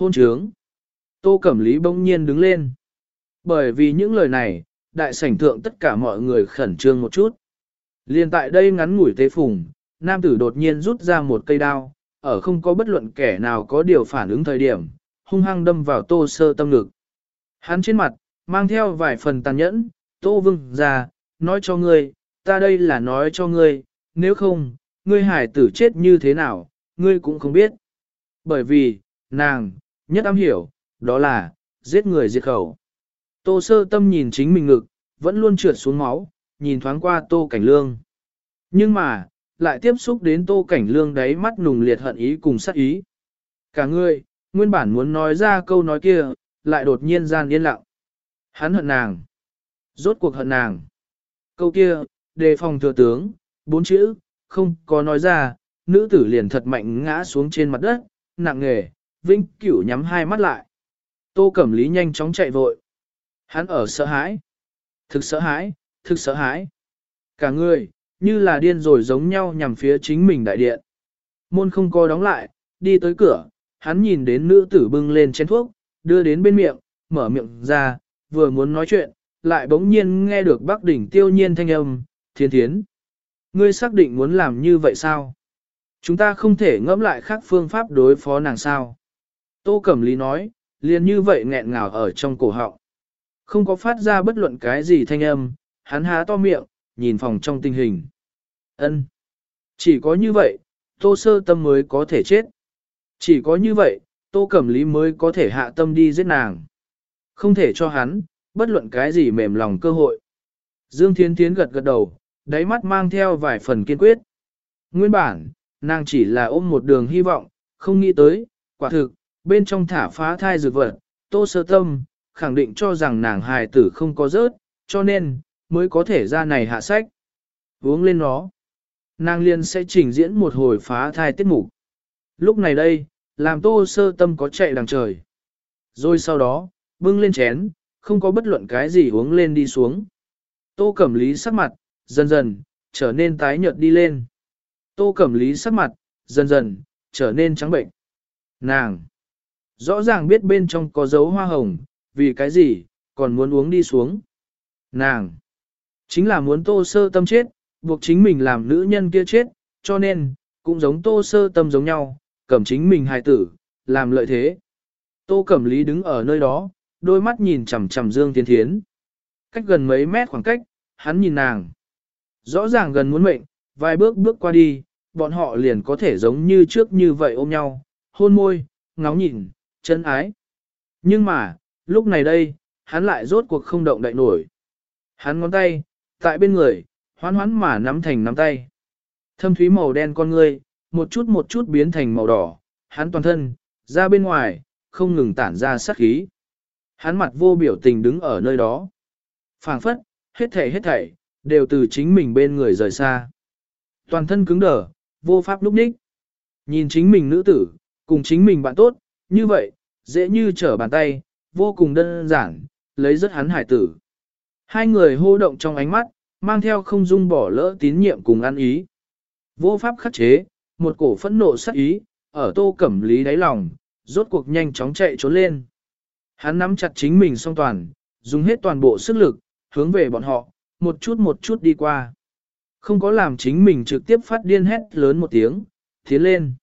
hôn trướng. Tô Cẩm Lý bỗng nhiên đứng lên. Bởi vì những lời này, đại sảnh thượng tất cả mọi người khẩn trương một chút. Liên tại đây ngắn ngủi tế phùng, nam tử đột nhiên rút ra một cây đao, ở không có bất luận kẻ nào có điều phản ứng thời điểm, hung hăng đâm vào tô sơ tâm ngực. Hắn trên mặt, mang theo vài phần tàn nhẫn, tô vương ra, nói cho ngươi, ta đây là nói cho ngươi, nếu không, ngươi hải tử chết như thế nào, ngươi cũng không biết. Bởi vì, nàng, nhất am hiểu, đó là, giết người diệt khẩu. Tô sơ tâm nhìn chính mình ngực, vẫn luôn trượt xuống máu, nhìn thoáng qua tô cảnh lương. Nhưng mà, lại tiếp xúc đến tô cảnh lương đáy mắt nùng liệt hận ý cùng sát ý. Cả người, nguyên bản muốn nói ra câu nói kia, lại đột nhiên gian yên lặng. Hắn hận nàng. Rốt cuộc hận nàng. Câu kia, đề phòng thừa tướng, bốn chữ, không có nói ra, nữ tử liền thật mạnh ngã xuống trên mặt đất, nặng nghề, Vĩnh cửu nhắm hai mắt lại. Tô Cẩm Lý nhanh chóng chạy vội. Hắn ở sợ hãi. Thực sợ hãi, thực sợ hãi. Cả người, như là điên rồi giống nhau nhằm phía chính mình đại điện. Môn không co đóng lại, đi tới cửa, hắn nhìn đến nữ tử bưng lên chén thuốc, đưa đến bên miệng, mở miệng ra, vừa muốn nói chuyện, lại bỗng nhiên nghe được bác đỉnh tiêu nhiên thanh âm, thiên thiến. Ngươi xác định muốn làm như vậy sao? Chúng ta không thể ngẫm lại khác phương pháp đối phó nàng sao? Tô Cẩm Lý nói, liền như vậy nghẹn ngào ở trong cổ họng. Không có phát ra bất luận cái gì thanh âm, hắn há to miệng, nhìn phòng trong tình hình. ân Chỉ có như vậy, Tô Sơ Tâm mới có thể chết. Chỉ có như vậy, Tô Cẩm Lý mới có thể hạ tâm đi giết nàng. Không thể cho hắn, bất luận cái gì mềm lòng cơ hội. Dương Thiên Thiến gật gật đầu, đáy mắt mang theo vài phần kiên quyết. Nguyên bản, nàng chỉ là ôm một đường hy vọng, không nghĩ tới, quả thực, bên trong thả phá thai dược vật, Tô Sơ Tâm, khẳng định cho rằng nàng hài tử không có rớt, cho nên, mới có thể ra này hạ sách. Uống lên nó. Nàng liên sẽ trình diễn một hồi phá thai tiết mục. Lúc này đây, làm tô sơ tâm có chạy đằng trời. Rồi sau đó, bưng lên chén, không có bất luận cái gì uống lên đi xuống. Tô cẩm lý sắc mặt, dần dần, trở nên tái nhợt đi lên. Tô cẩm lý sắc mặt, dần dần, trở nên trắng bệnh. Nàng! Rõ ràng biết bên trong có dấu hoa hồng, vì cái gì, còn muốn uống đi xuống. Nàng! Chính là muốn tô sơ tâm chết, buộc chính mình làm nữ nhân kia chết, cho nên, cũng giống tô sơ tâm giống nhau, cầm chính mình hài tử, làm lợi thế. Tô Cẩm Lý đứng ở nơi đó, đôi mắt nhìn chằm chằm Dương Thiên Thiến. Cách gần mấy mét khoảng cách, hắn nhìn nàng. Rõ ràng gần muốn mệnh, vài bước bước qua đi, bọn họ liền có thể giống như trước như vậy ôm nhau, hôn môi, ngóng nhìn, chân ái. Nhưng mà, lúc này đây, hắn lại rốt cuộc không động đậy nổi. Hắn ngón tay, tại bên người, hoán hoán mà nắm thành nắm tay. Thâm thúy màu đen con ngươi, một chút một chút biến thành màu đỏ, hắn toàn thân, ra bên ngoài, không ngừng tản ra sát khí. Hắn mặt vô biểu tình đứng ở nơi đó. phảng phất, hết thảy hết thảy, đều từ chính mình bên người rời xa. Toàn thân cứng đờ, vô pháp lúc ních. Nhìn chính mình nữ tử, cùng chính mình bạn tốt, như vậy, dễ như trở bàn tay, vô cùng đơn giản, lấy rất hắn hải tử. Hai người hô động trong ánh mắt, mang theo không dung bỏ lỡ tín nhiệm cùng ăn ý. Vô pháp khắc chế, một cổ phẫn nộ sắc ý, ở tô cẩm lý đáy lòng, rốt cuộc nhanh chóng chạy trốn lên. Hắn nắm chặt chính mình song toàn, dùng hết toàn bộ sức lực, hướng về bọn họ, một chút một chút đi qua. Không có làm chính mình trực tiếp phát điên hét lớn một tiếng, tiến lên.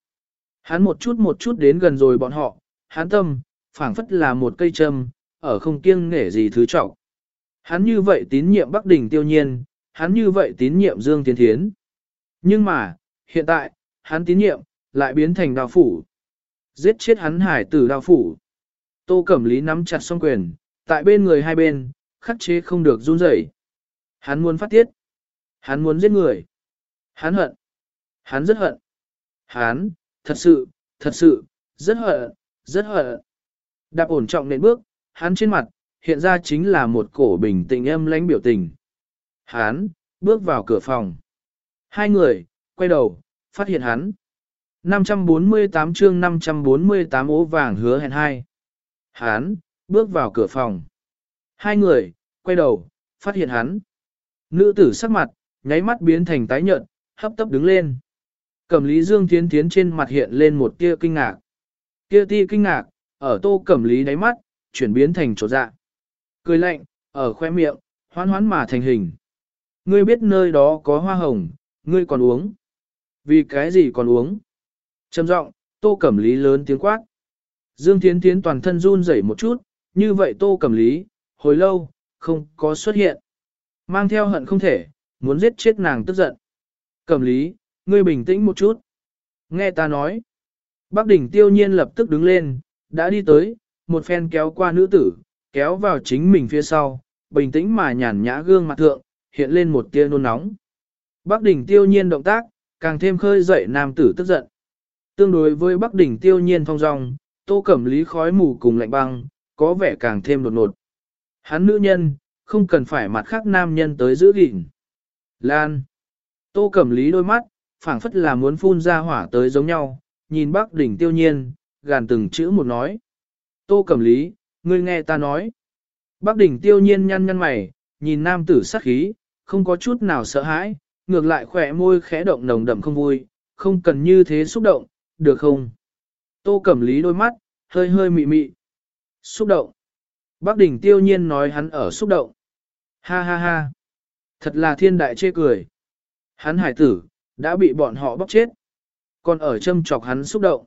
Hắn một chút một chút đến gần rồi bọn họ, hắn tâm, phảng phất là một cây châm, ở không kiêng nể gì thứ trọng. Hắn như vậy tín nhiệm Bắc Đình tiêu nhiên, hắn như vậy tín nhiệm Dương Tiến Thiến. Nhưng mà, hiện tại, hắn tín nhiệm, lại biến thành đào phủ. Giết chết hắn hải tử đào phủ. Tô Cẩm Lý nắm chặt song quyền, tại bên người hai bên, khắc chế không được run rẩy. Hắn muốn phát tiết. Hắn muốn giết người. Hắn hận. Hắn rất hận. Hắn, thật sự, thật sự, rất hận, rất hận. Đạp ổn trọng nền bước, hắn trên mặt, hiện ra chính là một cổ bình tĩnh âm lãnh biểu tình. Hắn, bước vào cửa phòng. Hai người, quay đầu, phát hiện hắn. 548 chương 548 ố vàng hứa hẹn hai. Hắn, bước vào cửa phòng. Hai người, quay đầu, phát hiện hắn. Nữ tử sắc mặt, nháy mắt biến thành tái nhợt, hấp tấp đứng lên. Cẩm lý dương tiến tiến trên mặt hiện lên một tia kinh ngạc. Kia tia kinh ngạc, ở tô cẩm lý đáy mắt, chuyển biến thành chỗ dạ. Cười lạnh, ở khoe miệng, hoán hoán mà thành hình. Ngươi biết nơi đó có hoa hồng, ngươi còn uống. Vì cái gì còn uống? Trầm giọng, tô cẩm lý lớn tiếng quát. Dương Thiến Thiến toàn thân run rẩy một chút, như vậy tô cẩm lý, hồi lâu, không có xuất hiện. Mang theo hận không thể, muốn giết chết nàng tức giận. Cẩm lý, ngươi bình tĩnh một chút. Nghe ta nói. Bác đỉnh tiêu nhiên lập tức đứng lên, đã đi tới, một phen kéo qua nữ tử, kéo vào chính mình phía sau, bình tĩnh mà nhàn nhã gương mặt thượng, hiện lên một tia nôn nóng. Bác đỉnh tiêu nhiên động tác, càng thêm khơi dậy nam tử tức giận. Tương đối với Bắc đỉnh tiêu nhiên phong dong, tô cẩm lý khói mù cùng lạnh băng, có vẻ càng thêm đột nột. Hắn nữ nhân, không cần phải mặt khác nam nhân tới giữ gìn. Lan. Tô cẩm lý đôi mắt, phảng phất là muốn phun ra hỏa tới giống nhau, nhìn bác đỉnh tiêu nhiên, gàn từng chữ một nói. Tô cẩm lý, ngươi nghe ta nói. Bác đỉnh tiêu nhiên nhăn nhăn mày, nhìn nam tử sắc khí, không có chút nào sợ hãi, ngược lại khỏe môi khẽ động nồng đậm không vui, không cần như thế xúc động, được không? Tô Cẩm Lý đôi mắt, hơi hơi mị mị. Xúc động. Bác đỉnh tiêu nhiên nói hắn ở xúc động. Ha ha ha. Thật là thiên đại chê cười. Hắn hải tử, đã bị bọn họ bóc chết. Còn ở châm chọc hắn xúc động.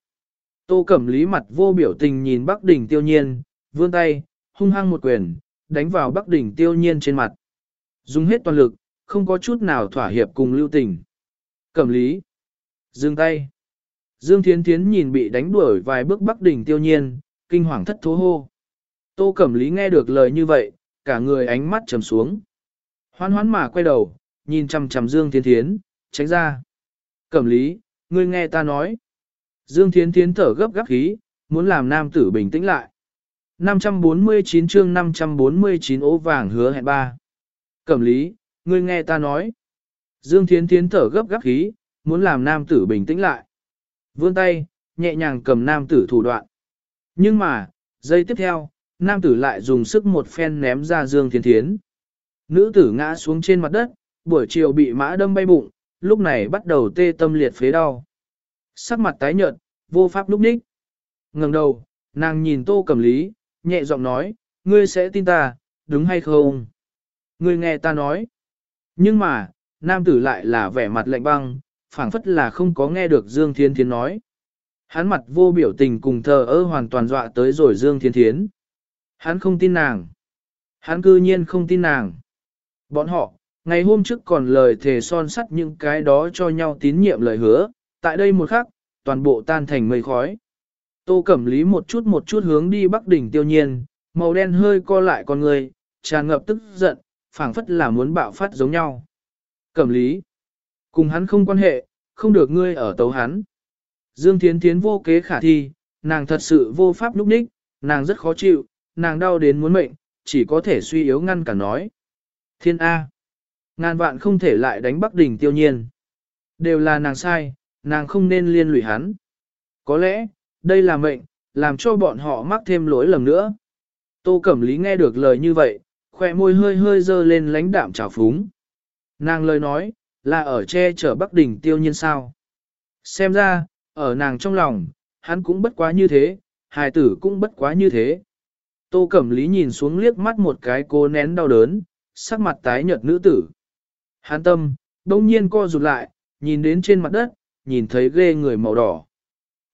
Tô Cẩm Lý mặt vô biểu tình nhìn Bắc đỉnh tiêu nhiên, vươn tay, hung hăng một quyền, đánh vào Bắc đỉnh tiêu nhiên trên mặt. Dùng hết toàn lực, không có chút nào thỏa hiệp cùng lưu tình. Cẩm Lý. Dừng tay. Dương Thiến Thiến nhìn bị đánh đuổi vài bước Bắc đỉnh tiêu nhiên, kinh hoàng thất thố hô. Tô Cẩm Lý nghe được lời như vậy, cả người ánh mắt trầm xuống. Hoan hoán mà quay đầu, nhìn chằm chằm Dương Thiến Thiến, tránh ra. Cẩm Lý, ngươi nghe ta nói. Dương Thiến Thiến thở gấp gáp khí, muốn làm nam tử bình tĩnh lại. 549 chương 549 ố vàng hứa hẹn ba. Cẩm Lý, ngươi nghe ta nói. Dương Thiến Thiến thở gấp gáp khí, muốn làm nam tử bình tĩnh lại. Vươn tay, nhẹ nhàng cầm nam tử thủ đoạn. Nhưng mà, giây tiếp theo, nam tử lại dùng sức một phen ném ra Dương thiến Thiến. Nữ tử ngã xuống trên mặt đất, buổi chiều bị mã đâm bay bụng, lúc này bắt đầu tê tâm liệt phế đau. Sắc mặt tái nhợt, vô pháp lúc ních. ngẩng đầu, nàng nhìn tô cầm lý, nhẹ giọng nói, ngươi sẽ tin ta, đúng hay không? Ngươi nghe ta nói. Nhưng mà, nam tử lại là vẻ mặt lạnh băng, phảng phất là không có nghe được Dương Thiên Thiến nói. Hắn mặt vô biểu tình cùng thờ ơ hoàn toàn dọa tới rồi Dương Thiên Thiến. Hắn không tin nàng. Hắn cư nhiên không tin nàng. Bọn họ, ngày hôm trước còn lời thề son sắt những cái đó cho nhau tín nhiệm lời hứa, tại đây một khắc, toàn bộ tan thành mây khói. Tô Cẩm Lý một chút một chút hướng đi Bắc đỉnh tiêu nhiên, màu đen hơi co lại con người, tràn ngập tức giận, phảng phất là muốn bạo phát giống nhau. Cẩm Lý, cùng hắn không quan hệ, không được ngươi ở tấu hắn. Dương Thiến Thiến vô kế khả thi, nàng thật sự vô pháp lúc ních, nàng rất khó chịu, nàng đau đến muốn mệnh, chỉ có thể suy yếu ngăn cả nói. Thiên A. Ngàn vạn không thể lại đánh Bắc Đình tiêu nhiên. Đều là nàng sai, nàng không nên liên lụy hắn. Có lẽ, đây là mệnh, làm cho bọn họ mắc thêm lỗi lầm nữa. Tô Cẩm Lý nghe được lời như vậy, khỏe môi hơi hơi dơ lên lánh đạm trào phúng. Nàng lời nói, là ở che chở Bắc Đình tiêu nhiên sao. Xem ra, ở nàng trong lòng, hắn cũng bất quá như thế, hài tử cũng bất quá như thế. Tô Cẩm Lý nhìn xuống liếc mắt một cái cô nén đau đớn, sắc mặt tái nhợt nữ tử. Hán tâm, đông nhiên co rụt lại, nhìn đến trên mặt đất, nhìn thấy ghê người màu đỏ.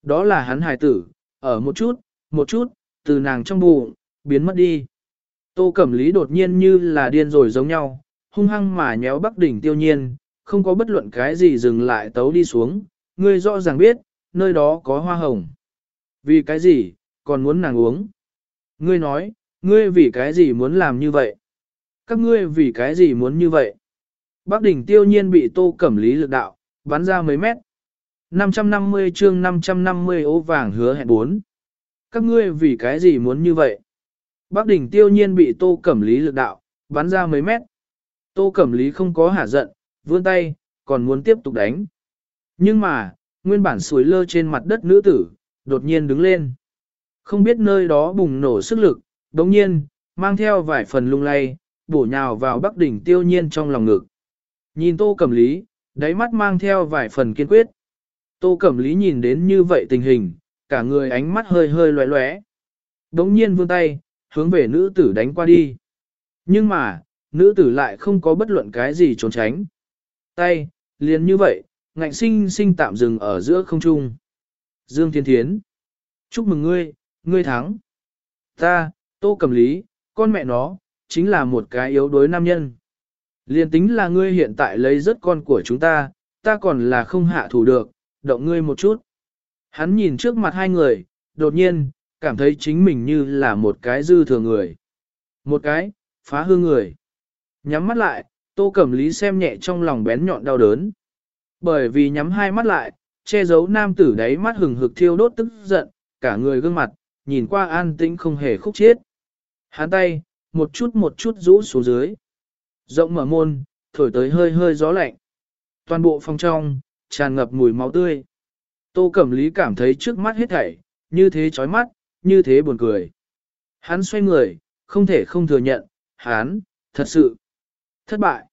Đó là hắn hài tử, ở một chút, một chút, từ nàng trong bụng, biến mất đi. Tô Cẩm Lý đột nhiên như là điên rồi giống nhau, hung hăng mà nhéo bắc đỉnh tiêu nhiên, không có bất luận cái gì dừng lại tấu đi xuống, ngươi rõ ràng biết, nơi đó có hoa hồng. Vì cái gì, còn muốn nàng uống. Ngươi nói, ngươi vì cái gì muốn làm như vậy? Các ngươi vì cái gì muốn như vậy? Bác đỉnh tiêu nhiên bị tô cẩm lý lực đạo, bắn ra mấy mét. 550 chương 550 ô vàng hứa hẹn 4. Các ngươi vì cái gì muốn như vậy? Bác đỉnh tiêu nhiên bị tô cẩm lý lực đạo, bắn ra mấy mét. Tô cẩm lý không có hả giận, vươn tay, còn muốn tiếp tục đánh. Nhưng mà, nguyên bản suối lơ trên mặt đất nữ tử, đột nhiên đứng lên. Không biết nơi đó bùng nổ sức lực, đồng nhiên, mang theo vài phần lung lay, bổ nhào vào bắc đỉnh tiêu nhiên trong lòng ngực. Nhìn tô cẩm lý, đáy mắt mang theo vài phần kiên quyết. Tô cẩm lý nhìn đến như vậy tình hình, cả người ánh mắt hơi hơi loé loé. đống nhiên vươn tay, hướng về nữ tử đánh qua đi. Nhưng mà, nữ tử lại không có bất luận cái gì trốn tránh. Tay, liền như vậy, ngạnh sinh sinh tạm dừng ở giữa không trung. Dương Thiên Thiến. Chúc mừng ngươi, ngươi thắng. Ta, tô cẩm lý, con mẹ nó, chính là một cái yếu đuối nam nhân. Liên tính là ngươi hiện tại lấy rất con của chúng ta, ta còn là không hạ thủ được, động ngươi một chút. Hắn nhìn trước mặt hai người, đột nhiên, cảm thấy chính mình như là một cái dư thừa người. Một cái, phá hư người. Nhắm mắt lại, tô cẩm lý xem nhẹ trong lòng bén nhọn đau đớn. Bởi vì nhắm hai mắt lại, che giấu nam tử đáy mắt hừng hực thiêu đốt tức giận, cả người gương mặt, nhìn qua an tĩnh không hề khúc chiết. Hắn tay, một chút một chút rũ xuống dưới. Rộng mở môn, thổi tới hơi hơi gió lạnh. Toàn bộ phòng trong, tràn ngập mùi máu tươi. Tô Cẩm Lý cảm thấy trước mắt hết thảy, như thế chói mắt, như thế buồn cười. Hắn xoay người, không thể không thừa nhận, hắn, thật sự, thất bại.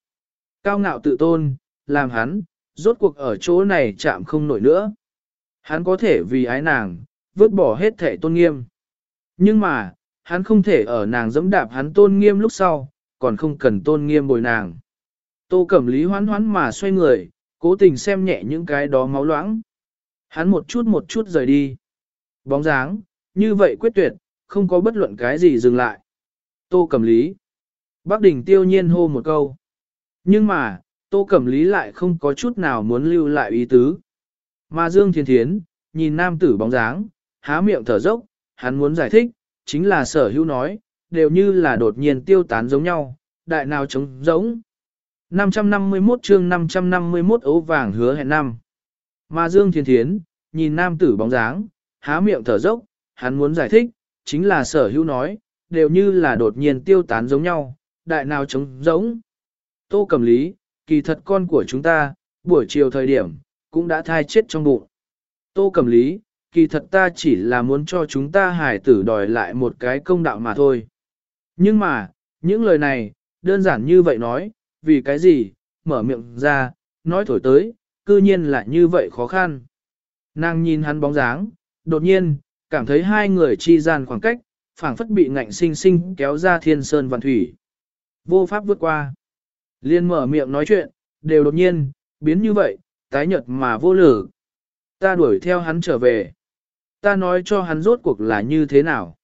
Cao ngạo tự tôn, làm hắn, rốt cuộc ở chỗ này chạm không nổi nữa. Hắn có thể vì ái nàng, vứt bỏ hết thể tôn nghiêm. Nhưng mà, hắn không thể ở nàng dẫm đạp hắn tôn nghiêm lúc sau, còn không cần tôn nghiêm bồi nàng. Tô Cẩm Lý hoán hoán mà xoay người, cố tình xem nhẹ những cái đó máu loãng. Hắn một chút một chút rời đi. Bóng dáng, như vậy quyết tuyệt, không có bất luận cái gì dừng lại. Tô Cẩm Lý. Bác Đình tiêu nhiên hô một câu. Nhưng mà, Tô Cẩm Lý lại không có chút nào muốn lưu lại ý tứ. Mà Dương Thiên Thiến, nhìn nam tử bóng dáng, há miệng thở dốc, hắn muốn giải thích, chính là sở hữu nói, đều như là đột nhiên tiêu tán giống nhau, đại nào trống giống. 551 chương 551 ấu vàng hứa hẹn năm. Mà Dương Thiên Thiến, nhìn nam tử bóng dáng, há miệng thở dốc, hắn muốn giải thích, chính là sở hữu nói, đều như là đột nhiên tiêu tán giống nhau, đại nào trống giống. Tô Cẩm Lý, kỳ thật con của chúng ta, buổi chiều thời điểm, cũng đã thai chết trong bụng. Tô Cẩm Lý, kỳ thật ta chỉ là muốn cho chúng ta hải tử đòi lại một cái công đạo mà thôi. Nhưng mà, những lời này, đơn giản như vậy nói, vì cái gì, mở miệng ra, nói thổi tới, cư nhiên lại như vậy khó khăn. Nàng nhìn hắn bóng dáng, đột nhiên, cảm thấy hai người chi gian khoảng cách, phảng phất bị ngạnh sinh sinh kéo ra thiên sơn vạn thủy. Vô pháp vượt qua. Liên mở miệng nói chuyện, đều đột nhiên, biến như vậy, tái nhợt mà vô lử. Ta đuổi theo hắn trở về. Ta nói cho hắn rốt cuộc là như thế nào.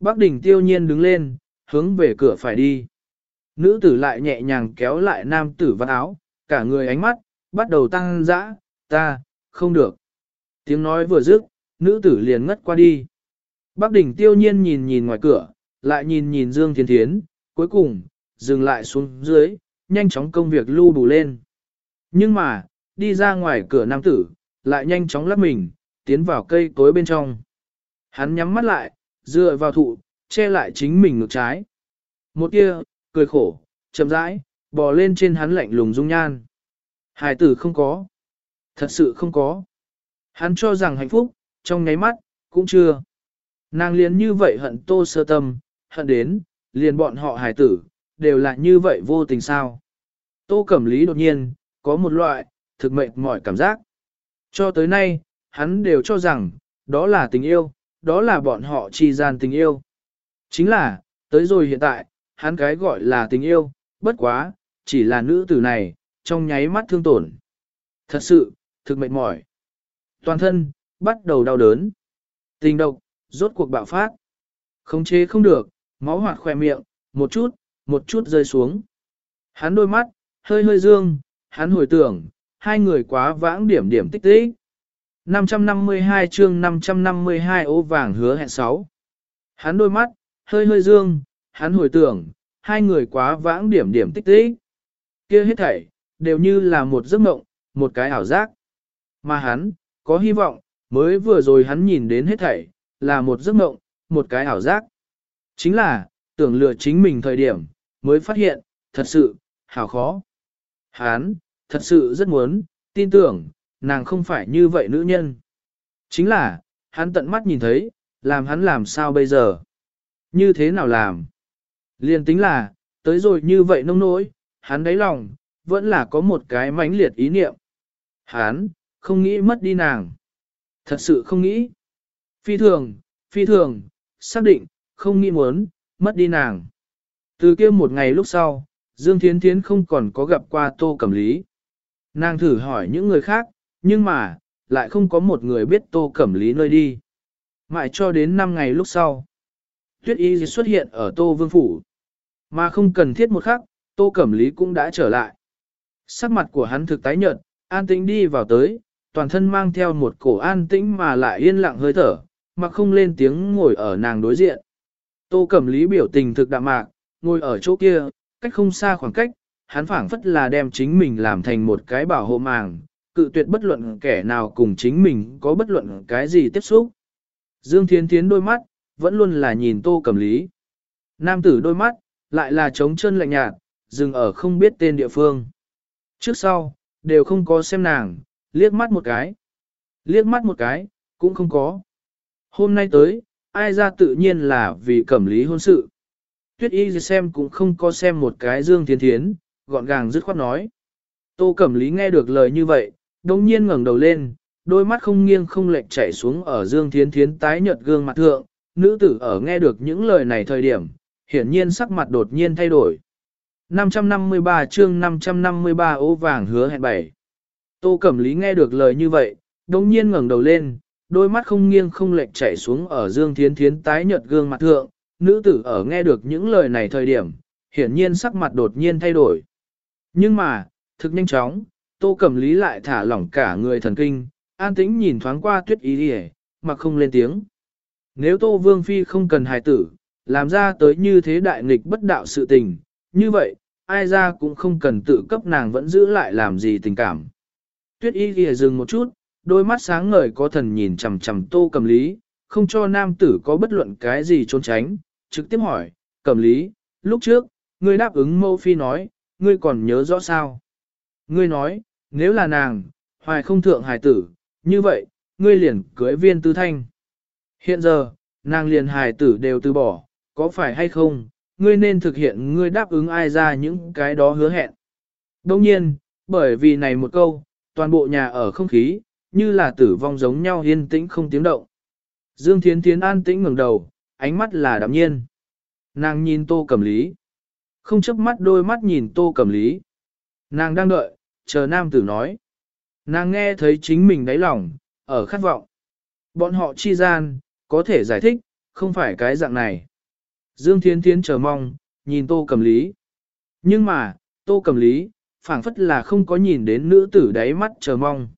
Bác đỉnh tiêu nhiên đứng lên, hướng về cửa phải đi. Nữ tử lại nhẹ nhàng kéo lại nam tử văn áo, cả người ánh mắt, bắt đầu tăng dã, ta, không được. Tiếng nói vừa dứt, nữ tử liền ngất qua đi. Bác đỉnh tiêu nhiên nhìn nhìn ngoài cửa, lại nhìn nhìn Dương Thiên Thiến, cuối cùng, dừng lại xuống dưới, nhanh chóng công việc lưu bù lên. Nhưng mà, đi ra ngoài cửa nam tử, lại nhanh chóng lắp mình, tiến vào cây tối bên trong. Hắn nhắm mắt lại, dựa vào thụ, che lại chính mình ngược trái. Một kia, cười khổ, chậm rãi, bò lên trên hắn lạnh lùng dung nhan. Hải tử không có. Thật sự không có. Hắn cho rằng hạnh phúc, trong nháy mắt, cũng chưa. Nàng liền như vậy hận tô sơ tâm, hận đến, liền bọn họ hải tử, đều là như vậy vô tình sao. Tô Cẩm Lý đột nhiên, có một loại, thực mệnh mỏi cảm giác. Cho tới nay, hắn đều cho rằng, đó là tình yêu, đó là bọn họ chi gian tình yêu. Chính là, tới rồi hiện tại, hắn cái gọi là tình yêu, bất quá, chỉ là nữ tử này, trong nháy mắt thương tổn. Thật sự, thực mệt mỏi. Toàn thân, bắt đầu đau đớn. Tình độc, rốt cuộc bạo phát. Không chế không được, máu hoạt khỏe miệng, một chút, một chút rơi xuống. Hắn đôi mắt, hơi hơi dương, hắn hồi tưởng, hai người quá vãng điểm điểm tích tích. 552 chương 552 ô vàng hứa hẹn 6. Hắn đôi mắt, hơi hơi dương, hắn hồi tưởng, hai người quá vãng điểm điểm tích tích. kia hết thảy, đều như là một giấc mộng, một cái ảo giác. Mà hắn, có hy vọng, mới vừa rồi hắn nhìn đến hết thảy, là một giấc mộng, một cái ảo giác. Chính là, tưởng lừa chính mình thời điểm, mới phát hiện, thật sự, hào khó. Hắn, thật sự rất muốn, tin tưởng, nàng không phải như vậy nữ nhân. Chính là, hắn tận mắt nhìn thấy, làm hắn làm sao bây giờ? Như thế nào làm? Liên tính là, tới rồi như vậy nông nỗi, hắn đáy lòng, vẫn là có một cái mãnh liệt ý niệm. Hắn, không nghĩ mất đi nàng. Thật sự không nghĩ. Phi thường, phi thường, xác định, không nghĩ muốn, mất đi nàng. Từ kia một ngày lúc sau, Dương Thiến Thiến không còn có gặp qua Tô Cẩm Lý. Nàng thử hỏi những người khác, nhưng mà, lại không có một người biết Tô Cẩm Lý nơi đi. Mãi cho đến 5 ngày lúc sau, Tuyết Y xuất hiện ở Tô Vương Phủ. Mà không cần thiết một khắc, Tô Cẩm Lý cũng đã trở lại. Sắc mặt của hắn thực tái nhợt, an tĩnh đi vào tới, toàn thân mang theo một cổ an tĩnh mà lại yên lặng hơi thở, mà không lên tiếng ngồi ở nàng đối diện. Tô Cẩm Lý biểu tình thực đạm mạc, ngồi ở chỗ kia, cách không xa khoảng cách, hắn phảng phất là đem chính mình làm thành một cái bảo hộ màng, cự tuyệt bất luận kẻ nào cùng chính mình có bất luận cái gì tiếp xúc. Dương Thiến Thiến đôi mắt, vẫn luôn là nhìn Tô Cẩm Lý. Nam tử đôi mắt, lại là trống chân lạnh nhạt, dừng ở không biết tên địa phương. Trước sau, đều không có xem nàng, liếc mắt một cái. Liếc mắt một cái, cũng không có. Hôm nay tới, ai ra tự nhiên là vì cẩm lý hôn sự. Tuyết y xem cũng không có xem một cái dương thiến thiến, gọn gàng dứt khoát nói. Tô cẩm lý nghe được lời như vậy, đồng nhiên ngẩng đầu lên, đôi mắt không nghiêng không lệch chảy xuống ở dương thiến thiến tái nhợt gương mặt thượng. Nữ tử ở nghe được những lời này thời điểm, hiển nhiên sắc mặt đột nhiên thay đổi. 553 chương 553 ô vàng hứa hẹn bảy. Tô Cẩm Lý nghe được lời như vậy, đồng nhiên ngẩng đầu lên, đôi mắt không nghiêng không lệch chảy xuống ở Dương Thiến Thiến tái nhợt gương mặt thượng, nữ tử ở nghe được những lời này thời điểm, hiển nhiên sắc mặt đột nhiên thay đổi. Nhưng mà, thực nhanh chóng, Tô Cẩm Lý lại thả lỏng cả người thần kinh, an tĩnh nhìn thoáng qua tuyết ý đi mà không lên tiếng. Nếu Tô Vương Phi không cần hài tử, làm ra tới như thế đại nghịch bất đạo sự tình, như vậy, ai ra cũng không cần tự cấp nàng vẫn giữ lại làm gì tình cảm. Tuyết y ghi dừng một chút, đôi mắt sáng ngời có thần nhìn chằm chằm tô cầm lý, không cho nam tử có bất luận cái gì trốn tránh, trực tiếp hỏi, cầm lý, lúc trước, ngươi đáp ứng mâu phi nói, ngươi còn nhớ rõ sao? Ngươi nói, nếu là nàng, hoài không thượng hài tử, như vậy, ngươi liền cưới viên tư thanh. Hiện giờ, nàng liền hài tử đều từ bỏ, có phải hay không, ngươi nên thực hiện ngươi đáp ứng ai ra những cái đó hứa hẹn. Đồng nhiên, bởi vì này một câu, toàn bộ nhà ở không khí, như là tử vong giống nhau yên tĩnh không tiếng động. Dương Thiến Thiến an tĩnh ngẩng đầu, ánh mắt là đạm nhiên. Nàng nhìn tô cầm lý. Không chấp mắt đôi mắt nhìn tô cầm lý. Nàng đang đợi, chờ nam tử nói. Nàng nghe thấy chính mình đáy lòng, ở khát vọng. Bọn họ chi gian, có thể giải thích, không phải cái dạng này. Dương Thiến Thiến chờ mong, nhìn tô cầm lý. Nhưng mà, tô cầm lý, phảng phất là không có nhìn đến nữ tử đáy mắt chờ mong.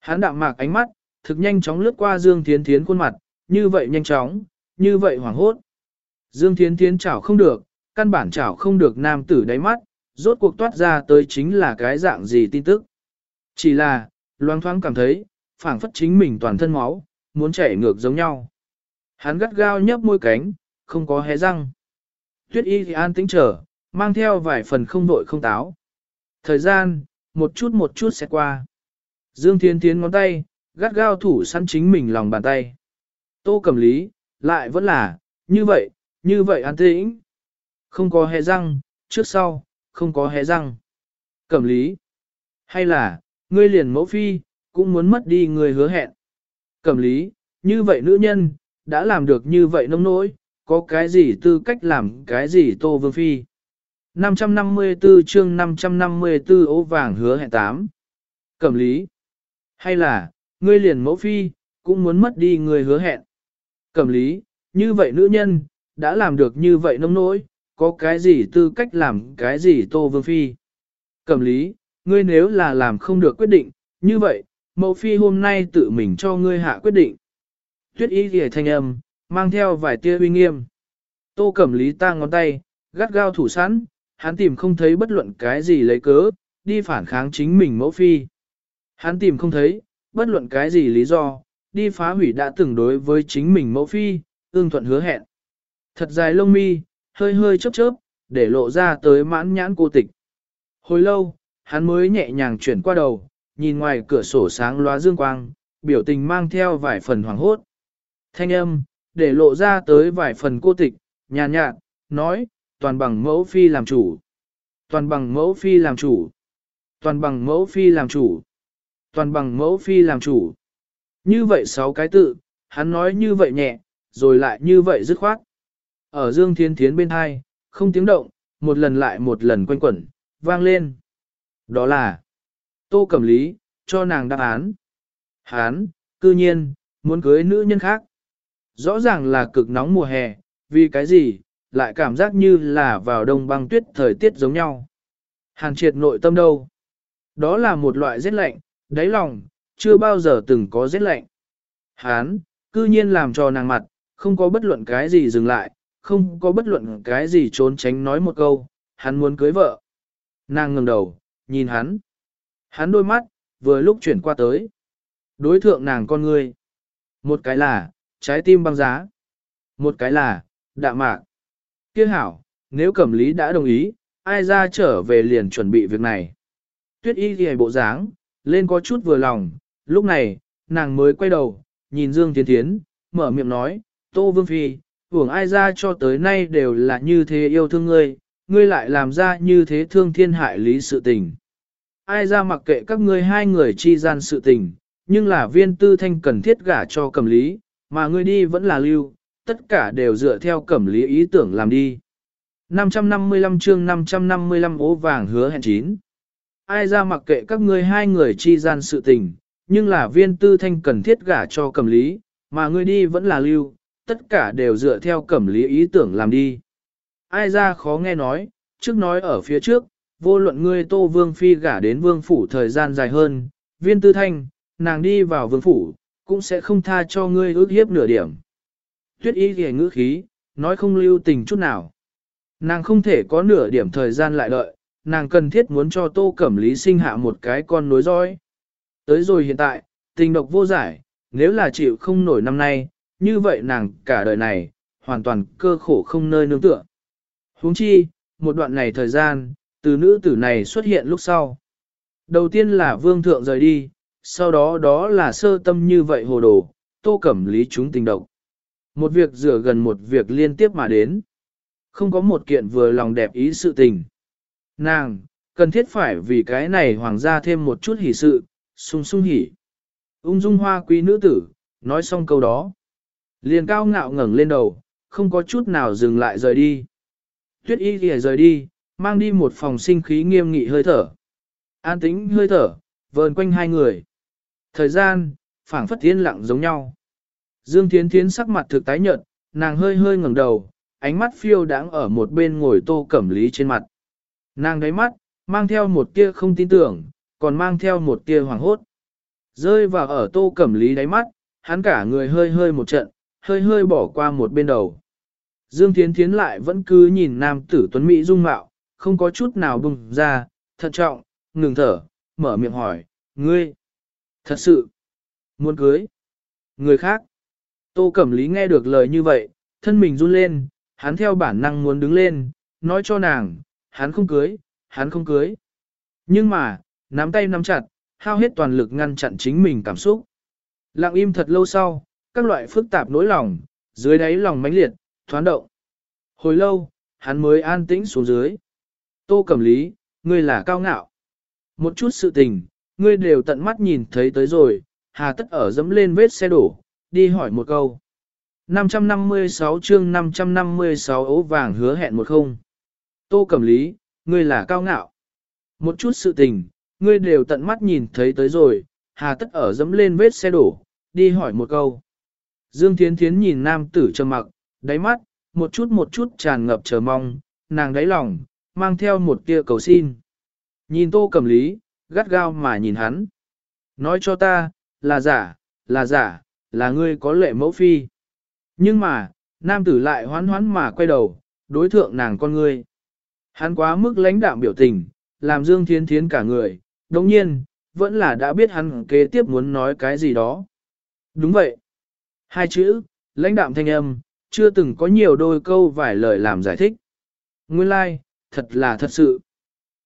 Hắn đạm mạc ánh mắt, thực nhanh chóng lướt qua Dương Thiến Thiến khuôn mặt, như vậy nhanh chóng, như vậy hoảng hốt. Dương Thiến Thiến chảo không được, căn bản chảo không được nam tử đáy mắt, rốt cuộc toát ra tới chính là cái dạng gì tin tức. Chỉ là, loang thoáng cảm thấy, phảng phất chính mình toàn thân máu, muốn chảy ngược giống nhau. Hắn gắt gao nhấp môi cánh, không có hé răng. Tuyết y thì an tĩnh trở, mang theo vài phần không đội không táo. Thời gian, một chút một chút sẽ qua. Dương Thiên Thiến ngón tay, gắt gao thủ săn chính mình lòng bàn tay. Tô cầm lý, lại vẫn là, như vậy, như vậy an tĩnh. Không có hé răng, trước sau, không có hé răng. Cẩm lý. Hay là, ngươi liền mẫu phi, cũng muốn mất đi người hứa hẹn. Cẩm lý, như vậy nữ nhân, đã làm được như vậy nông nỗi, có cái gì tư cách làm cái gì tô vương phi. 554 chương 554 ố vàng hứa hẹn 8. Cẩm lý. Hay là, ngươi liền mẫu phi, cũng muốn mất đi người hứa hẹn. Cẩm lý, như vậy nữ nhân, đã làm được như vậy nông nỗi, có cái gì tư cách làm cái gì tô vương phi. Cẩm lý, ngươi nếu là làm không được quyết định, như vậy, mẫu phi hôm nay tự mình cho ngươi hạ quyết định. Tuyết ý ghề thanh âm, mang theo vài tia uy nghiêm. Tô cẩm lý ta ngón tay, gắt gao thủ sẵn, hắn tìm không thấy bất luận cái gì lấy cớ, đi phản kháng chính mình mẫu phi. Hắn tìm không thấy, bất luận cái gì lý do, đi phá hủy đã từng đối với chính mình mẫu phi, ương thuận hứa hẹn. Thật dài lông mi, hơi hơi chớp chớp, để lộ ra tới mãn nhãn cô tịch. Hồi lâu, hắn mới nhẹ nhàng chuyển qua đầu, nhìn ngoài cửa sổ sáng loa dương quang, biểu tình mang theo vài phần hoàng hốt. Thanh âm, để lộ ra tới vài phần cô tịch, nhàn nhạt, nói, toàn bằng mẫu phi làm chủ. Toàn bằng mẫu phi làm chủ. Toàn bằng mẫu phi làm chủ. Toàn bằng mẫu phi làm chủ. Như vậy sáu cái tự, hắn nói như vậy nhẹ, rồi lại như vậy dứt khoát. Ở Dương Thiên Thiến bên hai, không tiếng động, một lần lại một lần quanh quẩn, vang lên. Đó là Tô Cẩm Lý, cho nàng đáp án. Hán, cư nhiên, muốn cưới nữ nhân khác. Rõ ràng là cực nóng mùa hè, vì cái gì, lại cảm giác như là vào đông băng tuyết thời tiết giống nhau. Hàn triệt nội tâm đâu? Đó là một loại rét lạnh, đáy lòng, chưa bao giờ từng có rét lạnh. Hán, cư nhiên làm cho nàng mặt, không có bất luận cái gì dừng lại, không có bất luận cái gì trốn tránh nói một câu, hắn muốn cưới vợ. Nàng ngừng đầu, nhìn hắn. Hắn đôi mắt, vừa lúc chuyển qua tới. Đối thượng nàng con người, Một cái là, trái tim băng giá. Một cái là, đạm mạc. Kia hảo, nếu cẩm lý đã đồng ý, ai ra trở về liền chuẩn bị việc này. Tuyết y ghi bộ dáng, lên có chút vừa lòng, lúc này, nàng mới quay đầu, nhìn Dương Tiến Tiến, mở miệng nói, Tô Vương Phi, hưởng ai ra cho tới nay đều là như thế yêu thương ngươi, ngươi lại làm ra như thế thương thiên hại lý sự tình. Ai ra mặc kệ các ngươi hai người chi gian sự tình, nhưng là viên tư thanh cần thiết gả cho cầm lý, mà ngươi đi vẫn là lưu, tất cả đều dựa theo cẩm lý ý tưởng làm đi. 555 chương 555 ố vàng hứa hẹn chín. Ai ra mặc kệ các ngươi hai người chi gian sự tình, nhưng là viên tư thanh cần thiết gả cho cẩm lý, mà ngươi đi vẫn là lưu, tất cả đều dựa theo cẩm lý ý tưởng làm đi. Ai ra khó nghe nói, trước nói ở phía trước, vô luận ngươi tô vương phi gả đến vương phủ thời gian dài hơn, viên tư thanh, nàng đi vào vương phủ, cũng sẽ không tha cho ngươi ước hiếp nửa điểm. Tuyết y ghề ngữ khí, nói không lưu tình chút nào. Nàng không thể có nửa điểm thời gian lại đợi, nàng cần thiết muốn cho tô cẩm lý sinh hạ một cái con nối dõi. Tới rồi hiện tại, tình độc vô giải, nếu là chịu không nổi năm nay, như vậy nàng cả đời này, hoàn toàn cơ khổ không nơi nương tựa. huống chi, một đoạn này thời gian, từ nữ tử này xuất hiện lúc sau. Đầu tiên là vương thượng rời đi, sau đó đó là sơ tâm như vậy hồ đồ, tô cẩm lý chúng tình độc. Một việc rửa gần một việc liên tiếp mà đến. Không có một kiện vừa lòng đẹp ý sự tình. Nàng, cần thiết phải vì cái này hoàng gia thêm một chút hỷ sự, sung sung hỉ. Ung dung hoa quý nữ tử, nói xong câu đó. Liền cao ngạo ngẩng lên đầu, không có chút nào dừng lại rời đi. Tuyết y thì rời đi, mang đi một phòng sinh khí nghiêm nghị hơi thở. An tĩnh hơi thở, vờn quanh hai người. Thời gian, phảng phất yên lặng giống nhau. Dương Thiến Thiến sắc mặt thực tái nhợt, nàng hơi hơi ngẩng đầu, ánh mắt phiêu đáng ở một bên ngồi tô cẩm lý trên mặt. Nàng đáy mắt, mang theo một tia không tin tưởng, còn mang theo một tia hoàng hốt. Rơi vào ở tô cẩm lý đáy mắt, hắn cả người hơi hơi một trận, hơi hơi bỏ qua một bên đầu. Dương Thiến Thiến lại vẫn cứ nhìn nam tử tuấn Mỹ dung mạo, không có chút nào bùng ra, thận trọng, ngừng thở, mở miệng hỏi, ngươi, thật sự, muốn cưới, người khác. Tô Cẩm Lý nghe được lời như vậy, thân mình run lên, hắn theo bản năng muốn đứng lên, nói cho nàng, hắn không cưới, hắn không cưới. Nhưng mà, nắm tay nắm chặt, hao hết toàn lực ngăn chặn chính mình cảm xúc. Lặng im thật lâu sau, các loại phức tạp nỗi lòng, dưới đáy lòng mãnh liệt, thoáng động. Hồi lâu, hắn mới an tĩnh xuống dưới. Tô Cẩm Lý, ngươi là cao ngạo. Một chút sự tình, ngươi đều tận mắt nhìn thấy tới rồi, hà tất ở dẫm lên vết xe đổ, đi hỏi một câu. 556 chương 556 ấu vàng hứa hẹn một không. Tô Cẩm Lý, ngươi là cao ngạo. Một chút sự tình, ngươi đều tận mắt nhìn thấy tới rồi, hà tất ở dẫm lên vết xe đổ, đi hỏi một câu. Dương Thiến Thiến nhìn nam tử trầm mặc, đáy mắt, một chút một chút tràn ngập chờ mong, nàng đáy lòng, mang theo một tia cầu xin. Nhìn tô Cẩm lý, gắt gao mà nhìn hắn. Nói cho ta, là giả, là giả, là ngươi có lệ mẫu phi. Nhưng mà, nam tử lại hoán hoán mà quay đầu, đối thượng nàng con ngươi. Hắn quá mức lãnh đạm biểu tình, làm Dương Thiên Thiến cả người, đồng nhiên, vẫn là đã biết hắn kế tiếp muốn nói cái gì đó. Đúng vậy. Hai chữ, lãnh đạm thanh âm, chưa từng có nhiều đôi câu vài lời làm giải thích. Nguyên lai, like, thật là thật sự.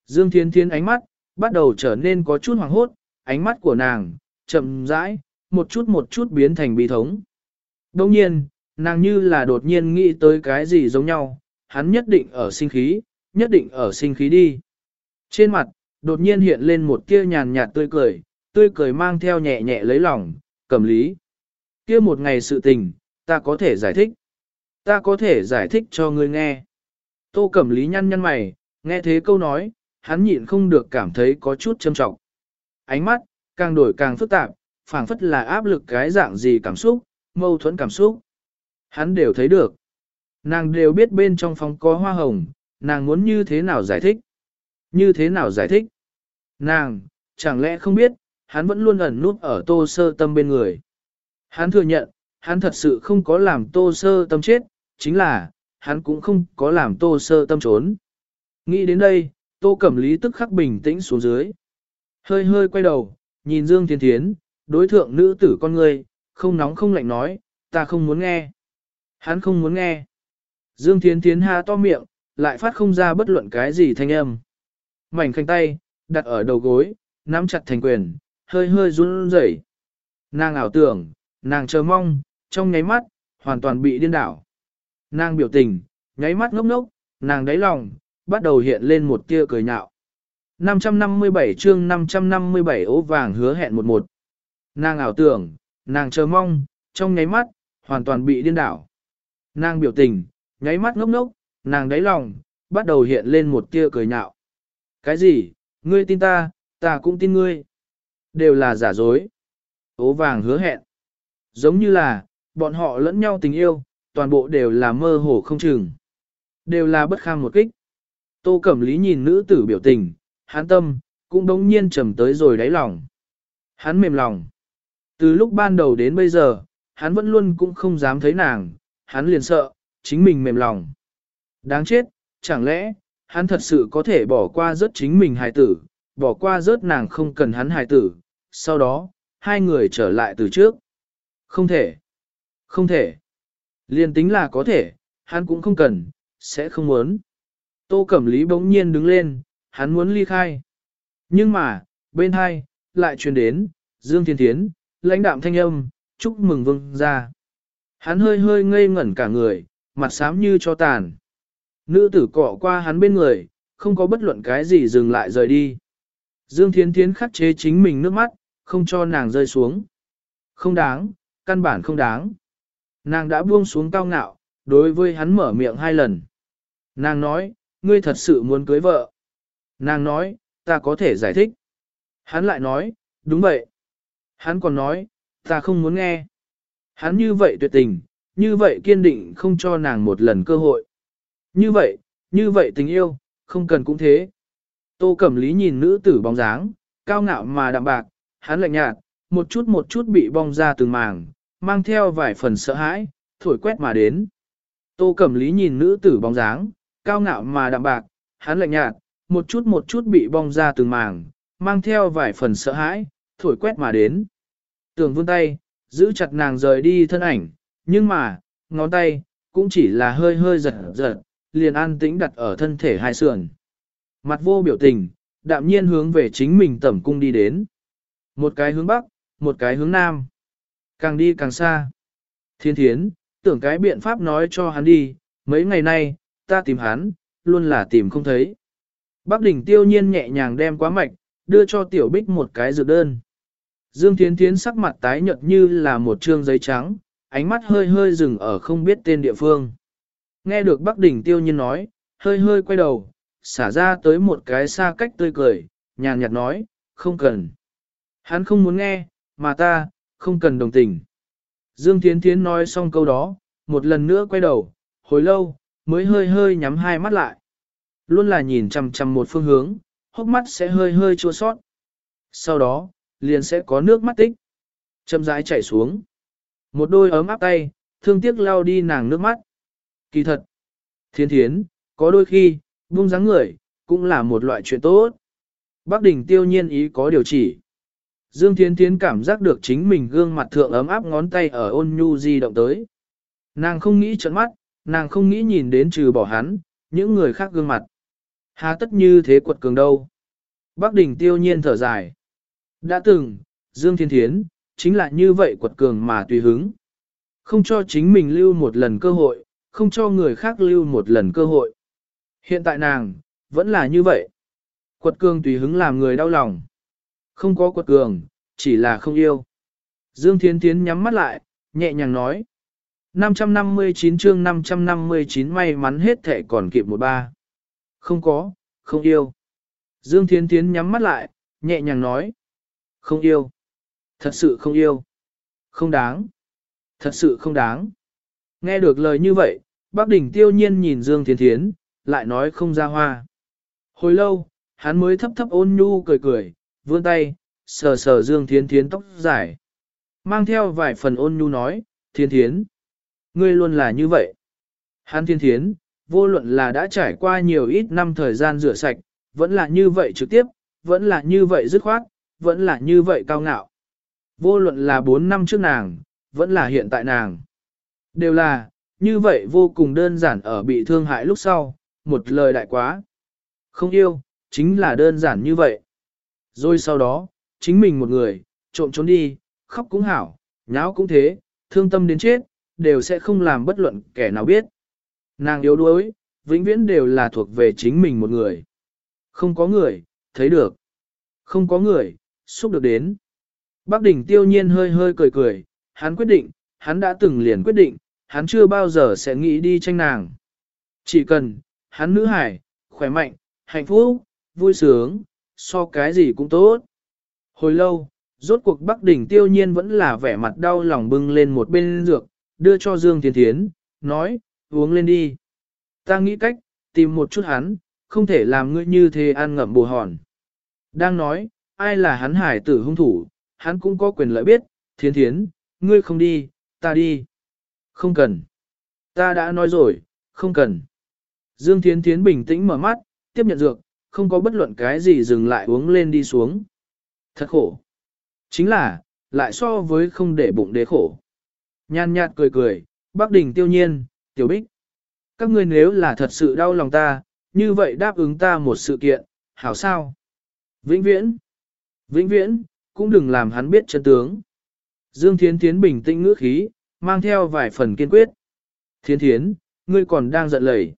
Dương Thiên Thiến ánh mắt, bắt đầu trở nên có chút hoàng hốt, ánh mắt của nàng, chậm rãi, một chút một chút biến thành bi thống. Đồng nhiên, nàng như là đột nhiên nghĩ tới cái gì giống nhau, hắn nhất định ở sinh khí, nhất định ở sinh khí đi. Trên mặt, đột nhiên hiện lên một tia nhàn nhạt tươi cười, tươi cười mang theo nhẹ nhẹ lấy lòng, cầm lý. Kia một ngày sự tình, ta có thể giải thích. Ta có thể giải thích cho ngươi nghe. Tô Cẩm Lý nhăn nhăn mày, nghe thế câu nói, hắn nhịn không được cảm thấy có chút châm trọng. Ánh mắt, càng đổi càng phức tạp, phảng phất là áp lực cái dạng gì cảm xúc, mâu thuẫn cảm xúc. Hắn đều thấy được. Nàng đều biết bên trong phòng có hoa hồng, nàng muốn như thế nào giải thích. Như thế nào giải thích? Nàng, chẳng lẽ không biết, hắn vẫn luôn ẩn nút ở tô sơ tâm bên người. Hắn thừa nhận, hắn thật sự không có làm tô sơ tâm chết, chính là, hắn cũng không có làm tô sơ tâm trốn. Nghĩ đến đây, tô cẩm lý tức khắc bình tĩnh xuống dưới. Hơi hơi quay đầu, nhìn Dương Thiên Thiến, đối thượng nữ tử con người, không nóng không lạnh nói, ta không muốn nghe. Hắn không muốn nghe. Dương Thiên Thiến ha to miệng, lại phát không ra bất luận cái gì thanh âm. Mảnh khanh tay, đặt ở đầu gối, nắm chặt thành quyền, hơi hơi run rẩy. Nàng ảo tưởng, nàng chờ mong, trong nháy mắt, hoàn toàn bị điên đảo. Nàng biểu tình, nháy mắt ngốc ngốc, nàng đáy lòng, bắt đầu hiện lên một tia cười nhạo. 557 chương 557 ố vàng hứa hẹn một một. Nàng ảo tưởng, nàng chờ mong, trong nháy mắt, hoàn toàn bị điên đảo. Nàng biểu tình, nháy mắt ngốc ngốc, nàng đáy lòng, bắt đầu hiện lên một tia cười nhạo. Cái gì, ngươi tin ta, ta cũng tin ngươi. Đều là giả dối. Ố vàng hứa hẹn. Giống như là, bọn họ lẫn nhau tình yêu, toàn bộ đều là mơ hồ không chừng. Đều là bất kham một kích. Tô Cẩm Lý nhìn nữ tử biểu tình, hắn tâm, cũng đống nhiên trầm tới rồi đáy lòng. Hắn mềm lòng. Từ lúc ban đầu đến bây giờ, hắn vẫn luôn cũng không dám thấy nàng, hắn liền sợ, chính mình mềm lòng. Đáng chết, chẳng lẽ, hắn thật sự có thể bỏ qua rớt chính mình hài tử, bỏ qua rớt nàng không cần hắn hài tử, sau đó, hai người trở lại từ trước. Không thể, không thể. Liên tính là có thể, hắn cũng không cần, sẽ không muốn. Tô Cẩm Lý bỗng nhiên đứng lên, hắn muốn ly khai. Nhưng mà, bên hai, lại truyền đến, Dương Thiên Thiến, lãnh đạm thanh âm, chúc mừng vương ra. Hắn hơi hơi ngây ngẩn cả người, mặt xám như cho tàn. Nữ tử cọ qua hắn bên người, không có bất luận cái gì dừng lại rời đi. Dương Thiên Thiến khắc chế chính mình nước mắt, không cho nàng rơi xuống. Không đáng, căn bản không đáng. Nàng đã buông xuống cao ngạo, đối với hắn mở miệng hai lần. Nàng nói, ngươi thật sự muốn cưới vợ. Nàng nói, ta có thể giải thích. Hắn lại nói, đúng vậy. Hắn còn nói, ta không muốn nghe. Hắn như vậy tuyệt tình, như vậy kiên định không cho nàng một lần cơ hội. Như vậy, như vậy tình yêu, không cần cũng thế. Tô Cẩm Lý nhìn nữ tử bóng dáng, cao ngạo mà đạm bạc, hắn lạnh nhạt, một chút một chút bị bong ra từng màng, mang theo vài phần sợ hãi, thổi quét mà đến. Tô Cẩm Lý nhìn nữ tử bóng dáng, cao ngạo mà đạm bạc, hắn lạnh nhạt, một chút một chút bị bong ra từng màng, mang theo vài phần sợ hãi, thổi quét mà đến. Tường vươn tay, giữ chặt nàng rời đi thân ảnh, nhưng mà, ngón tay, cũng chỉ là hơi hơi giật giật, liền an tĩnh đặt ở thân thể hai sườn. Mặt vô biểu tình, đạm nhiên hướng về chính mình tẩm cung đi đến. Một cái hướng bắc, một cái hướng nam. Càng đi càng xa. Thiên thiến, tưởng cái biện pháp nói cho hắn đi, mấy ngày nay, ta tìm hắn, luôn là tìm không thấy. Bác đỉnh tiêu nhiên nhẹ nhàng đem quá mạch, đưa cho tiểu bích một cái dược đơn. Dương Thiến Thiến sắc mặt tái nhợt như là một trương giấy trắng, ánh mắt hơi hơi dừng ở không biết tên địa phương. Nghe được Bắc Đỉnh tiêu nhiên nói, hơi hơi quay đầu, xả ra tới một cái xa cách tươi cười, nhàn nhạt nói, không cần. Hắn không muốn nghe, mà ta, không cần đồng tình. Dương Thiến Thiến nói xong câu đó, một lần nữa quay đầu, hồi lâu, mới hơi hơi nhắm hai mắt lại. Luôn là nhìn chằm chằm một phương hướng, hốc mắt sẽ hơi hơi chua sót. Sau đó, liền sẽ có nước mắt tích. Châm rãi chảy xuống. Một đôi ấm áp tay, thương tiếc lau đi nàng nước mắt. Kỳ thật, thiên thiến, có đôi khi, buông dáng người, cũng là một loại chuyện tốt. Bác đỉnh tiêu nhiên ý có điều chỉ. Dương Thiên Thiến cảm giác được chính mình gương mặt thượng ấm áp ngón tay ở ôn nhu di động tới. Nàng không nghĩ trận mắt, nàng không nghĩ nhìn đến trừ bỏ hắn, những người khác gương mặt. Hà tất như thế quật cường đâu. Bác đỉnh tiêu nhiên thở dài. Đã từng, Dương Thiên Thiến, chính là như vậy quật cường mà tùy hứng. Không cho chính mình lưu một lần cơ hội, không cho người khác lưu một lần cơ hội. Hiện tại nàng, vẫn là như vậy. Quật cường tùy hứng làm người đau lòng. Không có quật cường, chỉ là không yêu. Dương Thiên Thiến nhắm mắt lại, nhẹ nhàng nói. 559 chương 559 may mắn hết thể còn kịp một ba. Không có, không yêu. Dương Thiến Thiến nhắm mắt lại, nhẹ nhàng nói. Không yêu. Thật sự không yêu. Không đáng. Thật sự không đáng. Nghe được lời như vậy, Bác Đỉnh tiêu nhiên nhìn Dương Thiến Thiến, lại nói không ra hoa. Hồi lâu, hắn mới thấp thấp ôn nhu cười cười, vươn tay, sờ sờ Dương Thiến Thiến tóc dài. Mang theo vài phần ôn nhu nói, Thiến Thiến. Ngươi luôn là như vậy. Hắn Thiên Thiến, vô luận là đã trải qua nhiều ít năm thời gian rửa sạch, vẫn là như vậy trực tiếp, vẫn là như vậy dứt khoát, vẫn là như vậy cao ngạo. Vô luận là 4 năm trước nàng, vẫn là hiện tại nàng. Đều là, như vậy vô cùng đơn giản ở bị thương hại lúc sau, một lời đại quá. Không yêu, chính là đơn giản như vậy. Rồi sau đó, chính mình một người, trộm trốn đi, khóc cũng hảo, nháo cũng thế, thương tâm đến chết, đều sẽ không làm bất luận kẻ nào biết. Nàng yếu đuối, vĩnh viễn đều là thuộc về chính mình một người. Không có người, thấy được. Không có người, xúc được đến. Bác đỉnh tiêu nhiên hơi hơi cười cười, hắn quyết định, hắn đã từng liền quyết định, hắn chưa bao giờ sẽ nghĩ đi tranh nàng. Chỉ cần, hắn nữ hải, khỏe mạnh, hạnh phúc, vui sướng, so cái gì cũng tốt. Hồi lâu, rốt cuộc Bắc Đỉnh tiêu nhiên vẫn là vẻ mặt đau lòng bưng lên một bên dược, đưa cho Dương Thiên Thiến, nói, uống lên đi. Ta nghĩ cách, tìm một chút hắn, không thể làm ngươi như thế ăn ngậm bù hòn. Đang nói, ai là hắn hải tử hung thủ, hắn cũng có quyền lợi biết, Thiên Thiến, ngươi không đi, ta đi. Không cần. Ta đã nói rồi, không cần. Dương Thiên Thiến bình tĩnh mở mắt, tiếp nhận dược, không có bất luận cái gì dừng lại uống lên đi xuống. Thật khổ. Chính là, lại so với không để bụng đế khổ. Nhan nhạt cười cười, bác đình tiêu nhiên, tiểu bích. Các ngươi nếu là thật sự đau lòng ta, như vậy đáp ứng ta một sự kiện, hảo sao? Vĩnh viễn, vĩnh viễn, cũng đừng làm hắn biết chân tướng. Dương Thiến Thiến bình tĩnh ngữ khí, mang theo vài phần kiên quyết. Thiến Thiến, ngươi còn đang giận lẩy.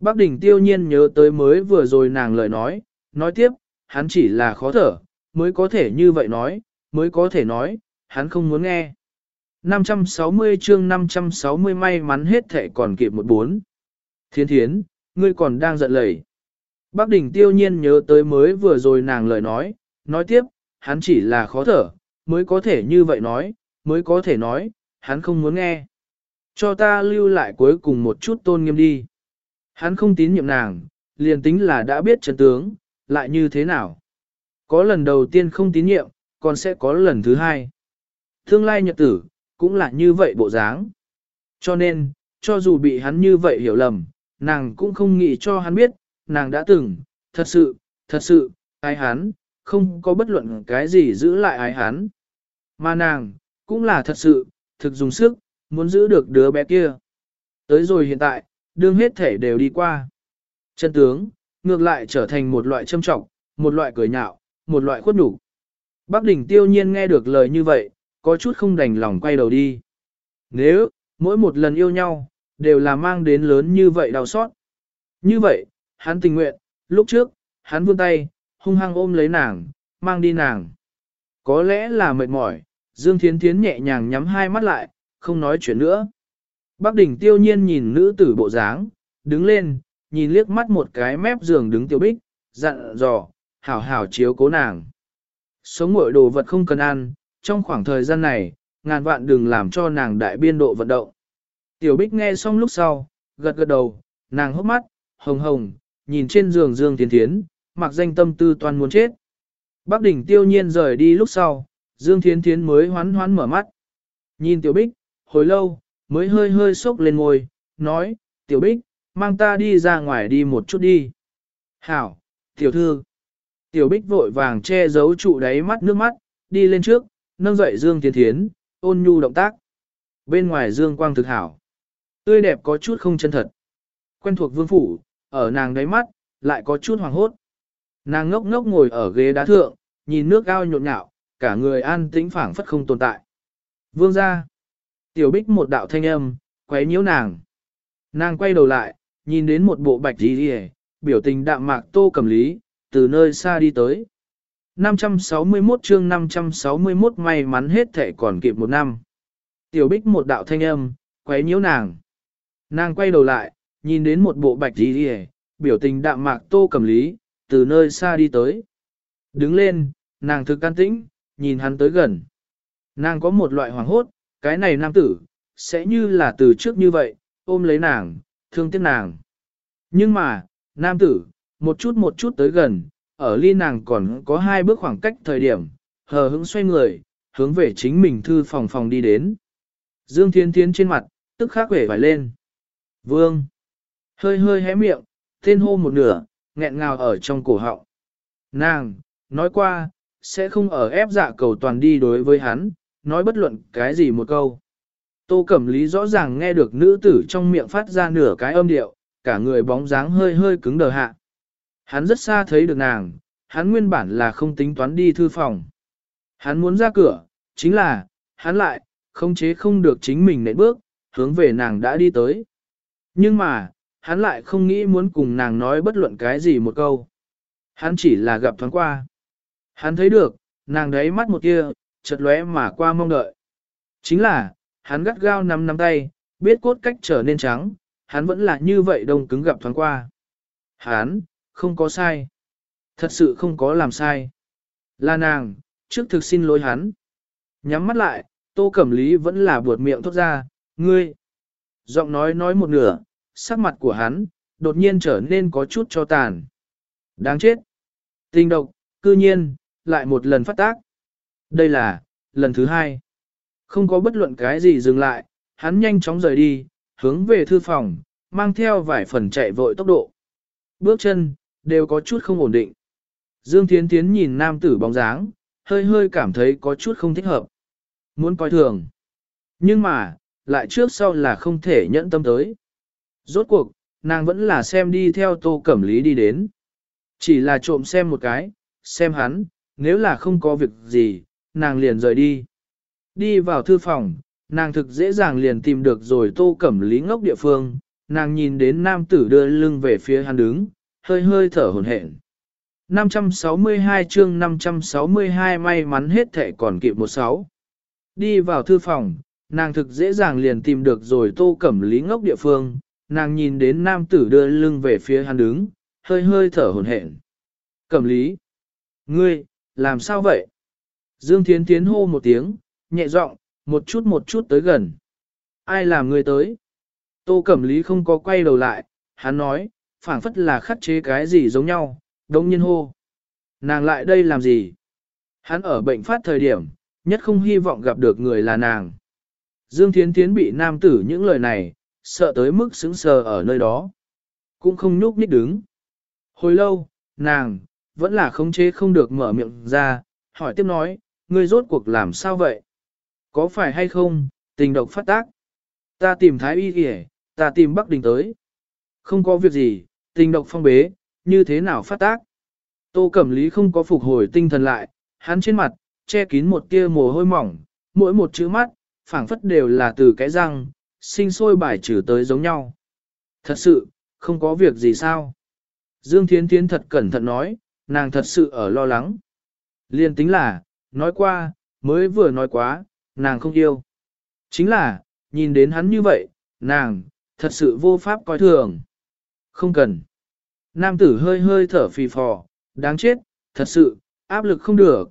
Bác đỉnh tiêu nhiên nhớ tới mới vừa rồi nàng lời nói, nói tiếp, hắn chỉ là khó thở, mới có thể như vậy nói, mới có thể nói, hắn không muốn nghe. 560 chương 560 may mắn hết thệ còn kịp một bốn. Thiên thiến, ngươi còn đang giận lẩy. Bác đỉnh tiêu nhiên nhớ tới mới vừa rồi nàng lời nói, nói tiếp, hắn chỉ là khó thở, mới có thể như vậy nói, mới có thể nói, hắn không muốn nghe. Cho ta lưu lại cuối cùng một chút tôn nghiêm đi. Hắn không tín nhiệm nàng, liền tính là đã biết chân tướng, lại như thế nào. Có lần đầu tiên không tín nhiệm, còn sẽ có lần thứ hai. Tương lai nhật tử, cũng là như vậy bộ dáng. Cho nên, cho dù bị hắn như vậy hiểu lầm, nàng cũng không nghĩ cho hắn biết, nàng đã từng, thật sự, thật sự, ai hắn, không có bất luận cái gì giữ lại ai hắn. Mà nàng, cũng là thật sự, thực dùng sức, muốn giữ được đứa bé kia. Tới rồi hiện tại, đương hết thể đều đi qua. Chân tướng, ngược lại trở thành một loại châm trọng, một loại cười nhạo, một loại khuất nhục. Bác đỉnh tiêu nhiên nghe được lời như vậy, có chút không đành lòng quay đầu đi. Nếu, mỗi một lần yêu nhau, đều là mang đến lớn như vậy đau xót. Như vậy, hắn tình nguyện, lúc trước, hắn vươn tay, hung hăng ôm lấy nàng, mang đi nàng. Có lẽ là mệt mỏi, Dương Thiến Thiến nhẹ nhàng nhắm hai mắt lại, không nói chuyện nữa. Bác đỉnh tiêu nhiên nhìn nữ tử bộ dáng, đứng lên, nhìn liếc mắt một cái mép giường đứng tiêu bích, dặn dò, hảo hảo chiếu cố nàng. Sống mọi đồ vật không cần ăn, trong khoảng thời gian này, ngàn vạn đừng làm cho nàng đại biên độ vận động. Tiểu bích nghe xong lúc sau, gật gật đầu, nàng hốc mắt, hồng hồng, nhìn trên giường dương tiến thiến, mặc danh tâm tư toàn muốn chết. Bác đỉnh tiêu nhiên rời đi lúc sau, Dương Thiến Thiến mới hoán hoán mở mắt. Nhìn Tiểu Bích, hồi lâu, mới hơi hơi sốc lên ngồi, nói, Tiểu Bích, mang ta đi ra ngoài đi một chút đi. Hảo, Tiểu Thư. Tiểu Bích vội vàng che giấu trụ đáy mắt nước mắt, đi lên trước, nâng dậy Dương Tiến Thiến, ôn nhu động tác. Bên ngoài Dương Quang thực hảo. Tươi đẹp có chút không chân thật. Quen thuộc vương phủ, ở nàng đáy mắt, lại có chút hoàng hốt. Nàng ngốc ngốc ngồi ở ghế đá thượng, nhìn nước ao nhộn nhạo, cả người an tĩnh phảng phất không tồn tại. Vương ra. Tiểu bích một đạo thanh âm, quấy nhiễu nàng. Nàng quay đầu lại, nhìn đến một bộ bạch đi đi biểu tình đạm mạc tô cầm lý, từ nơi xa đi tới. 561 chương 561 may mắn hết thể còn kịp một năm. Tiểu bích một đạo thanh âm, quấy nhiễu nàng. Nàng quay đầu lại, nhìn đến một bộ bạch đi đi biểu tình đạm mạc tô cầm lý, từ nơi xa đi tới. Đứng lên, nàng thực can tĩnh, nhìn hắn tới gần. Nàng có một loại hoảng hốt, cái này nam tử, sẽ như là từ trước như vậy, ôm lấy nàng, thương tiếc nàng. Nhưng mà, nam tử, một chút một chút tới gần, ở ly nàng còn có hai bước khoảng cách thời điểm, hờ hững xoay người, hướng về chính mình thư phòng phòng đi đến. Dương Thiên Thiên trên mặt, tức khắc vẻ vải lên. Vương! Hơi hơi hé miệng, tên hô một nửa, nghẹn ngào ở trong cổ họng. Nàng, nói qua, sẽ không ở ép dạ cầu toàn đi đối với hắn, nói bất luận cái gì một câu. Tô Cẩm Lý rõ ràng nghe được nữ tử trong miệng phát ra nửa cái âm điệu, cả người bóng dáng hơi hơi cứng đờ hạ. Hắn rất xa thấy được nàng, hắn nguyên bản là không tính toán đi thư phòng. Hắn muốn ra cửa, chính là, hắn lại, không chế không được chính mình nệm bước, hướng về nàng đã đi tới. Nhưng mà, hắn lại không nghĩ muốn cùng nàng nói bất luận cái gì một câu. Hắn chỉ là gặp thoáng qua. Hắn thấy được, nàng đấy mắt một kia, chợt lóe mà qua mong đợi. Chính là, hắn gắt gao nắm nắm tay, biết cốt cách trở nên trắng, hắn vẫn là như vậy đông cứng gặp thoáng qua. Hắn, không có sai. Thật sự không có làm sai. Là nàng, trước thực xin lỗi hắn. Nhắm mắt lại, tô cẩm lý vẫn là buột miệng thốt ra, ngươi. Giọng nói nói một nửa, sắc mặt của hắn, đột nhiên trở nên có chút cho tàn. Đáng chết. Tình độc, cư nhiên, lại một lần phát tác. Đây là, lần thứ hai. Không có bất luận cái gì dừng lại, hắn nhanh chóng rời đi, hướng về thư phòng, mang theo vài phần chạy vội tốc độ. Bước chân, đều có chút không ổn định. Dương Thiến Thiến nhìn nam tử bóng dáng, hơi hơi cảm thấy có chút không thích hợp. Muốn coi thường. Nhưng mà, lại trước sau là không thể nhẫn tâm tới. Rốt cuộc, nàng vẫn là xem đi theo tô cẩm lý đi đến. Chỉ là trộm xem một cái, xem hắn, nếu là không có việc gì, nàng liền rời đi. Đi vào thư phòng, nàng thực dễ dàng liền tìm được rồi tô cẩm lý ngốc địa phương, nàng nhìn đến nam tử đưa lưng về phía hắn đứng, hơi hơi thở hồn hển. 562 chương 562 may mắn hết thể còn kịp một sáu. Đi vào thư phòng, nàng thực dễ dàng liền tìm được rồi tô cẩm lý ngốc địa phương, nàng nhìn đến nam tử đưa lưng về phía hắn đứng, hơi hơi thở hồn hển. Cẩm lý. Ngươi, làm sao vậy? Dương Thiến Thiến hô một tiếng, nhẹ giọng, một chút một chút tới gần. Ai làm ngươi tới? Tô Cẩm Lý không có quay đầu lại, hắn nói, phảng phất là khắc chế cái gì giống nhau, đống nhiên hô. Nàng lại đây làm gì? Hắn ở bệnh phát thời điểm, nhất không hy vọng gặp được người là nàng. Dương Thiến Thiến bị nam tử những lời này, sợ tới mức sững sờ ở nơi đó. Cũng không nhúc nhích đứng. Hồi lâu, nàng, vẫn là khống chế không được mở miệng ra, hỏi tiếp nói, ngươi rốt cuộc làm sao vậy? Có phải hay không, tình độc phát tác? Ta tìm Thái Y kìa, ta tìm Bắc Đình tới. Không có việc gì, tình độc phong bế, như thế nào phát tác? Tô Cẩm Lý không có phục hồi tinh thần lại, hắn trên mặt, che kín một tia mồ hôi mỏng, mỗi một chữ mắt, phảng phất đều là từ cái răng, sinh sôi bài trừ tới giống nhau. Thật sự, không có việc gì sao? Dương Thiến Thiến thật cẩn thận nói, nàng thật sự ở lo lắng. Liên tính là, nói qua, mới vừa nói quá, nàng không yêu. Chính là, nhìn đến hắn như vậy, nàng, thật sự vô pháp coi thường. Không cần. Nam tử hơi hơi thở phì phò, đáng chết, thật sự, áp lực không được.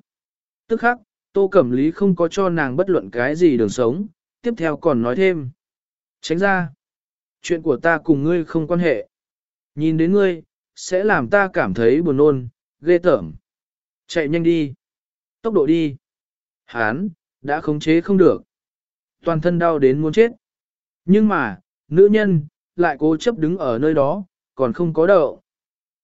Tức khắc, tô cẩm lý không có cho nàng bất luận cái gì đường sống, tiếp theo còn nói thêm. Tránh ra. Chuyện của ta cùng ngươi không quan hệ. Nhìn đến ngươi, sẽ làm ta cảm thấy buồn nôn, ghê tởm. Chạy nhanh đi. Tốc độ đi. Hán, đã khống chế không được. Toàn thân đau đến muốn chết. Nhưng mà, nữ nhân, lại cố chấp đứng ở nơi đó, còn không có đậu.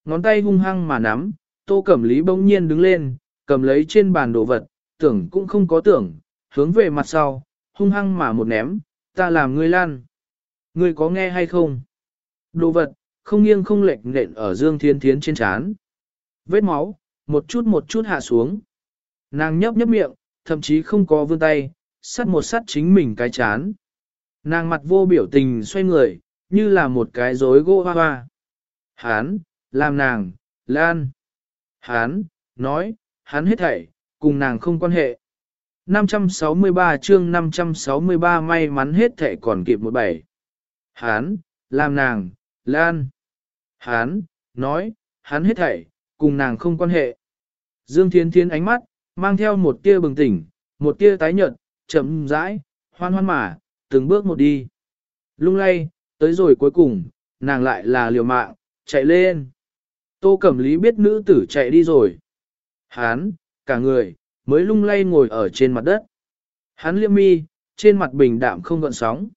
Ngón tay hung hăng mà nắm, tô cẩm lý bỗng nhiên đứng lên, cầm lấy trên bàn đồ vật, tưởng cũng không có tưởng, hướng về mặt sau, hung hăng mà một ném, ta làm ngươi lan. Ngươi có nghe hay không? Đồ vật, không nghiêng không lệch nện ở Dương Thiên Thiến trên chán. Vết máu, một chút một chút hạ xuống. Nàng nhấp nhấp miệng, thậm chí không có vươn tay, sắt một sắt chính mình cái chán. Nàng mặt vô biểu tình xoay người, như là một cái rối gỗ hoa hoa. Hán, làm nàng, lan. Hán, nói, hắn hết thảy, cùng nàng không quan hệ. 563 chương 563 may mắn hết thảy còn kịp một bảy. Hán, làm nàng, Lan. Hán, nói, hắn hết thảy, cùng nàng không quan hệ. Dương Thiên Thiên ánh mắt, mang theo một tia bừng tỉnh, một tia tái nhợt, chậm rãi, hoan hoan mà, từng bước một đi. Lung lay, tới rồi cuối cùng, nàng lại là liều mạng, chạy lên. Tô Cẩm Lý biết nữ tử chạy đi rồi. Hán, cả người, mới lung lay ngồi ở trên mặt đất. Hán liêm mi, trên mặt bình đạm không gợn sóng.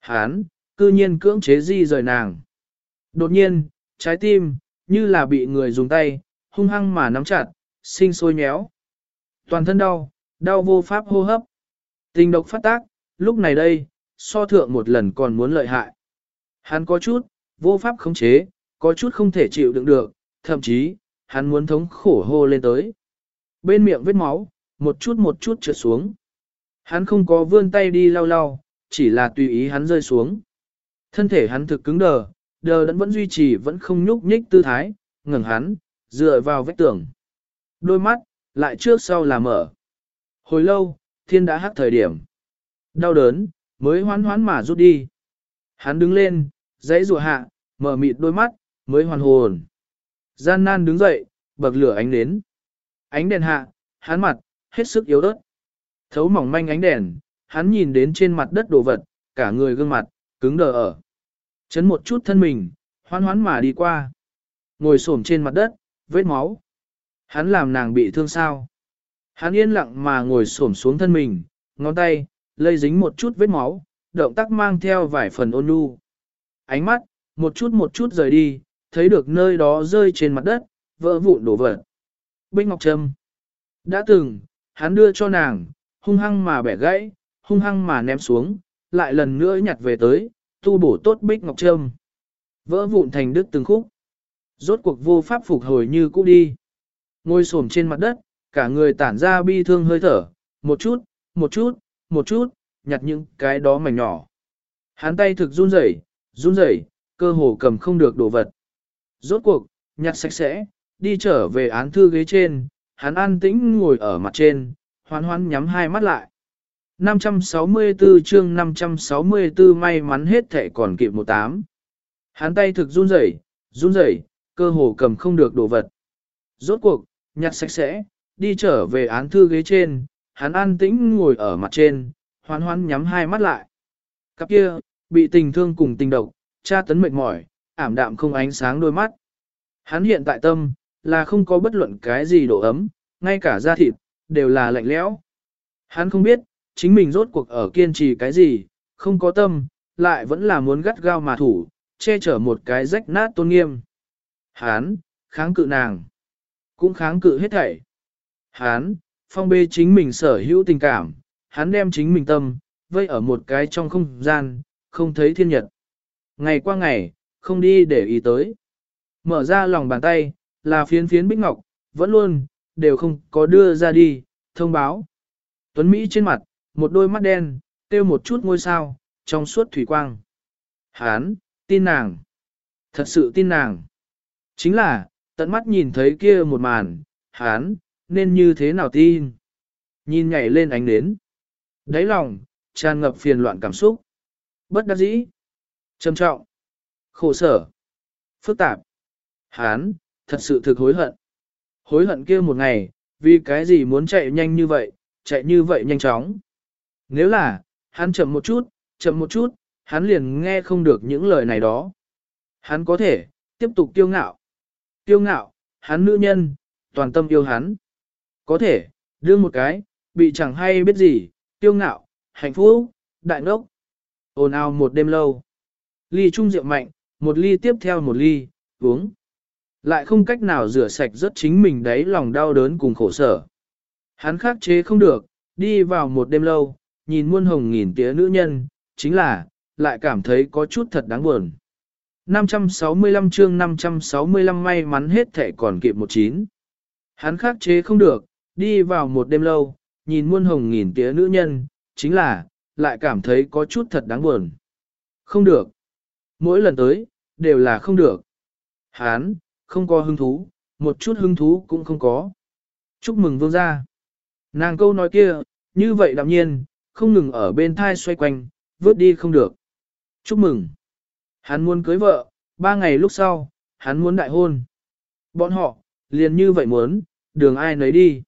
Hán, cư nhiên cưỡng chế di rời nàng. Đột nhiên, trái tim, như là bị người dùng tay, hung hăng mà nắm chặt, sinh sôi nhéo. Toàn thân đau, đau vô pháp hô hấp. Tình độc phát tác, lúc này đây, so thượng một lần còn muốn lợi hại. Hắn có chút, vô pháp khống chế, có chút không thể chịu đựng được, thậm chí, hắn muốn thống khổ hô lên tới. Bên miệng vết máu, một chút một chút trượt xuống. Hắn không có vươn tay đi lau lau, chỉ là tùy ý hắn rơi xuống. Thân thể hắn thực cứng đờ, đờ đẫn vẫn duy trì vẫn không nhúc nhích tư thái, ngẩng hắn, dựa vào vách tường. Đôi mắt, lại trước sau là mở. Hồi lâu, thiên đã hát thời điểm. Đau đớn, mới hoán hoán mà rút đi. Hắn đứng lên, dãy rùa hạ, mở mịt đôi mắt, mới hoàn hồn. Gian nan đứng dậy, bậc lửa ánh đến. Ánh đèn hạ, hắn mặt, hết sức yếu ớt. Thấu mỏng manh ánh đèn, hắn nhìn đến trên mặt đất đồ vật, cả người gương mặt, cứng đờ ở. Chấn một chút thân mình, hoan hoán mà đi qua. Ngồi xổm trên mặt đất, vết máu. Hắn làm nàng bị thương sao. Hắn yên lặng mà ngồi xổm xuống thân mình, ngón tay, lây dính một chút vết máu, động tác mang theo vài phần ôn nhu. Ánh mắt, một chút một chút rời đi, thấy được nơi đó rơi trên mặt đất, vỡ vụn đổ vật. Bích Ngọc Trâm. Đã từng, hắn đưa cho nàng, hung hăng mà bẻ gãy, hung hăng mà ném xuống, lại lần nữa nhặt về tới, tu bổ tốt Bích Ngọc Trâm. Vỡ vụn thành đứt từng khúc. Rốt cuộc vô pháp phục hồi như cũ đi. Ngồi xổm trên mặt đất, cả người tản ra bi thương hơi thở, một chút, một chút, một chút, nhặt những cái đó mảnh nhỏ. Hắn tay thực run rẩy, run rẩy, cơ hồ cầm không được đồ vật. Rốt cuộc, nhặt sạch sẽ, đi trở về án thư ghế trên, hắn an tĩnh ngồi ở mặt trên, hoan hoan nhắm hai mắt lại. 564 chương 564 may mắn hết thẻ còn kịp một tám. Hắn tay thực run rẩy, run rẩy, cơ hồ cầm không được đồ vật. Rốt cuộc, nhặt sạch sẽ, đi trở về án thư ghế trên, hắn an tĩnh ngồi ở mặt trên, hoan hoan nhắm hai mắt lại. Cặp kia, bị tình thương cùng tình độc, tra tấn mệt mỏi, ảm đạm không ánh sáng đôi mắt. Hắn hiện tại tâm, là không có bất luận cái gì độ ấm, ngay cả da thịt, đều là lạnh lẽo. Hắn không biết, chính mình rốt cuộc ở kiên trì cái gì, không có tâm, lại vẫn là muốn gắt gao mà thủ, che chở một cái rách nát tôn nghiêm. Hán, kháng cự nàng, cũng kháng cự hết thảy. Hán, phong bê chính mình sở hữu tình cảm, hắn đem chính mình tâm, vây ở một cái trong không gian, không thấy thiên nhật. Ngày qua ngày, không đi để ý tới. Mở ra lòng bàn tay, là phiến phiến bích ngọc, vẫn luôn, đều không có đưa ra đi, thông báo. Tuấn Mỹ trên mặt, một đôi mắt đen, tiêu một chút ngôi sao, trong suốt thủy quang. Hán, tin nàng. Thật sự tin nàng. Chính là, tận mắt nhìn thấy kia một màn, hán, nên như thế nào tin. Nhìn nhảy lên ánh đến. Đáy lòng, tràn ngập phiền loạn cảm xúc. Bất đắc dĩ. Trầm trọng. Khổ sở. Phức tạp. Hán, thật sự thực hối hận. Hối hận kia một ngày, vì cái gì muốn chạy nhanh như vậy, chạy như vậy nhanh chóng. Nếu là, hắn chậm một chút, chậm một chút, hắn liền nghe không được những lời này đó. Hắn có thể, tiếp tục kiêu ngạo. kiêu ngạo, hắn nữ nhân, toàn tâm yêu hắn. Có thể, đưa một cái, bị chẳng hay biết gì, kiêu ngạo, hạnh phúc, đại ngốc. Ồn ào một đêm lâu. Ly trung rượu mạnh, một ly tiếp theo một ly, uống. Lại không cách nào rửa sạch rất chính mình đấy lòng đau đớn cùng khổ sở. Hắn khắc chế không được, đi vào một đêm lâu, nhìn muôn hồng nghìn tía nữ nhân, chính là, lại cảm thấy có chút thật đáng buồn. 565 chương 565 may mắn hết thể còn kịp một chín. Hắn khắc chế không được, đi vào một đêm lâu, nhìn muôn hồng nghìn tía nữ nhân, chính là, lại cảm thấy có chút thật đáng buồn. Không được. Mỗi lần tới, đều là không được. Hán, không có hứng thú, một chút hứng thú cũng không có. Chúc mừng vương gia. Nàng câu nói kia, như vậy đạm nhiên, không ngừng ở bên thai xoay quanh, vớt đi không được. Chúc mừng! Hắn muốn cưới vợ, ba ngày lúc sau, hắn muốn đại hôn. Bọn họ, liền như vậy muốn, đường ai nấy đi.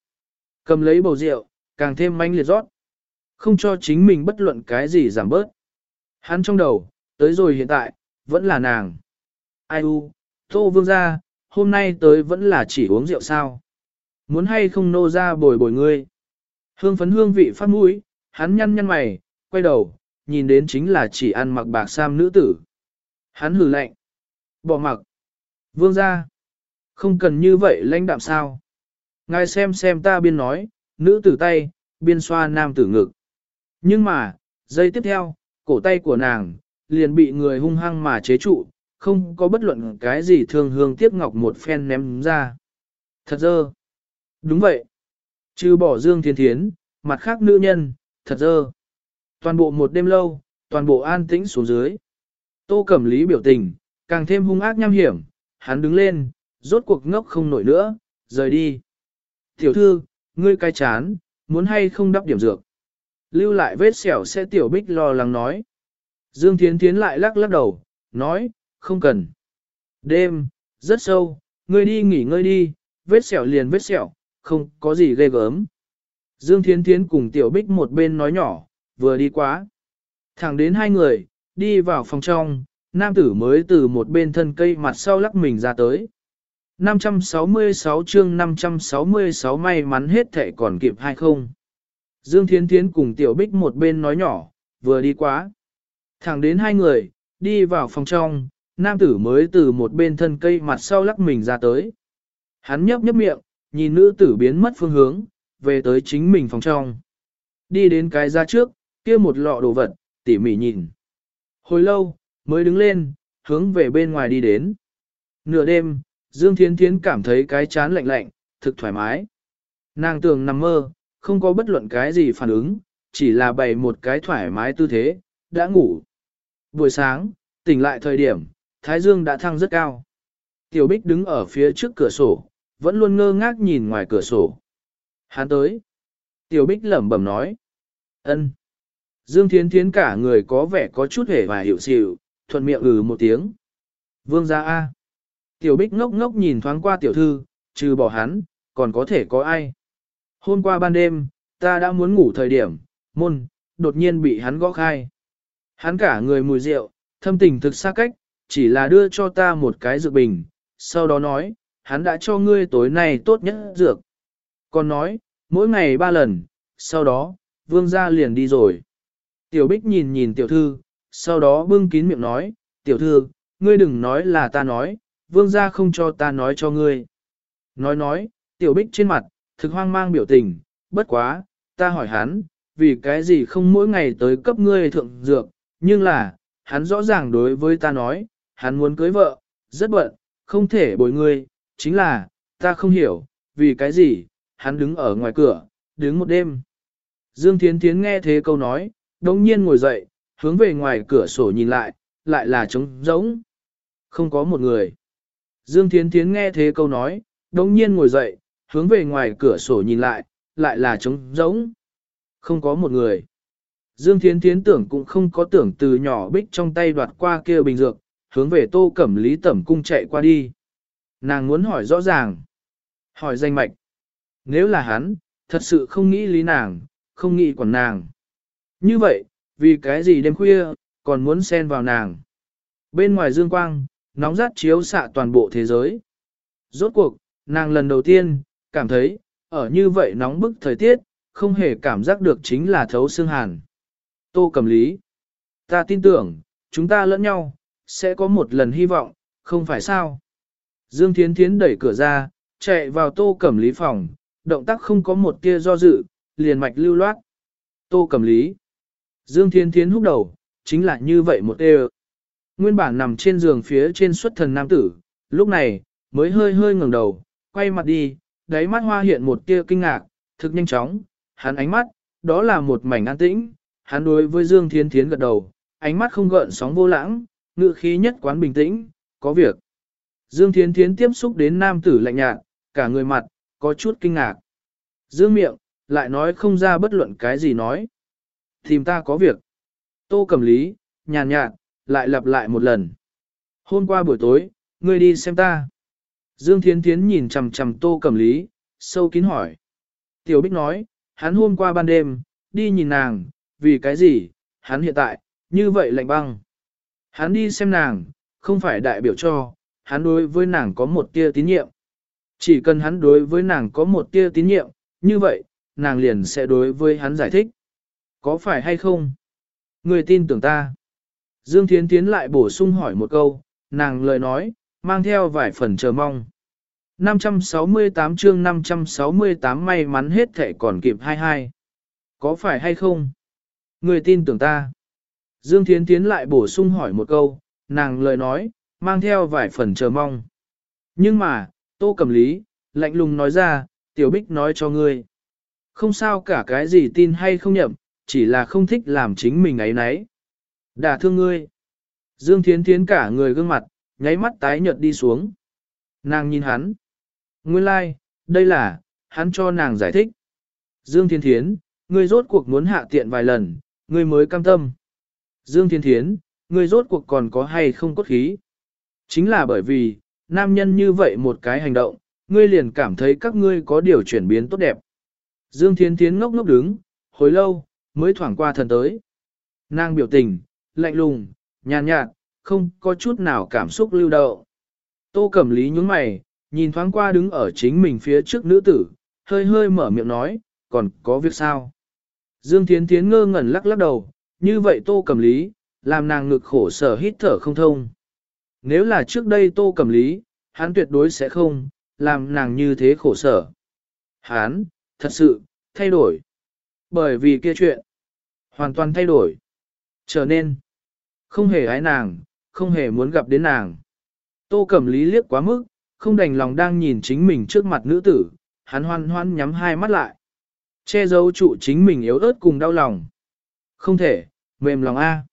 Cầm lấy bầu rượu, càng thêm manh liệt rót. Không cho chính mình bất luận cái gì giảm bớt. Hắn trong đầu, tới rồi hiện tại, vẫn là nàng. Ai u, tô vương gia, hôm nay tới vẫn là chỉ uống rượu sao. Muốn hay không nô ra bồi bồi ngươi. Hương phấn hương vị phát mũi, hắn nhăn nhăn mày, quay đầu, nhìn đến chính là chỉ ăn mặc bạc sam nữ tử. Hắn hử lạnh. Bỏ mặc. Vương gia. Không cần như vậy lãnh đạm sao. Ngài xem xem ta biên nói, nữ tử tay, biên xoa nam tử ngực. Nhưng mà, giây tiếp theo, cổ tay của nàng, liền bị người hung hăng mà chế trụ, không có bất luận cái gì thương hương tiếc ngọc một phen ném ra. Thật dơ. Đúng vậy. Trừ bỏ Dương Thiên Thiến, mặt khác nữ nhân, thật dơ. Toàn bộ một đêm lâu, toàn bộ an tĩnh xuống dưới. Tô Cẩm Lý biểu tình, càng thêm hung ác nham hiểm, hắn đứng lên, rốt cuộc ngốc không nổi nữa, rời đi. Tiểu thư, ngươi cai chán, muốn hay không đắp điểm dược. Lưu lại vết sẹo sẽ tiểu bích lo lắng nói. Dương Thiến Thiến lại lắc lắc đầu, nói, không cần. Đêm, rất sâu, ngươi đi nghỉ ngơi đi, vết sẹo liền vết sẹo, không có gì ghê gớm. Dương Thiến Thiến cùng tiểu bích một bên nói nhỏ, vừa đi quá. Thẳng đến hai người, đi vào phòng trong, nam tử mới từ một bên thân cây mặt sau lắc mình ra tới. 566 chương 566 may mắn hết thệ còn kịp hay không. Dương Thiến Thiến cùng Tiểu Bích một bên nói nhỏ, vừa đi quá. Thẳng đến hai người, đi vào phòng trong, nam tử mới từ một bên thân cây mặt sau lắc mình ra tới. Hắn nhấp nhấp miệng, nhìn nữ tử biến mất phương hướng, về tới chính mình phòng trong. Đi đến cái ra trước, kia một lọ đồ vật, tỉ mỉ nhìn. Hồi lâu, mới đứng lên, hướng về bên ngoài đi đến. Nửa đêm, Dương Thiến Thiến cảm thấy cái chán lạnh lạnh, thực thoải mái. Nàng tưởng nằm mơ, không có bất luận cái gì phản ứng, chỉ là bày một cái thoải mái tư thế, đã ngủ. Buổi sáng, tỉnh lại thời điểm, Thái Dương đã thăng rất cao. Tiểu Bích đứng ở phía trước cửa sổ, vẫn luôn ngơ ngác nhìn ngoài cửa sổ. Hắn tới. Tiểu Bích lẩm bẩm nói. ân. Dương Thiến Thiến cả người có vẻ có chút hề và hiểu xịu, thuận miệng ừ một tiếng. Vương gia A. Tiểu Bích ngốc ngốc nhìn thoáng qua tiểu thư, trừ bỏ hắn, còn có thể có ai. Hôm qua ban đêm, ta đã muốn ngủ thời điểm, môn, đột nhiên bị hắn gõ khai. Hắn cả người mùi rượu, thâm tình thực xa cách, chỉ là đưa cho ta một cái dược bình, sau đó nói, hắn đã cho ngươi tối nay tốt nhất dược. Còn nói, mỗi ngày ba lần, sau đó, vương gia liền đi rồi. Tiểu Bích nhìn nhìn tiểu thư, sau đó bưng kín miệng nói, tiểu thư, ngươi đừng nói là ta nói, vương gia không cho ta nói cho ngươi. Nói nói, tiểu Bích trên mặt, thực hoang mang biểu tình, bất quá, ta hỏi hắn, vì cái gì không mỗi ngày tới cấp ngươi thượng dược, nhưng là, hắn rõ ràng đối với ta nói, hắn muốn cưới vợ, rất bận, không thể bồi ngươi, chính là, ta không hiểu, vì cái gì, hắn đứng ở ngoài cửa, đứng một đêm. Dương Thiến Thiến nghe thế câu nói, đồng nhiên ngồi dậy, hướng về ngoài cửa sổ nhìn lại, lại là trống rỗng. Không có một người. Dương Thiến Thiến nghe thế câu nói, đồng nhiên ngồi dậy, hướng về ngoài cửa sổ nhìn lại, lại là trống rỗng. Không có một người. Dương Thiến Thiến tưởng cũng không có tưởng từ nhỏ bích trong tay đoạt qua kia bình dược, hướng về tô cẩm lý tẩm cung chạy qua đi. Nàng muốn hỏi rõ ràng. Hỏi danh mạch. Nếu là hắn, thật sự không nghĩ lý nàng, không nghĩ quản nàng. Như vậy, vì cái gì đêm khuya, còn muốn xen vào nàng. Bên ngoài dương quang, nóng rát chiếu xạ toàn bộ thế giới. Rốt cuộc, nàng lần đầu tiên, cảm thấy, ở như vậy nóng bức thời tiết, không hề cảm giác được chính là thấu xương hàn. Tô cầm lý. Ta tin tưởng, chúng ta lẫn nhau, sẽ có một lần hy vọng, không phải sao. Dương Thiến Thiến đẩy cửa ra, chạy vào tô cẩm lý phòng, động tác không có một tia do dự, liền mạch lưu loát. Tô cẩm lý. Dương Thiến Thiến húc đầu, chính là như vậy một tê Nguyên bản nằm trên giường phía trên xuất thần nam tử, lúc này, mới hơi hơi ngẩng đầu, quay mặt đi, đáy mắt hoa hiện một tia kinh ngạc, thực nhanh chóng, hắn ánh mắt, đó là một mảnh an tĩnh, hắn đối với Dương Thiến Thiến gật đầu, ánh mắt không gợn sóng vô lãng, ngự khí nhất quán bình tĩnh, có việc. Dương Thiến Thiến tiếp xúc đến nam tử lạnh nhạt, cả người mặt, có chút kinh ngạc. Dương miệng, lại nói không ra bất luận cái gì nói. Tìm ta có việc. Tô cầm lý, nhàn nhạt, lại lặp lại một lần. Hôm qua buổi tối, ngươi đi xem ta. Dương Thiến Thiến nhìn chằm chằm tô cầm lý, sâu kín hỏi. Tiểu Bích nói, hắn hôm qua ban đêm, đi nhìn nàng, vì cái gì, hắn hiện tại, như vậy lạnh băng. Hắn đi xem nàng, không phải đại biểu cho, hắn đối với nàng có một tia tín nhiệm. Chỉ cần hắn đối với nàng có một tia tín nhiệm, như vậy, nàng liền sẽ đối với hắn giải thích. Có phải hay không? Người tin tưởng ta. Dương Thiến Tiến lại bổ sung hỏi một câu, nàng lời nói, mang theo vài phần chờ mong. 568 chương 568 may mắn hết thể còn kịp 22. Có phải hay không? Người tin tưởng ta. Dương Thiến Tiến lại bổ sung hỏi một câu, nàng lời nói, mang theo vài phần chờ mong. Nhưng mà, Tô Cẩm Lý, lạnh lùng nói ra, Tiểu Bích nói cho ngươi. Không sao cả cái gì tin hay không nhậm, chỉ là không thích làm chính mình ấy nấy. Đả thương ngươi. Dương Thiến Thiến cả người gương mặt, nháy mắt tái nhợt đi xuống. Nàng nhìn hắn. Nguyên lai, like, đây là, hắn cho nàng giải thích. Dương Thiên Thiến, ngươi rốt cuộc muốn hạ tiện vài lần, ngươi mới cam tâm. Dương Thiên Thiến, ngươi rốt cuộc còn có hay không cốt khí. Chính là bởi vì, nam nhân như vậy một cái hành động, ngươi liền cảm thấy các ngươi có điều chuyển biến tốt đẹp. Dương Thiên Thiến ngốc ngốc đứng, hồi lâu, mới thoảng qua thần tới. Nàng biểu tình, lạnh lùng, nhàn nhạt, không có chút nào cảm xúc lưu đậu. Tô Cẩm Lý nhướng mày, nhìn thoáng qua đứng ở chính mình phía trước nữ tử, hơi hơi mở miệng nói, còn có việc sao? Dương Thiến Thiến ngơ ngẩn lắc lắc đầu, như vậy Tô cầm Lý, làm nàng ngực khổ sở hít thở không thông. Nếu là trước đây Tô cầm Lý, hắn tuyệt đối sẽ không, làm nàng như thế khổ sở. Hắn, thật sự, thay đổi. Bởi vì kia chuyện, hoàn toàn thay đổi. Trở nên, không hề ái nàng, không hề muốn gặp đến nàng. Tô Cẩm Lý liếc quá mức, không đành lòng đang nhìn chính mình trước mặt nữ tử, hắn hoan hoan nhắm hai mắt lại. Che giấu trụ chính mình yếu ớt cùng đau lòng. Không thể, mềm lòng A.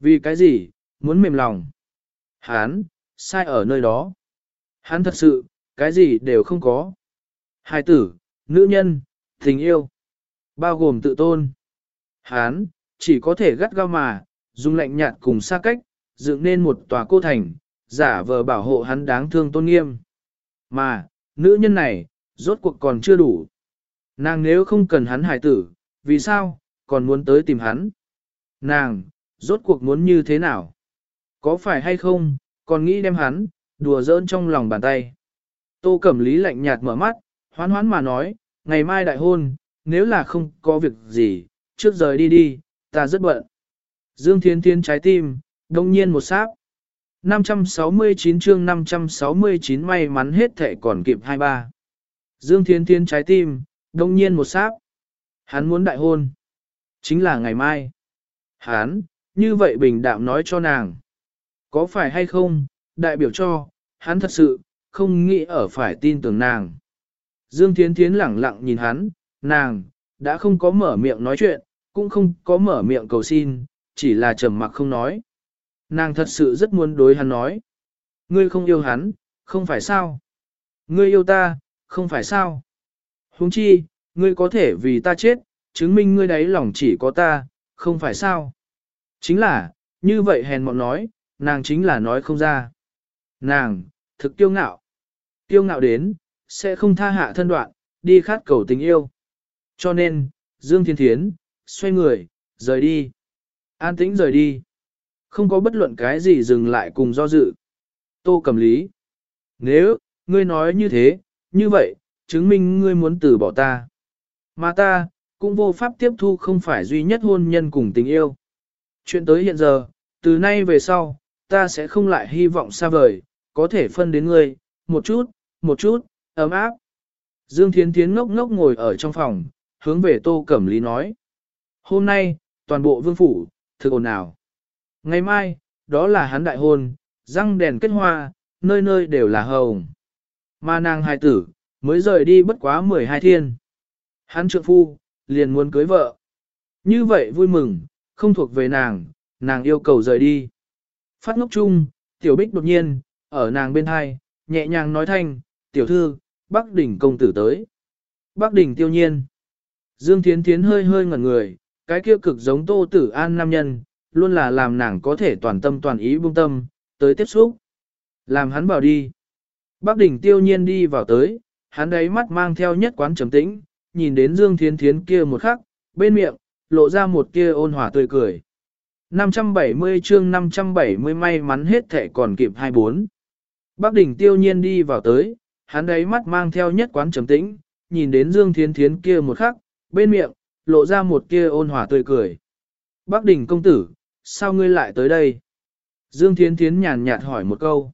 Vì cái gì, muốn mềm lòng. Hán sai ở nơi đó. Hán thật sự, cái gì đều không có. Hai tử, nữ nhân, tình yêu, bao gồm tự tôn. Hán chỉ có thể gắt gao mà, dùng lạnh nhạt cùng xa cách, dựng nên một tòa cô thành, giả vờ bảo hộ hắn đáng thương tôn nghiêm. Mà, nữ nhân này, rốt cuộc còn chưa đủ. Nàng nếu không cần hắn hài tử, vì sao, còn muốn tới tìm hắn? Nàng, rốt cuộc muốn như thế nào? Có phải hay không, còn nghĩ đem hắn, đùa giỡn trong lòng bàn tay. Tô Cẩm Lý lạnh nhạt mở mắt, hoán hoán mà nói, ngày mai đại hôn, nếu là không có việc gì, trước rời đi đi, ta rất bận. Dương Thiên Thiên trái tim, đông nhiên một sáp. 569 chương 569 may mắn hết thể còn kịp 23. Dương Thiên Thiên trái tim, đông nhiên một sáp. Hắn muốn đại hôn. Chính là ngày mai. Hán, như vậy bình đạm nói cho nàng. Có phải hay không, đại biểu cho, hắn thật sự, không nghĩ ở phải tin tưởng nàng. Dương Thiến Thiến lẳng lặng nhìn hắn, nàng, đã không có mở miệng nói chuyện, cũng không có mở miệng cầu xin, chỉ là trầm mặc không nói. Nàng thật sự rất muốn đối hắn nói. Ngươi không yêu hắn, không phải sao? Ngươi yêu ta, không phải sao? huống chi, ngươi có thể vì ta chết, chứng minh ngươi đấy lòng chỉ có ta, không phải sao? Chính là, như vậy hèn mọn nói, nàng chính là nói không ra. Nàng, thực tiêu ngạo. Tiêu ngạo đến, sẽ không tha hạ thân đoạn, đi khát cầu tình yêu. Cho nên, Dương Thiên Thiến, xoay người, rời đi. An tĩnh rời đi. Không có bất luận cái gì dừng lại cùng do dự. Tô cầm lý. Nếu, ngươi nói như thế, như vậy, chứng minh ngươi muốn từ bỏ ta. Mà ta, cũng vô pháp tiếp thu không phải duy nhất hôn nhân cùng tình yêu. Chuyện tới hiện giờ, từ nay về sau, ta sẽ không lại hy vọng xa vời, có thể phân đến ngươi, một chút, một chút, ấm áp. Dương Thiến Thiến ngốc ngốc ngồi ở trong phòng, hướng về Tô Cẩm Lý nói. Hôm nay, toàn bộ vương phủ, thực ồn ào. Ngày mai, đó là hắn đại hôn, răng đèn kết hoa, nơi nơi đều là hồng. Mà nàng hài tử, mới rời đi bất quá 12 thiên. Hắn trượng phu, liền muốn cưới vợ. Như vậy vui mừng, không thuộc về nàng, nàng yêu cầu rời đi. Phát ngốc chung, tiểu bích đột nhiên, ở nàng bên hai, nhẹ nhàng nói thanh, tiểu thư, Bắc đỉnh công tử tới. Bắc đỉnh tiêu nhiên. Dương Thiến Thiến hơi hơi ngẩn người, cái kia cực giống Tô Tử An nam nhân, luôn là làm nàng có thể toàn tâm toàn ý buông tâm, tới tiếp xúc. Làm hắn bảo đi. Bác đỉnh tiêu nhiên đi vào tới, hắn đấy mắt mang theo nhất quán trầm tĩnh, nhìn đến Dương Thiến Thiến kia một khắc, bên miệng, lộ ra một kia ôn hòa tươi cười. 570 chương 570 may mắn hết thẻ còn kịp 24. Bác đỉnh tiêu nhiên đi vào tới, hắn đấy mắt mang theo nhất quán trầm tĩnh, nhìn đến Dương Thiến Thiến kia một khắc, bên miệng, lộ ra một kia ôn hòa tươi cười. Bác đỉnh công tử, sao ngươi lại tới đây? Dương Thiến Thiến nhàn nhạt hỏi một câu.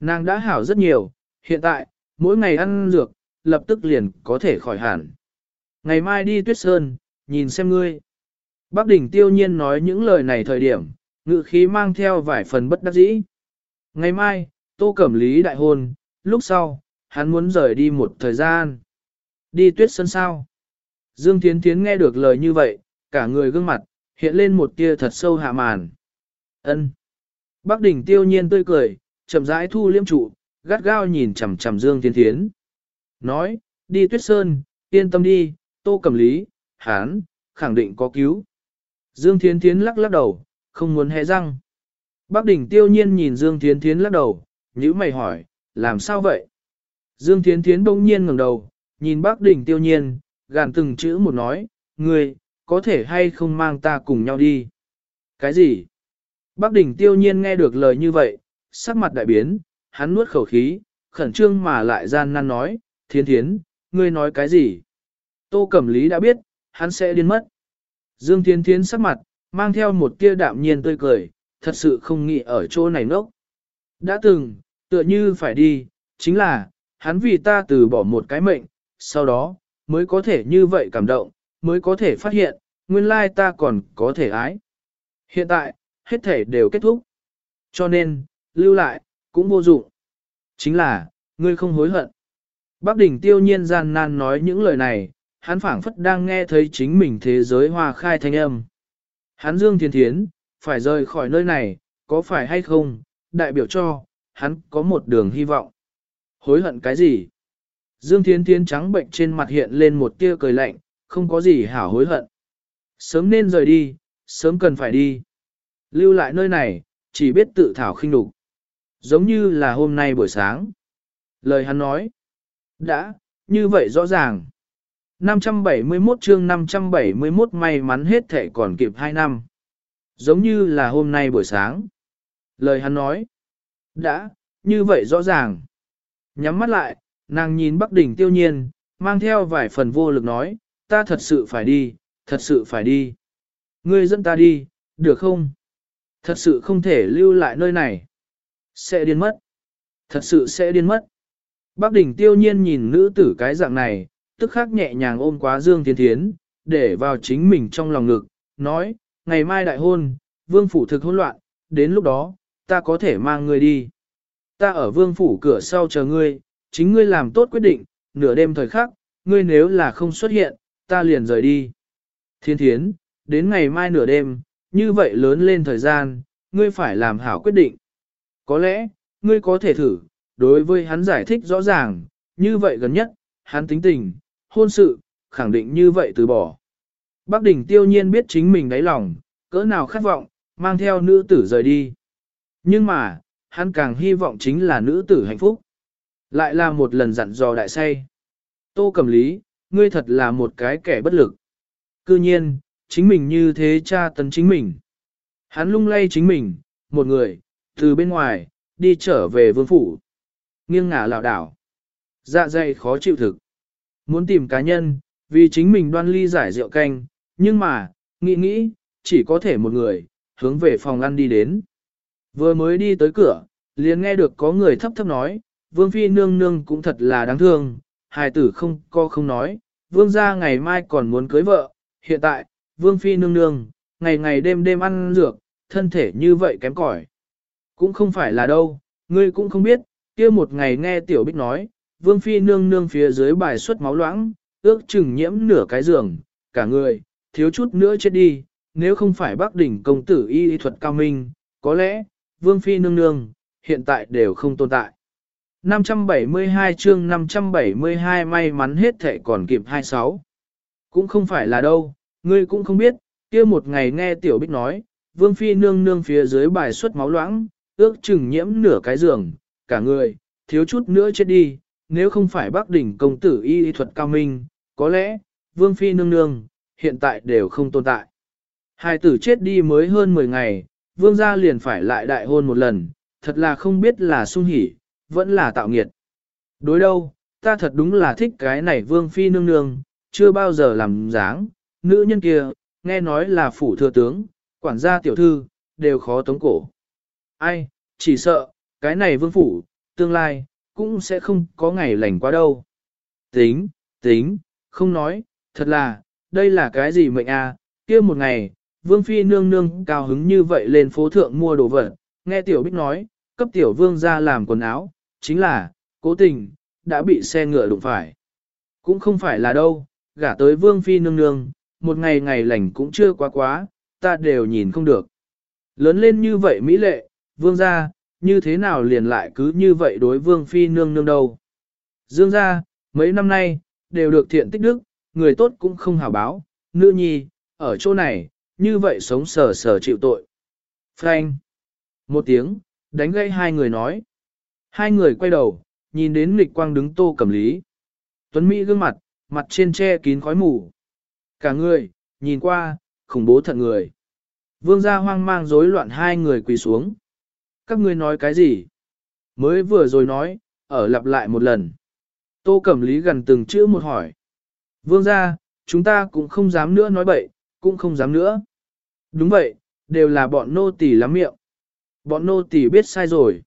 Nàng đã hảo rất nhiều, hiện tại, mỗi ngày ăn dược, lập tức liền có thể khỏi hẳn. Ngày mai đi tuyết sơn, nhìn xem ngươi. Bác đỉnh tiêu nhiên nói những lời này thời điểm, ngự khí mang theo vài phần bất đắc dĩ. Ngày mai, tô cẩm lý đại hôn, lúc sau, hắn muốn rời đi một thời gian. Đi tuyết sơn sao? Dương Thiến Thiến nghe được lời như vậy, cả người gương mặt, hiện lên một tia thật sâu hạ màn. ân Bác đỉnh tiêu nhiên tươi cười, chậm rãi thu liêm trụ, gắt gao nhìn chằm chằm Dương Thiến Thiến. Nói, đi tuyết sơn, yên tâm đi, tô cầm lý, hán, khẳng định có cứu. Dương Thiến Thiến lắc lắc đầu, không muốn hé răng. Bác đỉnh tiêu nhiên nhìn Dương Thiến Thiến lắc đầu, nhữ mày hỏi, làm sao vậy? Dương Thiến Thiến bỗng nhiên ngẩng đầu, nhìn bác đỉnh tiêu nhiên, gàn từng chữ một nói, người, có thể hay không mang ta cùng nhau đi? Cái gì? Bác đỉnh tiêu nhiên nghe được lời như vậy, sắc mặt đại biến, hắn nuốt khẩu khí, khẩn trương mà lại gian nan nói, thiên thiến, ngươi nói cái gì? Tô Cẩm Lý đã biết, hắn sẽ điên mất. Dương Thiên Thiến sắc mặt, mang theo một tia đạm nhiên tươi cười, thật sự không nghĩ ở chỗ này ngốc. Đã từng, tựa như phải đi, chính là, hắn vì ta từ bỏ một cái mệnh, sau đó, mới có thể như vậy cảm động, mới có thể phát hiện, nguyên lai ta còn có thể ái. Hiện tại, hết thể đều kết thúc. Cho nên, lưu lại, cũng vô dụng. Chính là, ngươi không hối hận. Bác đỉnh tiêu nhiên gian nan nói những lời này, hắn phảng phất đang nghe thấy chính mình thế giới hoa khai thanh âm. Hắn dương thiên thiến, phải rời khỏi nơi này, có phải hay không, đại biểu cho, hắn có một đường hy vọng. Hối hận cái gì? Dương Thiên Thiến trắng bệnh trên mặt hiện lên một tia cười lạnh, không có gì hảo hối hận. Sớm nên rời đi, sớm cần phải đi. Lưu lại nơi này, chỉ biết tự thảo khinh đục. Giống như là hôm nay buổi sáng. Lời hắn nói. Đã, như vậy rõ ràng. 571 chương 571 may mắn hết thể còn kịp 2 năm. Giống như là hôm nay buổi sáng. Lời hắn nói. Đã, như vậy rõ ràng. Nhắm mắt lại, nàng nhìn Bắc đỉnh tiêu nhiên, mang theo vài phần vô lực nói, ta thật sự phải đi, thật sự phải đi. Ngươi dẫn ta đi, được không? Thật sự không thể lưu lại nơi này. Sẽ điên mất. Thật sự sẽ điên mất. Bác đỉnh tiêu nhiên nhìn nữ tử cái dạng này, tức khắc nhẹ nhàng ôm quá Dương Thiên Thiến, để vào chính mình trong lòng ngực, nói, ngày mai đại hôn, vương phủ thực hỗn loạn, đến lúc đó, ta có thể mang ngươi đi. Ta ở vương phủ cửa sau chờ ngươi, chính ngươi làm tốt quyết định, nửa đêm thời khắc, ngươi nếu là không xuất hiện, ta liền rời đi. Thiên thiến, đến ngày mai nửa đêm, như vậy lớn lên thời gian, ngươi phải làm hảo quyết định. Có lẽ, ngươi có thể thử, đối với hắn giải thích rõ ràng, như vậy gần nhất, hắn tính tình, hôn sự, khẳng định như vậy từ bỏ. Bác đỉnh tiêu nhiên biết chính mình đáy lòng, cỡ nào khát vọng, mang theo nữ tử rời đi. Nhưng mà, hắn càng hy vọng chính là nữ tử hạnh phúc. Lại là một lần dặn dò đại say. Tô cầm lý, ngươi thật là một cái kẻ bất lực. Cư nhiên, chính mình như thế cha tấn chính mình. Hắn lung lay chính mình, một người, từ bên ngoài, đi trở về vương phủ. Nghiêng ngả lảo đảo. Dạ dày khó chịu thực. Muốn tìm cá nhân, vì chính mình đoan ly giải rượu canh, nhưng mà, nghĩ nghĩ, chỉ có thể một người, hướng về phòng ăn đi đến. Vừa mới đi tới cửa, liền nghe được có người thấp thấp nói, vương phi nương nương cũng thật là đáng thương, hài tử không co không nói, vương gia ngày mai còn muốn cưới vợ, hiện tại, vương phi nương nương, ngày ngày đêm đêm ăn dược, thân thể như vậy kém cỏi. Cũng không phải là đâu, ngươi cũng không biết, kia một ngày nghe tiểu bích nói, vương phi nương nương phía dưới bài xuất máu loãng, ước chừng nhiễm nửa cái giường, cả người, thiếu chút nữa chết đi, nếu không phải bác đỉnh công tử y thuật cao minh, có lẽ, vương phi nương nương, hiện tại đều không tồn tại. 572 chương 572 may mắn hết thể còn kịp 26. Cũng không phải là đâu, ngươi cũng không biết, kia một ngày nghe Tiểu Bích nói, Vương Phi nương nương phía dưới bài xuất máu loãng, ước chừng nhiễm nửa cái giường, cả người, thiếu chút nữa chết đi, nếu không phải bác đỉnh công tử y thuật cao minh, có lẽ, Vương Phi nương nương, hiện tại đều không tồn tại. Hai tử chết đi mới hơn 10 ngày, Vương gia liền phải lại đại hôn một lần, thật là không biết là sung hỉ, vẫn là tạo nghiệt. Đối đâu, ta thật đúng là thích cái này Vương Phi nương nương, chưa bao giờ làm dáng, nữ nhân kia, nghe nói là phủ thừa tướng, quản gia tiểu thư, đều khó tống cổ. Ai, chỉ sợ, cái này vương phủ, tương lai, cũng sẽ không có ngày lành quá đâu. Tính, tính, không nói, thật là, đây là cái gì mệnh à, kia một ngày, vương phi nương nương cao hứng như vậy lên phố thượng mua đồ vật, nghe tiểu bích nói, cấp tiểu vương ra làm quần áo, chính là, cố tình, đã bị xe ngựa đụng phải. Cũng không phải là đâu, gả tới vương phi nương nương, một ngày ngày lành cũng chưa quá quá, ta đều nhìn không được. Lớn lên như vậy mỹ lệ, vương gia, như thế nào liền lại cứ như vậy đối vương phi nương nương đâu. Dương gia, mấy năm nay, đều được thiện tích đức, người tốt cũng không hảo báo, nữ nhi, ở chỗ này, như vậy sống sờ sờ chịu tội. Frank. Một tiếng, đánh gây hai người nói. Hai người quay đầu, nhìn đến nghịch quang đứng tô cầm lý. Tuấn Mỹ gương mặt, mặt trên che kín khói mù. Cả người, nhìn qua, khủng bố thật người. Vương gia hoang mang rối loạn hai người quỳ xuống. Các ngươi nói cái gì? Mới vừa rồi nói, ở lặp lại một lần. Tô Cẩm Lý gần từng chữ một hỏi. Vương gia, chúng ta cũng không dám nữa nói bậy, cũng không dám nữa. Đúng vậy, đều là bọn nô tỳ lắm miệng. Bọn nô tỳ biết sai rồi.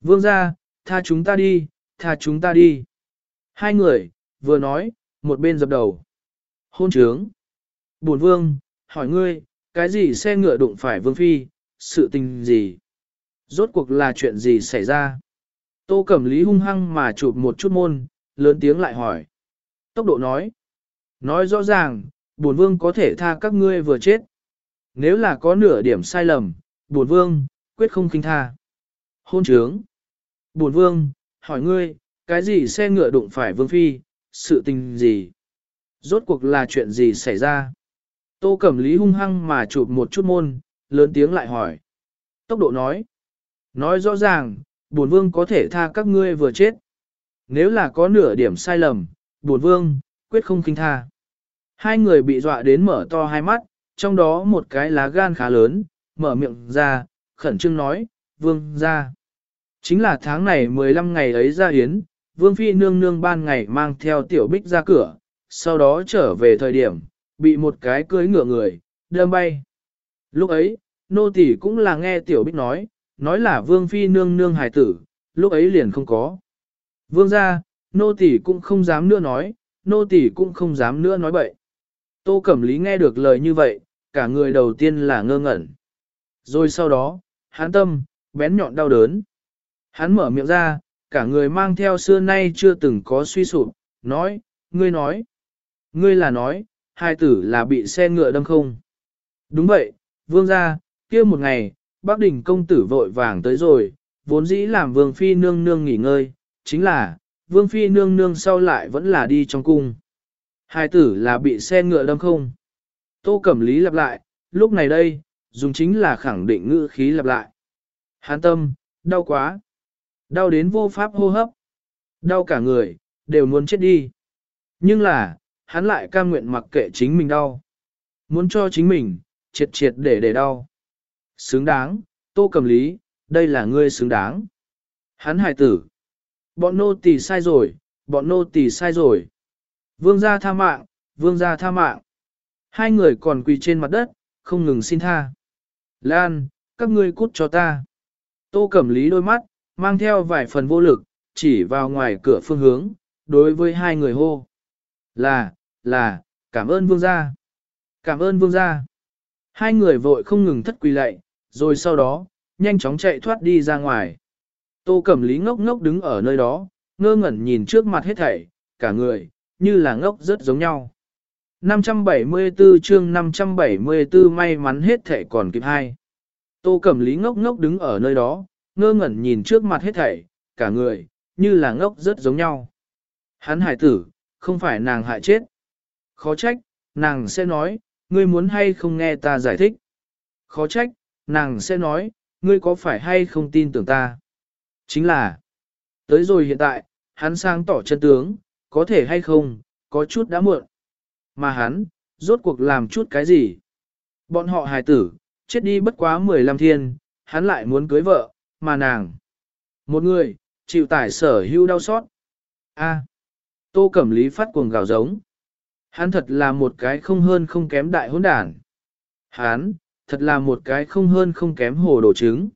Vương gia, tha chúng ta đi, tha chúng ta đi. Hai người, vừa nói, một bên dập đầu. Hôn trướng. Bổn vương, hỏi ngươi, cái gì xe ngựa đụng phải vương phi, sự tình gì? Rốt cuộc là chuyện gì xảy ra? Tô Cẩm Lý hung hăng mà chụp một chút môn, lớn tiếng lại hỏi. Tốc độ nói. Nói rõ ràng, bổn vương có thể tha các ngươi vừa chết. Nếu là có nửa điểm sai lầm, bổn vương, quyết không kinh tha. Hôn trướng. Bổn vương, hỏi ngươi, cái gì xe ngựa đụng phải vương phi, sự tình gì? Rốt cuộc là chuyện gì xảy ra? Tô Cẩm Lý hung hăng mà chụp một chút môn, lớn tiếng lại hỏi. Tốc độ nói. Nói rõ ràng, bổn vương có thể tha các ngươi vừa chết. Nếu là có nửa điểm sai lầm, bổn vương, quyết không kinh tha. Hai người bị dọa đến mở to hai mắt, trong đó một cái lá gan khá lớn, mở miệng ra, khẩn trương nói, vương ra. Chính là tháng này 15 ngày ấy ra hiến, vương phi nương nương ban ngày mang theo tiểu bích ra cửa, sau đó trở về thời điểm, bị một cái cưới ngựa người, đâm bay. Lúc ấy, nô tỳ cũng là nghe tiểu bích nói, nói là vương phi nương nương hài tử, lúc ấy liền không có. Vương ra, nô tỳ cũng không dám nữa nói, nô tỳ cũng không dám nữa nói bậy. Tô Cẩm Lý nghe được lời như vậy, cả người đầu tiên là ngơ ngẩn. Rồi sau đó, hán tâm, bén nhọn đau đớn. Hắn mở miệng ra, cả người mang theo xưa nay chưa từng có suy sụp, nói, ngươi nói. Ngươi là nói, hai tử là bị xe ngựa đâm không? Đúng vậy, vương gia, kia một ngày, bác đỉnh công tử vội vàng tới rồi, vốn dĩ làm vương phi nương nương nghỉ ngơi, chính là, vương phi nương nương sau lại vẫn là đi trong cung. Hai tử là bị xe ngựa đâm không? Tô Cẩm Lý lặp lại, lúc này đây, dùng chính là khẳng định ngữ khí lặp lại. Hán tâm, đau quá. Đau đến vô pháp hô hấp. Đau cả người, đều muốn chết đi. Nhưng là, hắn lại cam nguyện mặc kệ chính mình đau. Muốn cho chính mình, triệt triệt để để đau. Xứng đáng, tô cầm lý, đây là ngươi xứng đáng. Hắn hài tử. Bọn nô tỳ sai rồi, bọn nô tỳ sai rồi. Vương gia tha mạng, vương gia tha mạng. Hai người còn quỳ trên mặt đất, không ngừng xin tha. Lan, các ngươi cút cho ta. Tô Cẩm Lý đôi mắt, mang theo vài phần vô lực, chỉ vào ngoài cửa phương hướng, đối với hai người hô. Là, là, cảm ơn vương gia. Cảm ơn vương gia. Hai người vội không ngừng thất quỳ lạy, rồi sau đó, nhanh chóng chạy thoát đi ra ngoài. Tô Cẩm Lý ngốc ngốc đứng ở nơi đó, ngơ ngẩn nhìn trước mặt hết thảy, cả người, như là ngốc rất giống nhau. 574 chương 574 may mắn hết thảy còn kịp hai. Tô Cẩm Lý ngốc ngốc đứng ở nơi đó, ngơ ngẩn nhìn trước mặt hết thảy, cả người, như là ngốc rất giống nhau. Hắn hải tử, không phải nàng hại chết. Khó trách, nàng sẽ nói, ngươi muốn hay không nghe ta giải thích. Khó trách, nàng sẽ nói, ngươi có phải hay không tin tưởng ta. Chính là, tới rồi hiện tại, hắn sang tỏ chân tướng, có thể hay không, có chút đã muộn. Mà hắn, rốt cuộc làm chút cái gì? Bọn họ hài tử, chết đi bất quá 15 thiên, hắn lại muốn cưới vợ, mà nàng. Một người, chịu tải sở hưu đau xót. A. tô Cẩm Lý phát cuồng gào giống. Hắn thật là một cái không hơn không kém đại hỗn đản. Hắn, thật là một cái không hơn không kém hồ đồ trứng.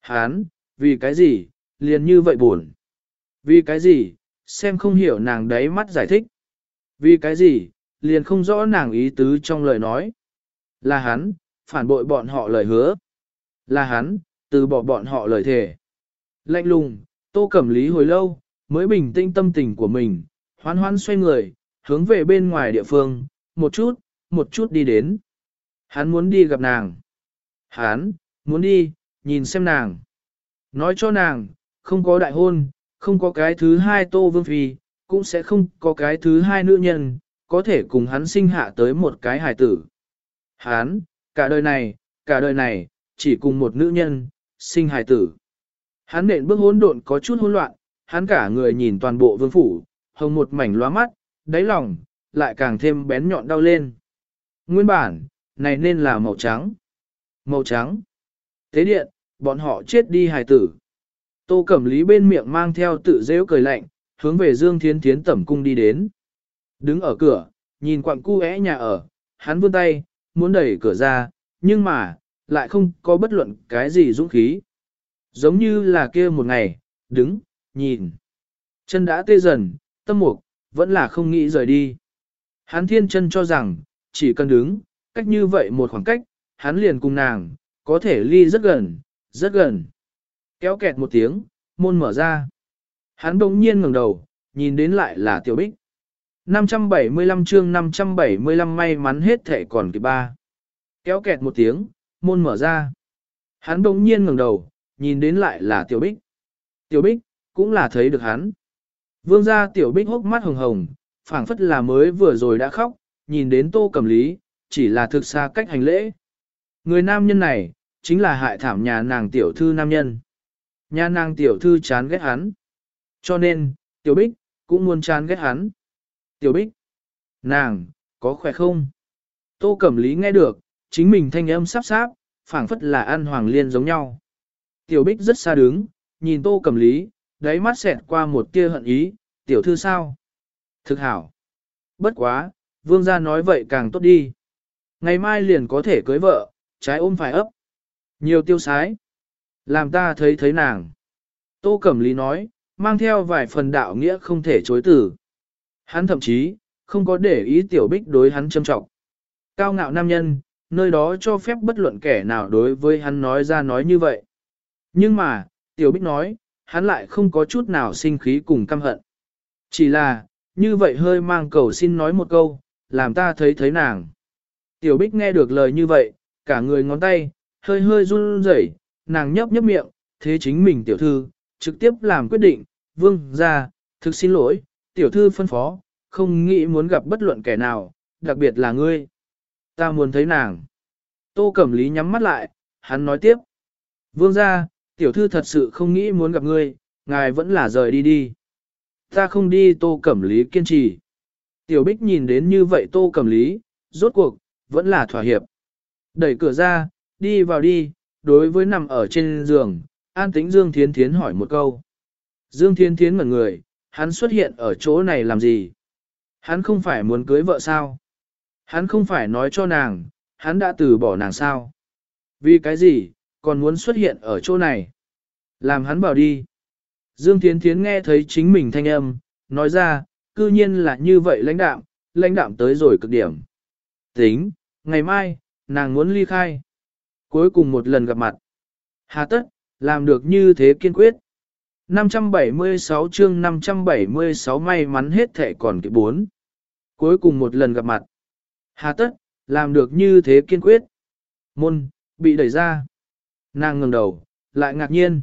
Hán, vì cái gì, liền như vậy buồn. Vì cái gì, xem không hiểu nàng đấy mắt giải thích. Vì cái gì, liền không rõ nàng ý tứ trong lời nói. Là hắn, phản bội bọn họ lời hứa. Là hắn, từ bỏ bọn họ lời thề. Lạnh lùng, tô cẩm lý hồi lâu, mới bình tĩnh tâm tình của mình, hoan hoan xoay người, hướng về bên ngoài địa phương, một chút, một chút đi đến. Hắn muốn đi gặp nàng. Hắn, muốn đi, nhìn xem nàng. Nói cho nàng, không có đại hôn, không có cái thứ hai tô vương phi, cũng sẽ không có cái thứ hai nữ nhân, có thể cùng hắn sinh hạ tới một cái hài tử. Hắn, cả đời này, cả đời này, chỉ cùng một nữ nhân, sinh hài tử. Hắn nện bước hỗn độn có chút hỗn loạn, hắn cả người nhìn toàn bộ vương phủ, hồng một mảnh loa mắt, đáy lòng, lại càng thêm bén nhọn đau lên. Nguyên bản, này nên là màu trắng. Màu trắng. Tế điện, bọn họ chết đi hài tử. Tô Cẩm Lý bên miệng mang theo tự rêu cười lạnh, hướng về Dương Thiến Thiến tẩm cung đi đến. Đứng ở cửa, nhìn quặng cu é nhà ở, hắn vươn tay, muốn đẩy cửa ra, nhưng mà, lại không có bất luận cái gì dũng khí. Giống như là kia một ngày, đứng, nhìn. Chân đã tê dần, tâm mục, vẫn là không nghĩ rời đi. Hắn thiên chân cho rằng, chỉ cần đứng, cách như vậy một khoảng cách, hắn liền cùng nàng, có thể ly rất gần, rất gần. Kéo kẹt một tiếng, môn mở ra. Hắn bỗng nhiên ngẩng đầu, nhìn đến lại là tiểu bích. 575 chương 575 may mắn hết thể còn kịp ba. Kéo kẹt một tiếng, môn mở ra. Hắn bỗng nhiên ngẩng đầu, nhìn đến lại là tiểu bích. Tiểu bích, cũng là thấy được hắn. Vương gia tiểu bích hốc mắt hồng hồng, phảng phất là mới vừa rồi đã khóc, nhìn đến tô cầm lý, chỉ là thực xa cách hành lễ. Người nam nhân này, chính là hại thảm nhà nàng tiểu thư nam nhân. Nhà nàng tiểu thư chán ghét hắn. Cho nên, tiểu bích, cũng muốn chán ghét hắn. Tiểu bích, nàng, có khỏe không? Tô Cẩm Lý nghe được, chính mình thanh âm sắp sáp, phảng phất là ăn hoàng liên giống nhau. Tiểu bích rất xa đứng, nhìn Tô Cẩm Lý, đáy mắt xẹt qua một tia hận ý, tiểu thư sao? Thực hảo. Bất quá, vương gia nói vậy càng tốt đi. Ngày mai liền có thể cưới vợ, trái ôm phải ấp. Nhiều tiêu sái. Làm ta thấy thấy nàng. Tô Cẩm Lý nói, mang theo vài phần đạo nghĩa không thể chối từ. Hắn thậm chí, không có để ý tiểu bích đối hắn châm trọng. Cao ngạo nam nhân, nơi đó cho phép bất luận kẻ nào đối với hắn nói ra nói như vậy. Nhưng mà, tiểu bích nói, hắn lại không có chút nào sinh khí cùng căm hận. Chỉ là, như vậy hơi mang cầu xin nói một câu, làm ta thấy thấy nàng. Tiểu bích nghe được lời như vậy, cả người ngón tay, hơi hơi run rẩy, nàng nhấp nhấp miệng, thế chính mình tiểu thư, trực tiếp làm quyết định, vương ra, thực xin lỗi, tiểu thư phân phó, không nghĩ muốn gặp bất luận kẻ nào, đặc biệt là ngươi. Ta muốn thấy nàng. Tô Cẩm Lý nhắm mắt lại, hắn nói tiếp. Vương ra, tiểu thư thật sự không nghĩ muốn gặp ngươi, ngài vẫn là rời đi đi. Ta không đi Tô Cẩm Lý kiên trì. Tiểu Bích nhìn đến như vậy Tô Cẩm Lý, rốt cuộc, vẫn là thỏa hiệp. Đẩy cửa ra, đi vào đi, đối với nằm ở trên giường, an tĩnh Dương Thiến Thiến hỏi một câu. Dương Thiến Thiến ngẩn người, hắn xuất hiện ở chỗ này làm gì? Hắn không phải muốn cưới vợ sao? Hắn không phải nói cho nàng, hắn đã từ bỏ nàng sao? Vì cái gì, còn muốn xuất hiện ở chỗ này? Làm hắn bảo đi. Dương Thiến Thiến nghe thấy chính mình thanh âm, nói ra, cư nhiên là như vậy lãnh đạm, lãnh đạm tới rồi cực điểm. Tính, ngày mai, nàng muốn ly khai. Cuối cùng một lần gặp mặt. Hà tất, làm được như thế kiên quyết. 576 chương 576 may mắn hết thể còn kịp bốn. Cuối cùng một lần gặp mặt. Hà tất, làm được như thế kiên quyết. Môn, bị đẩy ra. Nàng ngẩng đầu, lại ngạc nhiên.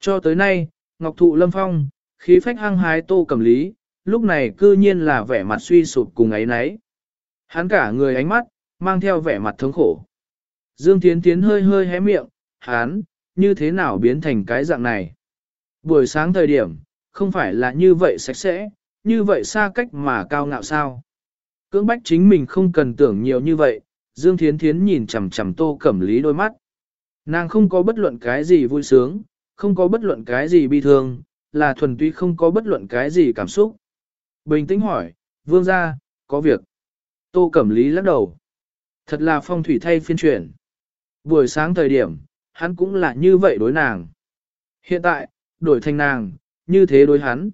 Cho tới nay, Ngọc Thụ Lâm Phong, khí phách hăng hái tô cầm lý, lúc này cư nhiên là vẻ mặt suy sụp cùng ấy nấy. Hắn cả người ánh mắt, mang theo vẻ mặt thống khổ. Dương Thiến Thiến hơi hơi hé miệng, hắn, như thế nào biến thành cái dạng này? Buổi sáng thời điểm, không phải là như vậy sạch sẽ, như vậy xa cách mà cao ngạo sao? Cưỡng bách chính mình không cần tưởng nhiều như vậy, Dương Thiến Thiến nhìn chằm chằm tô cẩm lý đôi mắt. Nàng không có bất luận cái gì vui sướng, không có bất luận cái gì bi thương, là thuần túy không có bất luận cái gì cảm xúc. Bình tĩnh hỏi, vương gia, có việc. Tô Cẩm Lý lắc đầu. Thật là phong thủy thay phiên chuyển. Buổi sáng thời điểm, hắn cũng là như vậy đối nàng. Hiện tại, đổi thành nàng, như thế đối hắn.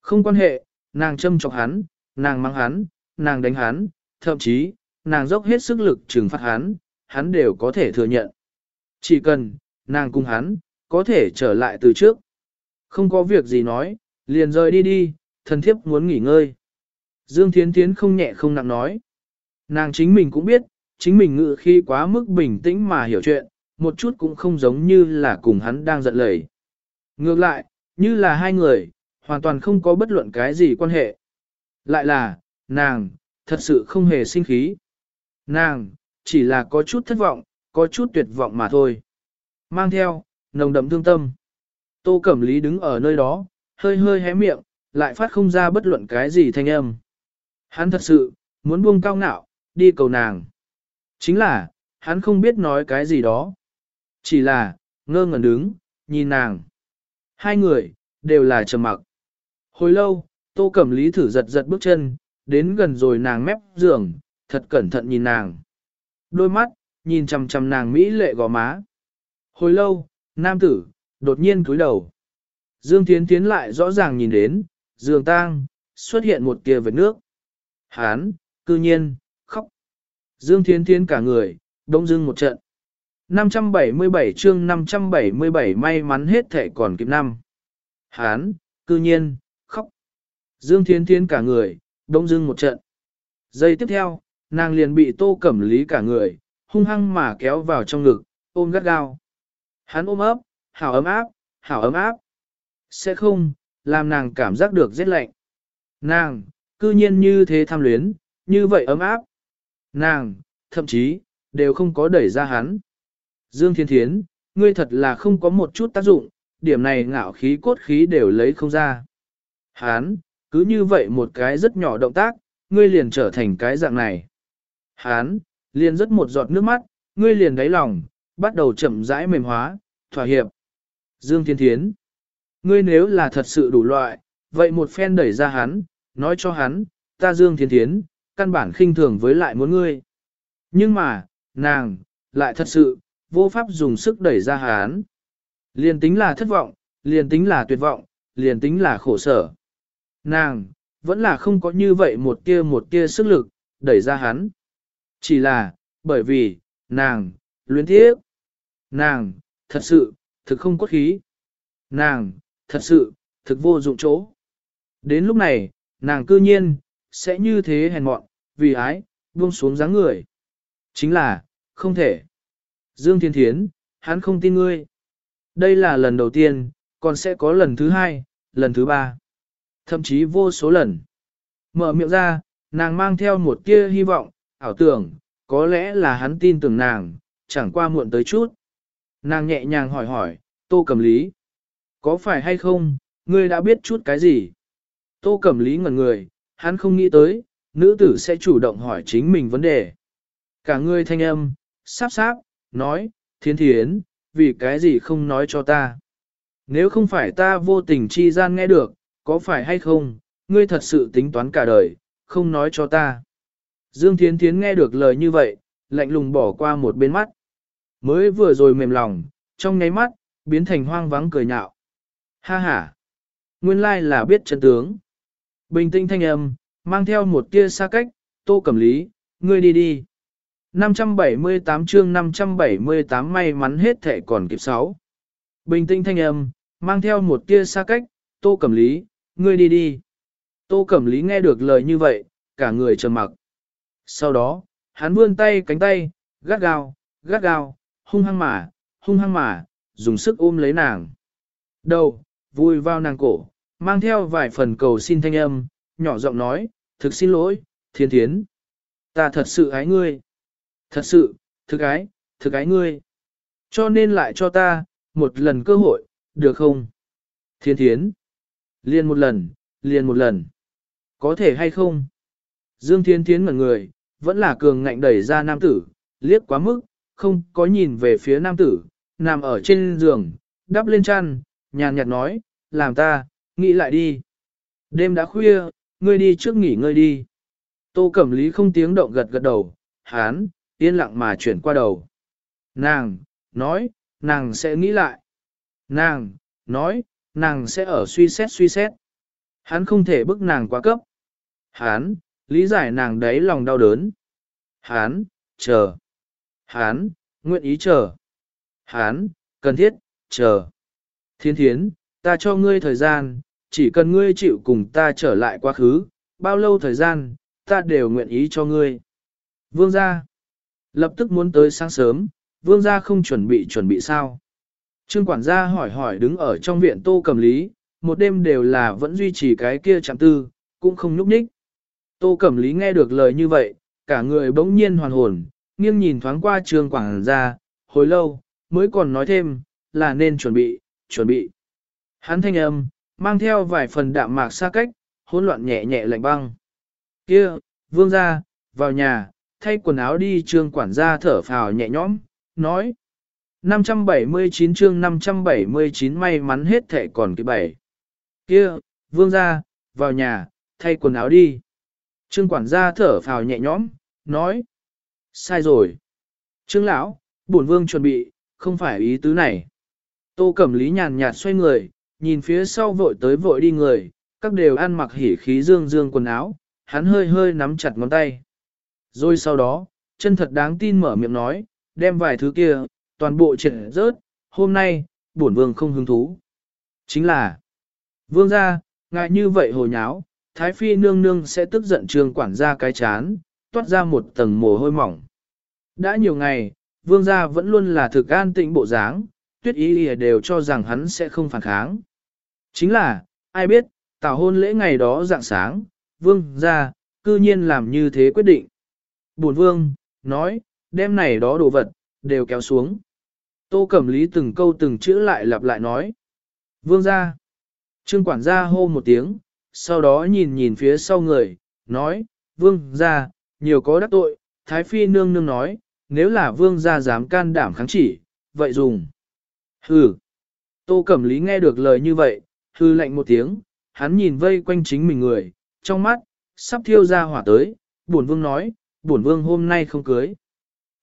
Không quan hệ, nàng châm chọc hắn, nàng mang hắn, nàng đánh hắn, thậm chí, nàng dốc hết sức lực trừng phạt hắn, hắn đều có thể thừa nhận. Chỉ cần, nàng cùng hắn, có thể trở lại từ trước. Không có việc gì nói, liền rời đi đi, thần thiếp muốn nghỉ ngơi. Dương Thiến Thiến không nhẹ không nặng nói. Nàng chính mình cũng biết, chính mình ngự khi quá mức bình tĩnh mà hiểu chuyện, một chút cũng không giống như là cùng hắn đang giận lời. Ngược lại, như là hai người, hoàn toàn không có bất luận cái gì quan hệ. Lại là, nàng, thật sự không hề sinh khí. Nàng, chỉ là có chút thất vọng, có chút tuyệt vọng mà thôi. Mang theo, nồng đậm thương tâm. Tô Cẩm Lý đứng ở nơi đó, hơi hơi hé miệng, lại phát không ra bất luận cái gì thanh âm. Hắn thật sự, muốn buông cao ngạo, đi cầu nàng. Chính là, hắn không biết nói cái gì đó. Chỉ là, ngơ ngẩn đứng, nhìn nàng. Hai người, đều là trầm mặc. Hồi lâu, Tô Cẩm Lý thử giật giật bước chân, đến gần rồi nàng mép giường, thật cẩn thận nhìn nàng. Đôi mắt, nhìn chằm chằm nàng mỹ lệ gò má. Hồi lâu, nam tử, đột nhiên cúi đầu. Dương Thiến tiến lại rõ ràng nhìn đến, giường tang, xuất hiện một tia vệt nước. Hán, cư nhiên, khóc. Dương Thiến Thiến cả người, đông dưng một trận. 577 chương 577 may mắn hết thể còn kịp năm. Hán, cư nhiên, khóc. Dương Thiến Thiến cả người, đông dưng một trận. Giây tiếp theo, nàng liền bị tô cẩm lý cả người, hung hăng mà kéo vào trong ngực, ôm gắt gao. Hắn ôm ấp, hảo ấm áp, hảo ấm áp. Sẽ không, làm nàng cảm giác được rét lạnh. Nàng, cư nhiên như thế tham luyến, như vậy ấm áp. Nàng, thậm chí, đều không có đẩy ra hắn. Dương Thiên Thiến, ngươi thật là không có một chút tác dụng, điểm này ngạo khí cốt khí đều lấy không ra. Hắn, cứ như vậy một cái rất nhỏ động tác, ngươi liền trở thành cái dạng này. Hắn, liền rất một giọt nước mắt, ngươi liền đáy lòng, bắt đầu chậm rãi mềm hóa, thỏa hiệp. Dương Thiên Thiến, ngươi nếu là thật sự đủ loại, vậy một phen đẩy ra hắn, nói cho hắn, ta Dương Thiên Thiến, căn bản khinh thường với lại muốn ngươi. Nhưng mà, nàng, lại thật sự, vô pháp dùng sức đẩy ra hắn. Liền tính là thất vọng, liền tính là tuyệt vọng, liền tính là khổ sở. Nàng, vẫn là không có như vậy một tia một tia sức lực, đẩy ra hắn. Chỉ là, bởi vì, nàng, luyến thiếp, Nàng, thật sự, thực không cốt khí. Nàng, thật sự, thực vô dụng chỗ. Đến lúc này, nàng cư nhiên, sẽ như thế hèn mọn, vì ái, buông xuống dáng người. Chính là, không thể. Dương Thiên Thiến, hắn không tin ngươi. Đây là lần đầu tiên, còn sẽ có lần thứ hai, lần thứ ba. Thậm chí vô số lần. Mở miệng ra, nàng mang theo một tia hy vọng, ảo tưởng, có lẽ là hắn tin tưởng nàng, chẳng qua muộn tới chút. Nàng nhẹ nhàng hỏi hỏi, tô cầm lý. Có phải hay không, ngươi đã biết chút cái gì? Tô Cẩm lý ngẩn người, hắn không nghĩ tới, nữ tử sẽ chủ động hỏi chính mình vấn đề. Cả người thanh âm, sáp sáp, nói, thiên thiến, vì cái gì không nói cho ta? Nếu không phải ta vô tình chi gian nghe được, có phải hay không, ngươi thật sự tính toán cả đời, không nói cho ta. Dương Thiến Thiến nghe được lời như vậy, lạnh lùng bỏ qua một bên mắt. Mới vừa rồi mềm lòng, trong nháy mắt, biến thành hoang vắng cười nhạo. Ha ha! Nguyên lai là biết chân tướng. Bình tĩnh thanh âm, mang theo một tia xa cách, tô cẩm lý, ngươi đi đi. 578 chương 578 may mắn hết thể còn kịp 6. Bình tĩnh thanh âm, mang theo một tia xa cách, tô cẩm lý, ngươi đi đi. Tô cẩm lý nghe được lời như vậy, cả người trầm mặc. Sau đó, hắn vươn tay cánh tay, gắt gao, gắt gao, hung hăng mà, hung hăng mà, dùng sức ôm lấy nàng. Đầu, vui vào nàng cổ, mang theo vài phần cầu xin thanh âm, nhỏ giọng nói, thực xin lỗi, thiên thiến. Ta thật sự ái ngươi. Thật sự, thực ái, thực ái ngươi. Cho nên lại cho ta, một lần cơ hội, được không? Thiên thiến. Liền một lần, liền một lần. Có thể hay không? Dương Thiên Thiến ngẩn người, vẫn là cường ngạnh đẩy ra nam tử, liếc quá mức, không có nhìn về phía nam tử, nằm ở trên giường, đắp lên chăn, nhàn nhạt nói, làm ta, nghĩ lại đi. Đêm đã khuya, ngươi đi trước nghỉ ngơi đi. Tô Cẩm Lý không tiếng động gật gật đầu, hán, yên lặng mà chuyển qua đầu. Nàng, nói, nàng sẽ nghĩ lại. Nàng, nói, nàng sẽ ở suy xét suy xét. Hắn không thể bức nàng quá cấp. Hắn, lý giải nàng đấy lòng đau đớn. Hắn, chờ. Hắn, nguyện ý chờ. Hắn, cần thiết, chờ. Thiên thiến, ta cho ngươi thời gian, chỉ cần ngươi chịu cùng ta trở lại quá khứ, bao lâu thời gian, ta đều nguyện ý cho ngươi. Vương gia, lập tức muốn tới sáng sớm, vương gia không chuẩn bị chuẩn bị sao. Trương quản gia hỏi hỏi đứng ở trong viện tô cầm lý, một đêm đều là vẫn duy trì cái kia chạm tư, cũng không nhúc nhích. Tô Cẩm Lý nghe được lời như vậy, cả người bỗng nhiên hoàn hồn, nghiêng nhìn thoáng qua trương quảng ra, hồi lâu, mới còn nói thêm, là nên chuẩn bị, chuẩn bị. Hắn thanh âm, mang theo vài phần đạm mạc xa cách, hỗn loạn nhẹ nhẹ lạnh băng. Kia, vương ra, vào nhà, thay quần áo đi trương quản gia thở phào nhẹ nhõm, nói. 579 chương 579 may mắn hết thể còn cái bảy. Kia, vương ra, vào nhà, thay quần áo đi. Trương quản gia thở phào nhẹ nhõm, nói. Sai rồi. Trương lão, bổn vương chuẩn bị, không phải ý tứ này. Tô Cẩm Lý nhàn nhạt xoay người, nhìn phía sau vội tới vội đi người, các đều ăn mặc hỉ khí dương dương quần áo, hắn hơi hơi nắm chặt ngón tay. Rồi sau đó, chân thật đáng tin mở miệng nói, đem vài thứ kia, toàn bộ triệt rớt, hôm nay, bổn vương không hứng thú. Chính là, vương gia, ngại như vậy hồi nháo, Thái Phi nương nương sẽ tức giận trường quản gia cái chán, toát ra một tầng mồ hôi mỏng. Đã nhiều ngày, vương gia vẫn luôn là thực an tĩnh bộ dáng, tuyết ý lìa đều cho rằng hắn sẽ không phản kháng. Chính là, ai biết, tảo hôn lễ ngày đó dạng sáng, vương gia, cư nhiên làm như thế quyết định. Bổn vương, nói, đêm này đó đồ vật, đều kéo xuống. Tô Cẩm Lý từng câu từng chữ lại lặp lại nói. Vương gia. Trương quản gia hô một tiếng, sau đó nhìn nhìn phía sau người, nói, vương gia, nhiều có đắc tội, Thái Phi nương nương nói, nếu là vương gia dám can đảm kháng chỉ, vậy dùng. Hừ. Tô Cẩm Lý nghe được lời như vậy, hư lạnh một tiếng, hắn nhìn vây quanh chính mình người, trong mắt, sắp thiêu ra hỏa tới, bổn vương nói, bổn vương hôm nay không cưới.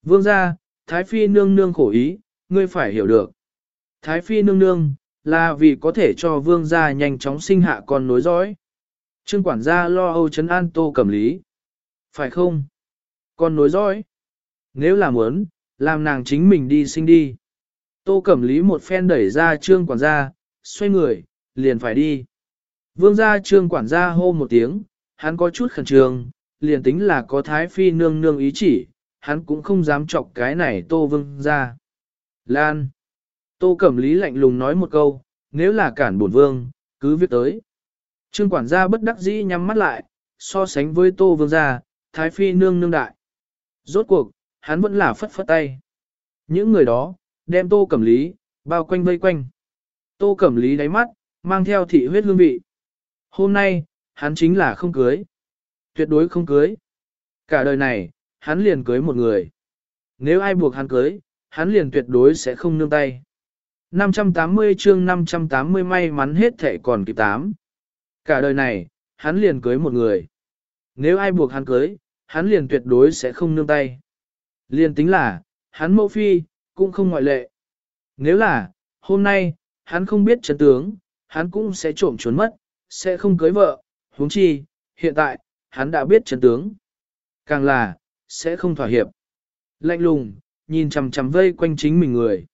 Vương gia, Thái Phi nương nương khổ ý, ngươi phải hiểu được. Thái Phi nương nương, là vì có thể cho vương gia nhanh chóng sinh hạ con nối dõi. Trương quản gia lo âu chấn an tô cẩm lý. Phải không? Con nối dõi. Nếu là muốn, làm nàng chính mình đi sinh đi. Tô cẩm lý một phen đẩy ra trương quản gia, xoay người, liền phải đi. Vương gia trương quản gia hô một tiếng, hắn có chút khẩn trương, liền tính là có thái phi nương nương ý chỉ, hắn cũng không dám chọc cái này tô vương gia. Lan. Tô Cẩm Lý lạnh lùng nói một câu, nếu là cản bổn vương, cứ viết tới. Trương quản gia bất đắc dĩ nhắm mắt lại, so sánh với Tô Vương gia, Thái Phi nương nương đại. Rốt cuộc, hắn vẫn là phất phất tay. Những người đó, đem Tô Cẩm Lý, bao quanh vây quanh. Tô Cẩm Lý đáy mắt, mang theo thị huyết hương vị. Hôm nay, hắn chính là không cưới. Tuyệt đối không cưới. Cả đời này, hắn liền cưới một người. Nếu ai buộc hắn cưới, hắn liền tuyệt đối sẽ không nương tay. 580 chương 580 may mắn hết thể còn kịp tám. Cả đời này, hắn liền cưới một người. Nếu ai buộc hắn cưới, hắn liền tuyệt đối sẽ không nương tay. Liền tính là, hắn mẫu phi, cũng không ngoại lệ. Nếu là, hôm nay, hắn không biết chấn tướng, hắn cũng sẽ trộm trốn mất, sẽ không cưới vợ, huống chi, hiện tại, hắn đã biết chân tướng. Càng là, sẽ không thỏa hiệp. Lạnh lùng, nhìn chằm chằm vây quanh chính mình người.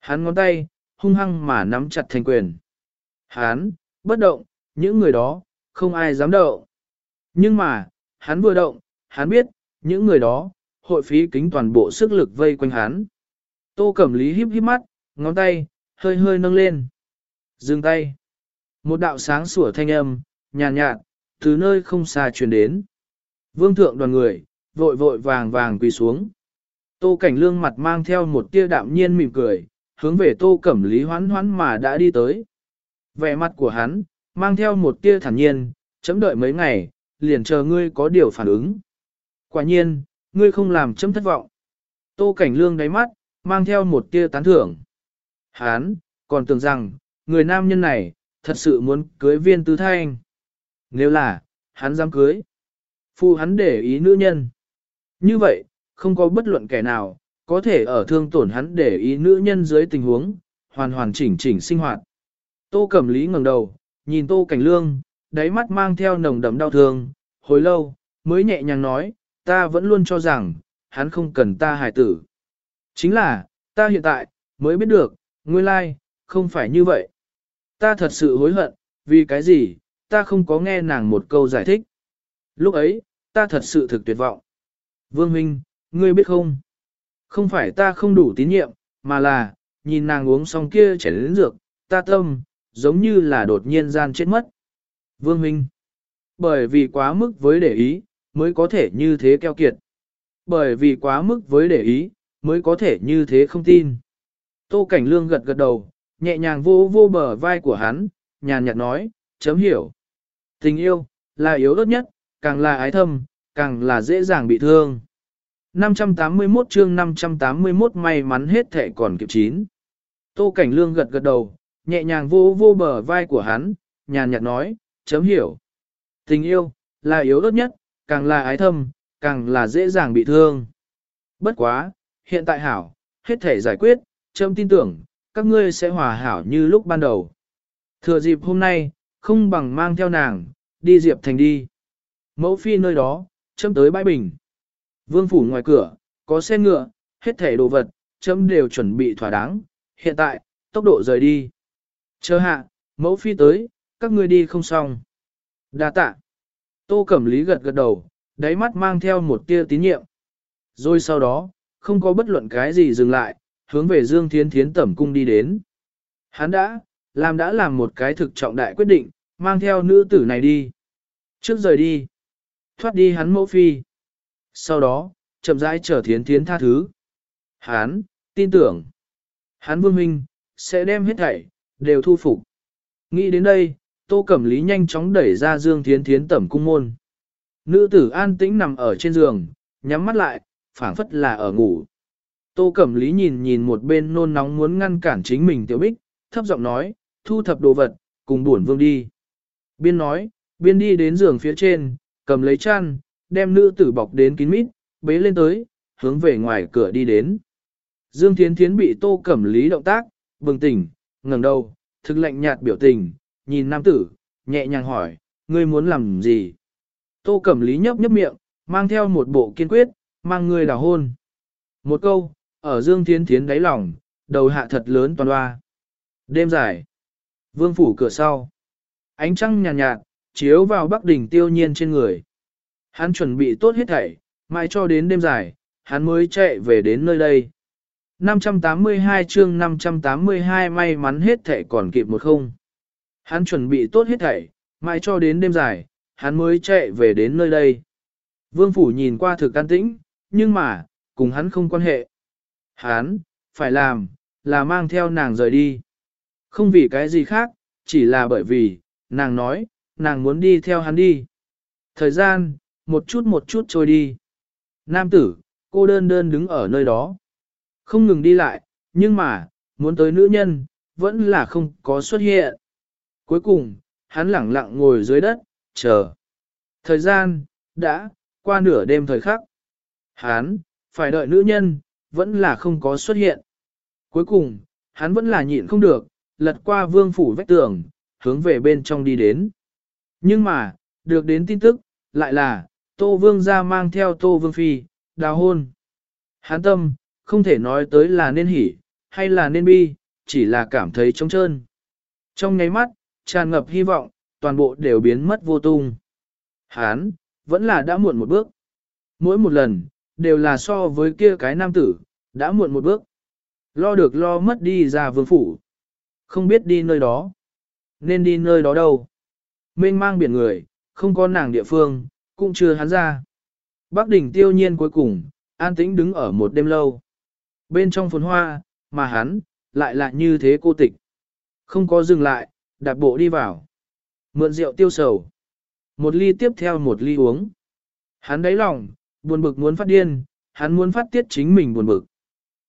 Hắn ngón tay, hung hăng mà nắm chặt thành quyền. Hắn, bất động, những người đó, không ai dám động. Nhưng mà, hắn vừa động, hắn biết, những người đó, hội phí kính toàn bộ sức lực vây quanh hắn. Tô Cẩm Lý híp híp mắt, ngón tay, hơi hơi nâng lên. Dừng tay. Một đạo sáng sủa thanh âm, nhàn nhạt, từ nơi không xa truyền đến. Vương thượng đoàn người, vội vội vàng vàng quỳ xuống. Tô Cảnh Lương mặt mang theo một tia đạm nhiên mỉm cười, hướng về Tô Cẩm Lý hoán hoán mà đã đi tới. Vẻ mặt của hắn, mang theo một tia thản nhiên, chấm đợi mấy ngày, liền chờ ngươi có điều phản ứng. Quả nhiên, ngươi không làm chấm thất vọng. Tô Cảnh Lương đáy mắt, mang theo một tia tán thưởng. Hán, còn tưởng rằng, người nam nhân này, thật sự muốn cưới viên tứ thanh. Nếu là, hắn dám cưới. Phu hắn để ý nữ nhân. Như vậy, không có bất luận kẻ nào, có thể ở thương tổn hắn để ý nữ nhân dưới tình huống, hoàn hoàn chỉnh chỉnh sinh hoạt. Tô Cẩm Lý ngẩng đầu, nhìn Tô Cảnh Lương, đáy mắt mang theo nồng đậm đau thương, hồi lâu, mới nhẹ nhàng nói, ta vẫn luôn cho rằng, hắn không cần ta hài tử. Chính là, ta hiện tại, mới biết được, nguyên lai, không phải như vậy. Ta thật sự hối hận, vì cái gì, ta không có nghe nàng một câu giải thích. Lúc ấy, ta thật sự thực tuyệt vọng. Vương Huynh, ngươi biết không? Không phải ta không đủ tín nhiệm, mà là, nhìn nàng uống xong kia chảy đến dược, ta tâm, giống như là đột nhiên gian chết mất. Vương Huynh, bởi vì quá mức với để ý, mới có thể như thế keo kiệt. Bởi vì quá mức với để ý, mới có thể như thế không tin. Tô Cảnh Lương gật gật đầu, nhẹ nhàng vô vô bờ vai của hắn, nhàn nhạt nói, chấm hiểu. Tình yêu, là yếu ớt nhất, càng là ái thâm, càng là dễ dàng bị thương. 581 chương 581 may mắn hết thệ còn kịp chín. Tô Cảnh Lương gật gật đầu, nhẹ nhàng vô vô bờ vai của hắn, nhàn nhạt nói, chấm hiểu. Tình yêu, là yếu ớt nhất, càng là ái thâm, càng là dễ dàng bị thương. Bất quá, hiện tại hảo, hết thể giải quyết, chấm tin tưởng, các ngươi sẽ hòa hảo như lúc ban đầu. Thừa dịp hôm nay, không bằng mang theo nàng, đi Diệp Thành đi. Mẫu phi nơi đó, chấm tới bãi bình. Vương phủ ngoài cửa, có xe ngựa, hết thể đồ vật, chấm đều chuẩn bị thỏa đáng. Hiện tại, tốc độ rời đi. Chờ hạ, mẫu phi tới, các ngươi đi không xong. Đa tạ. Tô Cẩm Lý gật gật đầu, đáy mắt mang theo một tia tín nhiệm. Rồi sau đó, không có bất luận cái gì dừng lại, hướng về Dương Thiến Thiến tẩm cung đi đến. Hắn đã, làm đã làm một cái thực trọng đại quyết định, mang theo nữ tử này đi. Trước rời đi, thoát đi hắn mẫu phi. Sau đó, chậm rãi trở Thiến Thiến tha thứ. Hắn, tin tưởng, hắn vương minh, sẽ đem hết thảy, đều thu phục. Nghĩ đến đây, Tô Cẩm Lý nhanh chóng đẩy ra Dương Thiến Thiến tẩm cung môn. Nữ tử an tĩnh nằm ở trên giường, nhắm mắt lại, phảng phất là ở ngủ. Tô Cẩm Lý nhìn nhìn một bên nôn nóng muốn ngăn cản chính mình tiểu bích, thấp giọng nói, thu thập đồ vật, cùng buồn vương đi. Biên nói, biên đi đến giường phía trên, cầm lấy chăn, đem nữ tử bọc đến kín mít, bế lên tới, hướng về ngoài cửa đi đến. Dương Thiến Thiến bị Tô Cẩm Lý động tác, bừng tỉnh, ngẩng đầu, thực lạnh nhạt biểu tình, nhìn nam tử, nhẹ nhàng hỏi, ngươi muốn làm gì? Tô Cẩm Lý nhấp nhấp miệng, mang theo một bộ kiên quyết, mang ngươi đào hôn. Một câu, ở Dương Thiến Thiến đáy lòng, đầu hạ thật lớn toàn hoa. Đêm dài, vương phủ cửa sau. Ánh trăng nhàn nhạt, nhạt, chiếu vào bắc đỉnh tiêu nhiên trên người. Hắn chuẩn bị tốt hết thảy, mãi cho đến đêm dài, hắn mới chạy về đến nơi đây. 582 chương 582 may mắn hết thảy còn kịp một không. Hắn chuẩn bị tốt hết thảy, mãi cho đến đêm dài, hắn mới chạy về đến nơi đây. Vương phủ nhìn qua thực can tĩnh, nhưng mà, cùng hắn không quan hệ. Hán, phải làm, là mang theo nàng rời đi. Không vì cái gì khác, chỉ là bởi vì, nàng nói, nàng muốn đi theo hắn đi. Thời gian, một chút một chút trôi đi. Nam tử, cô đơn đơn đứng ở nơi đó. Không ngừng đi lại, nhưng mà, muốn tới nữ nhân, vẫn là không có xuất hiện. Cuối cùng, hắn lẳng lặng ngồi dưới đất, chờ. Thời gian, đã, qua nửa đêm thời khắc. Hắn, phải đợi nữ nhân, vẫn là không có xuất hiện. Cuối cùng, hắn vẫn là nhịn không được, lật qua vương phủ vách tường, hướng về bên trong đi đến. Nhưng mà, được đến tin tức, lại là, Tô Vương ra mang theo Tô Vương Phi, đào hôn. Hắn tâm, không thể nói tới là nên hỉ, hay là nên bi, chỉ là cảm thấy trống trơn. Trong nháy mắt, tràn ngập hy vọng, toàn bộ đều biến mất vô tung. Hán, vẫn là đã muộn một bước. Mỗi một lần, đều là so với kia cái nam tử, đã muộn một bước. Lo được lo mất đi ra vương phủ. Không biết đi nơi đó. Nên đi nơi đó đâu. Mênh mang biển người, không có nàng địa phương, cũng chưa hắn ra. Bắc đỉnh tiêu nhiên cuối cùng, an tĩnh đứng ở một đêm lâu. Bên trong phồn hoa, mà hắn, lại là như thế cô tịch. Không có dừng lại, đạp bộ đi vào. Mượn rượu tiêu sầu. Một ly tiếp theo một ly uống. Hắn đáy lòng, buồn bực muốn phát điên, hắn muốn phát tiết chính mình buồn bực.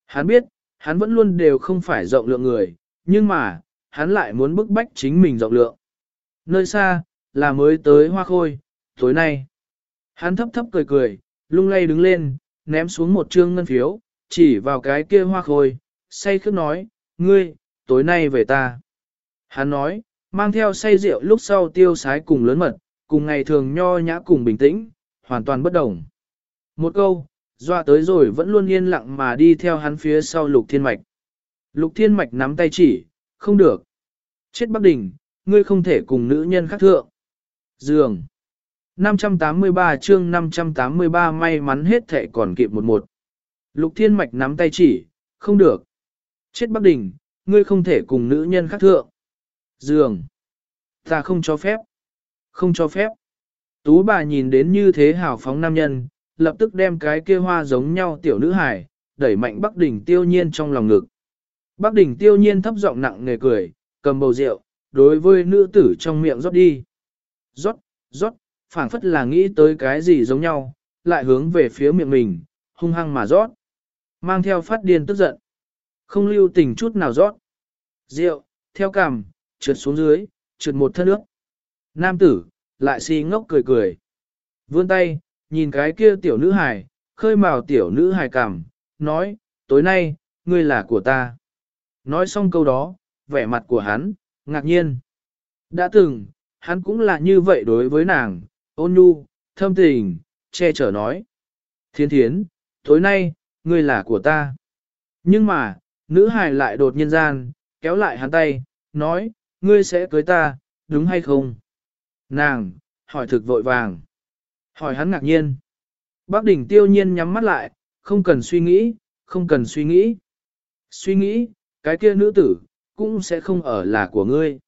Hắn biết, hắn vẫn luôn đều không phải rộng lượng người, nhưng mà, hắn lại muốn bức bách chính mình rộng lượng. Nơi xa, là mới tới hoa khôi, tối nay. Hắn thấp thấp cười cười, lung lay đứng lên, ném xuống một trương ngân phiếu, chỉ vào cái kia hoa khôi, say khước nói, ngươi, tối nay về ta. Hắn nói, mang theo say rượu lúc sau tiêu sái cùng lớn mật, cùng ngày thường nho nhã cùng bình tĩnh, hoàn toàn bất đồng. Một câu, doa tới rồi vẫn luôn yên lặng mà đi theo hắn phía sau lục thiên mạch. Lục thiên mạch nắm tay chỉ, không được. Chết Bắc Đình, ngươi không thể cùng nữ nhân khác thượng. Dường. 583 chương 583 may mắn hết thệ còn kịp một một. Lục thiên mạch nắm tay chỉ, không được. Chết Bắc Đình, ngươi không thể cùng nữ nhân khác thượng. Dường. Ta không cho phép. Không cho phép. Tú bà nhìn đến như thế hào phóng nam nhân, lập tức đem cái kia hoa giống nhau tiểu nữ hài, đẩy mạnh Bắc Đình tiêu nhiên trong lòng ngực. Bắc Đình tiêu nhiên thấp giọng nặng nề cười, cầm bầu rượu, đối với nữ tử trong miệng rót đi. Rót, rót, phảng phất là nghĩ tới cái gì giống nhau, lại hướng về phía miệng mình, hung hăng mà rót. Mang theo phát điên tức giận. Không lưu tình chút nào rót. Rượu, theo cằm, trượt xuống dưới, trượt một thân nước. Nam tử, lại si ngốc cười cười. Vươn tay, nhìn cái kia tiểu nữ hài, khơi mào tiểu nữ hài cằm, nói, tối nay, ngươi là của ta. Nói xong câu đó, vẻ mặt của hắn, ngạc nhiên. Đã từng, hắn cũng là như vậy đối với nàng, ôn nhu, thâm tình, che chở nói. Thiên thiến, tối nay, ngươi là của ta. Nhưng mà, nữ hài lại đột nhiên gian, kéo lại hắn tay, nói, ngươi sẽ cưới ta, đúng hay không? Nàng, hỏi thực vội vàng. Hỏi hắn ngạc nhiên. Bác đỉnh tiêu nhiên nhắm mắt lại, không cần suy nghĩ, không cần suy nghĩ. Suy nghĩ, cái kia nữ tử, cũng sẽ không ở là của ngươi.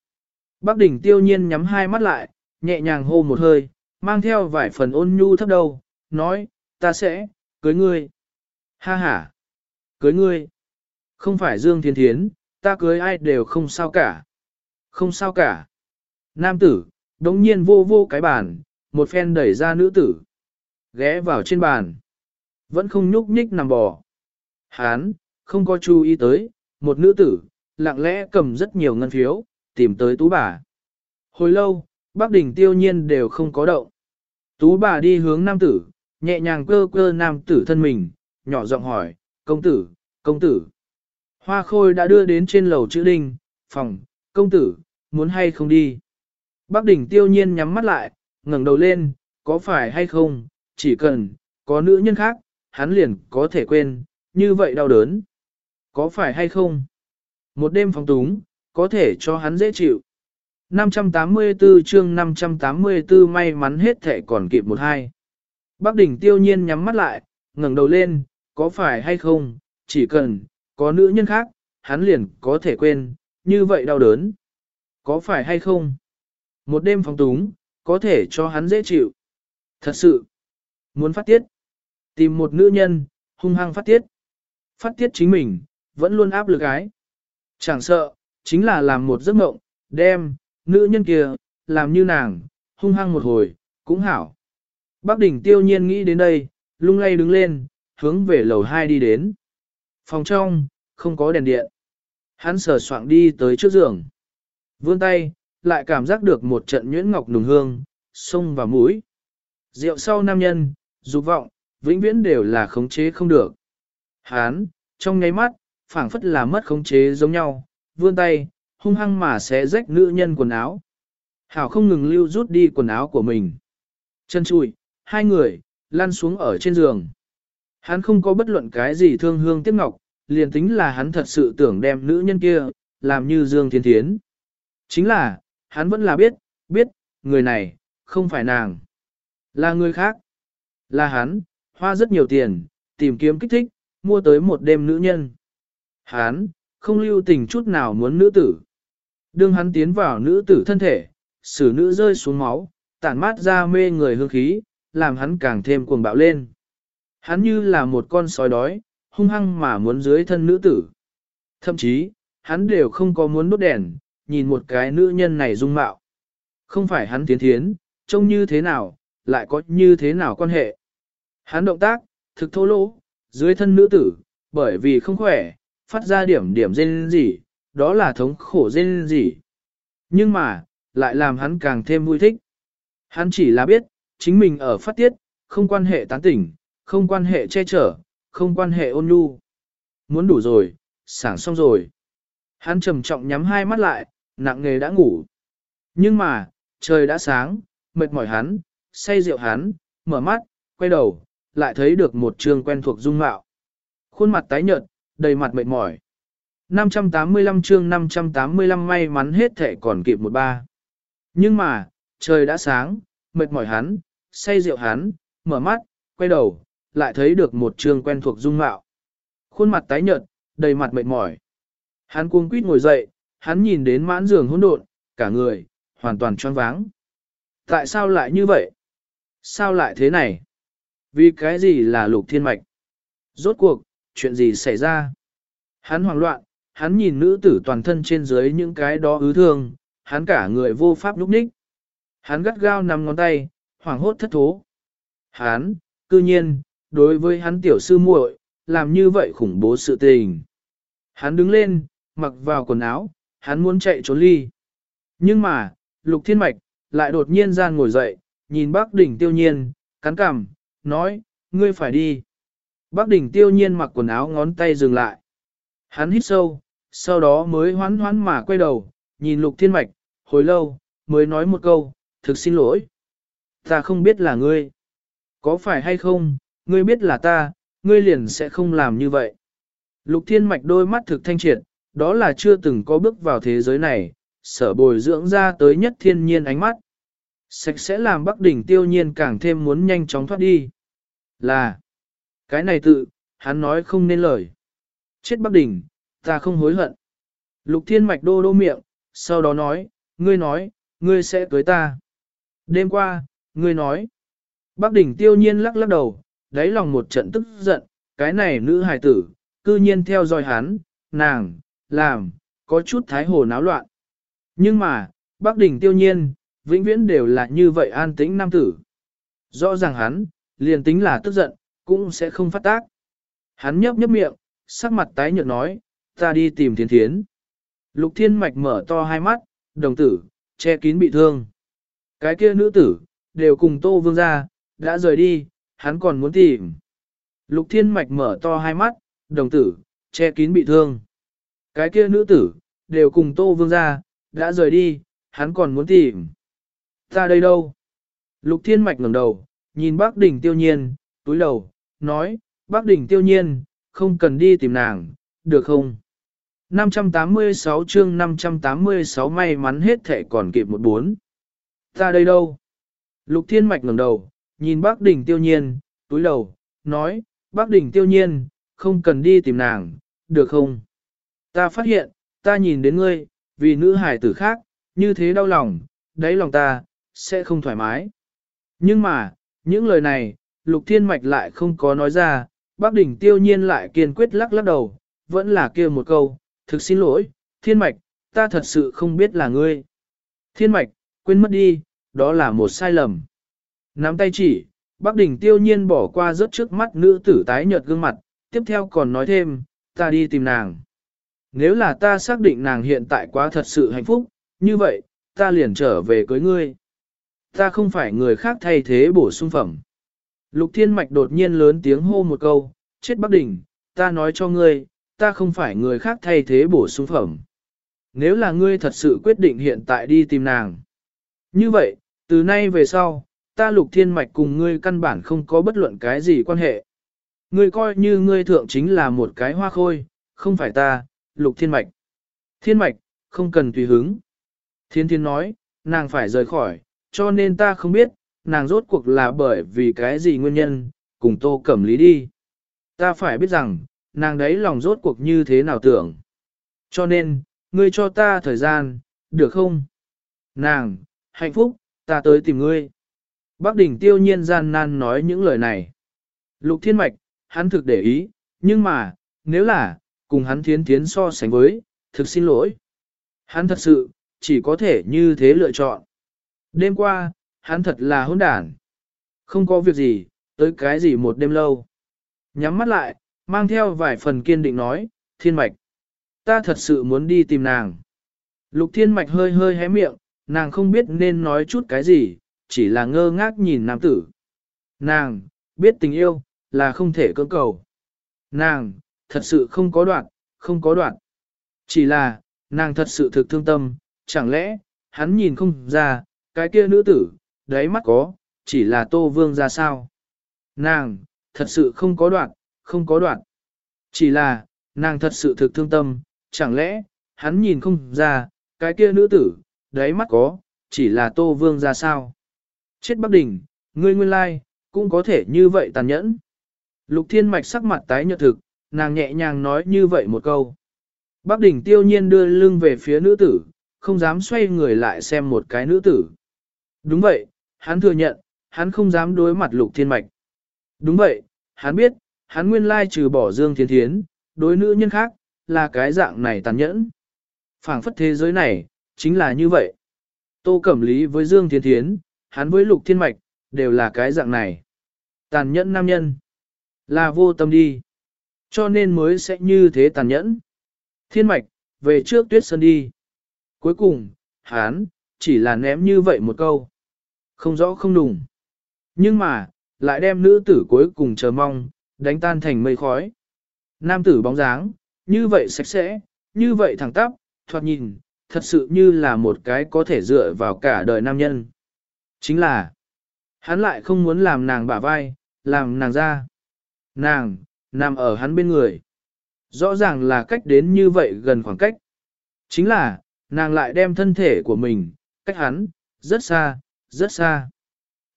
Bác đỉnh tiêu nhiên nhắm hai mắt lại, nhẹ nhàng hô một hơi, mang theo vài phần ôn nhu thấp đầu, nói, ta sẽ, cưới ngươi. Ha ha, cưới ngươi. Không phải Dương Thiên Thiến, ta cưới ai đều không sao cả. Không sao cả. Nam tử, đống nhiên vô vô cái bàn, một phen đẩy ra nữ tử. Ghé vào trên bàn. Vẫn không nhúc nhích nằm bò. Hán, không có chú ý tới, một nữ tử, lặng lẽ cầm rất nhiều ngân phiếu, tìm tới tú bà. Hồi lâu, bác đỉnh tiêu nhiên đều không có động. Tú bà đi hướng nam tử, nhẹ nhàng cơ cơ nam tử thân mình, nhỏ giọng hỏi, công tử, công tử. Hoa khôi đã đưa đến trên lầu chữ đinh, phòng, công tử, muốn hay không đi. Bác đỉnh tiêu nhiên nhắm mắt lại, ngẩng đầu lên, có phải hay không, chỉ cần, có nữ nhân khác, hắn liền có thể quên, như vậy đau đớn. Có phải hay không? Một đêm phóng túng, có thể cho hắn dễ chịu. 584 chương 584 may mắn hết thể còn kịp một hai. Bác đỉnh tiêu nhiên nhắm mắt lại, ngẩng đầu lên, có phải hay không, chỉ cần, có nữ nhân khác, hắn liền có thể quên, như vậy đau đớn. Có phải hay không? Một đêm phóng túng, có thể cho hắn dễ chịu. Thật sự, muốn phát tiết. Tìm một nữ nhân, hung hăng phát tiết. Phát tiết chính mình, vẫn luôn áp lực ái. Chẳng sợ, chính là làm một giấc mộng, đem, nữ nhân kia, làm như nàng, hung hăng một hồi, cũng hảo. Bác đỉnh tiêu nhiên nghĩ đến đây, lung lay đứng lên, hướng về lầu 2 đi đến. Phòng trong, không có đèn điện. Hắn sờ soạng đi tới trước giường. Vươn tay, lại cảm giác được một trận nhuyễn ngọc nùng hương, sông vào mũi. Rượu sau nam nhân, dục vọng, vĩnh viễn đều là khống chế không được. Hán, trong nháy mắt, phảng phất là mất khống chế giống nhau, vươn tay, hung hăng mà sẽ rách nữ nhân quần áo. Hảo không ngừng lưu rút đi quần áo của mình. Chân trụi, hai người, lăn xuống ở trên giường. Hắn không có bất luận cái gì thương hương tiếc ngọc, liền tính là hắn thật sự tưởng đem nữ nhân kia, làm như Dương Thiên Thiến. Chính là, hắn vẫn là biết, biết, người này, không phải nàng. Là người khác. Là hắn, hoa rất nhiều tiền, tìm kiếm kích thích, mua tới một đêm nữ nhân. Hắn, không lưu tình chút nào muốn nữ tử. Đương hắn tiến vào nữ tử thân thể, xử nữ rơi xuống máu, tản mát ra mê người hương khí, làm hắn càng thêm cuồng bạo lên. Hắn như là một con sói đói, hung hăng mà muốn dưới thân nữ tử. Thậm chí, hắn đều không có muốn đốt đèn, nhìn một cái nữ nhân này dung mạo. Không phải hắn tiến thiến, trông như thế nào, lại có như thế nào quan hệ. Hắn động tác, thực thô lỗ, dưới thân nữ tử, bởi vì không khỏe, phát ra điểm điểm dên gì, đó là thống khổ dên gì. Nhưng mà, lại làm hắn càng thêm vui thích. Hắn chỉ là biết, chính mình ở phát tiết, không quan hệ tán tỉnh, không quan hệ che chở, không quan hệ ôn nhu. Muốn đủ rồi, sảng xong rồi. Hắn trầm trọng nhắm hai mắt lại, nặng nghề đã ngủ. Nhưng mà, trời đã sáng, mệt mỏi hắn, say rượu hắn, mở mắt, quay đầu, lại thấy được một trường quen thuộc dung mạo. Khuôn mặt tái nhợt, đầy mặt mệt mỏi. 585 chương 585 may mắn hết thể còn kịp một ba. Nhưng mà, trời đã sáng, mệt mỏi hắn, say rượu hắn, mở mắt, quay đầu, lại thấy được một trường quen thuộc dung mạo. Khuôn mặt tái nhợt, đầy mặt mệt mỏi. Hắn cuống quýt ngồi dậy, hắn nhìn đến mãn giường hỗn độn, cả người, hoàn toàn choáng váng. Tại sao lại như vậy? Sao lại thế này? Vì cái gì là lục thiên mạch? Rốt cuộc, chuyện gì xảy ra? Hắn hoảng loạn, hắn nhìn nữ tử toàn thân trên dưới những cái đó ứ thương, hắn cả người vô pháp lúc ních. Hắn gắt gao nằm ngón tay, hoảng hốt thất thố. Hắn, cư nhiên, đối với hắn tiểu sư muội, làm như vậy khủng bố sự tình. Hắn đứng lên, mặc vào quần áo, hắn muốn chạy trốn ly. Nhưng mà, lục thiên mạch, lại đột nhiên gian ngồi dậy, nhìn bác đỉnh tiêu nhiên, cắn cằm, nói, ngươi phải đi. Bác đỉnh tiêu nhiên mặc quần áo ngón tay dừng lại. Hắn hít sâu, sau đó mới hoán hoán mà quay đầu, nhìn lục thiên mạch, hồi lâu, mới nói một câu, thực xin lỗi. Ta không biết là ngươi. Có phải hay không, ngươi biết là ta, ngươi liền sẽ không làm như vậy. Lục thiên mạch đôi mắt thực thanh triệt, đó là chưa từng có bước vào thế giới này, sở bồi dưỡng ra tới nhất thiên nhiên ánh mắt. Sạch sẽ làm Bắc Đỉnh tiêu nhiên càng thêm muốn nhanh chóng thoát đi. Là, cái này tự, hắn nói không nên lời. Chết Bắc Đỉnh, ta không hối hận. Lục thiên mạch đô đô miệng, sau đó nói, ngươi nói, ngươi sẽ cưới ta. Đêm qua, ngươi nói. Bắc Đỉnh tiêu nhiên lắc lắc đầu, đáy lòng một trận tức giận, cái này nữ hài tử, cư nhiên theo dõi hắn, nàng, làm, có chút thái hồ náo loạn. Nhưng mà, Bắc Đỉnh tiêu nhiên, vĩnh viễn đều là như vậy an tĩnh nam tử. Rõ ràng hắn, liền tính là tức giận, cũng sẽ không phát tác. Hắn nhấp nhấp miệng, sắc mặt tái nhợt nói, ta đi tìm thiên thiến. Lục thiên mạch mở to hai mắt, đồng tử, che kín bị thương. Cái kia nữ tử, đều cùng tô vương ra, đã rời đi, hắn còn muốn tìm. Lục thiên mạch mở to hai mắt, đồng tử, che kín bị thương. Cái kia nữ tử, đều cùng tô vương ra, đã rời đi, hắn còn muốn tìm. Ta đây đâu? Lục thiên mạch ngẩng đầu, nhìn bác đỉnh tiêu nhiên, túi đầu, nói, bác đỉnh tiêu nhiên, không cần đi tìm nàng, được không? 586 chương 586 may mắn hết thể còn kịp một bốn. Ta đây đâu? Lục thiên mạch ngẩng đầu, nhìn bác đỉnh tiêu nhiên, túi đầu, nói, bác đỉnh tiêu nhiên, không cần đi tìm nàng, được không? Ta phát hiện, ta nhìn đến ngươi, vì nữ hải tử khác, như thế đau lòng, đáy lòng ta, sẽ không thoải mái. Nhưng mà, những lời này, Lục Thiên Mạch lại không có nói ra, bác đỉnh tiêu nhiên lại kiên quyết lắc lắc đầu, vẫn là kia một câu, thực xin lỗi, Thiên Mạch, ta thật sự không biết là ngươi. Thiên Mạch, quên mất đi, đó là một sai lầm. Nắm tay chỉ, bác đỉnh tiêu nhiên bỏ qua rớt trước mắt nữ tử tái nhợt gương mặt, tiếp theo còn nói thêm, ta đi tìm nàng. Nếu là ta xác định nàng hiện tại quá thật sự hạnh phúc, như vậy, ta liền trở về cưới ngươi. Ta không phải người khác thay thế bổ sung phẩm. Lục Thiên Mạch đột nhiên lớn tiếng hô một câu, chết Bắc Đình, ta nói cho ngươi, ta không phải người khác thay thế bổ sung phẩm. Nếu là ngươi thật sự quyết định hiện tại đi tìm nàng. Như vậy, từ nay về sau, ta Lục Thiên Mạch cùng ngươi căn bản không có bất luận cái gì quan hệ. Ngươi coi như ngươi thượng chính là một cái hoa khôi, không phải ta, Lục Thiên Mạch. Thiên Mạch, không cần tùy hứng. Thiên Thiên nói, nàng phải rời khỏi, cho nên ta không biết, nàng rốt cuộc là bởi vì cái gì nguyên nhân, cùng tô cẩm lý đi. Ta phải biết rằng, nàng đấy lòng rốt cuộc như thế nào tưởng. Cho nên, ngươi cho ta thời gian, được không? Nàng, hạnh phúc, ta tới tìm ngươi. Bác đỉnh tiêu nhiên gian nan nói những lời này. Lục thiên mạch, hắn thực để ý, nhưng mà, nếu là, cùng hắn thiến thiến so sánh với, thực xin lỗi. Hắn thật sự, chỉ có thể như thế lựa chọn. Đêm qua, hắn thật là hỗn đản. Không có việc gì, tới cái gì một đêm lâu. Nhắm mắt lại, mang theo vài phần kiên định nói, thiên mạch. Ta thật sự muốn đi tìm nàng. Lục thiên mạch hơi hơi hé miệng, nàng không biết nên nói chút cái gì, chỉ là ngơ ngác nhìn nam tử. Nàng, biết tình yêu, là không thể cưỡng cầu. Nàng, thật sự không có đoạn, không có đoạn. Chỉ là, nàng thật sự thực thương tâm, chẳng lẽ, hắn nhìn không ra, cái kia nữ tử, đáy mắt có, chỉ là tô vương ra sao. Nàng, thật sự không có đoạn, không có đoạn. Chỉ là, nàng thật sự thực thương tâm, chẳng lẽ, hắn nhìn không ra, cái kia nữ tử, đáy mắt có, chỉ là tô vương ra sao. Chết Bắc Đình, ngươi nguyên lai, cũng có thể như vậy tàn nhẫn. Lục thiên mạch sắc mặt tái nhợt thực, nàng nhẹ nhàng nói như vậy một câu. Bác đỉnh tiêu nhiên đưa lưng về phía nữ tử, không dám xoay người lại xem một cái nữ tử. Đúng vậy, hắn thừa nhận, hắn không dám đối mặt lục thiên mạch. Đúng vậy, hắn biết, hắn nguyên lai trừ bỏ dương thiên thiến, đối nữ nhân khác, là cái dạng này tàn nhẫn. phảng phất thế giới này, chính là như vậy. Tô Cẩm Lý với Dương Thiên Thiến, hắn với Lục Thiên Mạch, đều là cái dạng này. Tàn nhẫn nam nhân, là vô tâm đi. Cho nên mới sẽ như thế tàn nhẫn. Thiên Mạch, về trước tuyết sơn đi. Cuối cùng, hắn, chỉ là ném như vậy một câu. Không rõ không đùng. Nhưng mà, lại đem nữ tử cuối cùng chờ mong, đánh tan thành mây khói. Nam tử bóng dáng, như vậy sạch sẽ, như vậy thẳng tắp, thoạt nhìn, thật sự như là một cái có thể dựa vào cả đời nam nhân. Chính là, hắn lại không muốn làm nàng bả vai, làm nàng ra. Nàng, nằm ở hắn bên người. Rõ ràng là cách đến như vậy gần khoảng cách. Chính là, nàng lại đem thân thể của mình, cách hắn, rất xa, rất xa.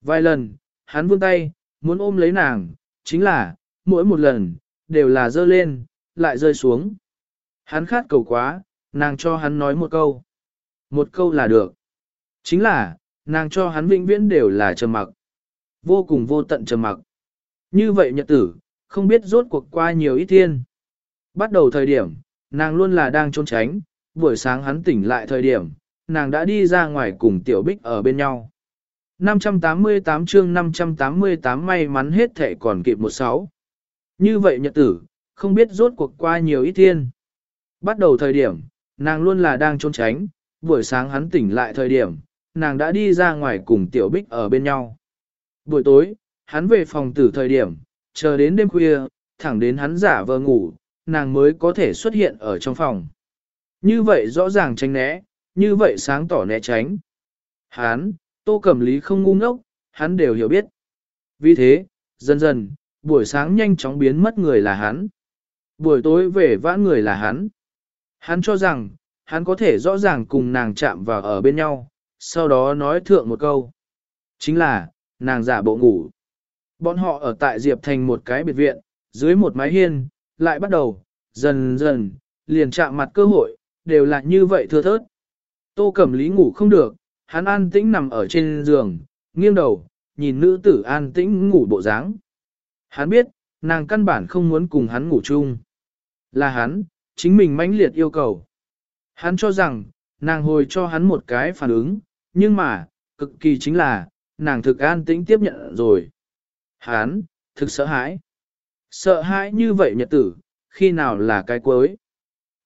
Vài lần, hắn vươn tay, muốn ôm lấy nàng, chính là, mỗi một lần, đều là dơ lên, lại rơi xuống. Hắn khát cầu quá, nàng cho hắn nói một câu. Một câu là được. Chính là, nàng cho hắn vĩnh viễn đều là trầm mặc. Vô cùng vô tận trầm mặc. Như vậy nhật tử, không biết rốt cuộc qua nhiều ít thiên. Bắt đầu thời điểm, nàng luôn là đang trốn tránh, buổi sáng hắn tỉnh lại thời điểm, nàng đã đi ra ngoài cùng tiểu bích ở bên nhau. 588 chương 588 may mắn hết thể còn kịp một sáu. Như vậy nhật tử, không biết rốt cuộc qua nhiều ít thiên. Bắt đầu thời điểm, nàng luôn là đang trốn tránh, buổi sáng hắn tỉnh lại thời điểm, nàng đã đi ra ngoài cùng tiểu bích ở bên nhau. Buổi tối, hắn về phòng tử thời điểm, chờ đến đêm khuya, thẳng đến hắn giả vờ ngủ, nàng mới có thể xuất hiện ở trong phòng. Như vậy rõ ràng tránh né, như vậy sáng tỏ né tránh. Hắn, tô cẩm lý không ngu ngốc, hắn đều hiểu biết. Vì thế, dần dần, buổi sáng nhanh chóng biến mất người là hắn. Buổi tối về vãn người là hắn. Hắn cho rằng, hắn có thể rõ ràng cùng nàng chạm vào ở bên nhau, sau đó nói thượng một câu. Chính là, nàng giả bộ ngủ. Bọn họ ở tại Diệp Thành một cái biệt viện, dưới một mái hiên, lại bắt đầu, dần dần, liền chạm mặt cơ hội, đều là như vậy thưa thớt. Tô Cẩm Lý ngủ không được, hắn an tĩnh nằm ở trên giường, nghiêng đầu, nhìn nữ tử an tĩnh ngủ bộ dáng. Hắn biết, nàng căn bản không muốn cùng hắn ngủ chung. Là hắn, chính mình mãnh liệt yêu cầu. Hắn cho rằng, nàng hồi cho hắn một cái phản ứng, nhưng mà, cực kỳ chính là, nàng thực an tĩnh tiếp nhận rồi. Hán, thực sợ hãi. Sợ hãi như vậy nhật tử, khi nào là cái cuối.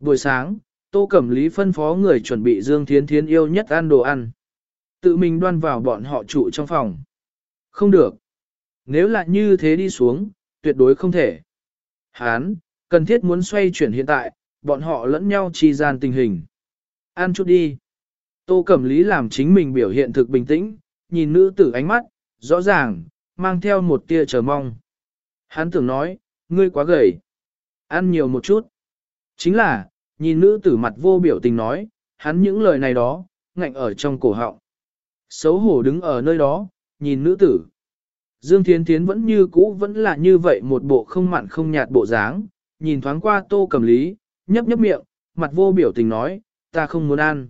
Buổi sáng, Tô Cẩm Lý phân phó người chuẩn bị Dương Thiến Thiến yêu nhất ăn đồ ăn. Tự mình đoan vào bọn họ trụ trong phòng. Không được. Nếu là như thế đi xuống, tuyệt đối không thể. Hán, cần thiết muốn xoay chuyển hiện tại, bọn họ lẫn nhau chi gian tình hình. Ăn chút đi. Tô Cẩm Lý làm chính mình biểu hiện thực bình tĩnh, nhìn nữ tử ánh mắt, rõ ràng, mang theo một tia chờ mong. Hắn tưởng nói, ngươi quá gầy. Ăn nhiều một chút. Chính là, nhìn nữ tử mặt vô biểu tình nói, hắn những lời này đó, ngạnh ở trong cổ họng. Xấu hổ đứng ở nơi đó, nhìn nữ tử. Dương Thiến Thiến vẫn như cũ vẫn là như vậy một bộ không mặn không nhạt bộ dáng, nhìn thoáng qua tô cầm lý, nhấp nhấp miệng, mặt vô biểu tình nói, ta không muốn ăn.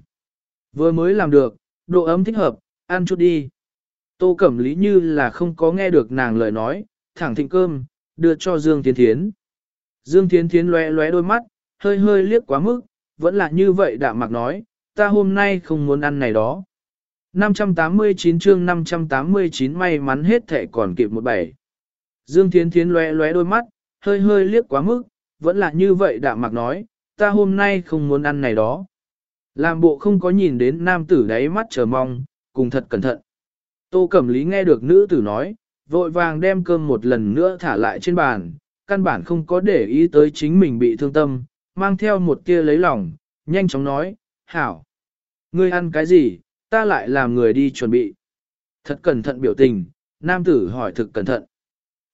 Vừa mới làm được, độ ấm thích hợp, ăn chút đi. Tô Cẩm Lý như là không có nghe được nàng lời nói, thẳng thịnh cơm, đưa cho Dương Thiến Thiến. Dương Thiến Thiến lóe lóe đôi mắt, hơi hơi liếc quá mức, vẫn là như vậy đạm mặc nói, ta hôm nay không muốn ăn này đó. 589 chương 589 may mắn hết thể còn kịp một bảy. Dương Thiến Thiến lóe lóe đôi mắt, hơi hơi liếc quá mức, vẫn là như vậy đạm mặc nói, ta hôm nay không muốn ăn này đó. Làm bộ không có nhìn đến nam tử đáy mắt chờ mong, cùng thật cẩn thận. Tô Cẩm Lý nghe được nữ tử nói, vội vàng đem cơm một lần nữa thả lại trên bàn, căn bản không có để ý tới chính mình bị thương tâm, mang theo một tia lấy lòng, nhanh chóng nói, hảo. Ngươi ăn cái gì, ta lại làm người đi chuẩn bị. Thật cẩn thận biểu tình, nam tử hỏi thực cẩn thận.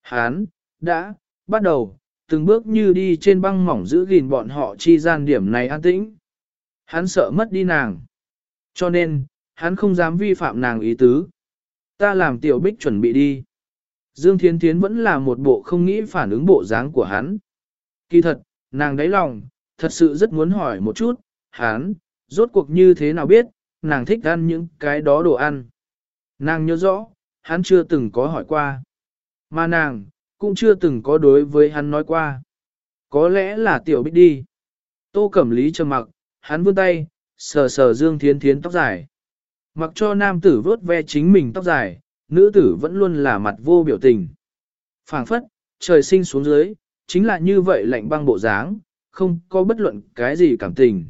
Hán, đã, bắt đầu, từng bước như đi trên băng mỏng giữ gìn bọn họ chi gian điểm này an tĩnh. Hắn sợ mất đi nàng. Cho nên, hắn không dám vi phạm nàng ý tứ. Ta làm tiểu bích chuẩn bị đi. Dương Thiến Thiến vẫn là một bộ không nghĩ phản ứng bộ dáng của hắn. Kỳ thật, nàng đáy lòng, thật sự rất muốn hỏi một chút, hắn, rốt cuộc như thế nào biết, nàng thích ăn những cái đó đồ ăn. Nàng nhớ rõ, hắn chưa từng có hỏi qua. Mà nàng, cũng chưa từng có đối với hắn nói qua. Có lẽ là tiểu bích đi. Tô Cẩm Lý trầm mặc, hắn vươn tay, sờ sờ Dương Thiến Thiến tóc dài. Mặc cho nam tử vớt ve chính mình tóc dài, nữ tử vẫn luôn là mặt vô biểu tình. phảng phất, trời sinh xuống dưới, chính là như vậy lạnh băng bộ dáng, không có bất luận cái gì cảm tình.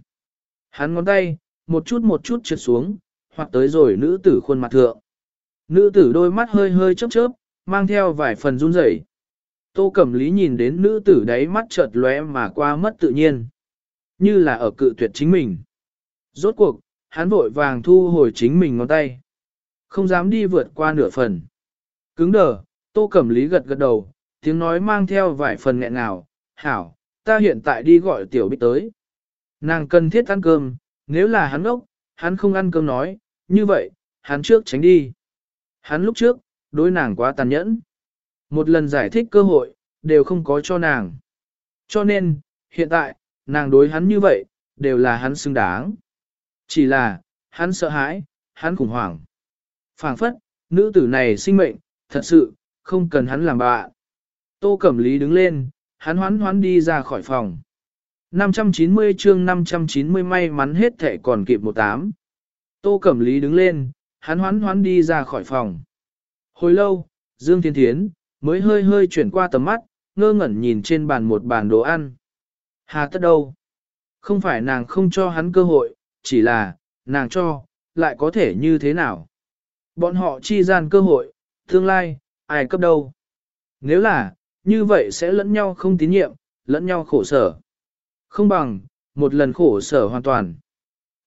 Hắn ngón tay, một chút một chút trượt xuống, hoặc tới rồi nữ tử khuôn mặt thượng. Nữ tử đôi mắt hơi hơi chớp chớp, mang theo vài phần run rẩy. Tô Cẩm Lý nhìn đến nữ tử đáy mắt chợt lóe mà qua mất tự nhiên. Như là ở cự tuyệt chính mình. Rốt cuộc, hắn vội vàng thu hồi chính mình ngón tay. Không dám đi vượt qua nửa phần. Cứng đờ, Tô Cẩm Lý gật gật đầu, tiếng nói mang theo vài phần nghẹn nào. Hảo, ta hiện tại đi gọi tiểu bích tới. Nàng cần thiết ăn cơm, nếu là hắn ốc, hắn không ăn cơm nói, như vậy, hắn trước tránh đi. Hắn lúc trước, đối nàng quá tàn nhẫn. Một lần giải thích cơ hội, đều không có cho nàng. Cho nên, hiện tại, nàng đối hắn như vậy, đều là hắn xứng đáng. Chỉ là, hắn sợ hãi, hắn khủng hoảng. phảng phất, nữ tử này sinh mệnh, thật sự, không cần hắn làm bạ. Tô Cẩm Lý đứng lên, hắn hoán hoán đi ra khỏi phòng. 590 chương 590 may mắn hết thệ còn kịp một tám. Tô Cẩm Lý đứng lên, hắn hoán hoán đi ra khỏi phòng. Hồi lâu, Dương Thiên Thiến, mới hơi hơi chuyển qua tầm mắt, ngơ ngẩn nhìn trên bàn một bàn đồ ăn. Hà tất đâu? Không phải nàng không cho hắn cơ hội, chỉ là, nàng cho, lại có thể như thế nào? Bọn họ chi gian cơ hội, tương lai, ai cấp đâu? Nếu là, như vậy sẽ lẫn nhau không tín nhiệm, lẫn nhau khổ sở. Không bằng, một lần khổ sở hoàn toàn.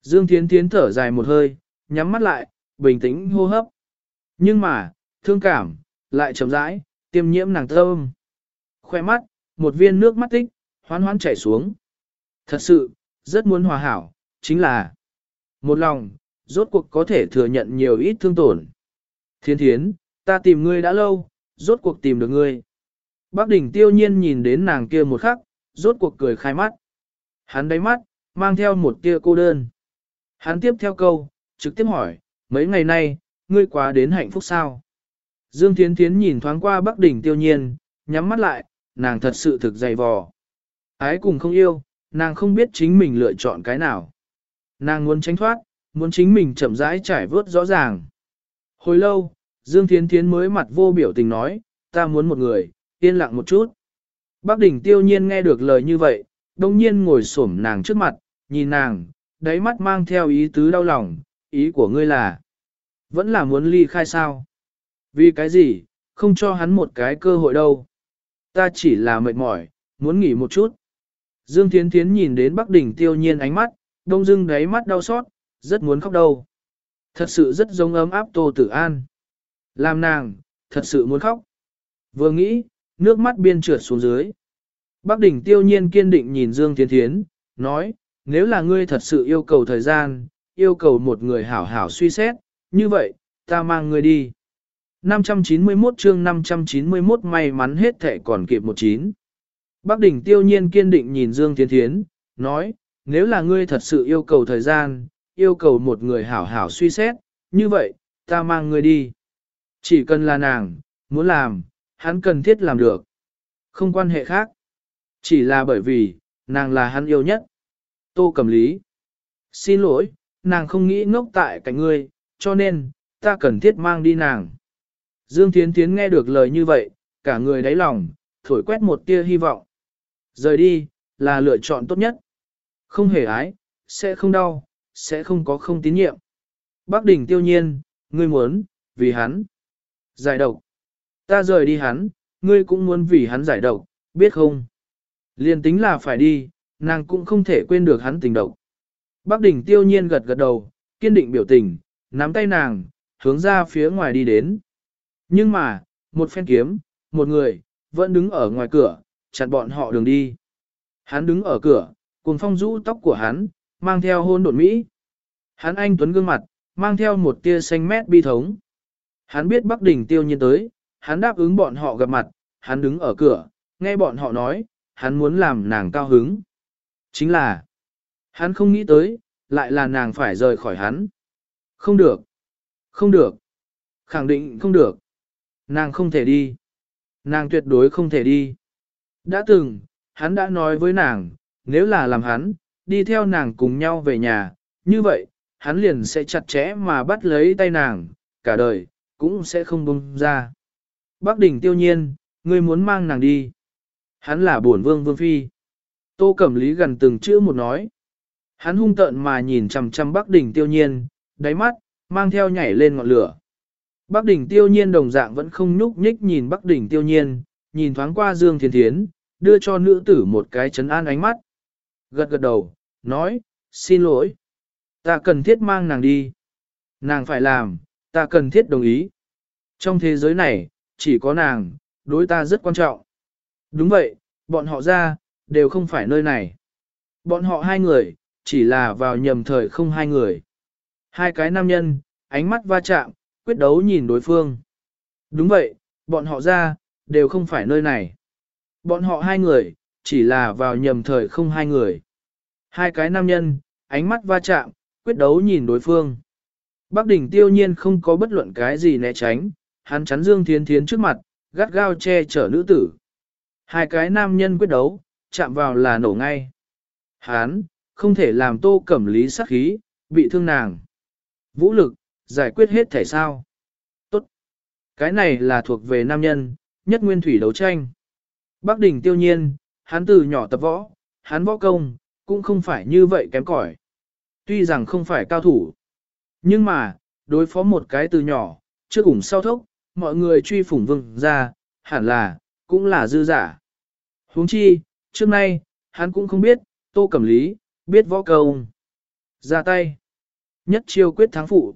Dương Thiến Thiến thở dài một hơi, nhắm mắt lại, bình tĩnh hô hấp. Nhưng mà, thương cảm, lại chậm rãi, tiêm nhiễm nàng thơm. Khoe mắt, một viên nước mắt tích, hoán hoán chảy xuống. Thật sự, rất muốn hòa hảo, chính là một lòng, rốt cuộc có thể thừa nhận nhiều ít thương tổn. Thiên thiến, ta tìm ngươi đã lâu, rốt cuộc tìm được ngươi. Bác đỉnh tiêu nhiên nhìn đến nàng kia một khắc, rốt cuộc cười khai mắt. Hắn đáy mắt, mang theo một tia cô đơn. Hắn tiếp theo câu, trực tiếp hỏi, mấy ngày nay, ngươi quá đến hạnh phúc sao? Dương Thiến Thiến nhìn thoáng qua Bắc đỉnh tiêu nhiên, nhắm mắt lại, nàng thật sự thực dày vò. Ái cùng không yêu, nàng không biết chính mình lựa chọn cái nào. Nàng muốn tránh thoát, muốn chính mình chậm rãi trải vớt rõ ràng. Hồi lâu, Dương Thiến Thiến mới mặt vô biểu tình nói, ta muốn một người, yên lặng một chút. Bác đỉnh tiêu nhiên nghe được lời như vậy, đồng nhiên ngồi xổm nàng trước mặt, nhìn nàng, đáy mắt mang theo ý tứ đau lòng, ý của ngươi là, vẫn là muốn ly khai sao? Vì cái gì, không cho hắn một cái cơ hội đâu. Ta chỉ là mệt mỏi, muốn nghỉ một chút. Dương Thiến Thiến nhìn đến Bắc Đỉnh tiêu nhiên ánh mắt, đông dưng đáy mắt đau xót, rất muốn khóc đâu. Thật sự rất giống ấm áp Tô Tử An. Làm nàng, thật sự muốn khóc. Vừa nghĩ, nước mắt biên trượt xuống dưới. Bắc đỉnh tiêu nhiên kiên định nhìn Dương Thiên Thiến, nói, nếu là ngươi thật sự yêu cầu thời gian, yêu cầu một người hảo hảo suy xét, như vậy, ta mang ngươi đi. 591 chương 591 may mắn hết thệ còn kịp một chín. Bắc đỉnh tiêu nhiên kiên định nhìn Dương Thiên Thiến, nói, nếu là ngươi thật sự yêu cầu thời gian, yêu cầu một người hảo hảo suy xét, như vậy, ta mang ngươi đi. Chỉ cần là nàng, muốn làm, hắn cần thiết làm được. Không quan hệ khác. Chỉ là bởi vì, nàng là hắn yêu nhất. Tô Cẩm Lý. Xin lỗi, nàng không nghĩ ngốc tại cạnh ngươi, cho nên, ta cần thiết mang đi nàng. Dương Thiến Thiến nghe được lời như vậy, cả người đáy lòng, thổi quét một tia hy vọng. Rời đi, là lựa chọn tốt nhất. Không hề ái, sẽ không đau, sẽ không có không tín nhiệm. Bác đỉnh tiêu nhiên, ngươi muốn, vì hắn. Giải độc. Ta rời đi hắn, ngươi cũng muốn vì hắn giải độc, biết không? Liên tính là phải đi, nàng cũng không thể quên được hắn tình độc. Bác đỉnh tiêu nhiên gật gật đầu, kiên định biểu tình, nắm tay nàng, hướng ra phía ngoài đi đến. Nhưng mà, một phen kiếm, một người, vẫn đứng ở ngoài cửa, chặn bọn họ đường đi. Hắn đứng ở cửa, cùng phong rũ tóc của hắn, mang theo hôn độn Mỹ. Hắn anh tuấn gương mặt, mang theo một tia xanh mét bi thống. Hắn biết Bắc Đình tiêu nhiên tới, hắn đáp ứng bọn họ gặp mặt, hắn đứng ở cửa, nghe bọn họ nói, hắn muốn làm nàng cao hứng. Chính là, hắn không nghĩ tới, lại là nàng phải rời khỏi hắn. Không được, không được, khẳng định không được. Nàng không thể đi. Nàng tuyệt đối không thể đi. Đã từng, hắn đã nói với nàng, nếu là làm hắn, đi theo nàng cùng nhau về nhà, như vậy, hắn liền sẽ chặt chẽ mà bắt lấy tay nàng, cả đời, cũng sẽ không buông ra. Bác đỉnh tiêu nhiên, ngươi muốn mang nàng đi. Hắn là bổn vương vương phi. Tô Cẩm Lý gần từng chữ một nói. Hắn hung tợn mà nhìn chằm chằm Bắc Đỉnh Tiêu Nhiên, đáy mắt mang theo nhảy lên ngọn lửa. Bắc Đỉnh Tiêu Nhiên đồng dạng vẫn không nhúc nhích nhìn Bắc Đỉnh Tiêu Nhiên, nhìn thoáng qua Dương Thiên Thiến, đưa cho nữ tử một cái chấn an ánh mắt. Gật gật đầu, nói, xin lỗi. Ta cần thiết mang nàng đi. Nàng phải làm, ta cần thiết đồng ý. Trong thế giới này, chỉ có nàng, đối ta rất quan trọng. Đúng vậy, bọn họ ra, đều không phải nơi này. Bọn họ hai người, chỉ là vào nhầm thời không hai người. Hai cái nam nhân, ánh mắt va chạm, quyết đấu nhìn đối phương. Đúng vậy, bọn họ ra, đều không phải nơi này. Bọn họ hai người, chỉ là vào nhầm thời không hai người. Hai cái nam nhân, ánh mắt va chạm, quyết đấu nhìn đối phương. Bác đỉnh tiêu nhiên không có bất luận cái gì né tránh, hắn chắn Dương Thiến Thiến trước mặt, gắt gao che chở nữ tử. Hai cái nam nhân quyết đấu, chạm vào là nổ ngay. Hắn, không thể làm tô cẩm lý sát khí, bị thương nàng. Vũ lực, giải quyết hết thể sao. Tốt. Cái này là thuộc về nam nhân, nhất nguyên thủy đấu tranh. Bác đỉnh tiêu nhiên, hắn từ nhỏ tập võ, hắn võ công, cũng không phải như vậy kém cỏi. Tuy rằng không phải cao thủ, nhưng mà, đối phó một cái từ nhỏ, trước ủng sau thốc, mọi người truy phủng vương ra, hẳn là, cũng là dư giả. huống chi, trước nay, hắn cũng không biết, tô cẩm lý, biết võ công. Ra tay. Nhất chiêu quyết thắng phụ.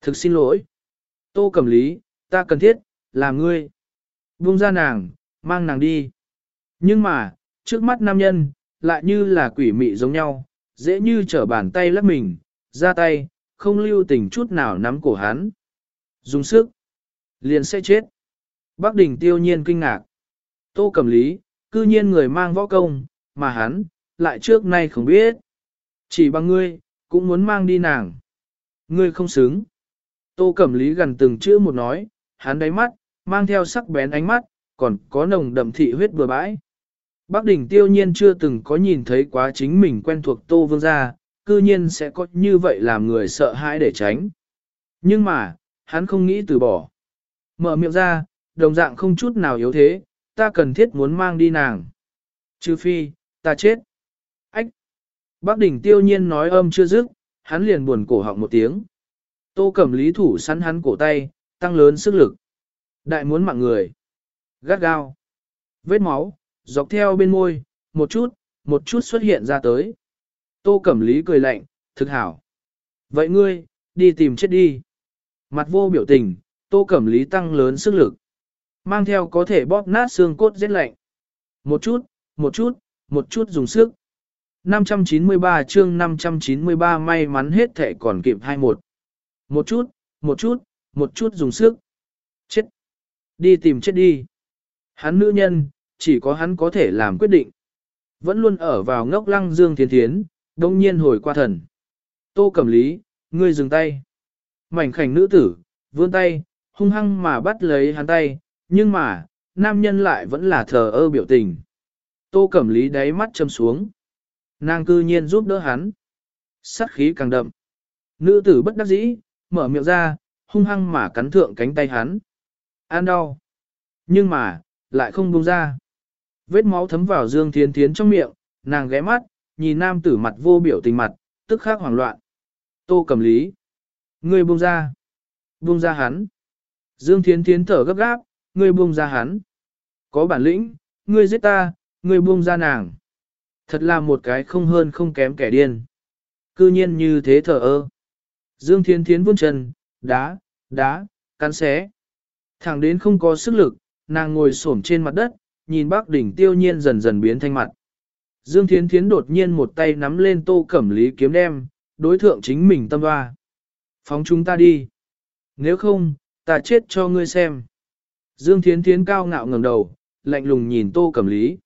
Thực xin lỗi. Tô cẩm lý, ta cần thiết, là ngươi. Buông ra nàng, mang nàng đi. Nhưng mà, trước mắt nam nhân, lại như là quỷ mị giống nhau, dễ như trở bàn tay lắc mình, ra tay, không lưu tình chút nào nắm cổ hắn. Dùng sức, liền sẽ chết. Bác đình tiêu nhiên kinh ngạc. Tô Cẩm Lý, cư nhiên người mang võ công, mà hắn, lại trước nay không biết. Chỉ bằng ngươi, cũng muốn mang đi nàng. Ngươi không xứng. Tô Cẩm Lý gần từng chữ một nói, hắn đáy mắt, mang theo sắc bén ánh mắt, còn có nồng đậm thị huyết bừa bãi. Bác đỉnh tiêu nhiên chưa từng có nhìn thấy quá chính mình quen thuộc Tô Vương gia, cư nhiên sẽ có như vậy làm người sợ hãi để tránh. Nhưng mà, hắn không nghĩ từ bỏ. Mở miệng ra, đồng dạng không chút nào yếu thế, ta cần thiết muốn mang đi nàng. Trừ phi, ta chết. Ách! Bác đỉnh tiêu nhiên nói âm chưa dứt, hắn liền buồn cổ họng một tiếng. Tô cẩm lý thủ săn hắn cổ tay, tăng lớn sức lực. Đại muốn mạng người. Gắt gao. Vết máu, dọc theo bên môi, một chút, một chút xuất hiện ra tới. Tô Cẩm Lý cười lạnh, thực hảo. Vậy ngươi, đi tìm chết đi. Mặt vô biểu tình, Tô Cẩm Lý tăng lớn sức lực. Mang theo có thể bóp nát xương cốt rét lạnh. Một chút, một chút, một chút dùng sức. 593 chương 593 may mắn hết thể còn kịp 21. Một chút, một chút, một chút dùng sức. Chết. Đi tìm chết đi. Hắn nữ nhân, chỉ có hắn có thể làm quyết định. Vẫn luôn ở vào ngốc lăng dương thiên thiến, đông nhiên hồi qua thần. Tô Cẩm Lý, ngươi dừng tay. Mảnh khảnh nữ tử, vươn tay, hung hăng mà bắt lấy hắn tay, nhưng mà, nam nhân lại vẫn là thờ ơ biểu tình. Tô Cẩm Lý đáy mắt châm xuống. Nàng cư nhiên giúp đỡ hắn. Sát khí càng đậm. Nữ tử bất đắc dĩ, mở miệng ra, hung hăng mà cắn thượng cánh tay hắn. An đau. Nhưng mà, lại không buông ra. Vết máu thấm vào Dương Thiến Thiến trong miệng, nàng ghé mắt, nhìn nam tử mặt vô biểu tình mặt, tức khắc hoảng loạn. Tô cầm lý. Ngươi buông ra. Buông ra hắn. Dương Thiến Thiến thở gấp gáp, ngươi buông ra hắn. Có bản lĩnh, ngươi giết ta, ngươi buông ra nàng. Thật là một cái không hơn không kém kẻ điên. Cư nhiên như thế thở ơ. Dương Thiên Thiến vươn chân, đá, đá, cắn xé. Thẳng đến không có sức lực, nàng ngồi xổm trên mặt đất, nhìn bác đỉnh tiêu nhiên dần dần biến thanh mặt. Dương Thiến Thiến đột nhiên một tay nắm lên tô cẩm lý kiếm đem, đối thượng chính mình tâm hoa. Phóng chúng ta đi. Nếu không, ta chết cho ngươi xem. Dương Thiến Thiến cao ngạo ngẩng đầu, lạnh lùng nhìn tô cẩm lý.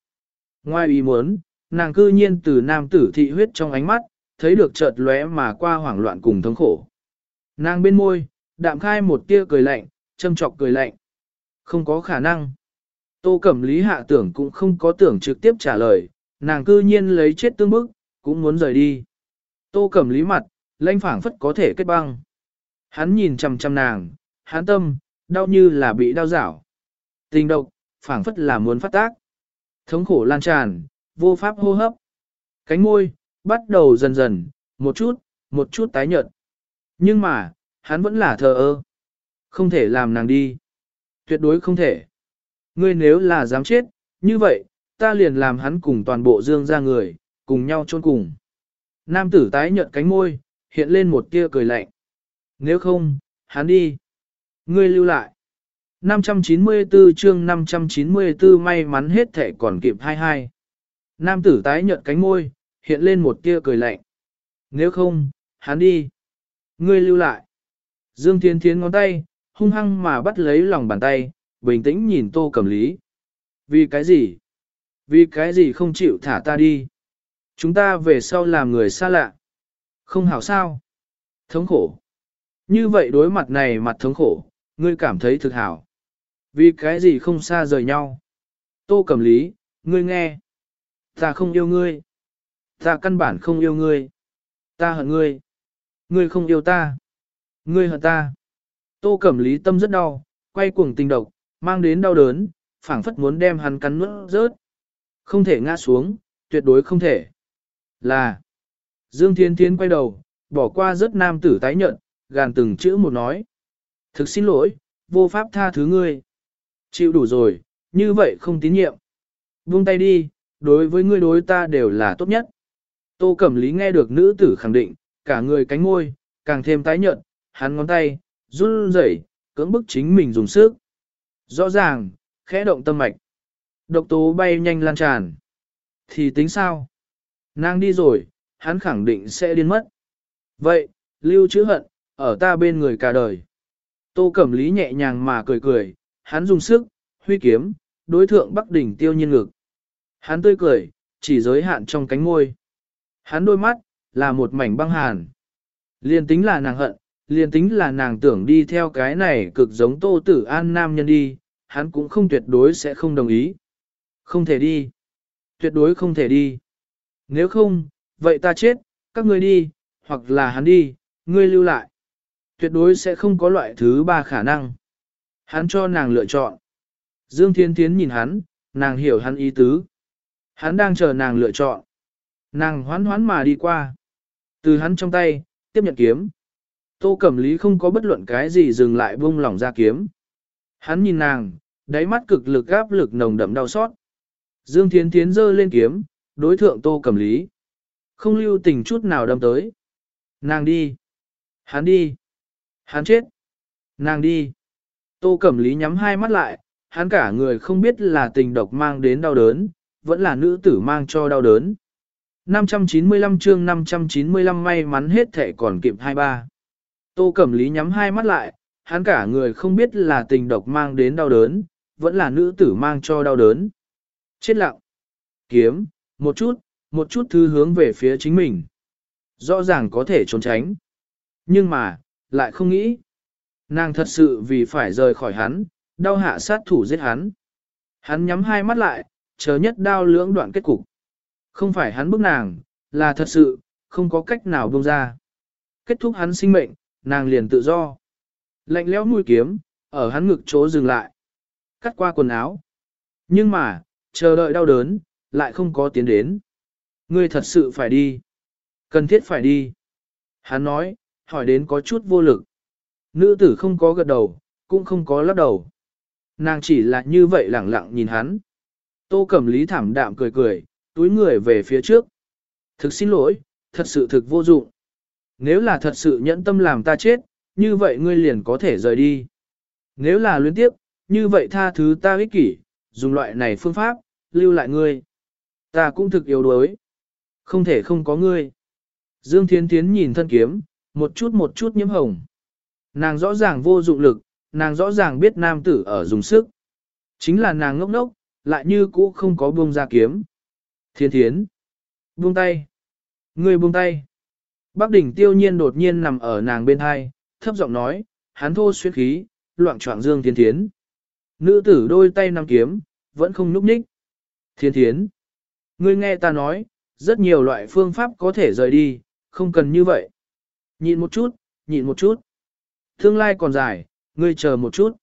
Ngoài ý muốn, nàng cư nhiên từ nam tử thị huyết trong ánh mắt, thấy được chợt lóe mà qua hoảng loạn cùng thống khổ. Nàng bên môi, đạm khai một tia cười lạnh, châm chọc cười lạnh. Không có khả năng. Tô Cẩm Lý hạ tưởng cũng không có tưởng trực tiếp trả lời, nàng cư nhiên lấy chết tương bức, cũng muốn rời đi. Tô Cẩm Lý mặt, lanh phảng phất có thể kết băng. Hắn nhìn chằm chằm nàng, hắn tâm, đau như là bị đau rảo. Tình độc, phảng phất là muốn phát tác. Thống khổ lan tràn, vô pháp hô hấp. Cánh môi, bắt đầu dần dần, một chút, một chút tái nhợt. Nhưng mà, hắn vẫn là thờ ơ. Không thể làm nàng đi. Tuyệt đối không thể. Ngươi nếu là dám chết, như vậy, ta liền làm hắn cùng toàn bộ dương ra người, cùng nhau chôn cùng. Nam tử tái nhợt cánh môi, hiện lên một tia cười lạnh. Nếu không, hắn đi. Ngươi lưu lại. 594 chương 594 may mắn hết thể còn kịp 22. Nam tử tái nhợt cánh môi, hiện lên một tia cười lạnh. Nếu không, hắn đi. Ngươi lưu lại. Dương Thiên Thiến ngón tay, hung hăng mà bắt lấy lòng bàn tay, bình tĩnh nhìn tô cầm lý. Vì cái gì? Vì cái gì không chịu thả ta đi? Chúng ta về sau làm người xa lạ. Không hảo sao? Thống khổ. Như vậy đối mặt này mặt thống khổ, ngươi cảm thấy thực hảo. Vì cái gì không xa rời nhau? Tô cầm lý, ngươi nghe. Ta không yêu ngươi. Ta căn bản không yêu ngươi. Ta hận ngươi. Ngươi không yêu ta. Ngươi hận ta. Tô Cẩm Lý tâm rất đau, quay cuồng tình độc, mang đến đau đớn, phảng phất muốn đem hắn cắn nuốt rớt. Không thể ngã xuống, tuyệt đối không thể. Là. Dương Thiên Thiên quay đầu, bỏ qua rất nam tử tái nhận, gàn từng chữ một nói. Thực xin lỗi, vô pháp tha thứ ngươi. Chịu đủ rồi, như vậy không tín nhiệm. Buông tay đi, đối với ngươi đối ta đều là tốt nhất. Tô Cẩm Lý nghe được nữ tử khẳng định, cả người cánh môi, càng thêm tái nhợt, hắn ngón tay, run rẩy, cưỡng bức chính mình dùng sức. Rõ ràng, khẽ động tâm mạch. Độc tố bay nhanh lan tràn. Thì tính sao? Nàng đi rồi, hắn khẳng định sẽ điên mất. Vậy, lưu chữ hận, ở ta bên người cả đời. Tô Cẩm Lý nhẹ nhàng mà cười cười, hắn dùng sức, huy kiếm, đối thượng Bắc đỉnh tiêu nhiên ngực. Hắn tươi cười, chỉ giới hạn trong cánh ngôi. Hắn đôi mắt, là một mảnh băng hàn. Liên tính là nàng hận, liên tính là nàng tưởng đi theo cái này cực giống tô tử an nam nhân đi, hắn cũng không tuyệt đối sẽ không đồng ý. Không thể đi. Tuyệt đối không thể đi. Nếu không, vậy ta chết, các ngươi đi, hoặc là hắn đi, ngươi lưu lại. Tuyệt đối sẽ không có loại thứ ba khả năng. Hắn cho nàng lựa chọn. Dương Thiên Thiến nhìn hắn, nàng hiểu hắn ý tứ. Hắn đang chờ nàng lựa chọn. Nàng hoán hoán mà đi qua. Từ hắn trong tay, tiếp nhận kiếm. Tô Cẩm Lý không có bất luận cái gì dừng lại buông lỏng ra kiếm. Hắn nhìn nàng, đáy mắt cực lực áp lực nồng đậm đau xót. Dương Thiến Thiến giơ lên kiếm, đối thượng Tô Cẩm Lý. Không lưu tình chút nào đâm tới. Nàng đi. Hắn đi. Hắn chết. Nàng đi. Tô Cẩm Lý nhắm hai mắt lại, hắn cả người không biết là tình độc mang đến đau đớn, vẫn là nữ tử mang cho đau đớn. 595 chương 595 may mắn hết thể còn kịp 23. Tô Cẩm Lý nhắm hai mắt lại, hắn cả người không biết là tình độc mang đến đau đớn, vẫn là nữ tử mang cho đau đớn. Chết lặng. Kiếm, một chút, một chút thư hướng về phía chính mình. Rõ ràng có thể trốn tránh. Nhưng mà, lại không nghĩ. Nàng thật sự vì phải rời khỏi hắn, đau hạ sát thủ giết hắn. Hắn nhắm hai mắt lại, chờ nhất đao lưỡng đoạn kết cục. Không phải hắn bức nàng, là thật sự, không có cách nào buông ra. Kết thúc hắn sinh mệnh, nàng liền tự do. Lạnh lẽo mũi kiếm, ở hắn ngực chỗ dừng lại. Cắt qua quần áo. Nhưng mà, chờ đợi đau đớn, lại không có tiến đến. Ngươi thật sự phải đi. Cần thiết phải đi. Hắn nói, hỏi đến có chút vô lực. Nữ tử không có gật đầu, cũng không có lắc đầu. Nàng chỉ là như vậy lẳng lặng nhìn hắn. Tô Cẩm Lý thảm đạm cười cười, túi người về phía trước. Thực xin lỗi, thật sự thực vô dụng. Nếu là thật sự nhẫn tâm làm ta chết, như vậy ngươi liền có thể rời đi. Nếu là luyến tiếp, như vậy tha thứ ta ích kỷ, dùng loại này phương pháp, lưu lại ngươi. Ta cũng thực yếu đuối. Không thể không có ngươi. Dương Thiên Thiến nhìn thân kiếm, một chút một chút nhiễm hồng. Nàng rõ ràng vô dụng lực, nàng rõ ràng biết nam tử ở dùng sức. Chính là nàng ngốc ngốc, lại như cũ không có buông ra kiếm. Thiên thiến. Buông tay. ngươi buông tay. Bác đỉnh tiêu nhiên đột nhiên nằm ở nàng bên hai, thấp giọng nói, hắn thô xuyết khí, loạn trọng dương thiên thiến. Nữ tử đôi tay nắm kiếm, vẫn không núp nhích. Thiên thiến. Ngươi nghe ta nói, rất nhiều loại phương pháp có thể rời đi, không cần như vậy. Nhịn một chút, nhịn một chút. Tương lai còn dài, ngươi chờ một chút.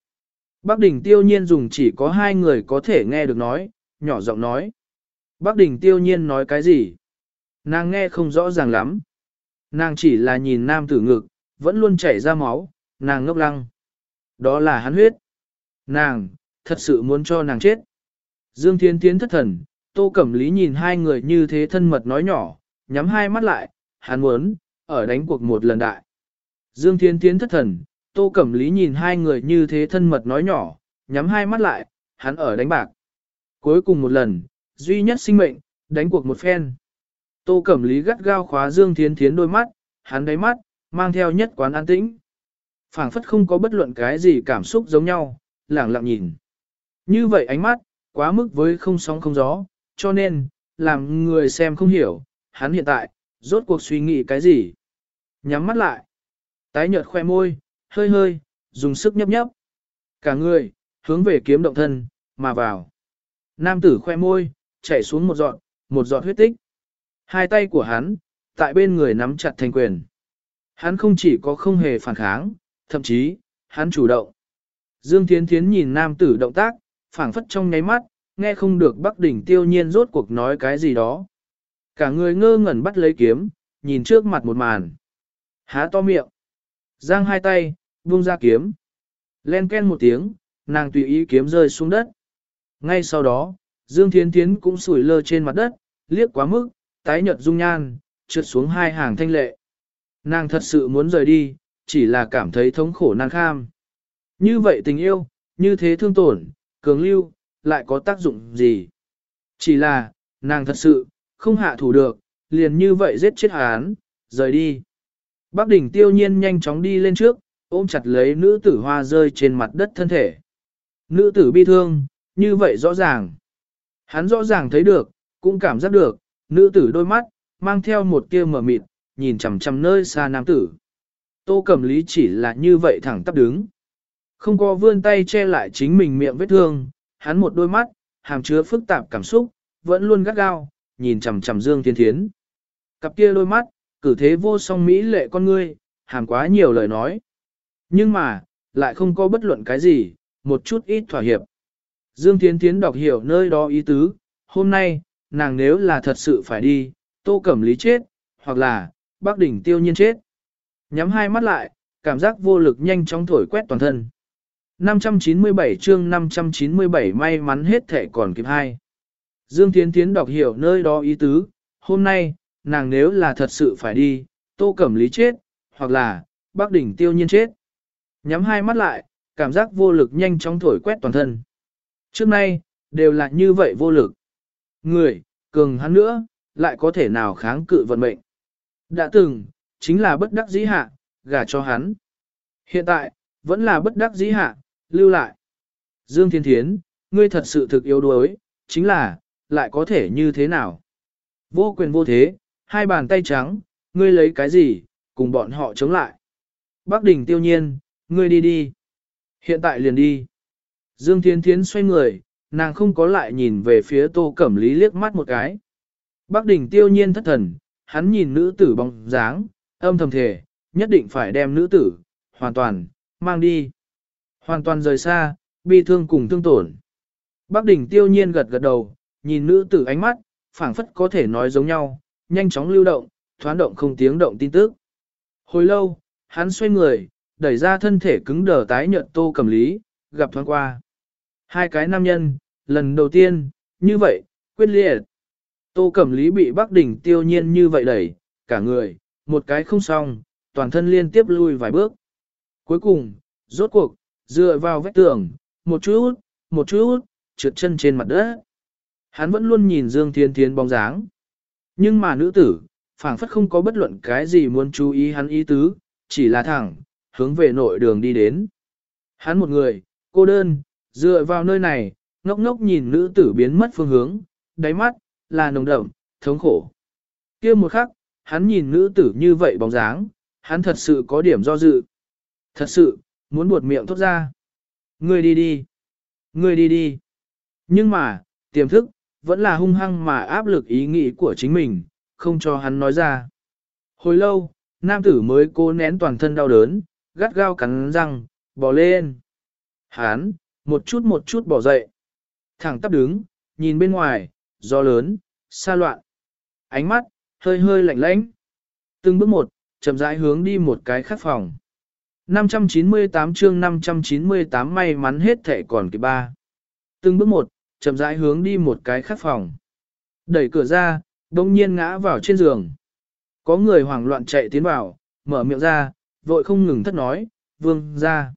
Bác đỉnh tiêu nhiên dùng chỉ có hai người có thể nghe được nói, nhỏ giọng nói. Bác đỉnh tiêu nhiên nói cái gì? Nàng nghe không rõ ràng lắm. Nàng chỉ là nhìn nam tử ngực, vẫn luôn chảy ra máu, nàng ngốc lăng. Đó là hắn huyết. Nàng, thật sự muốn cho nàng chết. Dương Thiên Tiến thất thần, Tô Cẩm Lý nhìn hai người như thế thân mật nói nhỏ, nhắm hai mắt lại, hắn muốn, ở đánh cuộc một lần đại. Dương Thiên Tiến thất thần, Tô Cẩm Lý nhìn hai người như thế thân mật nói nhỏ, nhắm hai mắt lại, hắn ở đánh bạc. Cuối cùng một lần, duy nhất sinh mệnh, đánh cuộc một phen. Tô Cẩm Lý gắt gao khóa Dương Thiến Thiến đôi mắt, hắn đáy mắt, mang theo nhất quán an tĩnh. phảng phất không có bất luận cái gì cảm xúc giống nhau, lẳng lặng nhìn. Như vậy ánh mắt, quá mức với không sóng không gió, cho nên, làm người xem không hiểu, hắn hiện tại, rốt cuộc suy nghĩ cái gì. Nhắm mắt lại, tái nhợt khoe môi, hơi hơi, dùng sức nhấp nhấp. Cả người, hướng về kiếm động thân, mà vào. Nam tử khoe môi, chảy xuống một giọt, một giọt huyết tích. Hai tay của hắn, tại bên người nắm chặt thành quyền. Hắn không chỉ có không hề phản kháng, thậm chí, hắn chủ động. Dương Thiến Thiến nhìn nam tử động tác, phảng phất trong nháy mắt, nghe không được Bắc Đỉnh tiêu nhiên rốt cuộc nói cái gì đó. Cả người ngơ ngẩn bắt lấy kiếm, nhìn trước mặt một màn. Há to miệng. Giang hai tay, buông ra kiếm. Len ken một tiếng, nàng tùy ý kiếm rơi xuống đất. Ngay sau đó, Dương Thiến Thiến cũng sủi lơ trên mặt đất, liếc quá mức, tái nhợt dung nhan, trượt xuống hai hàng thanh lệ. Nàng thật sự muốn rời đi, chỉ là cảm thấy thống khổ nan kham. Như vậy tình yêu, như thế thương tổn, cường lưu, lại có tác dụng gì? Chỉ là, nàng thật sự, không hạ thủ được, liền như vậy giết chết hán, rời đi. Bác đỉnh tiêu nhiên nhanh chóng đi lên trước, ôm chặt lấy nữ tử hoa rơi trên mặt đất thân thể. Nữ tử bi thương, như vậy rõ ràng. Hắn rõ ràng thấy được, cũng cảm giác được, nữ tử đôi mắt, mang theo một tia mở mịt, nhìn chằm chằm nơi xa nam tử. Tô Cẩm Lý chỉ là như vậy thẳng tắp đứng. Không có vươn tay che lại chính mình miệng vết thương, hắn một đôi mắt, hàm chứa phức tạp cảm xúc, vẫn luôn gắt gao, nhìn chằm chằm Dương Thiên Thiến. Cặp kia đôi mắt, cử thế vô song mỹ lệ con ngươi, hàm quá nhiều lời nói. Nhưng mà, lại không có bất luận cái gì, một chút ít thỏa hiệp. Dương Thiến Thiến đọc hiểu nơi đó ý tứ, hôm nay, nàng nếu là thật sự phải đi, tô cẩm lý chết, hoặc là, bác đỉnh tiêu nhiên chết. Nhắm hai mắt lại, cảm giác vô lực nhanh chóng thổi quét toàn thân. 597 chương 597 may mắn hết thể còn kịp hai. Dương Thiến Thiến đọc hiểu nơi đó ý tứ, hôm nay, nàng nếu là thật sự phải đi, tô cẩm lý chết, hoặc là, bác đỉnh tiêu nhiên chết. Nhắm hai mắt lại, cảm giác vô lực nhanh chóng thổi quét toàn thân. Trước nay, đều là như vậy vô lực. Người, cường hắn nữa, lại có thể nào kháng cự vận mệnh. Đã từng, chính là bất đắc dĩ hạ, gả cho hắn. Hiện tại, vẫn là bất đắc dĩ hạ, lưu lại. Dương Thiên Thiến, ngươi thật sự thực yếu đuối, chính là, lại có thể như thế nào? Vô quyền vô thế, hai bàn tay trắng, ngươi lấy cái gì, cùng bọn họ chống lại. Bác đỉnh tiêu nhiên, Ngươi đi đi. Hiện tại liền đi. Dương Thiên Thiến xoay người, nàng không có lại nhìn về phía Tô Cẩm Lý liếc mắt một cái. Bác đỉnh tiêu nhiên thất thần, hắn nhìn nữ tử bóng dáng, âm thầm thể, nhất định phải đem nữ tử, hoàn toàn, mang đi. Hoàn toàn rời xa, bi thương cùng thương tổn. Bác đỉnh tiêu nhiên gật gật đầu, nhìn nữ tử ánh mắt, phảng phất có thể nói giống nhau, nhanh chóng lưu động, thoáng động không tiếng động tin tức. Hồi lâu, hắn xoay người, đẩy ra thân thể cứng đờ tái nhợt tô cầm lý, gặp thoáng qua. Hai cái nam nhân, lần đầu tiên, như vậy, quyết liệt. Tô Cẩm Lý bị Bắc Đỉnh tiêu nhiên như vậy đẩy, cả người, một cái không xong, toàn thân liên tiếp lui vài bước. Cuối cùng, rốt cuộc, dựa vào vách tường, một chút, một chút, trượt chân trên mặt đất. Hắn vẫn luôn nhìn Dương Thiên Thiến bóng dáng. Nhưng mà nữ tử, phảng phất không có bất luận cái gì muốn chú ý hắn ý tứ, chỉ là thẳng, hướng về nội đường đi đến. Hắn một người, cô đơn, dựa vào nơi này, ngốc ngốc nhìn nữ tử biến mất phương hướng, đáy mắt, là nồng đậm, thống khổ. kia một khắc, hắn nhìn nữ tử như vậy bóng dáng, hắn thật sự có điểm do dự. Thật sự, muốn buột miệng thốt ra. Ngươi đi đi. Ngươi đi đi. Nhưng mà, tiềm thức, vẫn là hung hăng mà áp lực ý nghĩ của chính mình, không cho hắn nói ra. Hồi lâu, nam tử mới cố nén toàn thân đau đớn, gắt gao cắn răng, bỏ lên. Hán, một chút một chút bỏ dậy. Thẳng tắp đứng, nhìn bên ngoài, gió lớn, xa loạn. Ánh mắt, hơi hơi lạnh lãnh. Từng bước một, chậm rãi hướng đi một cái khác phòng. 598 chương 598 may mắn hết thể còn kịp ba. Từng bước một, chậm rãi hướng đi một cái khác phòng. Đẩy cửa ra, đông nhiên ngã vào trên giường. Có người hoảng loạn chạy tiến vào, mở miệng ra, vội không ngừng thất nói, vương ra.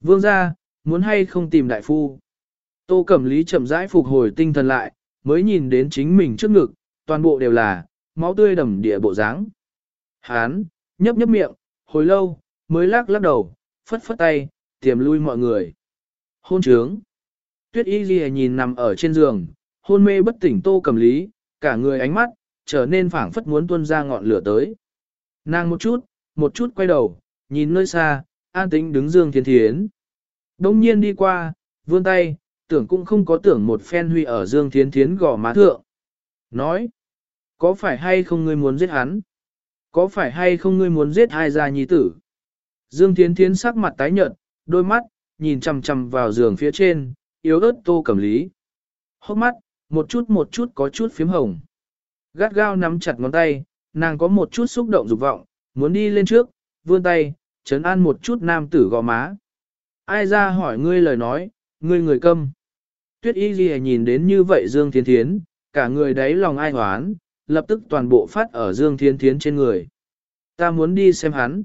Vương ra, muốn hay không tìm đại phu. Tô Cẩm Lý chậm rãi phục hồi tinh thần lại, mới nhìn đến chính mình trước ngực, toàn bộ đều là, máu tươi đầm địa bộ dáng. Hán, nhấp nhấp miệng, hồi lâu, mới lắc lắc đầu, phất phất tay, tiềm lui mọi người. Hôn trướng. Tuyết y ghi nhìn nằm ở trên giường, hôn mê bất tỉnh tô cầm lý, cả người ánh mắt, trở nên phảng phất muốn tuôn ra ngọn lửa tới. Nàng một chút, một chút quay đầu, nhìn nơi xa, an tĩnh đứng dương thiên thiến. Đông nhiên đi qua, vươn tay, tưởng cũng không có tưởng một phen huy ở dương thiên thiến gò má thượng. Nói, có phải hay không ngươi muốn giết hắn? Có phải hay không ngươi muốn giết hai gia nhi tử? Dương Thiến Thiến sắc mặt tái nhợt, đôi mắt, nhìn chằm chằm vào giường phía trên, yếu ớt tô cầm lý. Hốc mắt, một chút một chút có chút phím hồng. Gắt gao nắm chặt ngón tay, nàng có một chút xúc động dục vọng, muốn đi lên trước, vươn tay, chấn an một chút nam tử gò má. Ai ra hỏi ngươi lời nói, ngươi người câm. Tuyết y ghi nhìn đến như vậy Dương Thiến Thiến, cả người đáy lòng ai hoán, lập tức toàn bộ phát ở Dương Thiến Thiến trên người. Ta muốn đi xem hắn.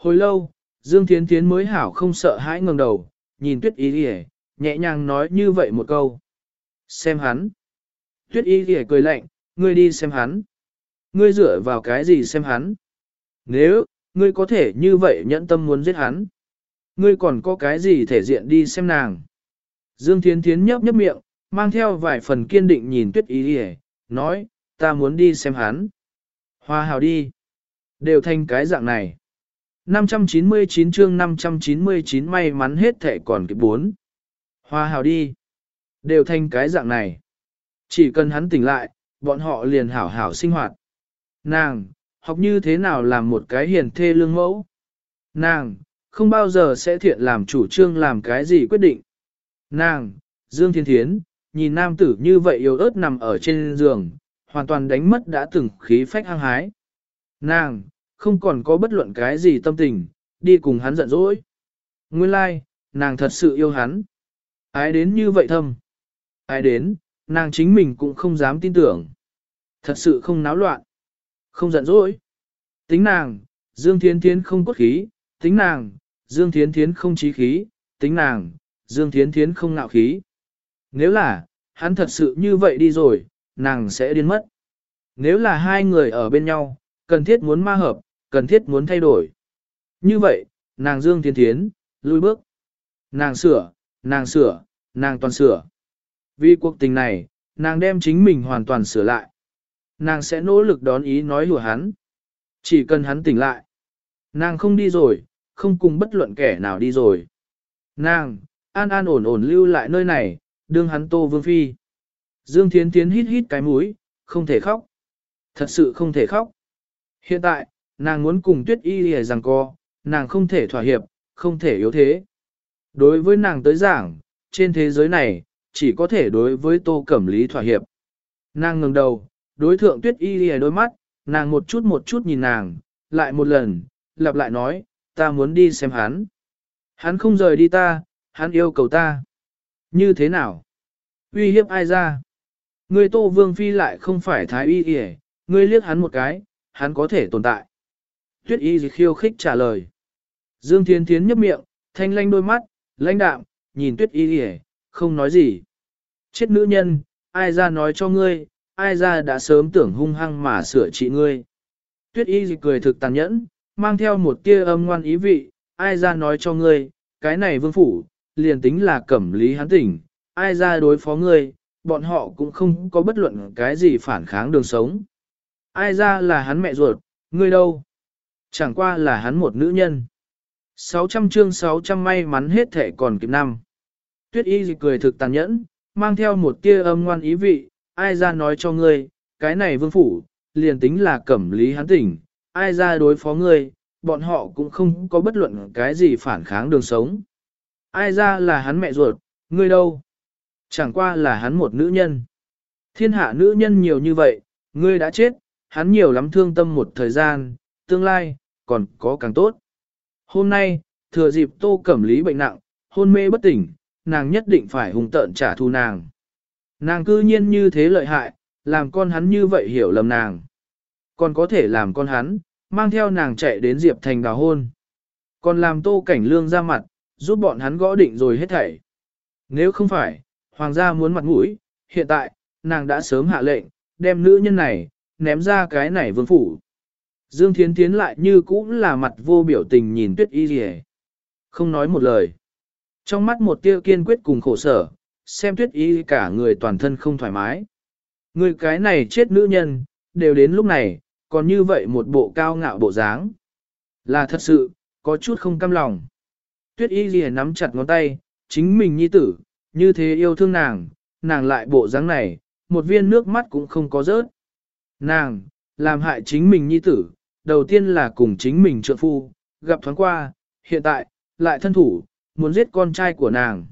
Hồi lâu, Dương thiến Thiến mới hảo không sợ hãi ngẩng đầu, nhìn Tuyết Y Lìa, nhẹ nhàng nói như vậy một câu. Xem hắn. Tuyết Y Lìa cười lạnh, ngươi đi xem hắn. Ngươi dựa vào cái gì xem hắn? Nếu, ngươi có thể như vậy nhẫn tâm muốn giết hắn. Ngươi còn có cái gì thể diện đi xem nàng? Dương thiến Thiến nhấp nhấp miệng, mang theo vài phần kiên định nhìn Tuyết Y Lìa, nói, ta muốn đi xem hắn. Hoa hào đi. Đều thành cái dạng này. 599 chương 599 may mắn hết thệ còn kịp bốn. Hoa hào đi. Đều thành cái dạng này. Chỉ cần hắn tỉnh lại, bọn họ liền hảo hảo sinh hoạt. Nàng, học như thế nào làm một cái hiền thê lương mẫu. Nàng, không bao giờ sẽ thiện làm chủ trương làm cái gì quyết định. Nàng, Dương Thiên Thiến, nhìn nam tử như vậy yếu ớt nằm ở trên giường, hoàn toàn đánh mất đã từng khí phách hăng hái. Nàng, không còn có bất luận cái gì tâm tình, đi cùng hắn giận dỗi. Nguyên lai, like, nàng thật sự yêu hắn. Ai đến như vậy thâm. Ai đến, nàng chính mình cũng không dám tin tưởng. Thật sự không náo loạn. Không giận dỗi. Tính nàng, Dương Thiến Thiến không cốt khí, tính nàng, Dương Thiến Thiến không trí khí, tính nàng, Dương Thiến Thiến không ngạo khí. Nếu là, hắn thật sự như vậy đi rồi, nàng sẽ điên mất. Nếu là hai người ở bên nhau, cần thiết muốn ma hợp, cần thiết muốn thay đổi. Như vậy, nàng Dương Thiên Thiến, lui bước. Nàng sửa, nàng sửa, nàng toàn sửa. Vì cuộc tình này, nàng đem chính mình hoàn toàn sửa lại. Nàng sẽ nỗ lực đón ý nói lùa hắn. Chỉ cần hắn tỉnh lại. Nàng không đi rồi, không cùng bất luận kẻ nào đi rồi. Nàng, an an ổn ổn lưu lại nơi này, đương hắn tô vương phi. Dương Thiến Thiến hít hít cái mũi, không thể khóc. Thật sự không thể khóc. Hiện tại, nàng muốn cùng tuyết y lìa rằng co, nàng không thể thỏa hiệp, không thể yếu thế. Đối với nàng tới giảng, trên thế giới này, chỉ có thể đối với tô cẩm lý thỏa hiệp. Nàng ngừng đầu, đối thượng tuyết y lìa đôi mắt, nàng một chút một chút nhìn nàng, lại một lần, lặp lại nói, ta muốn đi xem hắn. Hắn không rời đi ta, hắn yêu cầu ta. Như thế nào? Uy hiếp ai ra? Người tô vương phi lại không phải thái y hề, ngươi liếc hắn một cái, hắn có thể tồn tại. Tuyết y khiêu khích trả lời. Dương Thiên Thiến nhấp miệng, thanh lanh đôi mắt, lãnh đạm, nhìn tuyết y y không nói gì. Chết nữ nhân, ai ra nói cho ngươi, ai ra đã sớm tưởng hung hăng mà sửa trị ngươi. Tuyết y cười thực tàn nhẫn, mang theo một tia âm ngoan ý vị, ai ra nói cho ngươi, cái này vương phủ, liền tính là cẩm lý hắn tỉnh, ai ra đối phó ngươi, bọn họ cũng không có bất luận cái gì phản kháng đường sống. Ai ra là hắn mẹ ruột, ngươi đâu? Chẳng qua là hắn một nữ nhân. 600 chương 600 may mắn hết thể còn kịp năm. Tuyết y cười thực tàn nhẫn, mang theo một tia âm ngoan ý vị, ai ra nói cho ngươi, cái này vương phủ, liền tính là cẩm lý hắn tỉnh, ai ra đối phó ngươi, bọn họ cũng không có bất luận cái gì phản kháng đường sống. Ai ra là hắn mẹ ruột, ngươi đâu? Chẳng qua là hắn một nữ nhân. Thiên hạ nữ nhân nhiều như vậy, ngươi đã chết, hắn nhiều lắm thương tâm một thời gian, tương lai, còn có càng tốt. Hôm nay, thừa dịp tô cẩm lý bệnh nặng, hôn mê bất tỉnh, nàng nhất định phải hùng tợn trả thù nàng. Nàng cư nhiên như thế lợi hại, làm con hắn như vậy hiểu lầm nàng. Còn có thể làm con hắn, mang theo nàng chạy đến Diệp Thành đào hôn. Còn làm tô cảnh lương ra mặt, giúp bọn hắn gõ định rồi hết thảy. Nếu không phải, hoàng gia muốn mặt mũi, hiện tại, nàng đã sớm hạ lệnh, đem nữ nhân này, ném ra cái này vương phủ. Dương Thiến Thiến lại như cũ là mặt vô biểu tình nhìn tuyết y rìa. Không nói một lời. Trong mắt một tia kiên quyết cùng khổ sở, xem tuyết y cả người toàn thân không thoải mái. Người cái này chết nữ nhân, đều đến lúc này, còn như vậy một bộ cao ngạo bộ dáng. Là thật sự, có chút không cam lòng. Tuyết y lìa nắm chặt ngón tay, chính mình nhi tử, như thế yêu thương nàng, nàng lại bộ dáng này, một viên nước mắt cũng không có rớt. Nàng, làm hại chính mình nhi tử, đầu tiên là cùng chính mình trợ phu, gặp thoáng qua, hiện tại, lại thân thủ, muốn giết con trai của nàng.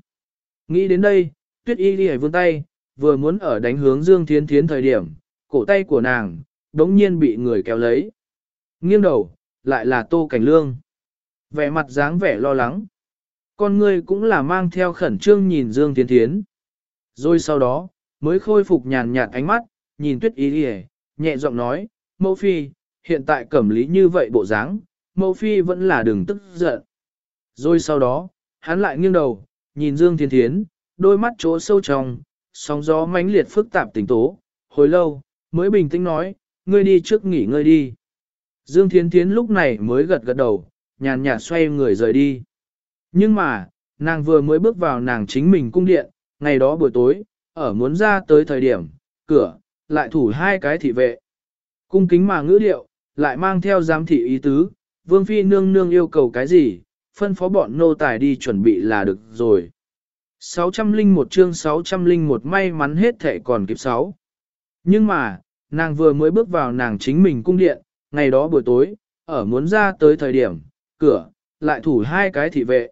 Nghĩ đến đây, tuyết y lìa vươn tay, vừa muốn ở đánh hướng Dương Thiến Thiến thời điểm, cổ tay của nàng, đống nhiên bị người kéo lấy. Nghiêng đầu, lại là Tô Cảnh Lương. Vẻ mặt dáng vẻ lo lắng. Con người cũng là mang theo khẩn trương nhìn Dương thiến Thiến. Rồi sau đó, mới khôi phục nhàn nhạt ánh mắt, nhìn tuyết y đi nhẹ giọng nói, mẫu phi, hiện tại cẩm lý như vậy bộ dáng, mẫu phi vẫn là đừng tức giận. Rồi sau đó, hắn lại nghiêng đầu, nhìn Dương Thiên Thiến, đôi mắt chỗ sâu trong, sóng gió mãnh liệt phức tạp tình tố, hồi lâu, mới bình tĩnh nói, ngươi đi trước nghỉ ngơi đi. Dương thiên Thiến lúc này mới gật gật đầu, nhàn nhạt xoay người rời đi. Nhưng mà, nàng vừa mới bước vào nàng chính mình cung điện, ngày đó buổi tối, ở muốn ra tới thời điểm, cửa, lại thủ hai cái thị vệ. Cung kính mà ngữ điệu, lại mang theo giám thị ý tứ, Vương Phi nương nương yêu cầu cái gì, phân phó bọn nô tài đi chuẩn bị là được rồi. 601 chương 601 may mắn hết thể còn kịp 6. Nhưng mà, nàng vừa mới bước vào nàng chính mình cung điện, ngày đó buổi tối, ở muốn ra tới thời điểm, cửa, lại thủ hai cái thị vệ.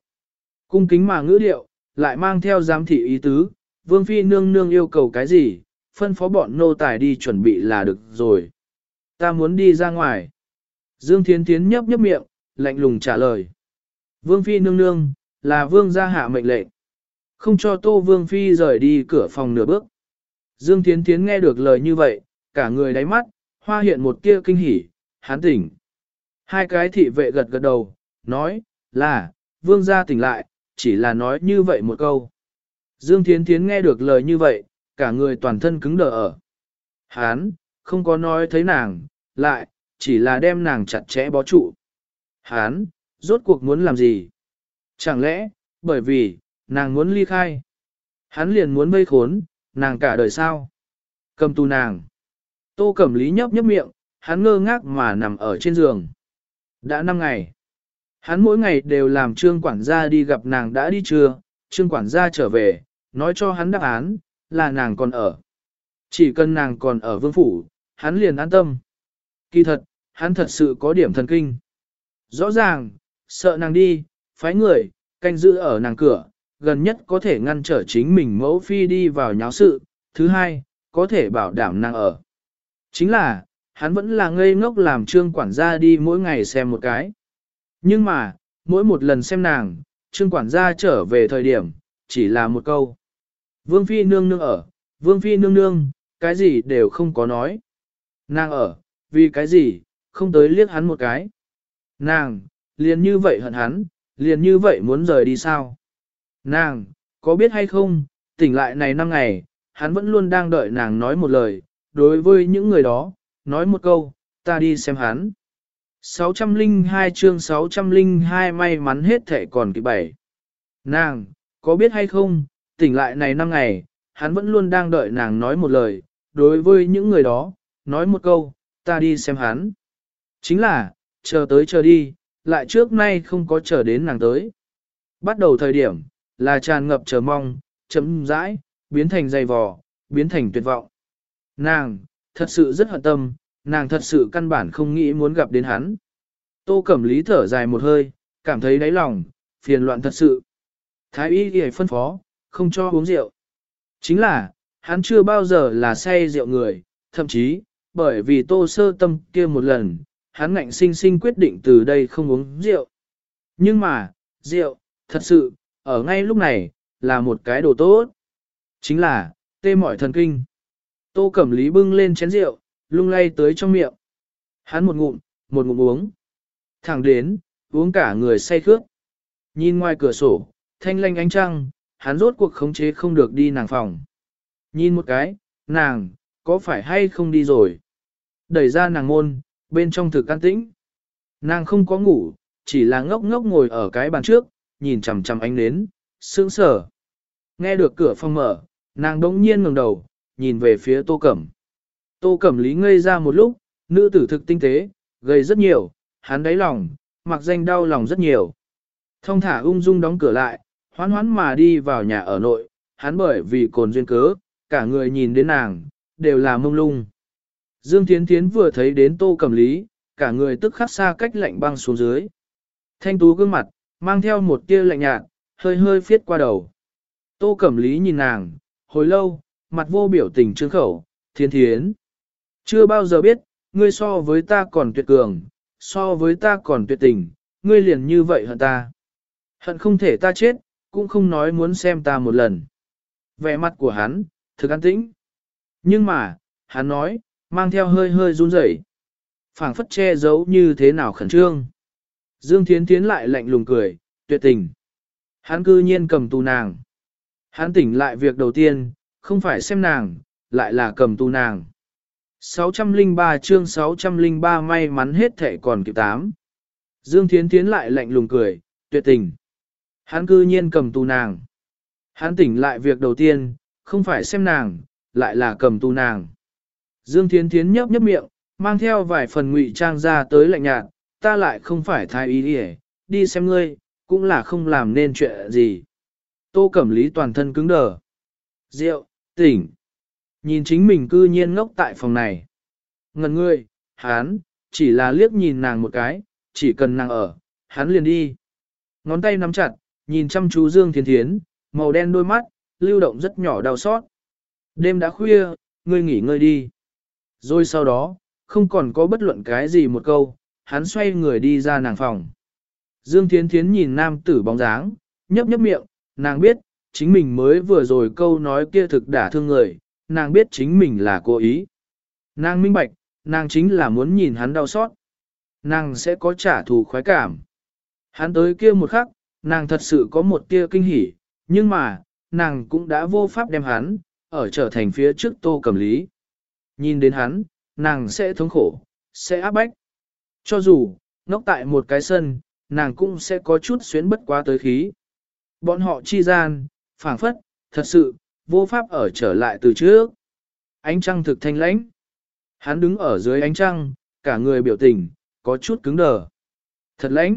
Cung kính mà ngữ điệu, lại mang theo giám thị ý tứ, vương phi nương nương yêu cầu cái gì, phân phó bọn nô tài đi chuẩn bị là được rồi. Ta muốn đi ra ngoài. Dương Thiến Thiến nhấp nhấp miệng, lạnh lùng trả lời. Vương phi nương nương, là vương gia hạ mệnh lệnh. Không cho tô vương phi rời đi cửa phòng nửa bước. Dương Thiến Thiến nghe được lời như vậy, cả người đáy mắt, hoa hiện một tia kinh hỉ, hán tỉnh. Hai cái thị vệ gật gật đầu, nói, là, vương gia tỉnh lại, chỉ là nói như vậy một câu. Dương Thiến Thiến nghe được lời như vậy, cả người toàn thân cứng đờ ở. Hán, không có nói thấy nàng, lại, chỉ là đem nàng chặt chẽ bó trụ. Hán, rốt cuộc muốn làm gì? Chẳng lẽ, bởi vì, nàng muốn ly khai. Hắn liền muốn vây khốn, nàng cả đời sao? Cầm tù nàng. Tô Cẩm Lý nhấp nhấp miệng, hắn ngơ ngác mà nằm ở trên giường. Đã năm ngày. Hắn mỗi ngày đều làm trương quản gia đi gặp nàng đã đi chưa, trương quản gia trở về, nói cho hắn đáp án, là nàng còn ở. Chỉ cần nàng còn ở vương phủ, hắn liền an tâm. Kỳ thật, hắn thật sự có điểm thần kinh. Rõ ràng, sợ nàng đi, phái người, canh giữ ở nàng cửa, gần nhất có thể ngăn trở chính mình mẫu phi đi vào nháo sự, thứ hai, có thể bảo đảm nàng ở. Chính là, hắn vẫn là ngây ngốc làm trương quản gia đi mỗi ngày xem một cái. Nhưng mà, mỗi một lần xem nàng, trương quản gia trở về thời điểm, chỉ là một câu. Vương phi nương nương ở, vương phi nương nương, cái gì đều không có nói. Nàng ở, vì cái gì, không tới liếc hắn một cái. Nàng, liền như vậy hận hắn, liền như vậy muốn rời đi sao? Nàng, có biết hay không, tỉnh lại này năm ngày, hắn vẫn luôn đang đợi nàng nói một lời, đối với những người đó, nói một câu, ta đi xem hắn. 602 chương 602 may mắn hết thể còn kỳ bảy. Nàng, có biết hay không, tỉnh lại này năm ngày, hắn vẫn luôn đang đợi nàng nói một lời, đối với những người đó, nói một câu, ta đi xem hắn. Chính là, chờ tới chờ đi, lại trước nay không có chờ đến nàng tới. Bắt đầu thời điểm, là tràn ngập chờ mong, chấm rãi, biến thành dày vò, biến thành tuyệt vọng. Nàng, thật sự rất hận tâm, nàng thật sự căn bản không nghĩ muốn gặp đến hắn. Tô Cẩm Lý thở dài một hơi, cảm thấy đáy lòng, phiền loạn thật sự. Thái y ghi phân phó, không cho uống rượu. Chính là, hắn chưa bao giờ là say rượu người, thậm chí, bởi vì tô sơ tâm kia một lần, hắn ngạnh sinh sinh quyết định từ đây không uống rượu. Nhưng mà, rượu, thật sự, ở ngay lúc này, là một cái đồ tốt. Chính là, tê mỏi thần kinh. Tô Cẩm Lý bưng lên chén rượu, lung lay tới trong miệng. Hắn một ngụm, một ngụm uống. Thẳng đến, uống cả người say khước. Nhìn ngoài cửa sổ, thanh lanh ánh trăng, hắn rốt cuộc khống chế không được đi nàng phòng. Nhìn một cái, nàng, có phải hay không đi rồi? Đẩy ra nàng môn, bên trong thực an tĩnh. Nàng không có ngủ, chỉ là ngốc ngốc ngồi ở cái bàn trước, nhìn chằm chằm ánh nến, sững sờ. Nghe được cửa phòng mở, nàng đống nhiên ngẩng đầu, nhìn về phía tô cẩm. Tô cẩm lý ngây ra một lúc, nữ tử thực tinh tế, gây rất nhiều, hắn đáy lòng, mặc danh đau lòng rất nhiều. Thông thả ung dung đóng cửa lại, hoán hoán mà đi vào nhà ở nội, hắn bởi vì cồn duyên cớ, cả người nhìn đến nàng, đều là mông lung. Dương Thiến Thiến vừa thấy đến tô cẩm lý, cả người tức khắc xa cách lạnh băng xuống dưới. Thanh tú gương mặt, mang theo một tia lạnh nhạt, hơi hơi phiết qua đầu. Tô cẩm lý nhìn nàng, hồi lâu, mặt vô biểu tình trương khẩu, thiên thiến. Chưa bao giờ biết, ngươi so với ta còn tuyệt cường, so với ta còn tuyệt tình, ngươi liền như vậy hận ta. Hận không thể ta chết, cũng không nói muốn xem ta một lần. Vẻ mặt của hắn, thực an tĩnh. Nhưng mà, hắn nói, mang theo hơi hơi run rẩy, phảng phất che giấu như thế nào khẩn trương. Dương Thiến Thiến lại lạnh lùng cười, tuyệt tình. Hắn cư nhiên cầm tù nàng. Hắn tỉnh lại việc đầu tiên, không phải xem nàng, lại là cầm tù nàng. 603 chương 603 may mắn hết thể còn kịp tám. Dương Thiến Thiến lại lạnh lùng cười, tuyệt tình. Hắn cư nhiên cầm tù nàng. Hắn tỉnh lại việc đầu tiên, không phải xem nàng, lại là cầm tù nàng. Dương Thiến Thiến nhấp nhấp miệng, mang theo vài phần ngụy trang ra tới lạnh nhạt, ta lại không phải thái ý đi đi xem ngươi, cũng là không làm nên chuyện gì. Tô Cẩm Lý toàn thân cứng đờ. Rượu, tỉnh. Nhìn chính mình cư nhiên ngốc tại phòng này. Ngần ngươi, hán, chỉ là liếc nhìn nàng một cái, chỉ cần nàng ở, hắn liền đi. Ngón tay nắm chặt, nhìn chăm chú Dương Thiên Thiến, màu đen đôi mắt, lưu động rất nhỏ đau xót. Đêm đã khuya, ngươi nghỉ ngơi đi. Rồi sau đó, không còn có bất luận cái gì một câu, hắn xoay người đi ra nàng phòng. Dương Thiến Thiến nhìn nam tử bóng dáng, nhấp nhấp miệng, nàng biết, chính mình mới vừa rồi câu nói kia thực đả thương người, nàng biết chính mình là cố ý. Nàng minh bạch, nàng chính là muốn nhìn hắn đau xót. Nàng sẽ có trả thù khoái cảm. Hắn tới kia một khắc, nàng thật sự có một tia kinh hỉ, nhưng mà, nàng cũng đã vô pháp đem hắn, ở trở thành phía trước tô cầm lý. Nhìn đến hắn, nàng sẽ thống khổ, sẽ áp bách. Cho dù, ngốc tại một cái sân, nàng cũng sẽ có chút xuyến bất quá tới khí. Bọn họ chi gian, phảng phất, thật sự, vô pháp ở trở lại từ trước. Ánh trăng thực thanh lãnh. Hắn đứng ở dưới ánh trăng, cả người biểu tình, có chút cứng đờ. Thật lãnh.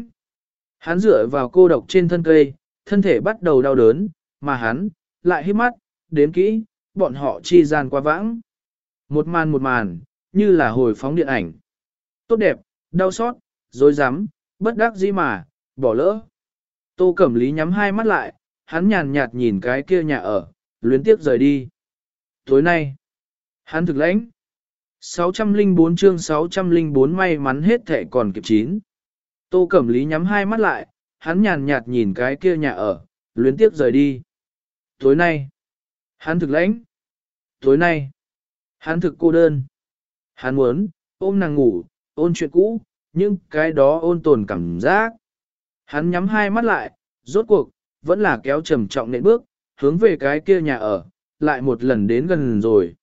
Hắn dựa vào cô độc trên thân cây, thân thể bắt đầu đau đớn, mà hắn, lại hít mắt, đếm kỹ, bọn họ chi gian qua vãng. Một màn một màn, như là hồi phóng điện ảnh. Tốt đẹp, đau xót, dối rắm bất đắc dĩ mà, bỏ lỡ. Tô Cẩm Lý nhắm hai mắt lại, hắn nhàn nhạt nhìn cái kia nhà ở, luyến tiếc rời đi. Tối nay, hắn thực lãnh. 604 chương 604 may mắn hết thẻ còn kịp chín. Tô Cẩm Lý nhắm hai mắt lại, hắn nhàn nhạt nhìn cái kia nhà ở, luyến tiếc rời đi. Tối nay, hắn thực lãnh. Tối nay, hắn thực cô đơn. Hắn muốn, ôm nàng ngủ, ôn chuyện cũ, nhưng cái đó ôn tồn cảm giác. Hắn nhắm hai mắt lại, rốt cuộc, vẫn là kéo trầm trọng nện bước, hướng về cái kia nhà ở, lại một lần đến gần rồi.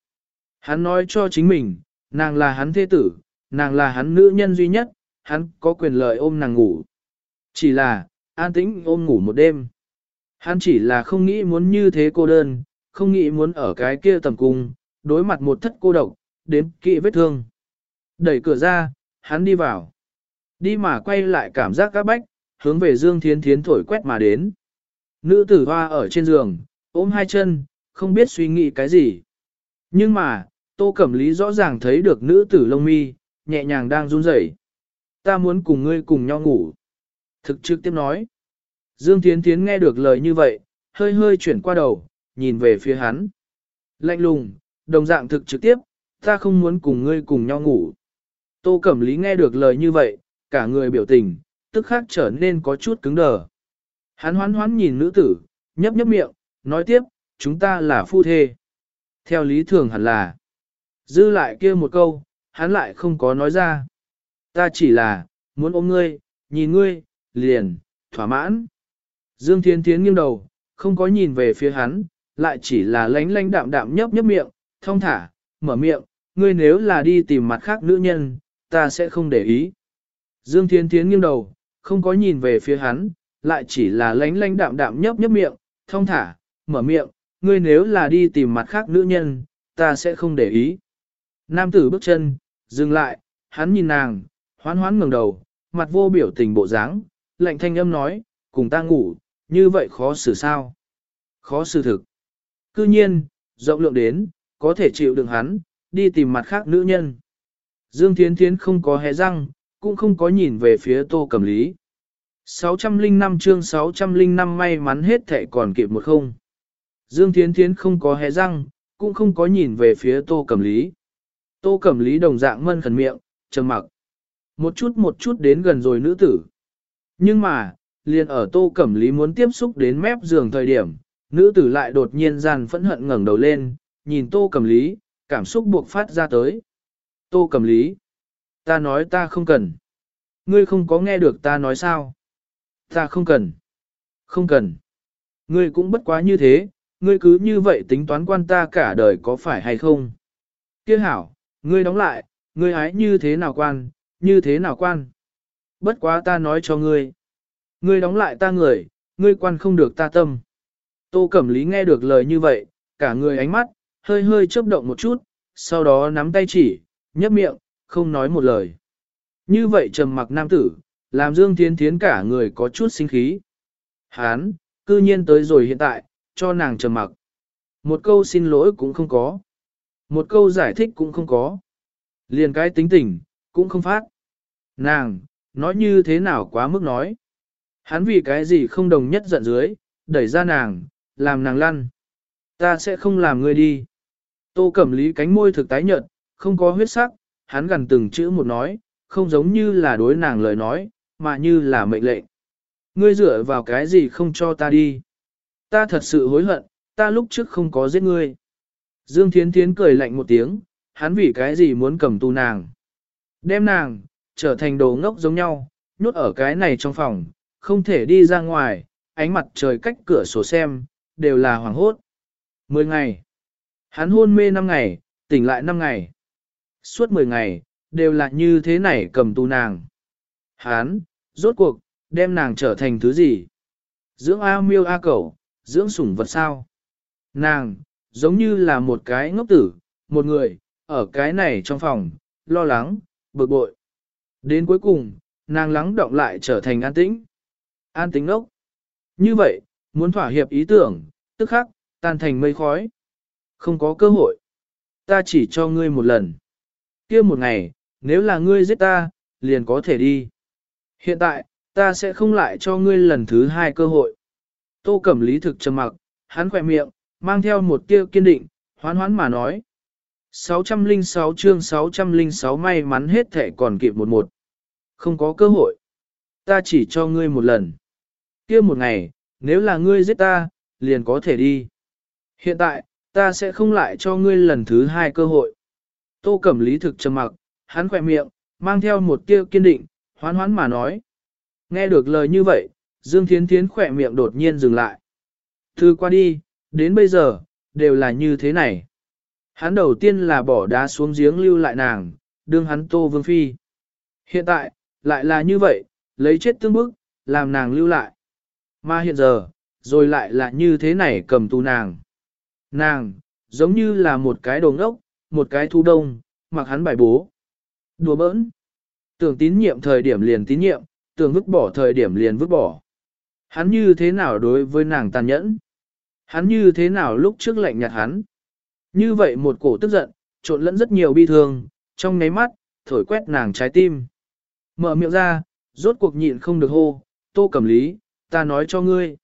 Hắn nói cho chính mình, nàng là hắn thế tử, nàng là hắn nữ nhân duy nhất, hắn có quyền lợi ôm nàng ngủ. Chỉ là, an tĩnh ôm ngủ một đêm. Hắn chỉ là không nghĩ muốn như thế cô đơn, không nghĩ muốn ở cái kia tầm cung, đối mặt một thất cô độc, đến kỵ vết thương. Đẩy cửa ra, hắn đi vào. Đi mà quay lại cảm giác các bách, hướng về Dương Thiến Thiến thổi quét mà đến. Nữ tử hoa ở trên giường, ôm hai chân, không biết suy nghĩ cái gì. Nhưng mà, Tô Cẩm Lý rõ ràng thấy được nữ tử lông mi, nhẹ nhàng đang run rẩy. Ta muốn cùng ngươi cùng nhau ngủ. Thực trực tiếp nói. Dương Thiến Thiến nghe được lời như vậy, hơi hơi chuyển qua đầu, nhìn về phía hắn. Lạnh lùng, đồng dạng thực trực tiếp, ta không muốn cùng ngươi cùng nhau ngủ. Tô Cẩm Lý nghe được lời như vậy, cả người biểu tình, tức khắc trở nên có chút cứng đờ. Hắn hoán hoán nhìn nữ tử, nhấp nhấp miệng, nói tiếp, chúng ta là phu thê. Theo lý thường hẳn là, dư lại kia một câu, hắn lại không có nói ra. Ta chỉ là, muốn ôm ngươi, nhìn ngươi, liền, thỏa mãn. Dương Thiên Thiến nghiêng đầu, không có nhìn về phía hắn, lại chỉ là lánh lánh đạm đạm nhấp nhấp miệng, thông thả, mở miệng, ngươi nếu là đi tìm mặt khác nữ nhân, ta sẽ không để ý. Dương Thiên Thiến nghiêng đầu, không có nhìn về phía hắn, lại chỉ là lánh lánh đạm đạm nhấp nhấp miệng, thông thả, mở miệng, ngươi nếu là đi tìm mặt khác nữ nhân, ta sẽ không để ý. Nam tử bước chân, dừng lại, hắn nhìn nàng, hoán hoán ngẩng đầu, mặt vô biểu tình bộ dáng, lạnh thanh âm nói, cùng ta ngủ, như vậy khó xử sao? Khó xử thực. Cư nhiên, rộng lượng đến, có thể chịu đựng hắn, đi tìm mặt khác nữ nhân. Dương Thiến Thiến không có hé răng, cũng không có nhìn về phía tô cẩm lý. 605 chương 605 may mắn hết thệ còn kịp một không. Dương Thiến Thiến không có hé răng, cũng không có nhìn về phía tô cẩm lý. Tô cẩm lý đồng dạng mân khẩn miệng, trầm mặc. Một chút một chút đến gần rồi nữ tử. Nhưng mà, liền ở tô cẩm lý muốn tiếp xúc đến mép giường thời điểm, nữ tử lại đột nhiên gian phẫn hận ngẩng đầu lên, nhìn tô cầm lý, cảm xúc buộc phát ra tới. Tô cầm lý, ta nói ta không cần. Ngươi không có nghe được ta nói sao? Ta không cần. Không cần. Ngươi cũng bất quá như thế, ngươi cứ như vậy tính toán quan ta cả đời có phải hay không? Kiếc hảo, ngươi đóng lại, ngươi hái như thế nào quan, như thế nào quan? Bất quá ta nói cho ngươi. Ngươi đóng lại ta người, ngươi quan không được ta tâm. Tô Cẩm Lý nghe được lời như vậy, cả người ánh mắt, hơi hơi chớp động một chút, sau đó nắm tay chỉ, nhấp miệng, không nói một lời. Như vậy trầm mặc nam tử, làm Dương Thiến Thiến cả người có chút sinh khí. Hán, cư nhiên tới rồi hiện tại, cho nàng trầm mặc. Một câu xin lỗi cũng không có. Một câu giải thích cũng không có. Liền cái tính tình, cũng không phát. Nàng, nói như thế nào quá mức nói. Hắn vì cái gì không đồng nhất giận dưới, đẩy ra nàng, làm nàng lăn. Ta sẽ không làm ngươi đi. Tô Cẩm Lý cánh môi thực tái nhợt, không có huyết sắc, hắn gần từng chữ một nói, không giống như là đối nàng lời nói, mà như là mệnh lệnh. Ngươi dựa vào cái gì không cho ta đi. Ta thật sự hối hận, ta lúc trước không có giết ngươi. Dương Thiến Thiến cười lạnh một tiếng, hắn vì cái gì muốn cầm tu nàng. Đem nàng, trở thành đồ ngốc giống nhau, nhốt ở cái này trong phòng, không thể đi ra ngoài, ánh mặt trời cách cửa sổ xem, đều là hoàng hốt. Mười ngày. Hắn hôn mê năm ngày, tỉnh lại năm ngày. Suốt mười ngày, đều là như thế này cầm tù nàng. Hắn, rốt cuộc, đem nàng trở thành thứ gì? Dưỡng A miêu A cẩu, dưỡng sủng vật sao? Nàng, giống như là một cái ngốc tử, một người, ở cái này trong phòng, lo lắng, bực bội. Đến cuối cùng, nàng lắng động lại trở thành an tĩnh. An tĩnh ngốc. Như vậy, muốn thỏa hiệp ý tưởng, tức khắc, tan thành mây khói. Không có cơ hội. Ta chỉ cho ngươi một lần. kia một ngày, nếu là ngươi giết ta, liền có thể đi. Hiện tại, ta sẽ không lại cho ngươi lần thứ hai cơ hội. Tô Cẩm Lý thực trầm mặc, hắn khỏe miệng, mang theo một tia kiên định, hoán hoán mà nói. 606 chương 606 may mắn hết thể còn kịp một một. Không có cơ hội. Ta chỉ cho ngươi một lần. kia một ngày, nếu là ngươi giết ta, liền có thể đi. Hiện tại, ta sẽ không lại cho ngươi lần thứ hai cơ hội. Tô Cẩm Lý thực trầm mặc, hắn khỏe miệng, mang theo một tia kiên định, hoán hoán mà nói. Nghe được lời như vậy, Dương Thiến Thiến khỏe miệng đột nhiên dừng lại. Thư qua đi, đến bây giờ, đều là như thế này. Hắn đầu tiên là bỏ đá xuống giếng lưu lại nàng, đương hắn tô vương phi. Hiện tại, lại là như vậy, lấy chết tương bức, làm nàng lưu lại. Mà hiện giờ, rồi lại là như thế này cầm tù nàng. Nàng, giống như là một cái đồ ngốc, một cái thu đông, mặc hắn bài bố. Đùa bỡn. Tưởng tín nhiệm thời điểm liền tín nhiệm, tưởng vứt bỏ thời điểm liền vứt bỏ. Hắn như thế nào đối với nàng tàn nhẫn? Hắn như thế nào lúc trước lạnh nhạt hắn? Như vậy một cổ tức giận, trộn lẫn rất nhiều bi thương, trong ngáy mắt, thổi quét nàng trái tim. Mở miệng ra, rốt cuộc nhịn không được hô, tô cầm lý, ta nói cho ngươi.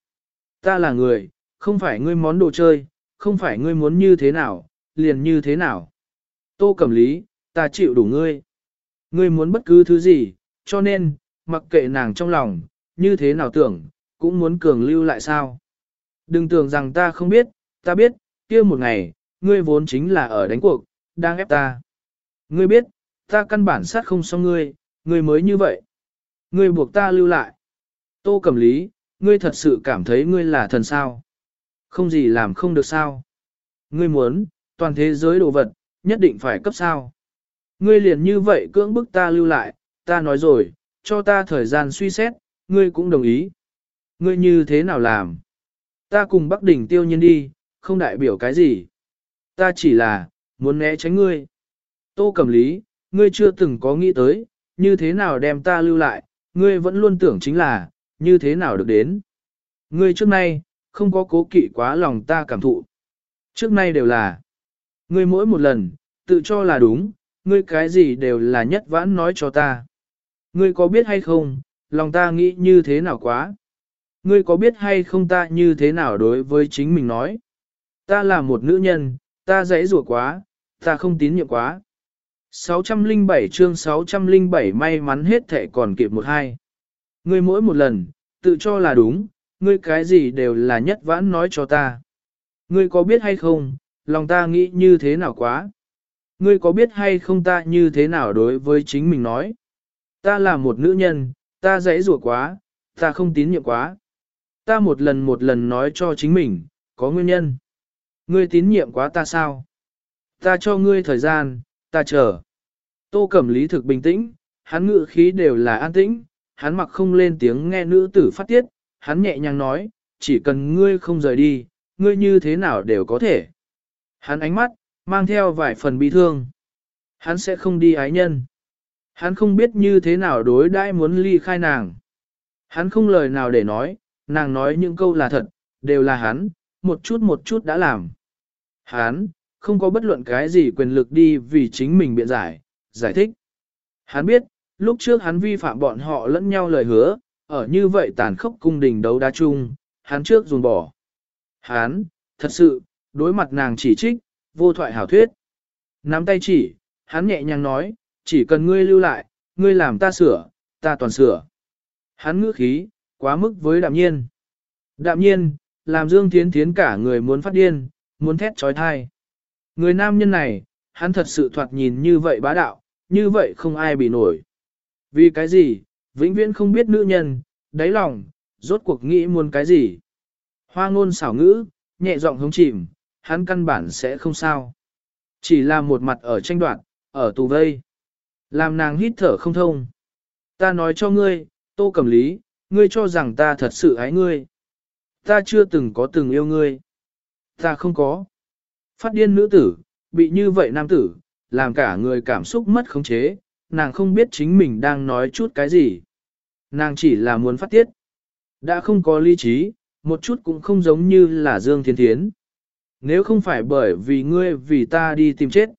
Ta là người, không phải ngươi món đồ chơi, không phải ngươi muốn như thế nào, liền như thế nào. Tô cẩm lý, ta chịu đủ ngươi. Ngươi muốn bất cứ thứ gì, cho nên, mặc kệ nàng trong lòng, như thế nào tưởng, cũng muốn cường lưu lại sao. Đừng tưởng rằng ta không biết, ta biết, kia một ngày, ngươi vốn chính là ở đánh cuộc, đang ép ta. Ngươi biết, ta căn bản sát không xong ngươi, ngươi mới như vậy. Ngươi buộc ta lưu lại. Tô Cẩm Lý, ngươi thật sự cảm thấy ngươi là thần sao. Không gì làm không được sao. Ngươi muốn, toàn thế giới đồ vật, nhất định phải cấp sao. Ngươi liền như vậy cưỡng bức ta lưu lại, ta nói rồi, cho ta thời gian suy xét, ngươi cũng đồng ý. Ngươi như thế nào làm? Ta cùng Bắc Đỉnh tiêu nhiên đi, không đại biểu cái gì. Ta chỉ là, muốn né tránh ngươi. Tô Cẩm Lý, ngươi chưa từng có nghĩ tới, như thế nào đem ta lưu lại, ngươi vẫn luôn tưởng chính là, như thế nào được đến. Ngươi trước nay, không có cố kỵ quá lòng ta cảm thụ. Trước nay đều là, ngươi mỗi một lần, tự cho là đúng, ngươi cái gì đều là nhất vãn nói cho ta. Ngươi có biết hay không, lòng ta nghĩ như thế nào quá. Ngươi có biết hay không ta như thế nào đối với chính mình nói. Ta là một nữ nhân, ta dãy rủa quá, ta không tín nhiệm quá. 607 chương 607 may mắn hết thể còn kịp một hai. Ngươi mỗi một lần, tự cho là đúng, ngươi cái gì đều là nhất vãn nói cho ta. Ngươi có biết hay không, lòng ta nghĩ như thế nào quá. Ngươi có biết hay không ta như thế nào đối với chính mình nói. Ta là một nữ nhân, ta dãy rủa quá, ta không tín nhiệm quá. Ta một lần một lần nói cho chính mình, có nguyên nhân. Ngươi tín nhiệm quá ta sao? Ta cho ngươi thời gian, ta chờ. Tô Cẩm Lý thực bình tĩnh, hắn ngự khí đều là an tĩnh, hắn mặc không lên tiếng nghe nữ tử phát tiết, hắn nhẹ nhàng nói, chỉ cần ngươi không rời đi, ngươi như thế nào đều có thể. Hắn ánh mắt, mang theo vài phần bi thương. Hắn sẽ không đi ái nhân. Hắn không biết như thế nào đối đãi muốn ly khai nàng. Hắn không lời nào để nói, nàng nói những câu là thật, đều là hắn, một chút một chút đã làm. Hắn, không có bất luận cái gì quyền lực đi vì chính mình biện giải, giải thích. Hắn biết, lúc trước hắn vi phạm bọn họ lẫn nhau lời hứa, ở như vậy tàn khốc cung đình đấu đá chung, hắn trước dùng bỏ. Hắn, thật sự, đối mặt nàng chỉ trích, vô thoại hảo thuyết. Nắm tay chỉ, hắn nhẹ nhàng nói, chỉ cần ngươi lưu lại, ngươi làm ta sửa, ta toàn sửa. Hắn ngữ khí, quá mức với đạm nhiên. Đạm nhiên, làm Dương Thiến Thiến cả người muốn phát điên, muốn thét trói thai. Người nam nhân này, hắn thật sự thoạt nhìn như vậy bá đạo, như vậy không ai bị nổi. Vì cái gì, vĩnh viễn không biết nữ nhân, đáy lòng, rốt cuộc nghĩ muốn cái gì. Hoa ngôn xảo ngữ, nhẹ giọng hống chìm, hắn căn bản sẽ không sao. Chỉ là một mặt ở tranh đoạn, ở tù vây. Làm nàng hít thở không thông. Ta nói cho ngươi, tô cầm lý, ngươi cho rằng ta thật sự ái ngươi. Ta chưa từng có từng yêu ngươi. Ta không có. Phát điên nữ tử, bị như vậy nam tử, làm cả người cảm xúc mất khống chế, nàng không biết chính mình đang nói chút cái gì. Nàng chỉ là muốn phát tiết. Đã không có lý trí, một chút cũng không giống như là Dương Thiên Thiến. Nếu không phải bởi vì ngươi vì ta đi tìm chết,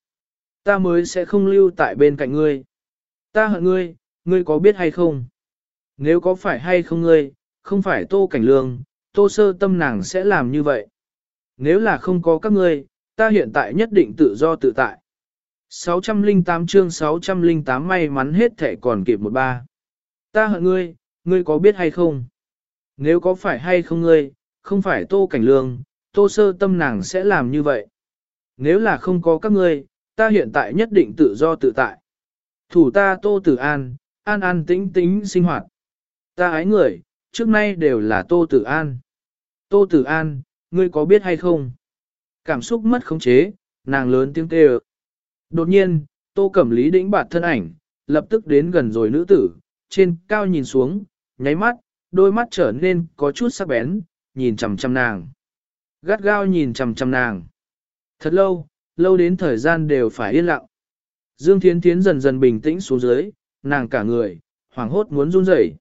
ta mới sẽ không lưu tại bên cạnh ngươi. Ta hận ngươi, ngươi có biết hay không? Nếu có phải hay không ngươi, không phải tô cảnh lương, tô sơ tâm nàng sẽ làm như vậy. Nếu là không có các ngươi, ta hiện tại nhất định tự do tự tại. 608 chương 608 may mắn hết thể còn kịp một ba. Ta hận ngươi, ngươi có biết hay không? Nếu có phải hay không ngươi, không phải tô cảnh lương, tô sơ tâm nàng sẽ làm như vậy. Nếu là không có các ngươi, ta hiện tại nhất định tự do tự tại. Thủ ta tô tử an, an an tĩnh tĩnh sinh hoạt. Ta ái người, trước nay đều là tô tử an. Tô tử an, ngươi có biết hay không? Cảm xúc mất khống chế, nàng lớn tiếng kêu. Đột nhiên, tô cẩm lý đĩnh bạt thân ảnh, lập tức đến gần rồi nữ tử, trên cao nhìn xuống, nháy mắt, đôi mắt trở nên có chút sắc bén, nhìn chằm chằm nàng. Gắt gao nhìn chằm chằm nàng. Thật lâu, lâu đến thời gian đều phải yên lặng. Dương Thiến Thiến dần dần bình tĩnh xuống dưới, nàng cả người, hoảng hốt muốn run rẩy.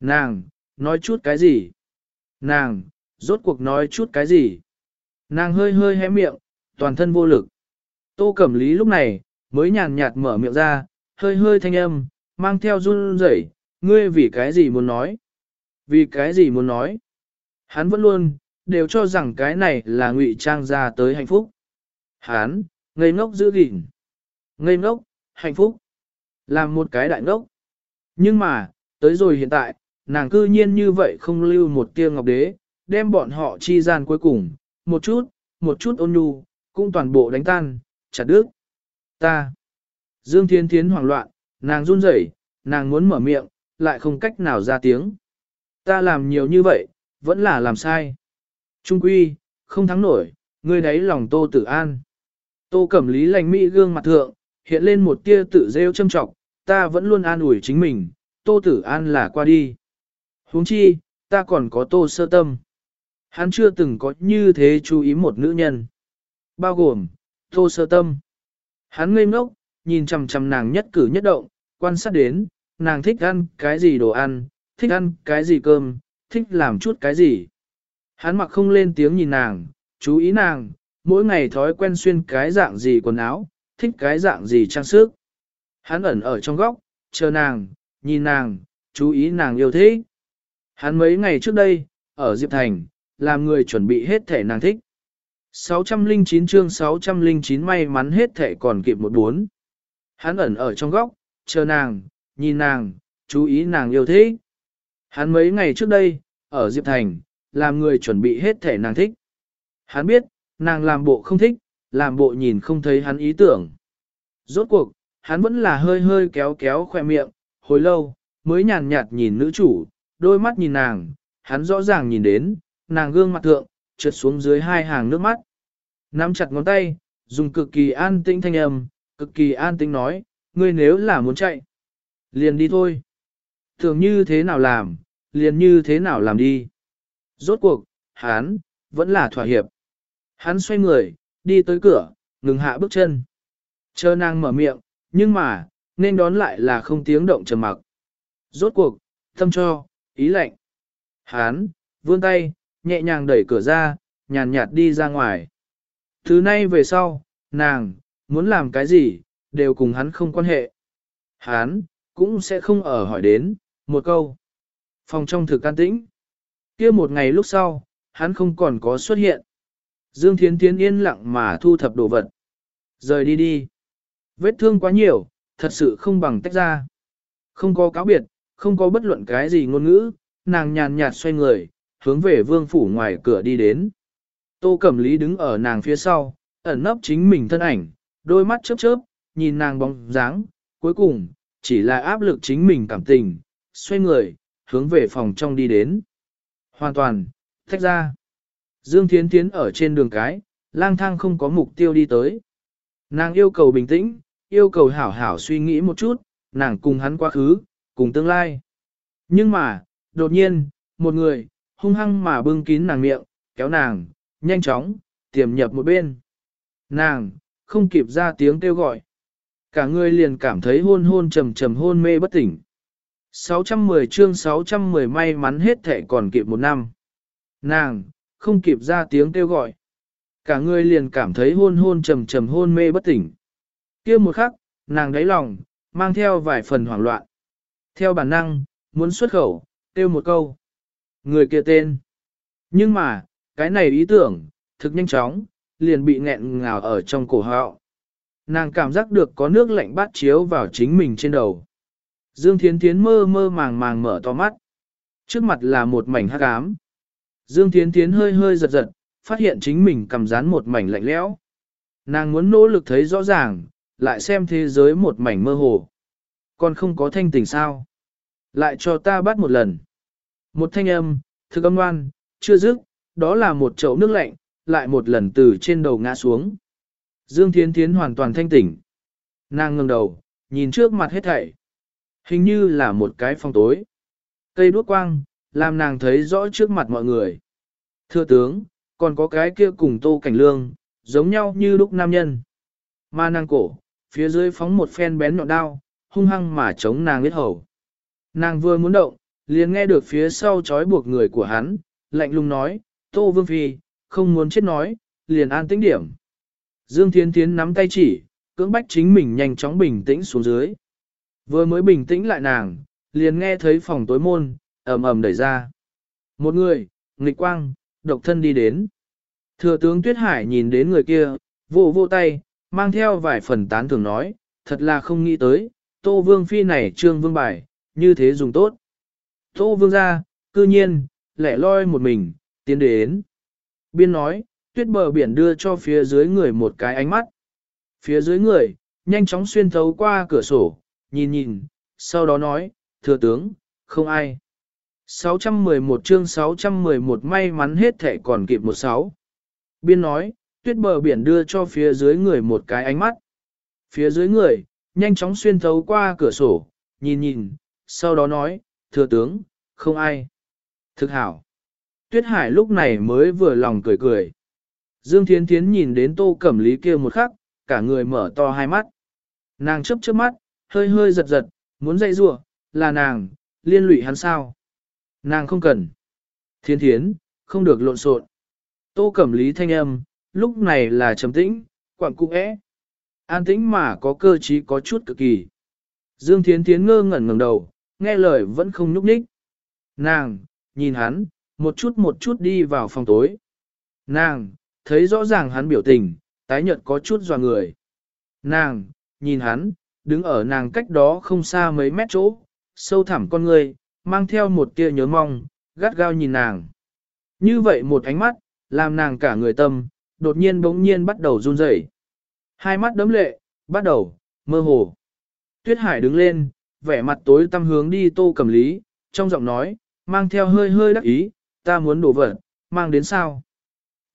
Nàng, nói chút cái gì? Nàng, rốt cuộc nói chút cái gì? Nàng hơi hơi hé miệng, toàn thân vô lực. Tô Cẩm Lý lúc này, mới nhàn nhạt mở miệng ra, hơi hơi thanh âm, mang theo run rẩy, ngươi vì cái gì muốn nói? Vì cái gì muốn nói? Hắn vẫn luôn, đều cho rằng cái này là ngụy trang ra tới hạnh phúc. Hắn, ngây ngốc giữ gìn. Ngây ngốc, hạnh phúc. Làm một cái đại ngốc. Nhưng mà, tới rồi hiện tại, nàng cư nhiên như vậy không lưu một tia ngọc đế, đem bọn họ chi gian cuối cùng, một chút, một chút ôn nhu, cũng toàn bộ đánh tan, chặt đứt. Ta. Dương Thiên Thiến hoảng loạn, nàng run rẩy, nàng muốn mở miệng, lại không cách nào ra tiếng. Ta làm nhiều như vậy, vẫn là làm sai. Trung quy, không thắng nổi, ngươi đấy lòng tô tử an. Tô cẩm lý lành mỹ gương mặt thượng, hiện lên một tia tự rêu châm trọng, ta vẫn luôn an ủi chính mình, tô tử an là qua đi. huống chi, ta còn có tô sơ tâm. Hắn chưa từng có như thế chú ý một nữ nhân. Bao gồm, tô sơ tâm. Hắn ngây ngốc, nhìn chằm chằm nàng nhất cử nhất động, quan sát đến, nàng thích ăn cái gì đồ ăn, thích ăn cái gì cơm, thích làm chút cái gì. Hắn mặc không lên tiếng nhìn nàng, chú ý nàng, mỗi ngày thói quen xuyên cái dạng gì quần áo, thích cái dạng gì trang sức. Hắn ẩn ở trong góc, chờ nàng, nhìn nàng, chú ý nàng yêu thích. Hắn mấy ngày trước đây, ở Diệp Thành, làm người chuẩn bị hết thể nàng thích. 609 chương 609 may mắn hết thể còn kịp một bốn. Hắn ẩn ở trong góc, chờ nàng, nhìn nàng, chú ý nàng yêu thế. Hắn mấy ngày trước đây, ở Diệp Thành, làm người chuẩn bị hết thể nàng thích. Hắn biết, nàng làm bộ không thích, làm bộ nhìn không thấy hắn ý tưởng. Rốt cuộc, hắn vẫn là hơi hơi kéo kéo khoe miệng, hồi lâu, mới nhàn nhạt nhìn nữ chủ, đôi mắt nhìn nàng, hắn rõ ràng nhìn đến, nàng gương mặt thượng, trượt xuống dưới hai hàng nước mắt. Nắm chặt ngón tay, dùng cực kỳ an tĩnh thanh âm, cực kỳ an tĩnh nói, ngươi nếu là muốn chạy, liền đi thôi. Thường như thế nào làm, liền như thế nào làm đi. Rốt cuộc, hắn, vẫn là thỏa hiệp. Hắn xoay người, đi tới cửa, ngừng hạ bước chân. Chờ nàng mở miệng, nhưng mà, nên đón lại là không tiếng động trầm mặc. Rốt cuộc, tâm cho, ý lệnh. Hắn, vươn tay, nhẹ nhàng đẩy cửa ra, nhàn nhạt đi ra ngoài. Thứ nay về sau, nàng, muốn làm cái gì, đều cùng hắn không quan hệ. Hắn, cũng sẽ không ở hỏi đến, một câu. Phòng trong thực can tĩnh. kia một ngày lúc sau, hắn không còn có xuất hiện. Dương Thiến Thiến yên lặng mà thu thập đồ vật. Rời đi đi. Vết thương quá nhiều, thật sự không bằng tách ra. Không có cáo biệt, không có bất luận cái gì ngôn ngữ, nàng nhàn nhạt xoay người, hướng về vương phủ ngoài cửa đi đến. Tô Cẩm Lý đứng ở nàng phía sau, ẩn nấp chính mình thân ảnh, đôi mắt chớp chớp, nhìn nàng bóng dáng, cuối cùng, chỉ là áp lực chính mình cảm tình, xoay người, hướng về phòng trong đi đến. Hoàn toàn, thách ra. Dương Thiến Thiến ở trên đường cái, lang thang không có mục tiêu đi tới. Nàng yêu cầu bình tĩnh, yêu cầu hảo hảo suy nghĩ một chút, nàng cùng hắn quá khứ, cùng tương lai. Nhưng mà, đột nhiên, một người, hung hăng mà bưng kín nàng miệng, kéo nàng, nhanh chóng, tiềm nhập một bên. Nàng, không kịp ra tiếng kêu gọi. Cả người liền cảm thấy hôn hôn trầm trầm hôn mê bất tỉnh. 610 chương 610 may mắn hết thể còn kịp một năm. Nàng, không kịp ra tiếng kêu gọi. Cả người liền cảm thấy hôn hôn trầm trầm hôn mê bất tỉnh. kia một khắc, nàng đáy lòng, mang theo vài phần hoảng loạn. Theo bản năng, muốn xuất khẩu, kêu một câu. Người kia tên. Nhưng mà, cái này ý tưởng, thực nhanh chóng, liền bị nghẹn ngào ở trong cổ họng. Nàng cảm giác được có nước lạnh bát chiếu vào chính mình trên đầu. Dương Thiến Thiến mơ mơ màng màng mở to mắt. Trước mặt là một mảnh hắc ám. Dương Thiến Thiến hơi hơi giật giật, phát hiện chính mình cầm dán một mảnh lạnh lẽo. Nàng muốn nỗ lực thấy rõ ràng, lại xem thế giới một mảnh mơ hồ. Còn không có thanh tình sao? Lại cho ta bắt một lần. Một thanh âm, thực âm ngoan, chưa dứt, đó là một chậu nước lạnh, lại một lần từ trên đầu ngã xuống. Dương Thiến Thiến hoàn toàn thanh tỉnh. Nàng ngẩng đầu, nhìn trước mặt hết thảy. Hình như là một cái phòng tối. Cây đuốc quang, làm nàng thấy rõ trước mặt mọi người. Thưa tướng, còn có cái kia cùng tô cảnh lương, giống nhau như lúc nam nhân. Ma nàng cổ, phía dưới phóng một phen bén nhọn đao, hung hăng mà chống nàng biết hầu. Nàng vừa muốn động, liền nghe được phía sau trói buộc người của hắn, lạnh lùng nói, Tô Vương Phi, không muốn chết nói, liền an tĩnh điểm. Dương Thiên Thiến nắm tay chỉ, cưỡng bách chính mình nhanh chóng bình tĩnh xuống dưới. Vừa mới bình tĩnh lại nàng, liền nghe thấy phòng tối môn, ầm ầm đẩy ra. Một người, nghịch quang, độc thân đi đến. Thừa tướng Tuyết Hải nhìn đến người kia, vỗ vỗ tay, mang theo vài phần tán thường nói, thật là không nghĩ tới, Tô Vương Phi này trương vương bài, như thế dùng tốt. Tô Vương ra, cư nhiên, lẻ loi một mình, tiến đến. Biên nói, tuyết bờ biển đưa cho phía dưới người một cái ánh mắt. Phía dưới người, nhanh chóng xuyên thấu qua cửa sổ, nhìn nhìn, sau đó nói, thừa tướng, không ai. 611 chương 611 may mắn hết thể còn kịp một sáu. Biên nói, tuyết bờ biển đưa cho phía dưới người một cái ánh mắt. Phía dưới người, nhanh chóng xuyên thấu qua cửa sổ, nhìn nhìn, sau đó nói, thừa tướng, không ai. Thực hảo. Tuyết Hải lúc này mới vừa lòng cười cười. Dương Thiến Thiến nhìn đến tô cẩm lý kia một khắc, cả người mở to hai mắt. Nàng chấp chớp mắt, hơi hơi giật giật, muốn dậy rủa là nàng, liên lụy hắn sao. Nàng không cần. Thiên thiến, không được lộn xộn. Tô cẩm lý thanh âm, lúc này là trầm tĩnh, quặng cung é An tĩnh mà có cơ trí có chút cực kỳ. Dương Thiến Thiến ngơ ngẩn ngẩng đầu, nghe lời vẫn không nhúc nhích. Nàng, nhìn hắn, một chút một chút đi vào phòng tối. Nàng, thấy rõ ràng hắn biểu tình, tái nhợt có chút dò người. Nàng, nhìn hắn, đứng ở nàng cách đó không xa mấy mét chỗ, sâu thẳm con người, mang theo một tia nhớ mong, gắt gao nhìn nàng. Như vậy một ánh mắt, làm nàng cả người tâm, đột nhiên bỗng nhiên bắt đầu run rẩy. Hai mắt đấm lệ, bắt đầu, mơ hồ. Tuyết Hải đứng lên, vẻ mặt tối tăm hướng đi tô cầm lý, trong giọng nói, mang theo hơi hơi đắc ý, ta muốn đổ vật, mang đến sao?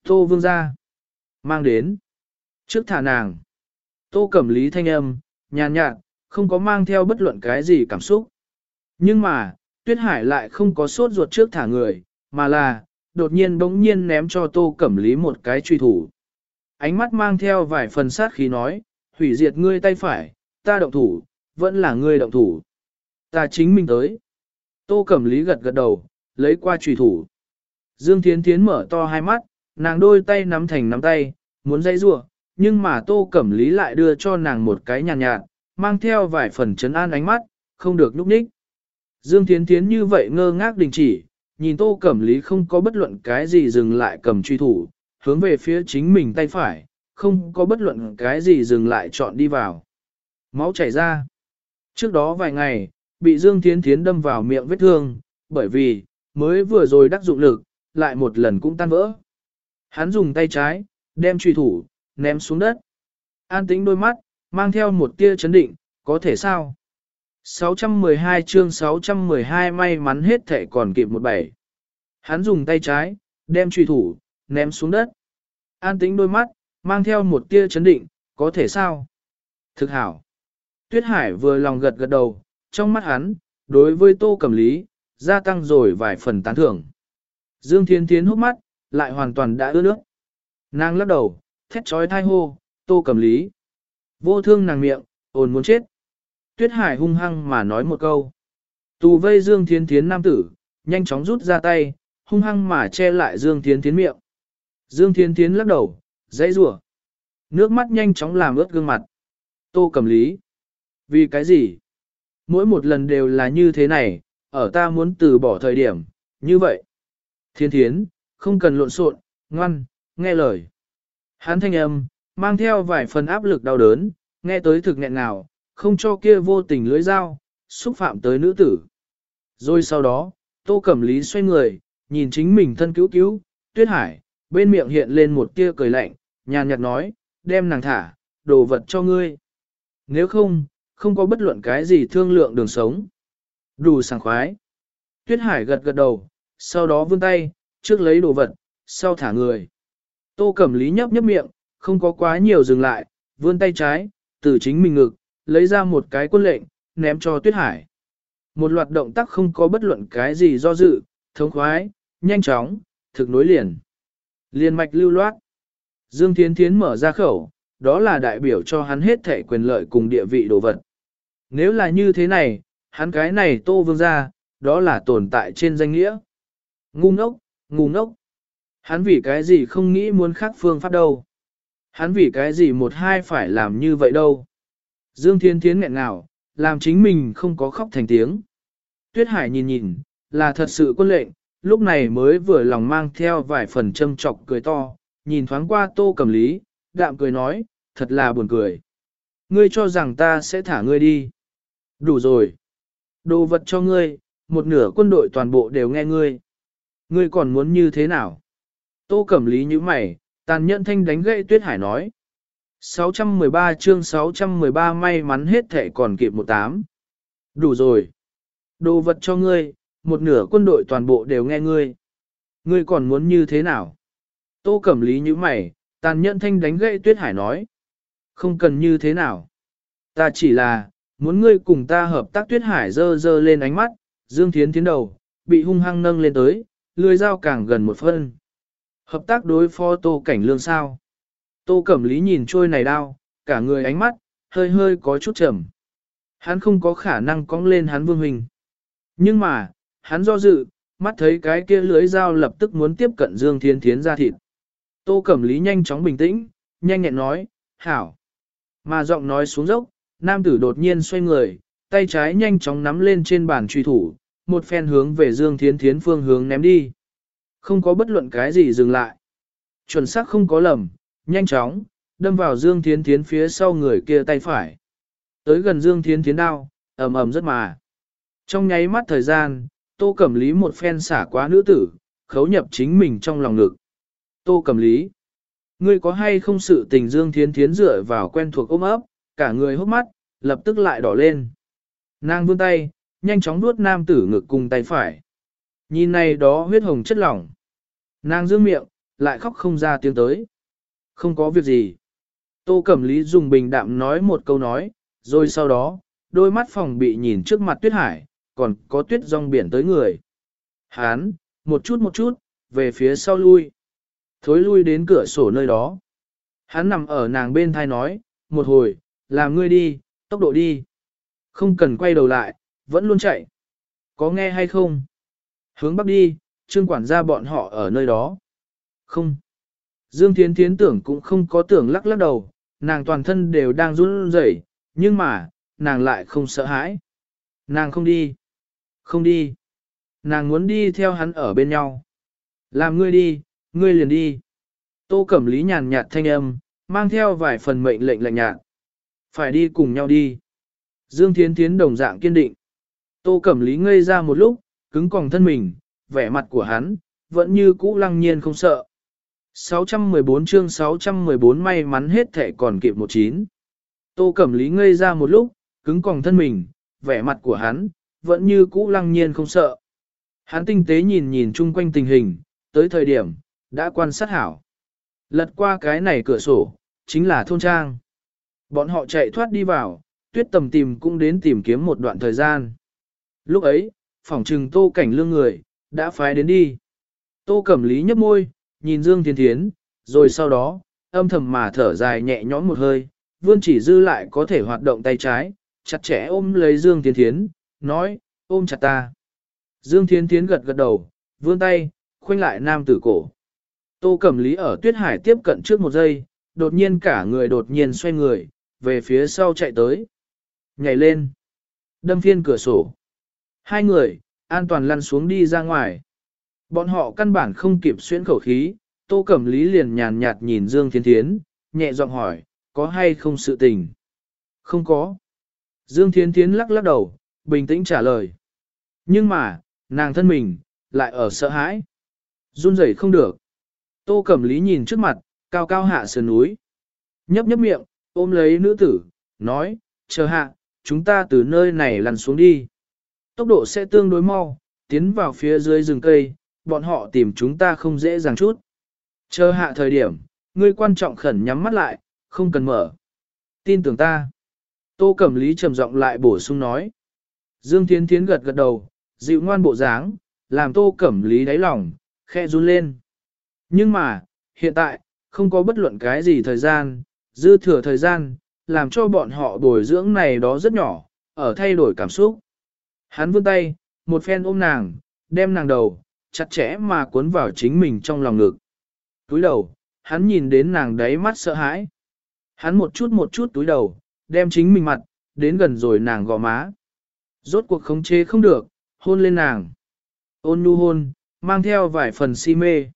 Tô vương ra. Mang đến. Trước thả nàng. Tô cẩm lý thanh âm, nhàn nhạt, không có mang theo bất luận cái gì cảm xúc. Nhưng mà, Tuyết Hải lại không có sốt ruột trước thả người, mà là, đột nhiên bỗng nhiên ném cho Tô Cẩm Lý một cái truy thủ. Ánh mắt mang theo vài phần sát khí nói, hủy diệt ngươi tay phải, ta động thủ, vẫn là ngươi động thủ. Ta chính mình tới. Tô Cẩm Lý gật gật đầu, lấy qua truy thủ. Dương Thiến Thiến mở to hai mắt, nàng đôi tay nắm thành nắm tay, muốn dây rua, nhưng mà Tô Cẩm Lý lại đưa cho nàng một cái nhàn nhạt, nhạt, mang theo vài phần chấn an ánh mắt, không được núp ních. Dương Thiến Thiến như vậy ngơ ngác đình chỉ, nhìn Tô Cẩm Lý không có bất luận cái gì dừng lại cầm truy thủ, hướng về phía chính mình tay phải, không có bất luận cái gì dừng lại chọn đi vào. Máu chảy ra. Trước đó vài ngày, bị Dương Thiến Thiến đâm vào miệng vết thương, bởi vì, mới vừa rồi đắc dụng lực, lại một lần cũng tan vỡ. Hắn dùng tay trái, đem truy thủ, ném xuống đất. An tĩnh đôi mắt, mang theo một tia chấn định, có thể sao? 612 chương 612 may mắn hết thể còn kịp một bảy. Hắn dùng tay trái, đem truy thủ, ném xuống đất. An tĩnh đôi mắt, mang theo một tia chấn định, có thể sao? Thực hảo. Tuyết Hải vừa lòng gật gật đầu, trong mắt hắn, đối với tô cầm lý, gia tăng rồi vài phần tán thưởng. Dương Thiên Thiến hốc mắt, lại hoàn toàn đã ướt nước. Nàng lắc đầu, thét trói thai hô, tô cầm lý. Vô thương nàng miệng, ồn muốn chết. Tuyết Hải hung hăng mà nói một câu. Tù vây Dương Thiến Thiến nam tử, nhanh chóng rút ra tay, hung hăng mà che lại Dương Thiến Thiến miệng. Dương Thiến Thiến lắc đầu, dãy rủa Nước mắt nhanh chóng làm ướt gương mặt. Tô cầm lý. Vì cái gì? Mỗi một lần đều là như thế này, ở ta muốn từ bỏ thời điểm, như vậy. Thiên thiến, không cần lộn xộn, ngoan, nghe lời. Hán thanh âm, mang theo vài phần áp lực đau đớn, nghe tới thực nghẹn nào, không cho kia vô tình lưỡi dao, xúc phạm tới nữ tử. Rồi sau đó, tô cẩm lý xoay người, nhìn chính mình thân cứu cứu, tuyết hải, bên miệng hiện lên một tia cười lạnh, nhàn nhạt nói, đem nàng thả, đồ vật cho ngươi. Nếu không, không có bất luận cái gì thương lượng đường sống. Đủ sảng khoái. Tuyết Hải gật gật đầu, sau đó vươn tay, trước lấy đồ vật, sau thả người. Tô Cẩm Lý nhấp nhấp miệng, không có quá nhiều dừng lại, vươn tay trái, từ chính mình ngực, lấy ra một cái quân lệnh, ném cho Tuyết Hải. Một loạt động tác không có bất luận cái gì do dự, thống khoái, nhanh chóng, thực nối liền. Liên mạch lưu loát. Dương Thiến Thiến mở ra khẩu, đó là đại biểu cho hắn hết thể quyền lợi cùng địa vị đồ vật. Nếu là như thế này, hắn cái này tô vương ra, đó là tồn tại trên danh nghĩa. Ngu ngốc, ngu ngốc. Hắn vì cái gì không nghĩ muốn khác phương pháp đâu. Hắn vì cái gì một hai phải làm như vậy đâu. Dương Thiên Thiến nghẹn ngào, làm chính mình không có khóc thành tiếng. Tuyết Hải nhìn nhìn, là thật sự quân lệnh, lúc này mới vừa lòng mang theo vài phần châm trọc cười to, nhìn thoáng qua tô cầm lý, đạm cười nói, thật là buồn cười. Ngươi cho rằng ta sẽ thả ngươi đi. Đủ rồi. Đồ vật cho ngươi, một nửa quân đội toàn bộ đều nghe ngươi. Ngươi còn muốn như thế nào? Tô Cẩm Lý như mày, tàn nhẫn thanh đánh gậy Tuyết Hải nói. 613 chương 613 may mắn hết thể còn kịp một tám. Đủ rồi. Đồ vật cho ngươi, một nửa quân đội toàn bộ đều nghe ngươi. Ngươi còn muốn như thế nào? Tô Cẩm Lý như mày, tàn nhẫn thanh đánh gậy Tuyết Hải nói. Không cần như thế nào. Ta chỉ là, muốn ngươi cùng ta hợp tác tuyết hải dơ dơ lên ánh mắt, Dương Thiến tiến đầu, bị hung hăng nâng lên tới, lưới dao càng gần một phân. Hợp tác đối phó tô cảnh lương sao. Tô Cẩm Lý nhìn trôi này đao, cả người ánh mắt, hơi hơi có chút trầm. Hắn không có khả năng cong lên hắn vương hình. Nhưng mà, hắn do dự, mắt thấy cái kia lưới dao lập tức muốn tiếp cận Dương Thiên Thiến ra thịt. Tô Cẩm Lý nhanh chóng bình tĩnh, nhanh nhẹn nói, hảo. Mà giọng nói xuống dốc, nam tử đột nhiên xoay người, tay trái nhanh chóng nắm lên trên bàn truy thủ, một phen hướng về Dương Thiến Thiến phương hướng ném đi. Không có bất luận cái gì dừng lại. Chuẩn xác không có lầm, nhanh chóng, đâm vào Dương Thiến Thiến phía sau người kia tay phải. Tới gần Dương Thiến Thiến đao, ầm ầm rất mà. Trong nháy mắt thời gian, Tô Cẩm Lý một phen xả quá nữ tử, khấu nhập chính mình trong lòng ngực. Tô Cẩm Lý. Ngươi có hay không sự tình Dương Thiến Thiến dựa vào quen thuộc ôm ấp, cả người hốc mắt, lập tức lại đỏ lên. Nàng vươn tay, nhanh chóng nuốt nam tử ngực cùng tay phải. Nhìn này đó huyết hồng chất lỏng. Nàng dương miệng, lại khóc không ra tiếng tới. Không có việc gì. Tô Cẩm Lý dùng bình đạm nói một câu nói, rồi sau đó, đôi mắt phòng bị nhìn trước mặt tuyết hải, còn có tuyết rong biển tới người. Hán, một chút một chút, về phía sau lui thối lui đến cửa sổ nơi đó. Hắn nằm ở nàng bên thai nói, một hồi, làm ngươi đi, tốc độ đi. Không cần quay đầu lại, vẫn luôn chạy. Có nghe hay không? Hướng bắc đi, trương quản gia bọn họ ở nơi đó. Không. Dương Thiến Thiến tưởng cũng không có tưởng lắc lắc đầu, nàng toàn thân đều đang run rẩy, nhưng mà, nàng lại không sợ hãi. Nàng không đi. Không đi. Nàng muốn đi theo hắn ở bên nhau. Làm ngươi đi, Ngươi liền đi. Tô Cẩm Lý nhàn nhạt thanh âm, mang theo vài phần mệnh lệnh lạnh nhạt. Phải đi cùng nhau đi. Dương Thiến Thiến đồng dạng kiên định. Tô Cẩm Lý ngây ra một lúc, cứng còng thân mình, vẻ mặt của hắn, vẫn như cũ lăng nhiên không sợ. 614 chương 614 may mắn hết thể còn kịp 19. Tô Cẩm Lý ngây ra một lúc, cứng còng thân mình, vẻ mặt của hắn, vẫn như cũ lăng nhiên không sợ. Hắn tinh tế nhìn nhìn chung quanh tình hình, tới thời điểm, đã quan sát hảo. Lật qua cái này cửa sổ, chính là thôn trang. Bọn họ chạy thoát đi vào, tuyết tầm tìm cũng đến tìm kiếm một đoạn thời gian. Lúc ấy, phòng trừng tô cảnh lương người, đã phái đến đi. Tô cẩm lý nhấp môi, nhìn Dương Thiên Thiến, rồi sau đó, âm thầm mà thở dài nhẹ nhõm một hơi, vươn chỉ dư lại có thể hoạt động tay trái, chặt chẽ ôm lấy Dương Thiên Thiến, nói, ôm chặt ta. Dương Thiến Thiến gật gật đầu, vươn tay, khoanh lại nam tử cổ. Tô Cẩm Lý ở Tuyết Hải tiếp cận trước một giây, đột nhiên cả người đột nhiên xoay người, về phía sau chạy tới. Nhảy lên, đâm phiên cửa sổ. Hai người, an toàn lăn xuống đi ra ngoài. Bọn họ căn bản không kịp xuyên khẩu khí, Tô Cẩm Lý liền nhàn nhạt nhìn Dương Thiên Thiến, nhẹ giọng hỏi, có hay không sự tình? Không có. Dương Thiên Thiến lắc lắc đầu, bình tĩnh trả lời. Nhưng mà, nàng thân mình, lại ở sợ hãi. run rẩy không được. Tô Cẩm Lý nhìn trước mặt, cao cao hạ sườn núi. Nhấp nhấp miệng, ôm lấy nữ tử, nói, chờ hạ, chúng ta từ nơi này lăn xuống đi. Tốc độ sẽ tương đối mau, tiến vào phía dưới rừng cây, bọn họ tìm chúng ta không dễ dàng chút. Chờ hạ thời điểm, ngươi quan trọng khẩn nhắm mắt lại, không cần mở. Tin tưởng ta. Tô Cẩm Lý trầm giọng lại bổ sung nói. Dương Thiến Thiến gật gật đầu, dịu ngoan bộ dáng, làm Tô Cẩm Lý đáy lòng, khe run lên. Nhưng mà, hiện tại, không có bất luận cái gì thời gian, dư thừa thời gian, làm cho bọn họ bồi dưỡng này đó rất nhỏ, ở thay đổi cảm xúc. Hắn vươn tay, một phen ôm nàng, đem nàng đầu, chặt chẽ mà cuốn vào chính mình trong lòng ngực. Túi đầu, hắn nhìn đến nàng đáy mắt sợ hãi. Hắn một chút một chút túi đầu, đem chính mình mặt, đến gần rồi nàng gò má. Rốt cuộc khống chế không được, hôn lên nàng. Ôn nhu hôn, mang theo vài phần si mê.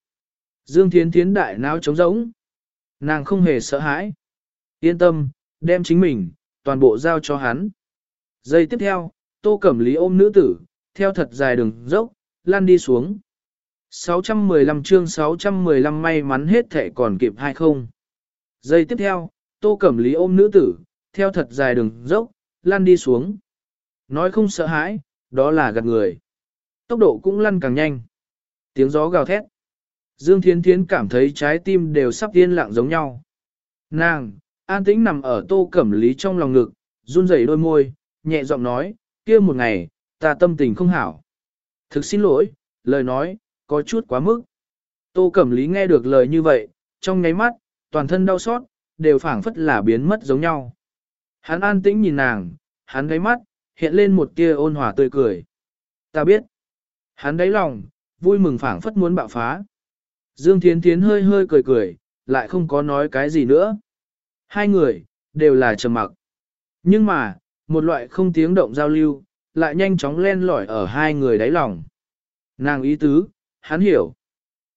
Dương Thiến Thiến đại não trống rỗng. Nàng không hề sợ hãi. Yên tâm, đem chính mình, toàn bộ giao cho hắn. Giây tiếp theo, Tô Cẩm Lý ôm nữ tử, theo thật dài đường dốc, lăn đi xuống. 615 chương 615 may mắn hết thể còn kịp hay không. Giây tiếp theo, Tô Cẩm Lý ôm nữ tử, theo thật dài đường dốc, lăn đi xuống. Nói không sợ hãi, đó là gạt người. Tốc độ cũng lăn càng nhanh. Tiếng gió gào thét. Dương Thiến Thiến cảm thấy trái tim đều sắp yên lặng giống nhau. Nàng, an tĩnh nằm ở Tô Cẩm Lý trong lòng ngực, run rẩy đôi môi, nhẹ giọng nói, kia một ngày, ta tâm tình không hảo. Thực xin lỗi, lời nói, có chút quá mức. Tô Cẩm Lý nghe được lời như vậy, trong nháy mắt, toàn thân đau xót, đều phảng phất là biến mất giống nhau. Hắn an tĩnh nhìn nàng, hắn gáy mắt, hiện lên một tia ôn hòa tươi cười. Ta biết. Hắn đáy lòng, vui mừng phảng phất muốn bạo phá. Dương Thiến Thiến hơi hơi cười cười, lại không có nói cái gì nữa. Hai người, đều là trầm mặc. Nhưng mà, một loại không tiếng động giao lưu, lại nhanh chóng len lỏi ở hai người đáy lòng. Nàng ý tứ, hắn hiểu.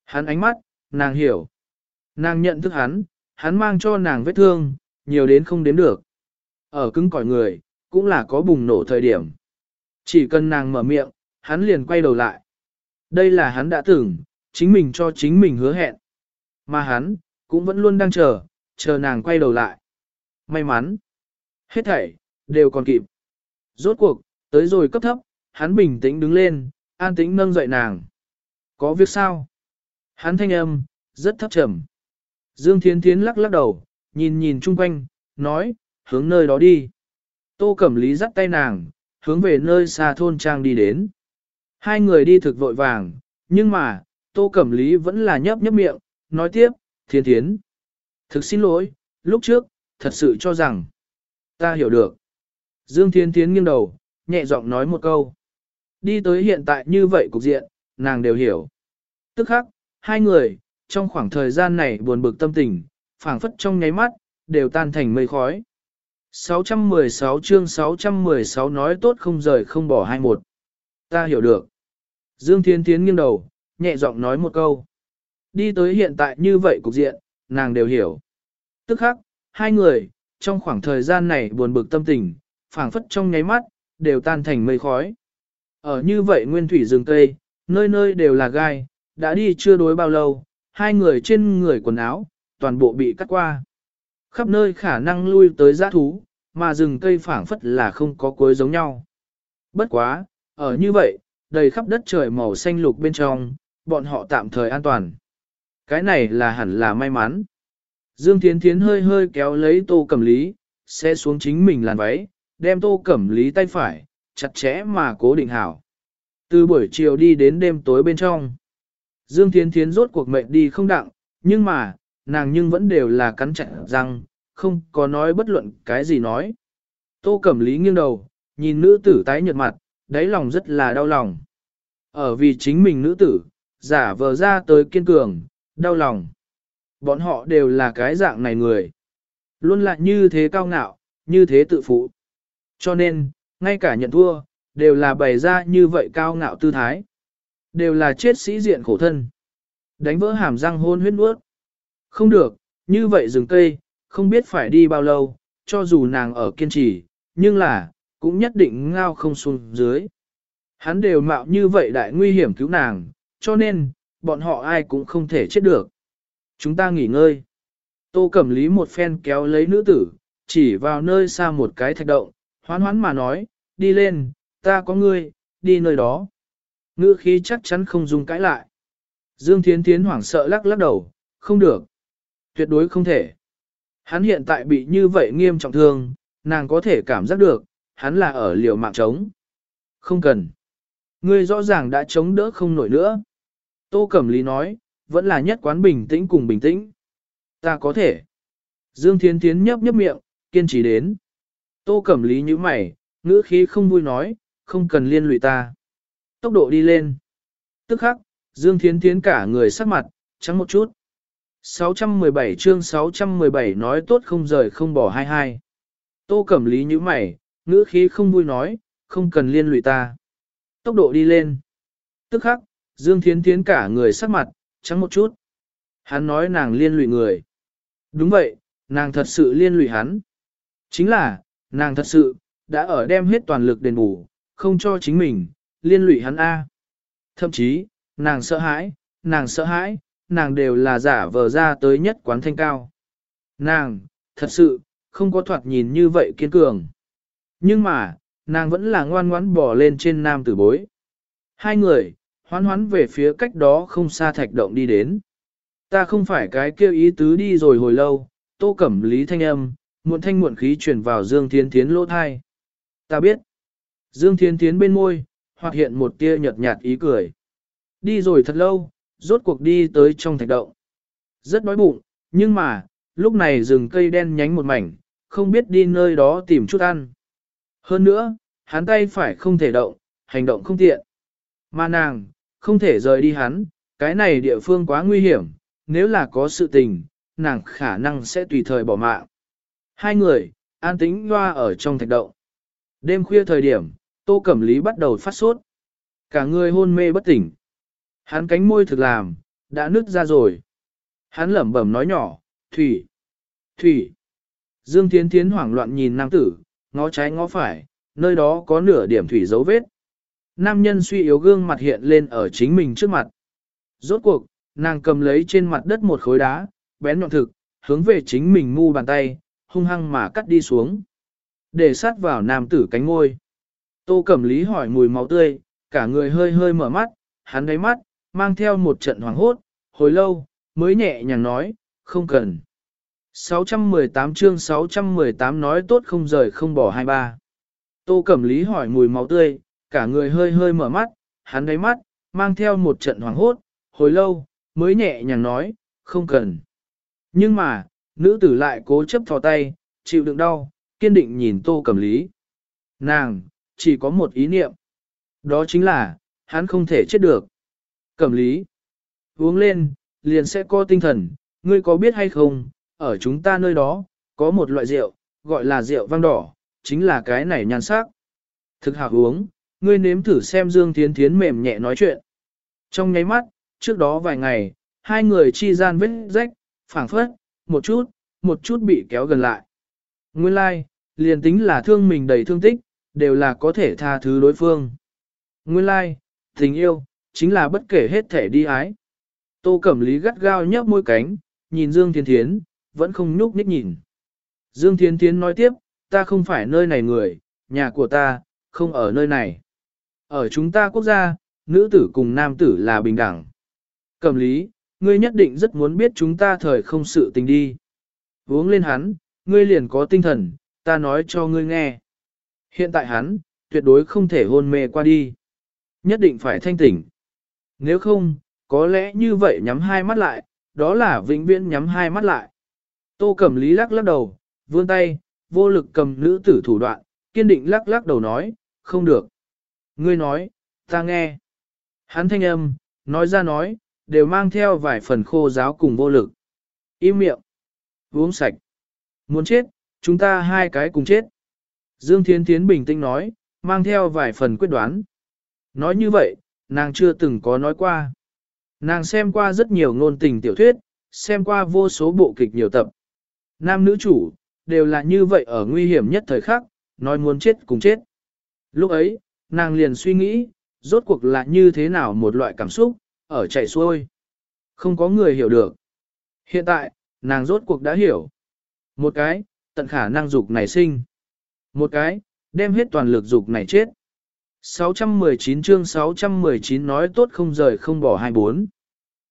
Hắn ánh mắt, nàng hiểu. Nàng nhận thức hắn, hắn mang cho nàng vết thương, nhiều đến không đến được. Ở cứng cỏi người, cũng là có bùng nổ thời điểm. Chỉ cần nàng mở miệng, hắn liền quay đầu lại. Đây là hắn đã tưởng, chính mình cho chính mình hứa hẹn. Mà hắn, cũng vẫn luôn đang chờ, chờ nàng quay đầu lại. May mắn. Hết thảy, đều còn kịp. Rốt cuộc, tới rồi cấp thấp, hắn bình tĩnh đứng lên, an tĩnh nâng dậy nàng. Có việc sao? Hắn thanh âm, rất thấp trầm. Dương Thiến Thiến lắc lắc đầu, nhìn nhìn chung quanh, nói, hướng nơi đó đi. Tô Cẩm Lý dắt tay nàng, hướng về nơi xa thôn trang đi đến. Hai người đi thực vội vàng, nhưng mà, Tô Cẩm Lý vẫn là nhấp nhấp miệng, nói tiếp, Thiên Thiến. Thực xin lỗi, lúc trước, thật sự cho rằng, ta hiểu được. Dương Thiên Thiến nghiêng đầu, nhẹ giọng nói một câu. Đi tới hiện tại như vậy cục diện, nàng đều hiểu. Tức khắc, hai người, trong khoảng thời gian này buồn bực tâm tình, phảng phất trong nháy mắt, đều tan thành mây khói. 616 chương 616 nói tốt không rời không bỏ hai một. Ta hiểu được. Dương Thiên Thiến nghiêng đầu, nhẹ giọng nói một câu. Đi tới hiện tại như vậy cục diện, nàng đều hiểu. Tức khắc, hai người, trong khoảng thời gian này buồn bực tâm tình, phảng phất trong nháy mắt, đều tan thành mây khói. Ở như vậy nguyên thủy rừng cây, nơi nơi đều là gai, đã đi chưa đối bao lâu, hai người trên người quần áo, toàn bộ bị cắt qua. Khắp nơi khả năng lui tới giã thú, mà rừng cây phảng phất là không có cuối giống nhau. Bất quá, ở như vậy, đầy khắp đất trời màu xanh lục bên trong, bọn họ tạm thời an toàn. Cái này là hẳn là may mắn. Dương Thiến Thiến hơi hơi kéo lấy tô cẩm lý, sẽ xuống chính mình làn váy, đem tô cẩm lý tay phải, chặt chẽ mà cố định hảo. Từ buổi chiều đi đến đêm tối bên trong. Dương Thiến Thiến rốt cuộc mệnh đi không đặng, nhưng mà, nàng nhưng vẫn đều là cắn chặt răng, không có nói bất luận cái gì nói. Tô Cẩm Lý nghiêng đầu, nhìn nữ tử tái nhợt mặt, đáy lòng rất là đau lòng. Ở vì chính mình nữ tử, giả vờ ra tới kiên cường, đau lòng. Bọn họ đều là cái dạng này người. Luôn lại như thế cao ngạo, như thế tự phụ. Cho nên, ngay cả nhận thua, đều là bày ra như vậy cao ngạo tư thái. Đều là chết sĩ diện khổ thân. Đánh vỡ hàm răng hôn huyết nuốt. Không được, như vậy dừng cây, không biết phải đi bao lâu, cho dù nàng ở kiên trì, nhưng là, cũng nhất định ngao không xuống dưới. Hắn đều mạo như vậy đại nguy hiểm cứu nàng, cho nên, bọn họ ai cũng không thể chết được. Chúng ta nghỉ ngơi. Tô Cẩm Lý một phen kéo lấy nữ tử, chỉ vào nơi xa một cái thạch động, hoán hoán mà nói, đi lên, ta có ngươi, đi nơi đó. Ngữ khí chắc chắn không dùng cãi lại. Dương Thiến Thiến hoảng sợ lắc lắc đầu, không được. Tuyệt đối không thể. Hắn hiện tại bị như vậy nghiêm trọng thương, nàng có thể cảm giác được, hắn là ở liều mạng chống. Không cần. Ngươi rõ ràng đã chống đỡ không nổi nữa. Tô Cẩm Lý nói, vẫn là nhất quán bình tĩnh cùng bình tĩnh. Ta có thể. Dương Thiến Thiến nhấp nhấp miệng, kiên trì đến. Tô Cẩm Lý như mày, ngữ khí không vui nói, không cần liên lụy ta. Tốc độ đi lên. Tức khắc, Dương Thiến Thiến cả người sắc mặt, trắng một chút. 617 chương 617 nói tốt không rời không bỏ hai hai. Tô Cẩm Lý như mày, ngữ khí không vui nói, không cần liên lụy ta. Tốc độ đi lên. Tức khắc, Dương Thiến Thiến cả người sắc mặt, trắng một chút. Hắn nói nàng liên lụy người. Đúng vậy, nàng thật sự liên lụy hắn. Chính là, nàng thật sự, đã ở đem hết toàn lực đền bù, không cho chính mình, liên lụy hắn A. Thậm chí, nàng sợ hãi, nàng sợ hãi, nàng đều là giả vờ ra tới nhất quán thanh cao. Nàng, thật sự, không có thoạt nhìn như vậy kiên cường. Nhưng mà, nàng vẫn là ngoan ngoãn bỏ lên trên nam tử bối. Hai người, hoán hoán về phía cách đó không xa thạch động đi đến. Ta không phải cái kêu ý tứ đi rồi hồi lâu, tô cẩm lý thanh âm, muộn thanh muộn khí truyền vào Dương Thiên Thiến lỗ thai. Ta biết. Dương Thiên Thiến bên môi, hoặc hiện một tia nhợt nhạt ý cười. Đi rồi thật lâu, rốt cuộc đi tới trong thạch động. Rất đói bụng, nhưng mà, lúc này rừng cây đen nhánh một mảnh, không biết đi nơi đó tìm chút ăn. Hơn nữa, hắn tay phải không thể động, hành động không tiện. Mà nàng, không thể rời đi hắn, cái này địa phương quá nguy hiểm, nếu là có sự tình, nàng khả năng sẽ tùy thời bỏ mạng. Hai người, an tĩnh loa ở trong thạch động. Đêm khuya thời điểm, Tô Cẩm Lý bắt đầu phát sốt. Cả người hôn mê bất tỉnh. Hắn cánh môi thực làm, đã nứt ra rồi. Hắn lẩm bẩm nói nhỏ, Thủy, Thủy. Dương Thiến Thiến hoảng loạn nhìn nam tử, ngó trái ngó phải, nơi đó có nửa điểm thủy dấu vết. Nam nhân suy yếu gương mặt hiện lên ở chính mình trước mặt. Rốt cuộc, nàng cầm lấy trên mặt đất một khối đá, bén nhọn thực, hướng về chính mình ngu bàn tay, hung hăng mà cắt đi xuống. Để sát vào nam tử cánh ngôi. Tô Cẩm Lý hỏi mùi máu tươi, cả người hơi hơi mở mắt, hắn đáy mắt, mang theo một trận hoàng hốt, hồi lâu, mới nhẹ nhàng nói, không cần. 618 chương 618 nói tốt không rời không bỏ hai ba. Tô Cẩm Lý hỏi mùi máu tươi, cả người hơi hơi mở mắt, hắn đáy mắt, mang theo một trận hoàng hốt, hồi lâu, mới nhẹ nhàng nói, không cần. Nhưng mà, nữ tử lại cố chấp thò tay, chịu đựng đau, kiên định nhìn Tô Cẩm Lý. Nàng, chỉ có một ý niệm. Đó chính là, hắn không thể chết được. Cẩm Lý, uống lên, liền sẽ có tinh thần, ngươi có biết hay không, ở chúng ta nơi đó, có một loại rượu, gọi là rượu vang đỏ, chính là cái này nhan sắc. Thực hạ uống, ngươi nếm thử xem Dương Thiến Thiến mềm nhẹ nói chuyện. Trong nháy mắt, trước đó vài ngày, hai người chi gian vết rách, phảng phất, một chút, một chút bị kéo gần lại. Nguyên lai, like, liền tính là thương mình đầy thương tích, đều là có thể tha thứ đối phương. Nguyên lai, like, tình yêu, chính là bất kể hết thể đi ái. Tô Cẩm Lý gắt gao nhấp môi cánh, nhìn Dương Thiên Thiến, vẫn không nhúc nhích nhìn. Dương Thiên Thiến nói tiếp, ta không phải nơi này người, nhà của ta, không ở nơi này. Ở chúng ta quốc gia, nữ tử cùng nam tử là bình đẳng. Cẩm lý, ngươi nhất định rất muốn biết chúng ta thời không sự tình đi. Uống lên hắn, ngươi liền có tinh thần, ta nói cho ngươi nghe. Hiện tại hắn, tuyệt đối không thể hôn mê qua đi. Nhất định phải thanh tỉnh. Nếu không, có lẽ như vậy nhắm hai mắt lại, đó là vĩnh viễn nhắm hai mắt lại. Tô Cẩm Lý lắc lắc đầu, vươn tay, vô lực cầm nữ tử thủ đoạn, kiên định lắc lắc đầu nói, không được. Ngươi nói, ta nghe. Hắn thanh âm, nói ra nói, đều mang theo vài phần khô giáo cùng vô lực. Im miệng. Uống sạch. Muốn chết, chúng ta hai cái cùng chết. Dương Thiến Thiến bình tĩnh nói, mang theo vài phần quyết đoán. Nói như vậy, nàng chưa từng có nói qua. Nàng xem qua rất nhiều ngôn tình tiểu thuyết, xem qua vô số bộ kịch nhiều tập. Nam nữ chủ, đều là như vậy ở nguy hiểm nhất thời khắc, nói muốn chết cùng chết. Lúc ấy, nàng liền suy nghĩ, rốt cuộc là như thế nào một loại cảm xúc, ở chạy xuôi. Không có người hiểu được. Hiện tại, nàng rốt cuộc đã hiểu. Một cái, tận khả năng dục này sinh. Một cái, đem hết toàn lực dục này chết. 619 chương 619 nói tốt không rời không bỏ 24.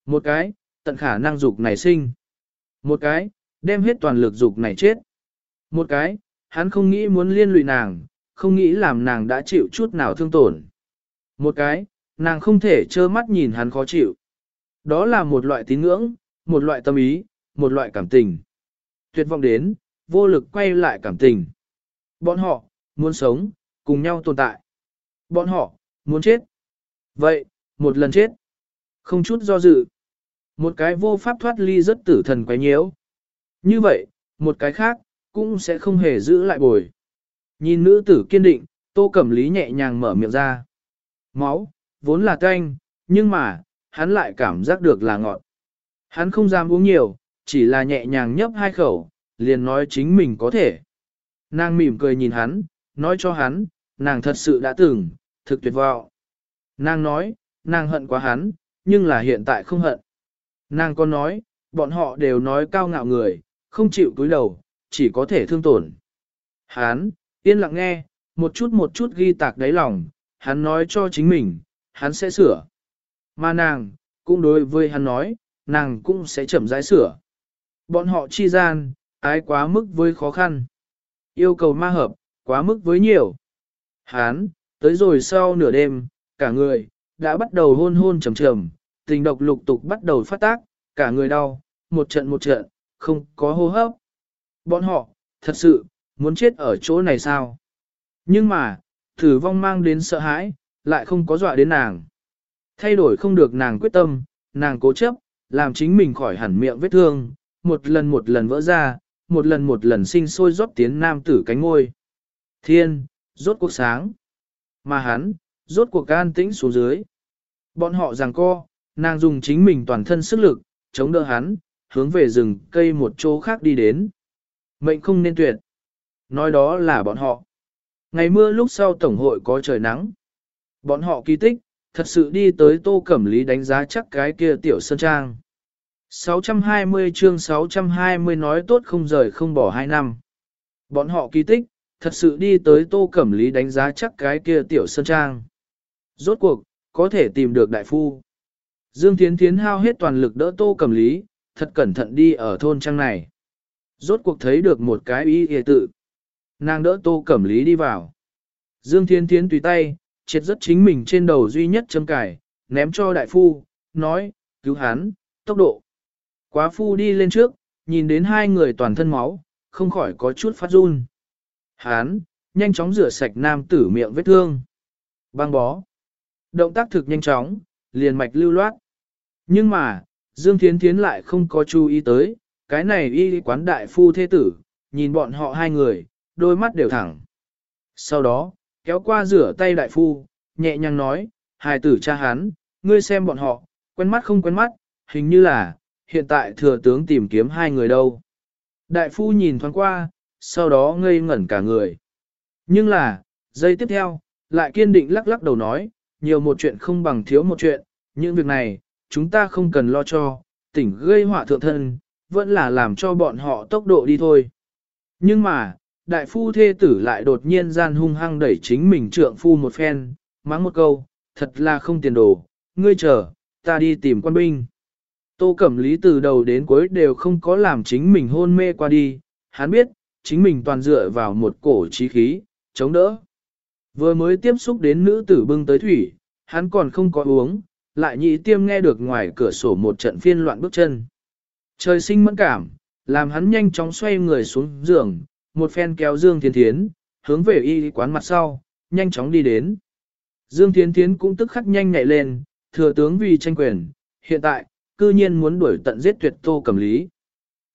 Một cái, tận khả năng dục này sinh. Một cái, đem hết toàn lực dục này chết. Một cái, hắn không nghĩ muốn liên lụy nàng, không nghĩ làm nàng đã chịu chút nào thương tổn. Một cái, nàng không thể trơ mắt nhìn hắn khó chịu. Đó là một loại tín ngưỡng, một loại tâm ý, một loại cảm tình. Tuyệt vọng đến, vô lực quay lại cảm tình. Bọn họ, muốn sống, cùng nhau tồn tại. Bọn họ, muốn chết. Vậy, một lần chết. Không chút do dự. Một cái vô pháp thoát ly rất tử thần quấy nhiễu. Như vậy, một cái khác, cũng sẽ không hề giữ lại bồi. Nhìn nữ tử kiên định, tô cẩm lý nhẹ nhàng mở miệng ra. Máu, vốn là canh, nhưng mà, hắn lại cảm giác được là ngọt. Hắn không dám uống nhiều, chỉ là nhẹ nhàng nhấp hai khẩu, liền nói chính mình có thể. Nàng mỉm cười nhìn hắn, nói cho hắn, nàng thật sự đã từng, thực tuyệt vọng. Nàng nói, nàng hận quá hắn, nhưng là hiện tại không hận. Nàng còn nói, bọn họ đều nói cao ngạo người, không chịu cúi đầu, chỉ có thể thương tổn. Hắn, yên lặng nghe, một chút một chút ghi tạc đáy lòng, hắn nói cho chính mình, hắn sẽ sửa. Mà nàng, cũng đối với hắn nói, nàng cũng sẽ chậm rãi sửa. Bọn họ chi gian, ái quá mức với khó khăn. Yêu cầu ma hợp, quá mức với nhiều. Hán, tới rồi sau nửa đêm, cả người, đã bắt đầu hôn hôn trầm trầm, tình độc lục tục bắt đầu phát tác, cả người đau, một trận một trận, không có hô hấp. Bọn họ, thật sự, muốn chết ở chỗ này sao? Nhưng mà, thử vong mang đến sợ hãi, lại không có dọa đến nàng. Thay đổi không được nàng quyết tâm, nàng cố chấp, làm chính mình khỏi hẳn miệng vết thương, một lần một lần vỡ ra, một lần một lần sinh sôi rót tiến nam tử cánh ngôi. Thiên, rốt cuộc sáng. Mà hắn, rốt cuộc can tĩnh xuống dưới. Bọn họ giằng co, nàng dùng chính mình toàn thân sức lực, chống đỡ hắn, hướng về rừng cây một chỗ khác đi đến. Mệnh không nên tuyệt. Nói đó là bọn họ. Ngày mưa lúc sau tổng hội có trời nắng. Bọn họ kỳ tích, thật sự đi tới tô cẩm lý đánh giá chắc cái kia tiểu sơn trang. 620 chương 620 nói tốt không rời không bỏ hai năm. Bọn họ kỳ tích, thật sự đi tới tô cẩm lý đánh giá chắc cái kia tiểu sơn trang. Rốt cuộc, có thể tìm được đại phu. Dương Thiến Thiến hao hết toàn lực đỡ tô cẩm lý, thật cẩn thận đi ở thôn trang này. Rốt cuộc thấy được một cái ý hề tự. Nàng đỡ tô cẩm lý đi vào. Dương Thiên Thiến tùy tay, triệt rất chính mình trên đầu duy nhất châm cải, ném cho đại phu, nói, cứu hắn, tốc độ. Quá phu đi lên trước, nhìn đến hai người toàn thân máu, không khỏi có chút phát run. Hán, nhanh chóng rửa sạch nam tử miệng vết thương. Băng bó. Động tác thực nhanh chóng, liền mạch lưu loát. Nhưng mà, Dương Thiến Thiến lại không có chú ý tới, cái này y quán đại phu thế tử, nhìn bọn họ hai người, đôi mắt đều thẳng. Sau đó, kéo qua rửa tay đại phu, nhẹ nhàng nói, hài tử cha hắn, ngươi xem bọn họ, quen mắt không quen mắt, hình như là, hiện tại thừa tướng tìm kiếm hai người đâu. Đại phu nhìn thoáng qua, sau đó ngây ngẩn cả người. Nhưng là, giây tiếp theo, lại kiên định lắc lắc đầu nói, nhiều một chuyện không bằng thiếu một chuyện, những việc này, chúng ta không cần lo cho, tỉnh gây họa thượng thân, vẫn là làm cho bọn họ tốc độ đi thôi. Nhưng mà, đại phu thê tử lại đột nhiên gian hung hăng đẩy chính mình trượng phu một phen, mắng một câu, thật là không tiền đồ, ngươi chờ, ta đi tìm quan binh. Tô Cẩm Lý từ đầu đến cuối đều không có làm chính mình hôn mê qua đi, hắn biết, chính mình toàn dựa vào một cổ trí khí, chống đỡ. Vừa mới tiếp xúc đến nữ tử bưng tới thủy, hắn còn không có uống, lại nhị tiêm nghe được ngoài cửa sổ một trận phiên loạn bước chân. Trời sinh mẫn cảm, làm hắn nhanh chóng xoay người xuống giường, một phen kéo Dương Thiên Thiến, hướng về y quán mặt sau, nhanh chóng đi đến. Dương Thiến Thiến cũng tức khắc nhanh nhảy lên, thừa tướng vì tranh quyền, hiện tại, cư nhiên muốn đuổi tận giết tuyệt Tô Cẩm Lý.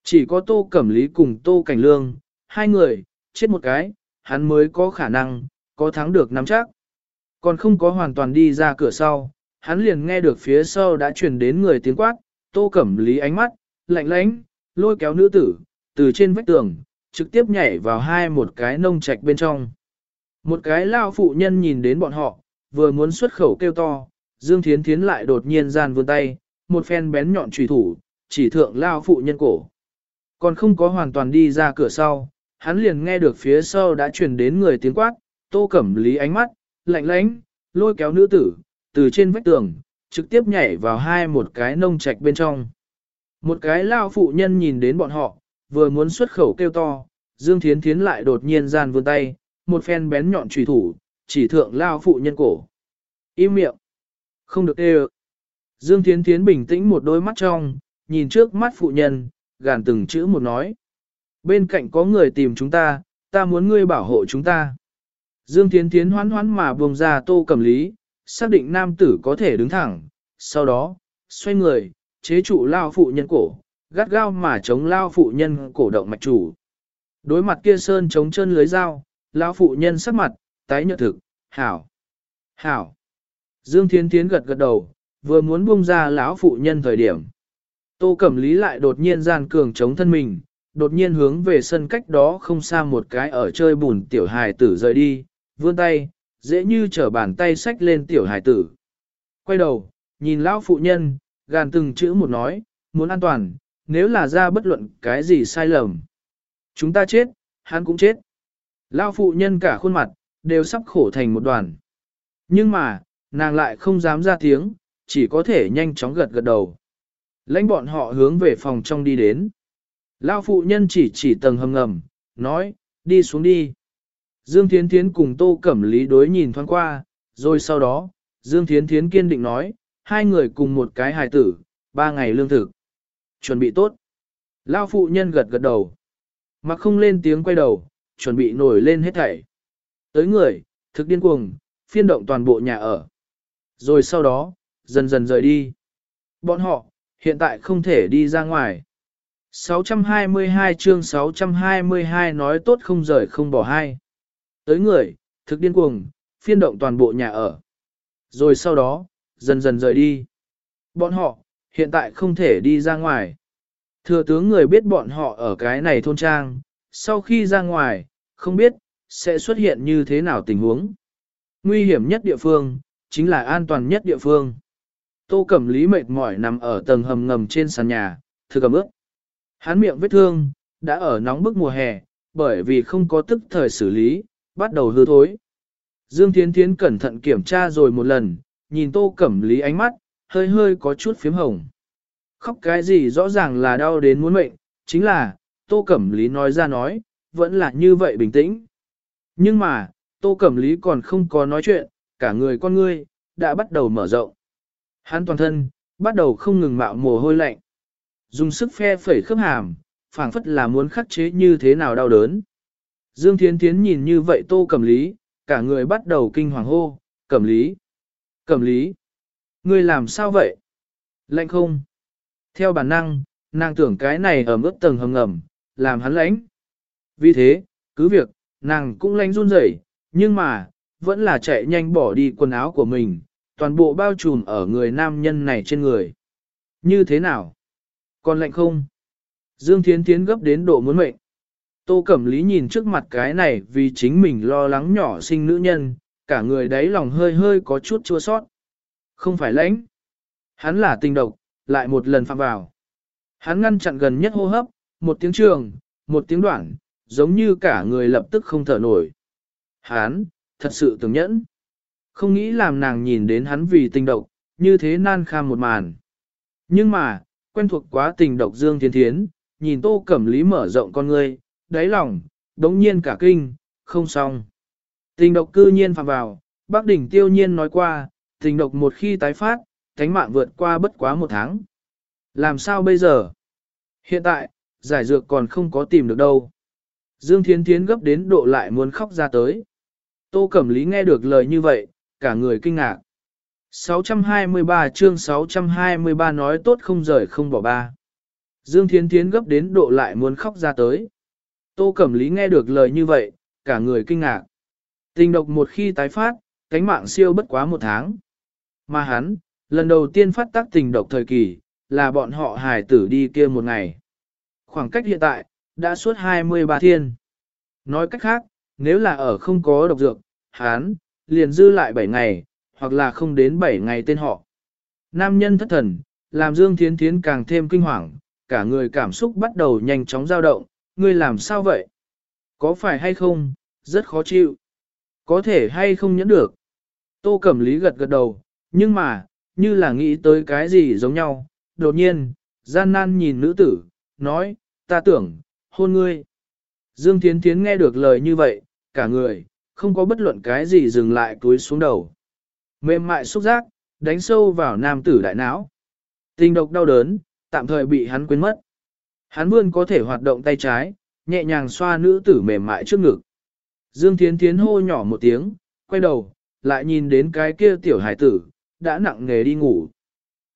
Chỉ có Tô Cẩm Lý cùng Tô Cảnh Lương, hai người, chết một cái, hắn mới có khả năng, có thắng được nắm chắc. Còn không có hoàn toàn đi ra cửa sau, hắn liền nghe được phía sau đã truyền đến người tiếng quát, Tô Cẩm Lý ánh mắt, lạnh lãnh, lôi kéo nữ tử, từ trên vách tường, trực tiếp nhảy vào hai một cái nông trạch bên trong. Một cái lao phụ nhân nhìn đến bọn họ, vừa muốn xuất khẩu kêu to, Dương Thiến Thiến lại đột nhiên gian vươn tay, một phen bén nhọn trùy thủ, chỉ thượng lao phụ nhân cổ. Còn không có hoàn toàn đi ra cửa sau, hắn liền nghe được phía sau đã truyền đến người tiếng quát, tô cẩm lý ánh mắt, lạnh lánh, lôi kéo nữ tử, từ trên vách tường, trực tiếp nhảy vào hai một cái nông trạch bên trong. Một cái lao phụ nhân nhìn đến bọn họ, vừa muốn xuất khẩu kêu to, Dương Thiến Thiến lại đột nhiên gian vươn tay, một phen bén nhọn trùy thủ, chỉ thượng lao phụ nhân cổ. Im miệng. Không được đê Dương Thiến Thiến bình tĩnh một đôi mắt trong, nhìn trước mắt phụ nhân, gàn từng chữ một nói. Bên cạnh có người tìm chúng ta, ta muốn ngươi bảo hộ chúng ta. Dương Thiến Thiến hoán hoán mà buông ra tô cầm lý, xác định nam tử có thể đứng thẳng, sau đó, xoay người, chế trụ lao phụ nhân cổ, gắt gao mà chống lao phụ nhân cổ động mạch chủ. Đối mặt kia sơn chống chân lưới dao, lao phụ nhân sắc mặt, tái nhợt thực, hảo, hảo. Dương Thiến Thiến gật gật đầu, vừa muốn buông ra lão phụ nhân thời điểm. Tô Cẩm Lý lại đột nhiên gian cường chống thân mình, đột nhiên hướng về sân cách đó không xa một cái ở chơi bùn tiểu hài tử rời đi, vươn tay, dễ như trở bàn tay xách lên tiểu hài tử. Quay đầu, nhìn lão phụ nhân, gàn từng chữ một nói, muốn an toàn, nếu là ra bất luận cái gì sai lầm. Chúng ta chết, hắn cũng chết. Lão phụ nhân cả khuôn mặt, đều sắp khổ thành một đoàn. Nhưng mà, nàng lại không dám ra tiếng, chỉ có thể nhanh chóng gật gật đầu. Lãnh bọn họ hướng về phòng trong đi đến. Lao phụ nhân chỉ chỉ tầng hầm ngầm, nói, đi xuống đi. Dương Thiến Thiến cùng Tô Cẩm Lý đối nhìn thoáng qua, rồi sau đó, Dương Thiến Thiến kiên định nói, hai người cùng một cái hài tử, ba ngày lương thực. Chuẩn bị tốt. Lao phụ nhân gật gật đầu. Mà không lên tiếng quay đầu, chuẩn bị nổi lên hết thảy. Tới người, thực điên cuồng, phiên động toàn bộ nhà ở. Rồi sau đó, dần dần rời đi. Bọn họ, hiện tại không thể đi ra ngoài. 622 chương 622 nói tốt không rời không bỏ hai. Tới người, thực điên cuồng, phiên động toàn bộ nhà ở. Rồi sau đó, dần dần rời đi. Bọn họ, hiện tại không thể đi ra ngoài. Thừa tướng người biết bọn họ ở cái này thôn trang, sau khi ra ngoài, không biết, sẽ xuất hiện như thế nào tình huống. Nguy hiểm nhất địa phương, chính là an toàn nhất địa phương. Tô Cẩm Lý mệt mỏi nằm ở tầng hầm ngầm trên sàn nhà, thư cầm ước. Hán miệng vết thương, đã ở nóng bức mùa hè, bởi vì không có tức thời xử lý, bắt đầu hư thối. Dương Thiến Thiến cẩn thận kiểm tra rồi một lần, nhìn Tô Cẩm Lý ánh mắt, hơi hơi có chút phím hồng. Khóc cái gì rõ ràng là đau đến muốn mệnh, chính là, Tô Cẩm Lý nói ra nói, vẫn là như vậy bình tĩnh. Nhưng mà, Tô Cẩm Lý còn không có nói chuyện, cả người con ngươi, đã bắt đầu mở rộng. Hắn toàn thân, bắt đầu không ngừng mạo mồ hôi lạnh. Dùng sức phe phẩy khớp hàm, phảng phất là muốn khắc chế như thế nào đau đớn. Dương Thiến Thiến nhìn như vậy tô cẩm lý, cả người bắt đầu kinh hoàng hô, cẩm lý, cẩm lý, ngươi làm sao vậy? Lạnh không? Theo bản năng, nàng tưởng cái này ở mức tầng hầm ngầm, làm hắn lãnh. Vì thế, cứ việc, nàng cũng lạnh run rẩy, nhưng mà, vẫn là chạy nhanh bỏ đi quần áo của mình, toàn bộ bao trùm ở người nam nhân này trên người. Như thế nào? Còn lạnh không? Dương Thiến Thiến gấp đến độ muốn mệnh. Tô Cẩm Lý nhìn trước mặt cái này vì chính mình lo lắng nhỏ sinh nữ nhân, cả người đáy lòng hơi hơi có chút chua sót. Không phải lãnh. Hắn là tình độc, lại một lần phạm vào. Hắn ngăn chặn gần nhất hô hấp, một tiếng trường, một tiếng đoạn, giống như cả người lập tức không thở nổi. Hắn, thật sự tưởng nhẫn. Không nghĩ làm nàng nhìn đến hắn vì tình độc, như thế nan kham một màn. Nhưng mà, quen thuộc quá tình độc Dương Thiên Thiến, nhìn Tô Cẩm Lý mở rộng con ngươi, đáy lòng, đống nhiên cả kinh, không xong. Tình độc cư nhiên phạm vào, bác đỉnh tiêu nhiên nói qua, tình độc một khi tái phát, thánh mạng vượt qua bất quá một tháng. Làm sao bây giờ? Hiện tại, giải dược còn không có tìm được đâu. Dương Thiến Thiến gấp đến độ lại muốn khóc ra tới. Tô Cẩm Lý nghe được lời như vậy, cả người kinh ngạc. 623 chương 623 nói tốt không rời không bỏ ba. Dương Thiến Thiến gấp đến độ lại muốn khóc ra tới. Tô Cẩm Lý nghe được lời như vậy, cả người kinh ngạc. Tình độc một khi tái phát, cánh mạng siêu bất quá một tháng. Mà hắn, lần đầu tiên phát tác tình độc thời kỳ, là bọn họ hài tử đi kia một ngày. Khoảng cách hiện tại, đã suốt 23 thiên. Nói cách khác, nếu là ở không có độc dược, hắn, liền dư lại 7 ngày, hoặc là không đến 7 ngày tên họ. Nam nhân thất thần, làm Dương Thiến Thiến càng thêm kinh hoàng, cả người cảm xúc bắt đầu nhanh chóng dao động, ngươi làm sao vậy? Có phải hay không? Rất khó chịu. Có thể hay không nhẫn được? Tô Cẩm Lý gật gật đầu, nhưng mà, như là nghĩ tới cái gì giống nhau, đột nhiên, gian nan nhìn nữ tử, nói, ta tưởng, hôn ngươi. Dương Thiến Thiến nghe được lời như vậy, cả người, không có bất luận cái gì dừng lại túi xuống đầu. Mềm mại xúc giác, đánh sâu vào nam tử đại não. Tình độc đau đớn, tạm thời bị hắn quên mất. Hắn vươn có thể hoạt động tay trái, nhẹ nhàng xoa nữ tử mềm mại trước ngực. Dương Thiến Thiến hô nhỏ một tiếng, quay đầu, lại nhìn đến cái kia tiểu hải tử, đã nặng nghề đi ngủ.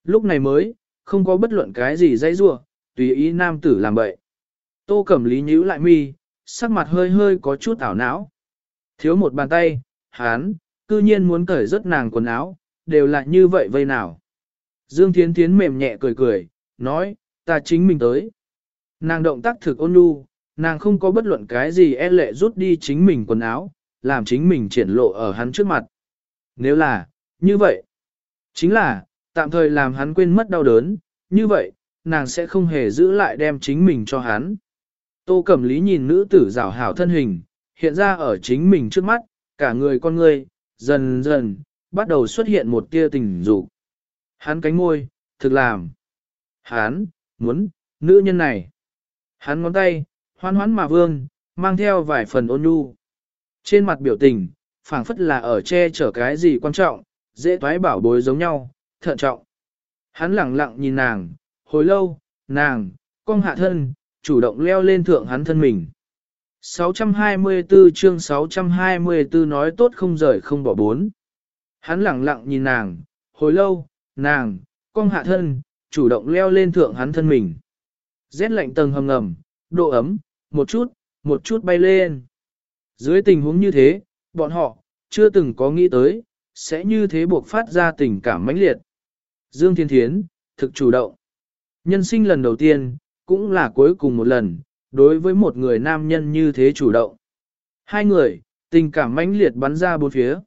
Lúc này mới, không có bất luận cái gì dây rua, tùy ý nam tử làm bậy. Tô Cẩm Lý nhíu lại mi, sắc mặt hơi hơi có chút ảo não. Thiếu một bàn tay, hán, cư nhiên muốn cởi rất nàng quần áo, đều là như vậy vây nào. Dương Thiến Thiến mềm nhẹ cười cười, nói, ta chính mình tới. Nàng động tác thực ôn nhu, nàng không có bất luận cái gì e lệ rút đi chính mình quần áo, làm chính mình triển lộ ở hắn trước mặt. Nếu là, như vậy, chính là, tạm thời làm hắn quên mất đau đớn, như vậy, nàng sẽ không hề giữ lại đem chính mình cho hắn. Tô Cẩm Lý nhìn nữ tử rảo hảo thân hình, hiện ra ở chính mình trước mắt, cả người con người, dần dần, bắt đầu xuất hiện một tia tình dục. Hắn cánh môi, thực làm. Hắn, muốn, nữ nhân này. Hắn ngón tay, hoan hoán mà vương, mang theo vài phần ôn nhu. Trên mặt biểu tình, phảng phất là ở che chở cái gì quan trọng, dễ thoái bảo bối giống nhau, thận trọng. Hắn lặng lặng nhìn nàng, hồi lâu, nàng, cong hạ thân, chủ động leo lên thượng hắn thân mình. 624 chương 624 nói tốt không rời không bỏ bốn. Hắn lặng lặng nhìn nàng, hồi lâu, nàng, cong hạ thân, chủ động leo lên thượng hắn thân mình. Rét lạnh tầng hầm ngầm, độ ấm, một chút, một chút bay lên. Dưới tình huống như thế, bọn họ, chưa từng có nghĩ tới, sẽ như thế buộc phát ra tình cảm mãnh liệt. Dương Thiên Thiến, thực chủ động. Nhân sinh lần đầu tiên, cũng là cuối cùng một lần, đối với một người nam nhân như thế chủ động. Hai người, tình cảm mãnh liệt bắn ra bốn phía.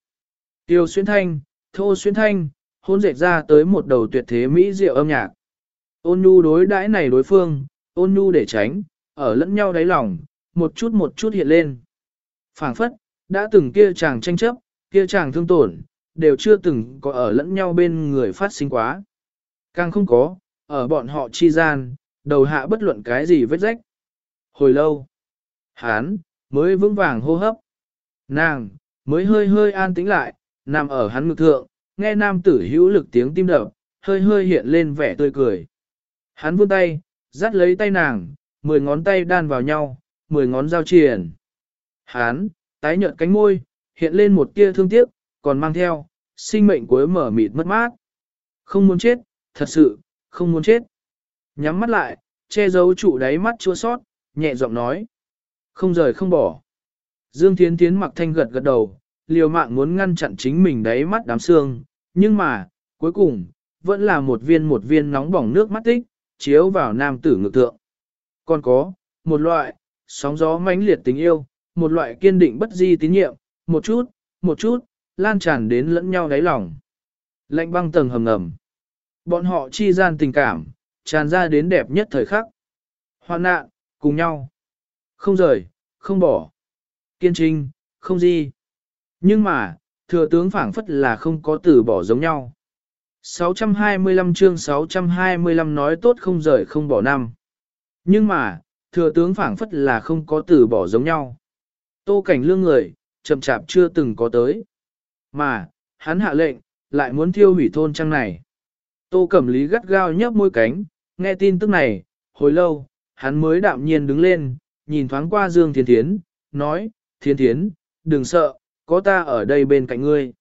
Tiêu xuyên thanh, thô xuyên thanh, hôn dệt ra tới một đầu tuyệt thế mỹ diệu âm nhạc. Ôn nhu đối đãi này đối phương, ôn nhu để tránh, ở lẫn nhau đáy lòng, một chút một chút hiện lên. phảng phất, đã từng kia chàng tranh chấp, kia chàng thương tổn, đều chưa từng có ở lẫn nhau bên người phát sinh quá. Càng không có, ở bọn họ chi gian, đầu hạ bất luận cái gì vết rách. Hồi lâu, hán, mới vững vàng hô hấp. Nàng, mới hơi hơi an tĩnh lại, nằm ở hắn ngực thượng, nghe nam tử hữu lực tiếng tim đập, hơi hơi hiện lên vẻ tươi cười. Hắn vươn tay, dắt lấy tay nàng, mười ngón tay đan vào nhau, mười ngón giao triển. Hán, tái nhợt cánh môi, hiện lên một tia thương tiếc, còn mang theo, sinh mệnh cuối mở mịt mất mát. Không muốn chết, thật sự, không muốn chết. Nhắm mắt lại, che giấu trụ đáy mắt chua sót, nhẹ giọng nói. Không rời không bỏ. Dương Thiến Thiến mặc thanh gật gật đầu, liều mạng muốn ngăn chặn chính mình đáy mắt đám xương, nhưng mà, cuối cùng, vẫn là một viên một viên nóng bỏng nước mắt tích, chiếu vào nam tử ngực tượng Còn có, một loại, sóng gió mãnh liệt tình yêu, một loại kiên định bất di tín nhiệm, một chút, một chút, lan tràn đến lẫn nhau đáy lòng. Lạnh băng tầng hầm ngầm. Bọn họ chi gian tình cảm, tràn ra đến đẹp nhất thời khắc. Hoạn nạn, cùng nhau. Không rời, không bỏ. Kiên trinh, không gì. Nhưng mà, thừa tướng phảng phất là không có từ bỏ giống nhau. 625 chương 625 nói tốt không rời không bỏ năm. Nhưng mà, thừa tướng phảng phất là không có từ bỏ giống nhau. Tô cảnh lương người, chậm chạp chưa từng có tới. Mà, hắn hạ lệnh, lại muốn thiêu hủy thôn trang này. Tô Cẩm Lý gắt gao nhấp môi cánh, nghe tin tức này, hồi lâu, hắn mới đạm nhiên đứng lên, nhìn thoáng qua Dương Thiên Thiến, nói, Thiên Thiến, đừng sợ, có ta ở đây bên cạnh ngươi.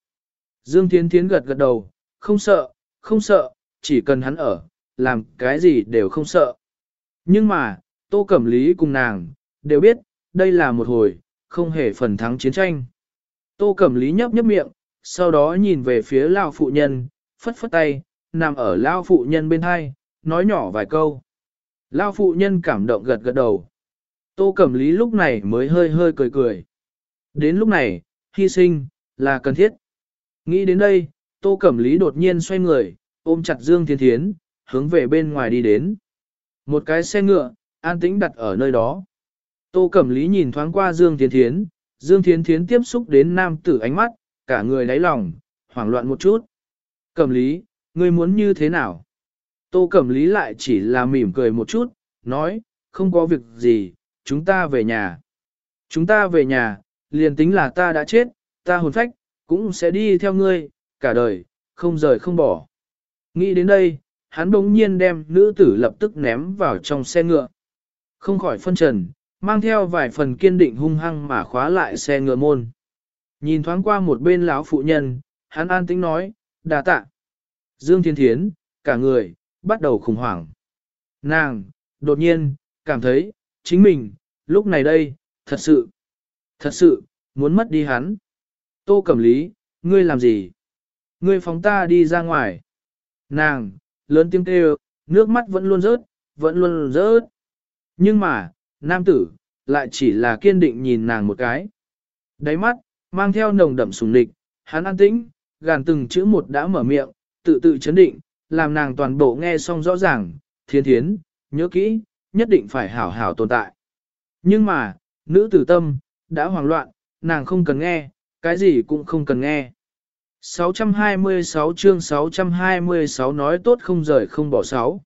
Dương thiên Thiến gật gật đầu, không sợ, không sợ, chỉ cần hắn ở, làm cái gì đều không sợ. Nhưng mà, Tô Cẩm Lý cùng nàng, đều biết, đây là một hồi, không hề phần thắng chiến tranh. Tô Cẩm Lý nhấp nhấp miệng, sau đó nhìn về phía Lao phụ nhân, phất phất tay, nằm ở Lao phụ nhân bên hai, nói nhỏ vài câu. Lao phụ nhân cảm động gật gật đầu. Tô Cẩm Lý lúc này mới hơi hơi cười cười. Đến lúc này, hy sinh, là cần thiết. Nghĩ đến đây, Tô Cẩm Lý đột nhiên xoay người, ôm chặt Dương Thiên Thiến, hướng về bên ngoài đi đến. Một cái xe ngựa, an tĩnh đặt ở nơi đó. Tô Cẩm Lý nhìn thoáng qua Dương Thiên Thiến, Dương Thiên Thiến tiếp xúc đến nam tử ánh mắt, cả người đáy lòng, hoảng loạn một chút. Cẩm Lý, ngươi muốn như thế nào? Tô Cẩm Lý lại chỉ là mỉm cười một chút, nói, không có việc gì, chúng ta về nhà. Chúng ta về nhà, liền tính là ta đã chết, ta hồn phách, cũng sẽ đi theo ngươi, cả đời, không rời không bỏ. Nghĩ đến đây, hắn bỗng nhiên đem nữ tử lập tức ném vào trong xe ngựa. Không khỏi phân trần, mang theo vài phần kiên định hung hăng mà khóa lại xe ngựa môn. Nhìn thoáng qua một bên lão phụ nhân, hắn an tĩnh nói, đà tạ. Dương Thiên Thiến, cả người, bắt đầu khủng hoảng. Nàng, đột nhiên, cảm thấy, chính mình, lúc này đây, thật sự, thật sự, muốn mất đi hắn. Tô Cẩm Lý, ngươi làm gì? Ngươi phóng ta đi ra ngoài. Nàng, lớn tiếng kêu, nước mắt vẫn luôn rớt, vẫn luôn rớt. Nhưng mà, nam tử, lại chỉ là kiên định nhìn nàng một cái. Đáy mắt, mang theo nồng đậm sùng địch, hắn an tĩnh, gàn từng chữ một đã mở miệng, tự tự chấn định, làm nàng toàn bộ nghe xong rõ ràng, thiên thiến, nhớ kỹ, nhất định phải hảo hảo tồn tại. Nhưng mà, nữ tử tâm, đã hoảng loạn, nàng không cần nghe, cái gì cũng không cần nghe. 626 chương 626 nói tốt không rời không bỏ sáu.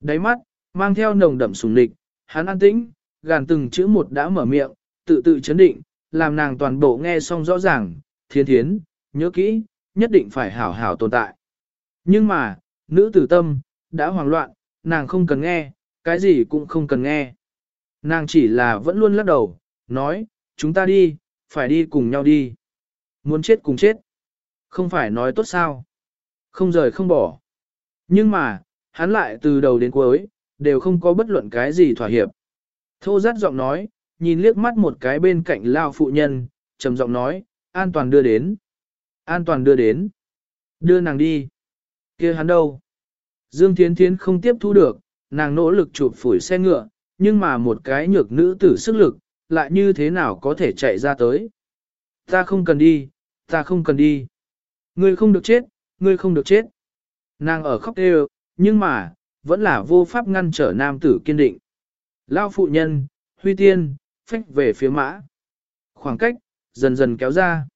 Đáy mắt, mang theo nồng đậm sùng địch, hắn an tĩnh, gàn từng chữ một đã mở miệng, tự tự chấn định, làm nàng toàn bộ nghe xong rõ ràng, thiên thiến, nhớ kỹ, nhất định phải hảo hảo tồn tại. Nhưng mà, nữ tử tâm, đã hoảng loạn, nàng không cần nghe, cái gì cũng không cần nghe. Nàng chỉ là vẫn luôn lắc đầu, nói, chúng ta đi, phải đi cùng nhau đi. Muốn chết cùng chết. Không phải nói tốt sao. Không rời không bỏ. Nhưng mà, hắn lại từ đầu đến cuối, đều không có bất luận cái gì thỏa hiệp. Thô giác giọng nói, nhìn liếc mắt một cái bên cạnh lao phụ nhân, trầm giọng nói, an toàn đưa đến. An toàn đưa đến. Đưa nàng đi. kia hắn đâu? Dương Thiến Thiến không tiếp thu được, nàng nỗ lực chụp phủi xe ngựa, nhưng mà một cái nhược nữ tử sức lực, lại như thế nào có thể chạy ra tới. Ta không cần đi, ta không cần đi. Ngươi không được chết, ngươi không được chết. Nàng ở khóc đều, nhưng mà, vẫn là vô pháp ngăn trở nam tử kiên định. Lao phụ nhân, huy tiên, phách về phía mã. Khoảng cách, dần dần kéo ra.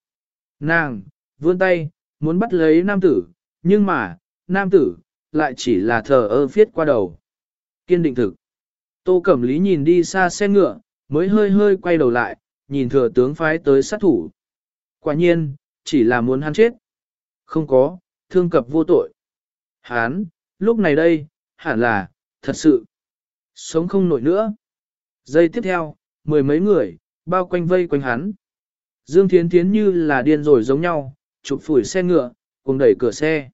Nàng, vươn tay, muốn bắt lấy nam tử, nhưng mà, nam tử, lại chỉ là thờ ơ phiết qua đầu. Kiên định thực. Tô Cẩm Lý nhìn đi xa xe ngựa, mới hơi hơi quay đầu lại, nhìn thừa tướng phái tới sát thủ. Quả nhiên, chỉ là muốn hắn chết. Không có, thương cập vô tội. Hán, lúc này đây, hẳn là, thật sự, sống không nổi nữa. Giây tiếp theo, mười mấy người, bao quanh vây quanh hắn. Dương Thiến Thiến như là điên rồi giống nhau, chụp phủi xe ngựa, cùng đẩy cửa xe.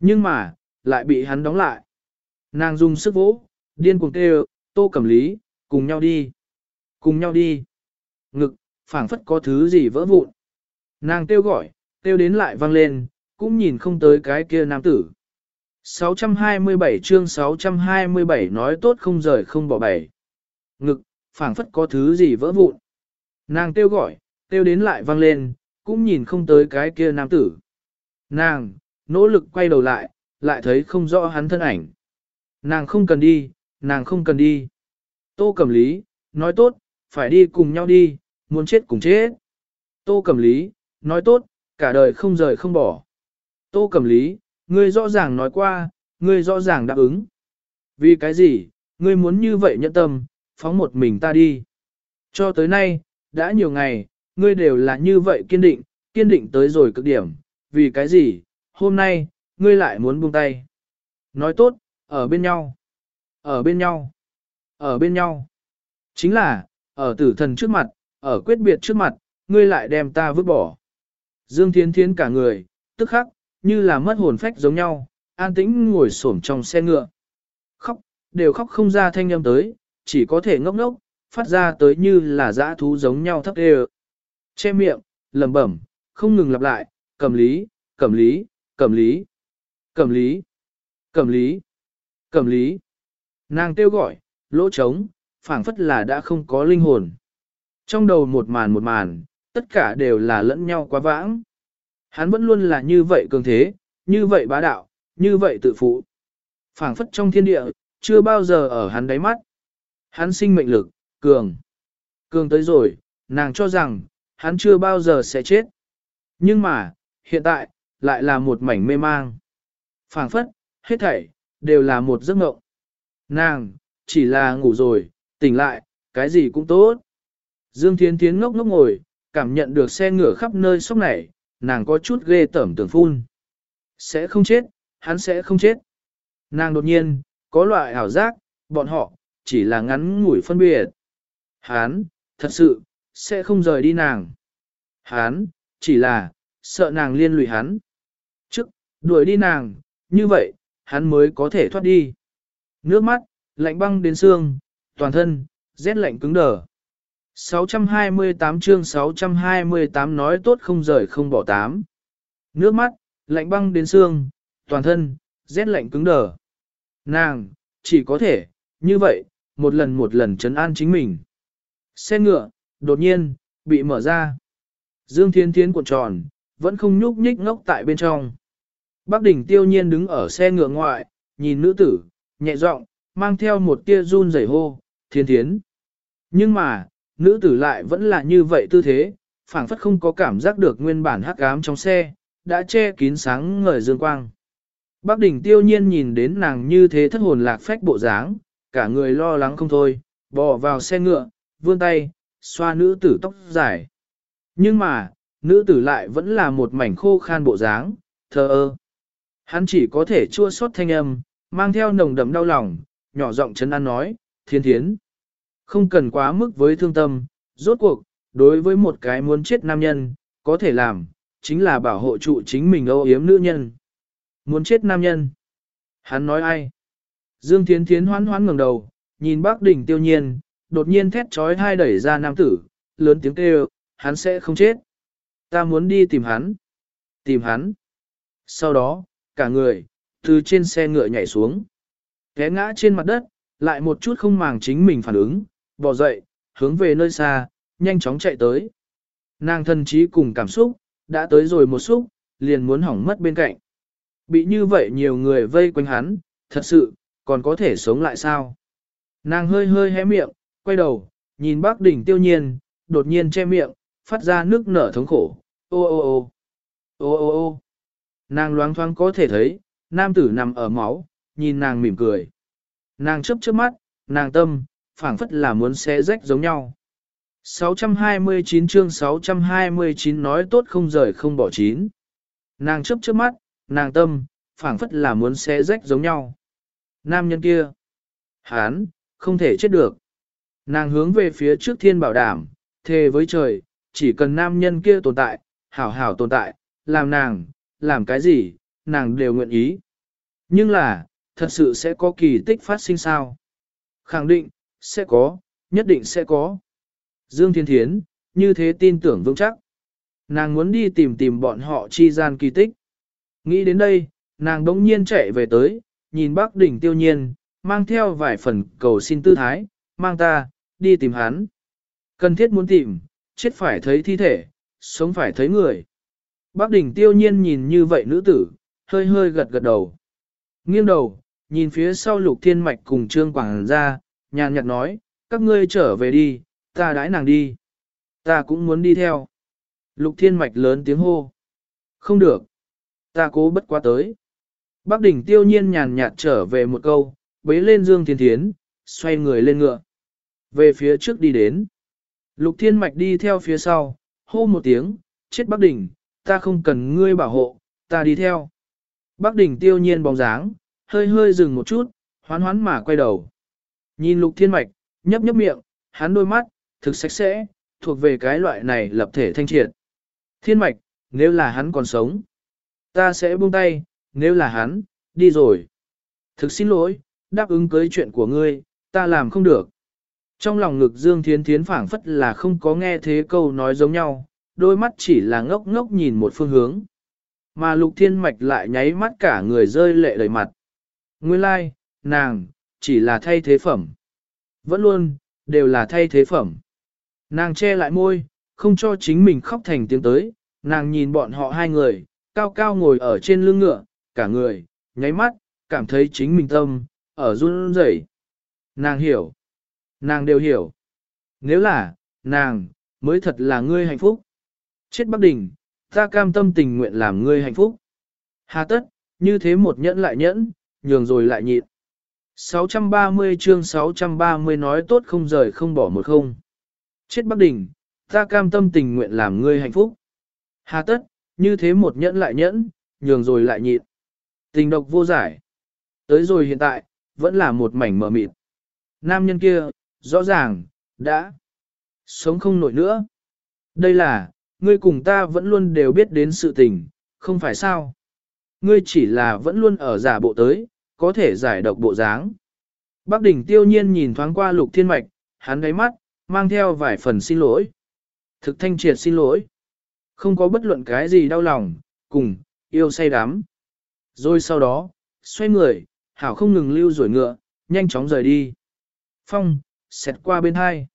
Nhưng mà, lại bị hắn đóng lại. Nàng dùng sức vỗ, điên cuồng kêu, tô cầm lý, cùng nhau đi. Cùng nhau đi. Ngực, phảng phất có thứ gì vỡ vụn. Nàng kêu gọi, kêu đến lại vang lên, cũng nhìn không tới cái kia nam tử. 627 chương 627 nói tốt không rời không bỏ bảy. Ngực, phảng phất có thứ gì vỡ vụn. Nàng kêu gọi, kêu đến lại vang lên, cũng nhìn không tới cái kia nam tử. Nàng, nỗ lực quay đầu lại, lại thấy không rõ hắn thân ảnh. Nàng không cần đi, nàng không cần đi. Tô Cẩm Lý, nói tốt, phải đi cùng nhau đi, muốn chết cùng chết. Tô Cẩm Lý, nói tốt, cả đời không rời không bỏ. Tô Cẩm Lý, ngươi rõ ràng nói qua, ngươi rõ ràng đáp ứng. Vì cái gì, ngươi muốn như vậy nhẫn tâm, phóng một mình ta đi. Cho tới nay, đã nhiều ngày, ngươi đều là như vậy kiên định, kiên định tới rồi cực điểm. Vì cái gì, hôm nay, ngươi lại muốn buông tay. Nói tốt, ở bên nhau. Ở bên nhau. Ở bên nhau. Chính là, ở tử thần trước mặt, ở quyết biệt trước mặt, ngươi lại đem ta vứt bỏ. Dương Thiến Thiến cả người, tức khắc, như là mất hồn phách giống nhau, an tĩnh ngồi xổm trong xe ngựa. Khóc, đều khóc không ra thanh âm tới, chỉ có thể ngốc ngốc, phát ra tới như là dã thú giống nhau thấp đê Che miệng, lầm bẩm, không ngừng lặp lại, cầm lý, cầm lý, cầm lý, cầm lý, cầm lý, cầm lý. Nàng kêu gọi, lỗ trống, phảng phất là đã không có linh hồn. Trong đầu một màn một màn, tất cả đều là lẫn nhau quá vãng. Hắn vẫn luôn là như vậy cường thế, như vậy bá đạo, như vậy tự phụ. phảng phất trong thiên địa, chưa bao giờ ở hắn đáy mắt. Hắn sinh mệnh lực, cường. Cường tới rồi, nàng cho rằng, hắn chưa bao giờ sẽ chết. Nhưng mà, hiện tại, lại là một mảnh mê mang. phảng phất, hết thảy, đều là một giấc mộng. Nàng, chỉ là ngủ rồi, tỉnh lại, cái gì cũng tốt. Dương Thiến Thiến ngốc ngốc ngồi, cảm nhận được xe ngựa khắp nơi sóc này, nàng có chút ghê tởm tưởng phun. Sẽ không chết, hắn sẽ không chết. Nàng đột nhiên, có loại ảo giác, bọn họ, chỉ là ngắn ngủi phân biệt. Hắn, thật sự, sẽ không rời đi nàng. Hắn, chỉ là, sợ nàng liên lụy hắn. Trước, đuổi đi nàng, như vậy, hắn mới có thể thoát đi. Nước mắt, lạnh băng đến xương, toàn thân, rét lạnh cứng đờ. 628 chương 628 nói tốt không rời không bỏ tám. Nước mắt, lạnh băng đến xương, toàn thân, rét lạnh cứng đờ. Nàng, chỉ có thể, như vậy, một lần một lần chấn an chính mình. Xe ngựa, đột nhiên, bị mở ra. Dương Thiên Thiến cuộn tròn, vẫn không nhúc nhích ngốc tại bên trong. Bác đỉnh tiêu nhiên đứng ở xe ngựa ngoại, nhìn nữ tử, nhẹ giọng, mang theo một tia run rẩy hô, thiên thiến. Nhưng mà, nữ tử lại vẫn là như vậy tư thế, phảng phất không có cảm giác được nguyên bản hắc ám trong xe, đã che kín sáng ngời dương quang. Bác đỉnh tiêu nhiên nhìn đến nàng như thế thất hồn lạc phách bộ dáng, cả người lo lắng không thôi, bò vào xe ngựa, vươn tay, xoa nữ tử tóc dài. Nhưng mà, nữ tử lại vẫn là một mảnh khô khan bộ dáng, thờ ơ. Hắn chỉ có thể chua xót thanh âm, mang theo nồng đậm đau lòng, nhỏ giọng chấn an nói, thiên thiến. Không cần quá mức với thương tâm, rốt cuộc, đối với một cái muốn chết nam nhân, có thể làm, chính là bảo hộ trụ chính mình âu yếm nữ nhân. Muốn chết nam nhân. Hắn nói ai? Dương Thiến Thiến hoán hoán ngẩng đầu, nhìn bác đỉnh tiêu nhiên, đột nhiên thét trói hai đẩy ra nam tử, lớn tiếng kêu, hắn sẽ không chết. Ta muốn đi tìm hắn. Tìm hắn. Sau đó, cả người, từ trên xe ngựa nhảy xuống. Té ngã trên mặt đất, lại một chút không màng chính mình phản ứng, bò dậy, hướng về nơi xa, nhanh chóng chạy tới. Nàng thân trí cùng cảm xúc, đã tới rồi một xúc, liền muốn hỏng mất bên cạnh. Bị như vậy nhiều người vây quanh hắn, thật sự, còn có thể sống lại sao? Nàng hơi hơi hé miệng, quay đầu, nhìn bác đỉnh tiêu nhiên, đột nhiên che miệng, phát ra nước nở thống khổ. Ô ô ô, ô ô ô. Nàng loáng thoáng có thể thấy, nam tử nằm ở máu, nhìn nàng mỉm cười. Nàng chấp chớp mắt, nàng tâm, phảng phất là muốn xé rách giống nhau. 629 chương 629 nói tốt không rời không bỏ chín. Nàng chấp chớp mắt, nàng tâm, phảng phất là muốn xé rách giống nhau. Nam nhân kia, hán, không thể chết được. Nàng hướng về phía trước thiên bảo đảm, thề với trời, chỉ cần nam nhân kia tồn tại, hảo hảo tồn tại, làm nàng, làm cái gì, nàng đều nguyện ý. Nhưng là, thật sự sẽ có kỳ tích phát sinh sao? Khẳng định, sẽ có, nhất định sẽ có. Dương Thiên Thiến, như thế tin tưởng vững chắc. Nàng muốn đi tìm tìm bọn họ chi gian kỳ tích. Nghĩ đến đây, nàng đống nhiên chạy về tới, nhìn bác đỉnh tiêu nhiên, mang theo vài phần cầu xin tư thái, mang ta, đi tìm hắn. Cần thiết muốn tìm, chết phải thấy thi thể, sống phải thấy người. Bác đỉnh tiêu nhiên nhìn như vậy nữ tử, hơi hơi gật gật đầu. Nghiêng đầu, nhìn phía sau lục thiên mạch cùng trương quảng ra, nhàn nhạt nói, các ngươi trở về đi, ta đãi nàng đi. Ta cũng muốn đi theo. Lục thiên mạch lớn tiếng hô. Không được. Ta cố bất quá tới. Bác đỉnh tiêu nhiên nhàn nhạt trở về một câu, bế lên dương thiên thiến, xoay người lên ngựa. Về phía trước đi đến. Lục thiên mạch đi theo phía sau, hô một tiếng, chết bác đỉnh, ta không cần ngươi bảo hộ, ta đi theo. Bác đỉnh tiêu nhiên bóng dáng, hơi hơi dừng một chút, hoán hoán mà quay đầu. Nhìn lục thiên mạch, nhấp nhấp miệng, hắn đôi mắt, thực sạch sẽ, thuộc về cái loại này lập thể thanh triệt. Thiên mạch, nếu là hắn còn sống, Ta sẽ buông tay, nếu là hắn, đi rồi. Thực xin lỗi, đáp ứng cưới chuyện của ngươi, ta làm không được. Trong lòng ngực Dương Thiến Thiến phảng phất là không có nghe thế câu nói giống nhau, đôi mắt chỉ là ngốc ngốc nhìn một phương hướng. Mà Lục Thiên Mạch lại nháy mắt cả người rơi lệ đầy mặt. Nguyên lai, like, nàng, chỉ là thay thế phẩm. Vẫn luôn, đều là thay thế phẩm. Nàng che lại môi, không cho chính mình khóc thành tiếng tới, nàng nhìn bọn họ hai người, cao cao ngồi ở trên lưng ngựa, cả người, nháy mắt, cảm thấy chính mình tâm, ở run rẩy. Nàng hiểu. Nàng đều hiểu. Nếu là, nàng, mới thật là ngươi hạnh phúc. Chết Bắc Đình, ta cam tâm tình nguyện làm ngươi hạnh phúc. Hà tất, như thế một nhẫn lại nhẫn, nhường rồi lại nhịn. 630 chương 630 nói tốt không rời không bỏ một không. Chết Bắc Đình, ta cam tâm tình nguyện làm ngươi hạnh phúc. Hà tất, như thế một nhẫn lại nhẫn, nhường rồi lại nhịn. Tình độc vô giải. Tới rồi hiện tại, vẫn là một mảnh mờ mịt. Nam nhân kia, rõ ràng, đã sống không nổi nữa. Đây là, ngươi cùng ta vẫn luôn đều biết đến sự tình, không phải sao. Ngươi chỉ là vẫn luôn ở giả bộ tới, có thể giải độc bộ dáng. Bác đỉnh tiêu nhiên nhìn thoáng qua lục thiên mạch, hắn gáy mắt, mang theo vài phần xin lỗi. Thực thanh triệt xin lỗi. Không có bất luận cái gì đau lòng, cùng, yêu say đắm. Rồi sau đó, xoay người, hảo không ngừng lưu rủi ngựa, nhanh chóng rời đi. Phong, xẹt qua bên hai.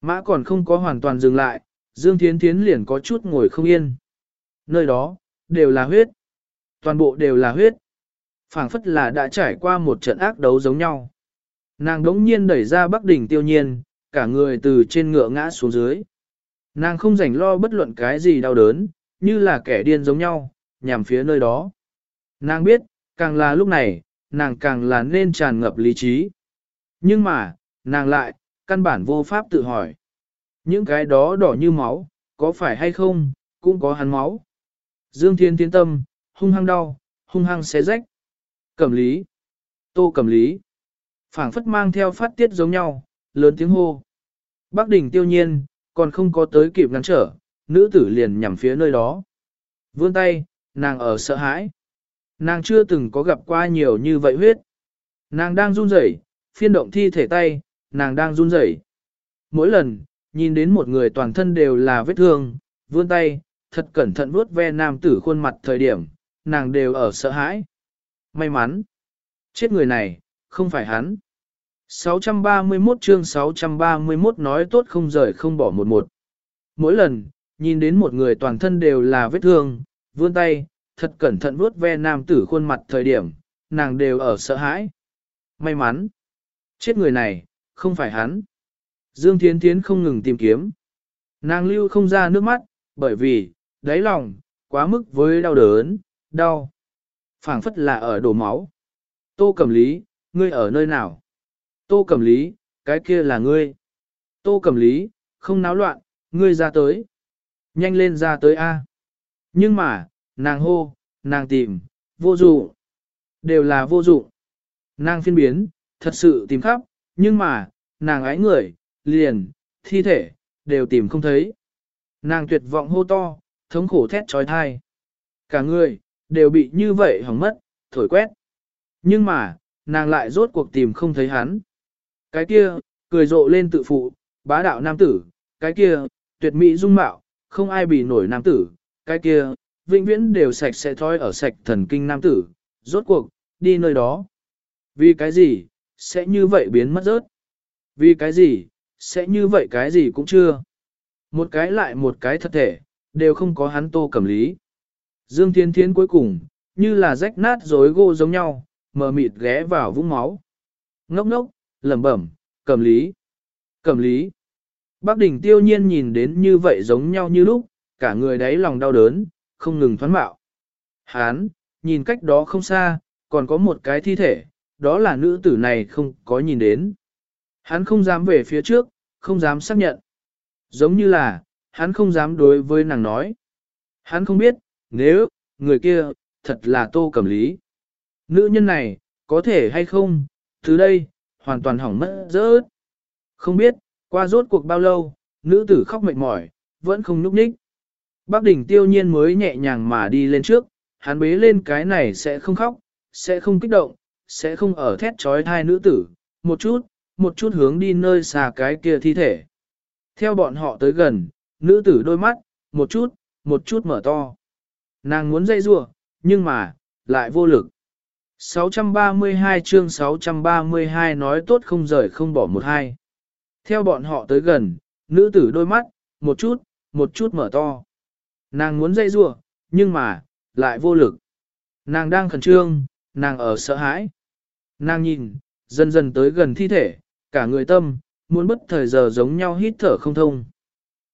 Mã còn không có hoàn toàn dừng lại, Dương Thiến Thiến liền có chút ngồi không yên. Nơi đó, đều là huyết. Toàn bộ đều là huyết. phảng phất là đã trải qua một trận ác đấu giống nhau. Nàng đống nhiên đẩy ra Bắc đỉnh tiêu nhiên, cả người từ trên ngựa ngã xuống dưới. Nàng không rảnh lo bất luận cái gì đau đớn, như là kẻ điên giống nhau, nhằm phía nơi đó. Nàng biết, càng là lúc này, nàng càng là nên tràn ngập lý trí. Nhưng mà, nàng lại, căn bản vô pháp tự hỏi. Những cái đó đỏ như máu, có phải hay không, cũng có hắn máu. Dương Thiên tiến tâm, hung hăng đau, hung hăng xé rách. Cẩm lý. Tô cẩm lý. phảng phất mang theo phát tiết giống nhau, lớn tiếng hô. Bác đỉnh tiêu nhiên, còn không có tới kịp ngăn trở, nữ tử liền nhằm phía nơi đó. Vươn tay, nàng ở sợ hãi. Nàng chưa từng có gặp qua nhiều như vậy huyết. Nàng đang run rẩy, phiên động thi thể tay, nàng đang run rẩy. Mỗi lần, nhìn đến một người toàn thân đều là vết thương, vươn tay, thật cẩn thận vuốt ve nam tử khuôn mặt thời điểm, nàng đều ở sợ hãi. May mắn, chết người này, không phải hắn. 631 chương 631 nói tốt không rời không bỏ một một. Mỗi lần, nhìn đến một người toàn thân đều là vết thương, vươn tay, thật cẩn thận vuốt ve nam tử khuôn mặt thời điểm, nàng đều ở sợ hãi. May mắn, chết người này, không phải hắn. Dương Thiến Thiến không ngừng tìm kiếm. Nàng lưu không ra nước mắt, bởi vì, đáy lòng, quá mức với đau đớn, đau. phảng phất là ở đổ máu. Tô Cẩm Lý, ngươi ở nơi nào? Tô Cẩm Lý, cái kia là ngươi. Tô Cẩm Lý, không náo loạn, ngươi ra tới. Nhanh lên ra tới A. Nhưng mà, nàng hô, nàng tìm, vô dụng. Đều là vô dụng. Nàng phiên biến, thật sự tìm khắp, nhưng mà, nàng ái người, liền, thi thể, đều tìm không thấy. Nàng tuyệt vọng hô to, thống khổ thét trói thai. Cả người, đều bị như vậy hỏng mất, thổi quét. Nhưng mà, nàng lại rốt cuộc tìm không thấy hắn. Cái kia, cười rộ lên tự phụ, bá đạo nam tử, cái kia, tuyệt mỹ dung mạo, không ai bị nổi nam tử, cái kia, vĩnh viễn đều sạch sẽ thói ở sạch thần kinh nam tử, rốt cuộc, đi nơi đó. Vì cái gì, sẽ như vậy biến mất rớt? Vì cái gì, sẽ như vậy cái gì cũng chưa? Một cái lại một cái thật thể, đều không có hắn tô cầm lý. Dương Thiên Thiến cuối cùng, như là rách nát rối gỗ giống nhau, mờ mịt ghé vào vũng máu. Ngốc ngốc, lẩm bẩm, cầm lý, cầm lý. Bác đỉnh tiêu nhiên nhìn đến như vậy giống nhau như lúc, cả người đáy lòng đau đớn, không ngừng thoán bạo. Hán, nhìn cách đó không xa, còn có một cái thi thể, đó là nữ tử này không có nhìn đến. Hắn không dám về phía trước, không dám xác nhận. Giống như là, hắn không dám đối với nàng nói. Hắn không biết, nếu, người kia, thật là tô cẩm lý. Nữ nhân này, có thể hay không, từ đây, hoàn toàn hỏng mất rớt. Không biết, qua rốt cuộc bao lâu, nữ tử khóc mệt mỏi, vẫn không nhúc nhích. Bác đỉnh tiêu nhiên mới nhẹ nhàng mà đi lên trước, hắn bế lên cái này sẽ không khóc, sẽ không kích động, sẽ không ở thét trói thai nữ tử, một chút, một chút hướng đi nơi xa cái kia thi thể. Theo bọn họ tới gần, nữ tử đôi mắt, một chút, một chút mở to. Nàng muốn dây rua, nhưng mà, lại vô lực. 632 chương 632 nói tốt không rời không bỏ một hai. Theo bọn họ tới gần, nữ tử đôi mắt, một chút, một chút mở to. Nàng muốn dây rua, nhưng mà, lại vô lực. Nàng đang khẩn trương, nàng ở sợ hãi. Nàng nhìn, dần dần tới gần thi thể, cả người tâm, muốn bất thời giờ giống nhau hít thở không thông.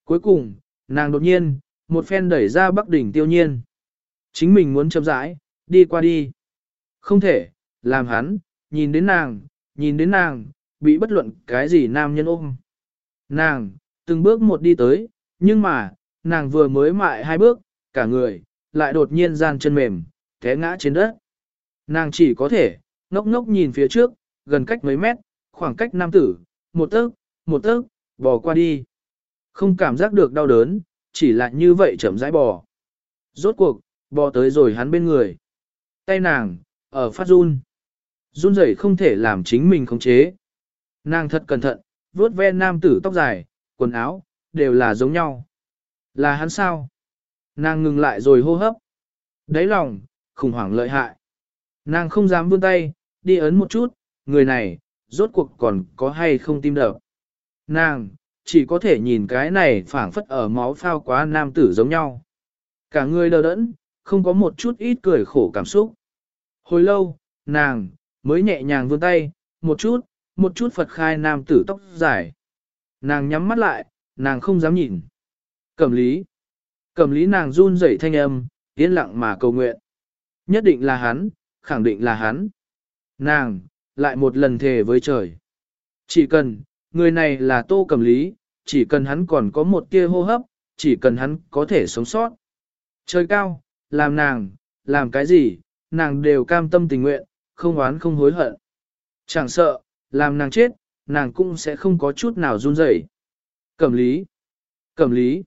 Cuối cùng, nàng đột nhiên, một phen đẩy ra bắc đỉnh tiêu nhiên. Chính mình muốn chậm rãi, đi qua đi. Không thể, làm hắn, nhìn đến nàng, nhìn đến nàng, bị bất luận cái gì nam nhân ôm. Nàng, từng bước một đi tới, nhưng mà, nàng vừa mới mại hai bước, cả người, lại đột nhiên gian chân mềm, té ngã trên đất. Nàng chỉ có thể, ngốc ngốc nhìn phía trước, gần cách mấy mét, khoảng cách nam tử, một tấc, một tấc, bò qua đi. Không cảm giác được đau đớn, chỉ là như vậy chậm rãi bò. Rốt cuộc, bò tới rồi hắn bên người. Tay nàng, ở phát run. Run rẩy không thể làm chính mình khống chế. Nàng thật cẩn thận, vuốt ve nam tử tóc dài, quần áo, đều là giống nhau. Là hắn sao? Nàng ngừng lại rồi hô hấp. Đấy lòng, khủng hoảng lợi hại. Nàng không dám vươn tay, đi ấn một chút, người này, rốt cuộc còn có hay không tim đập. Nàng, chỉ có thể nhìn cái này phảng phất ở máu phao quá nam tử giống nhau. Cả người đờ đẫn, không có một chút ít cười khổ cảm xúc. Hồi lâu, nàng, mới nhẹ nhàng vươn tay, một chút, một chút Phật khai nam tử tóc dài. Nàng nhắm mắt lại, nàng không dám nhìn. Cẩm lý. Cẩm lý nàng run rẩy thanh âm, yên lặng mà cầu nguyện. Nhất định là hắn, khẳng định là hắn. Nàng, lại một lần thề với trời. Chỉ cần, người này là tô cẩm lý, chỉ cần hắn còn có một tia hô hấp, chỉ cần hắn có thể sống sót. Trời cao, làm nàng, làm cái gì, nàng đều cam tâm tình nguyện, không oán không hối hận. Chẳng sợ, làm nàng chết, nàng cũng sẽ không có chút nào run rẩy. Cẩm lý, cẩm lý,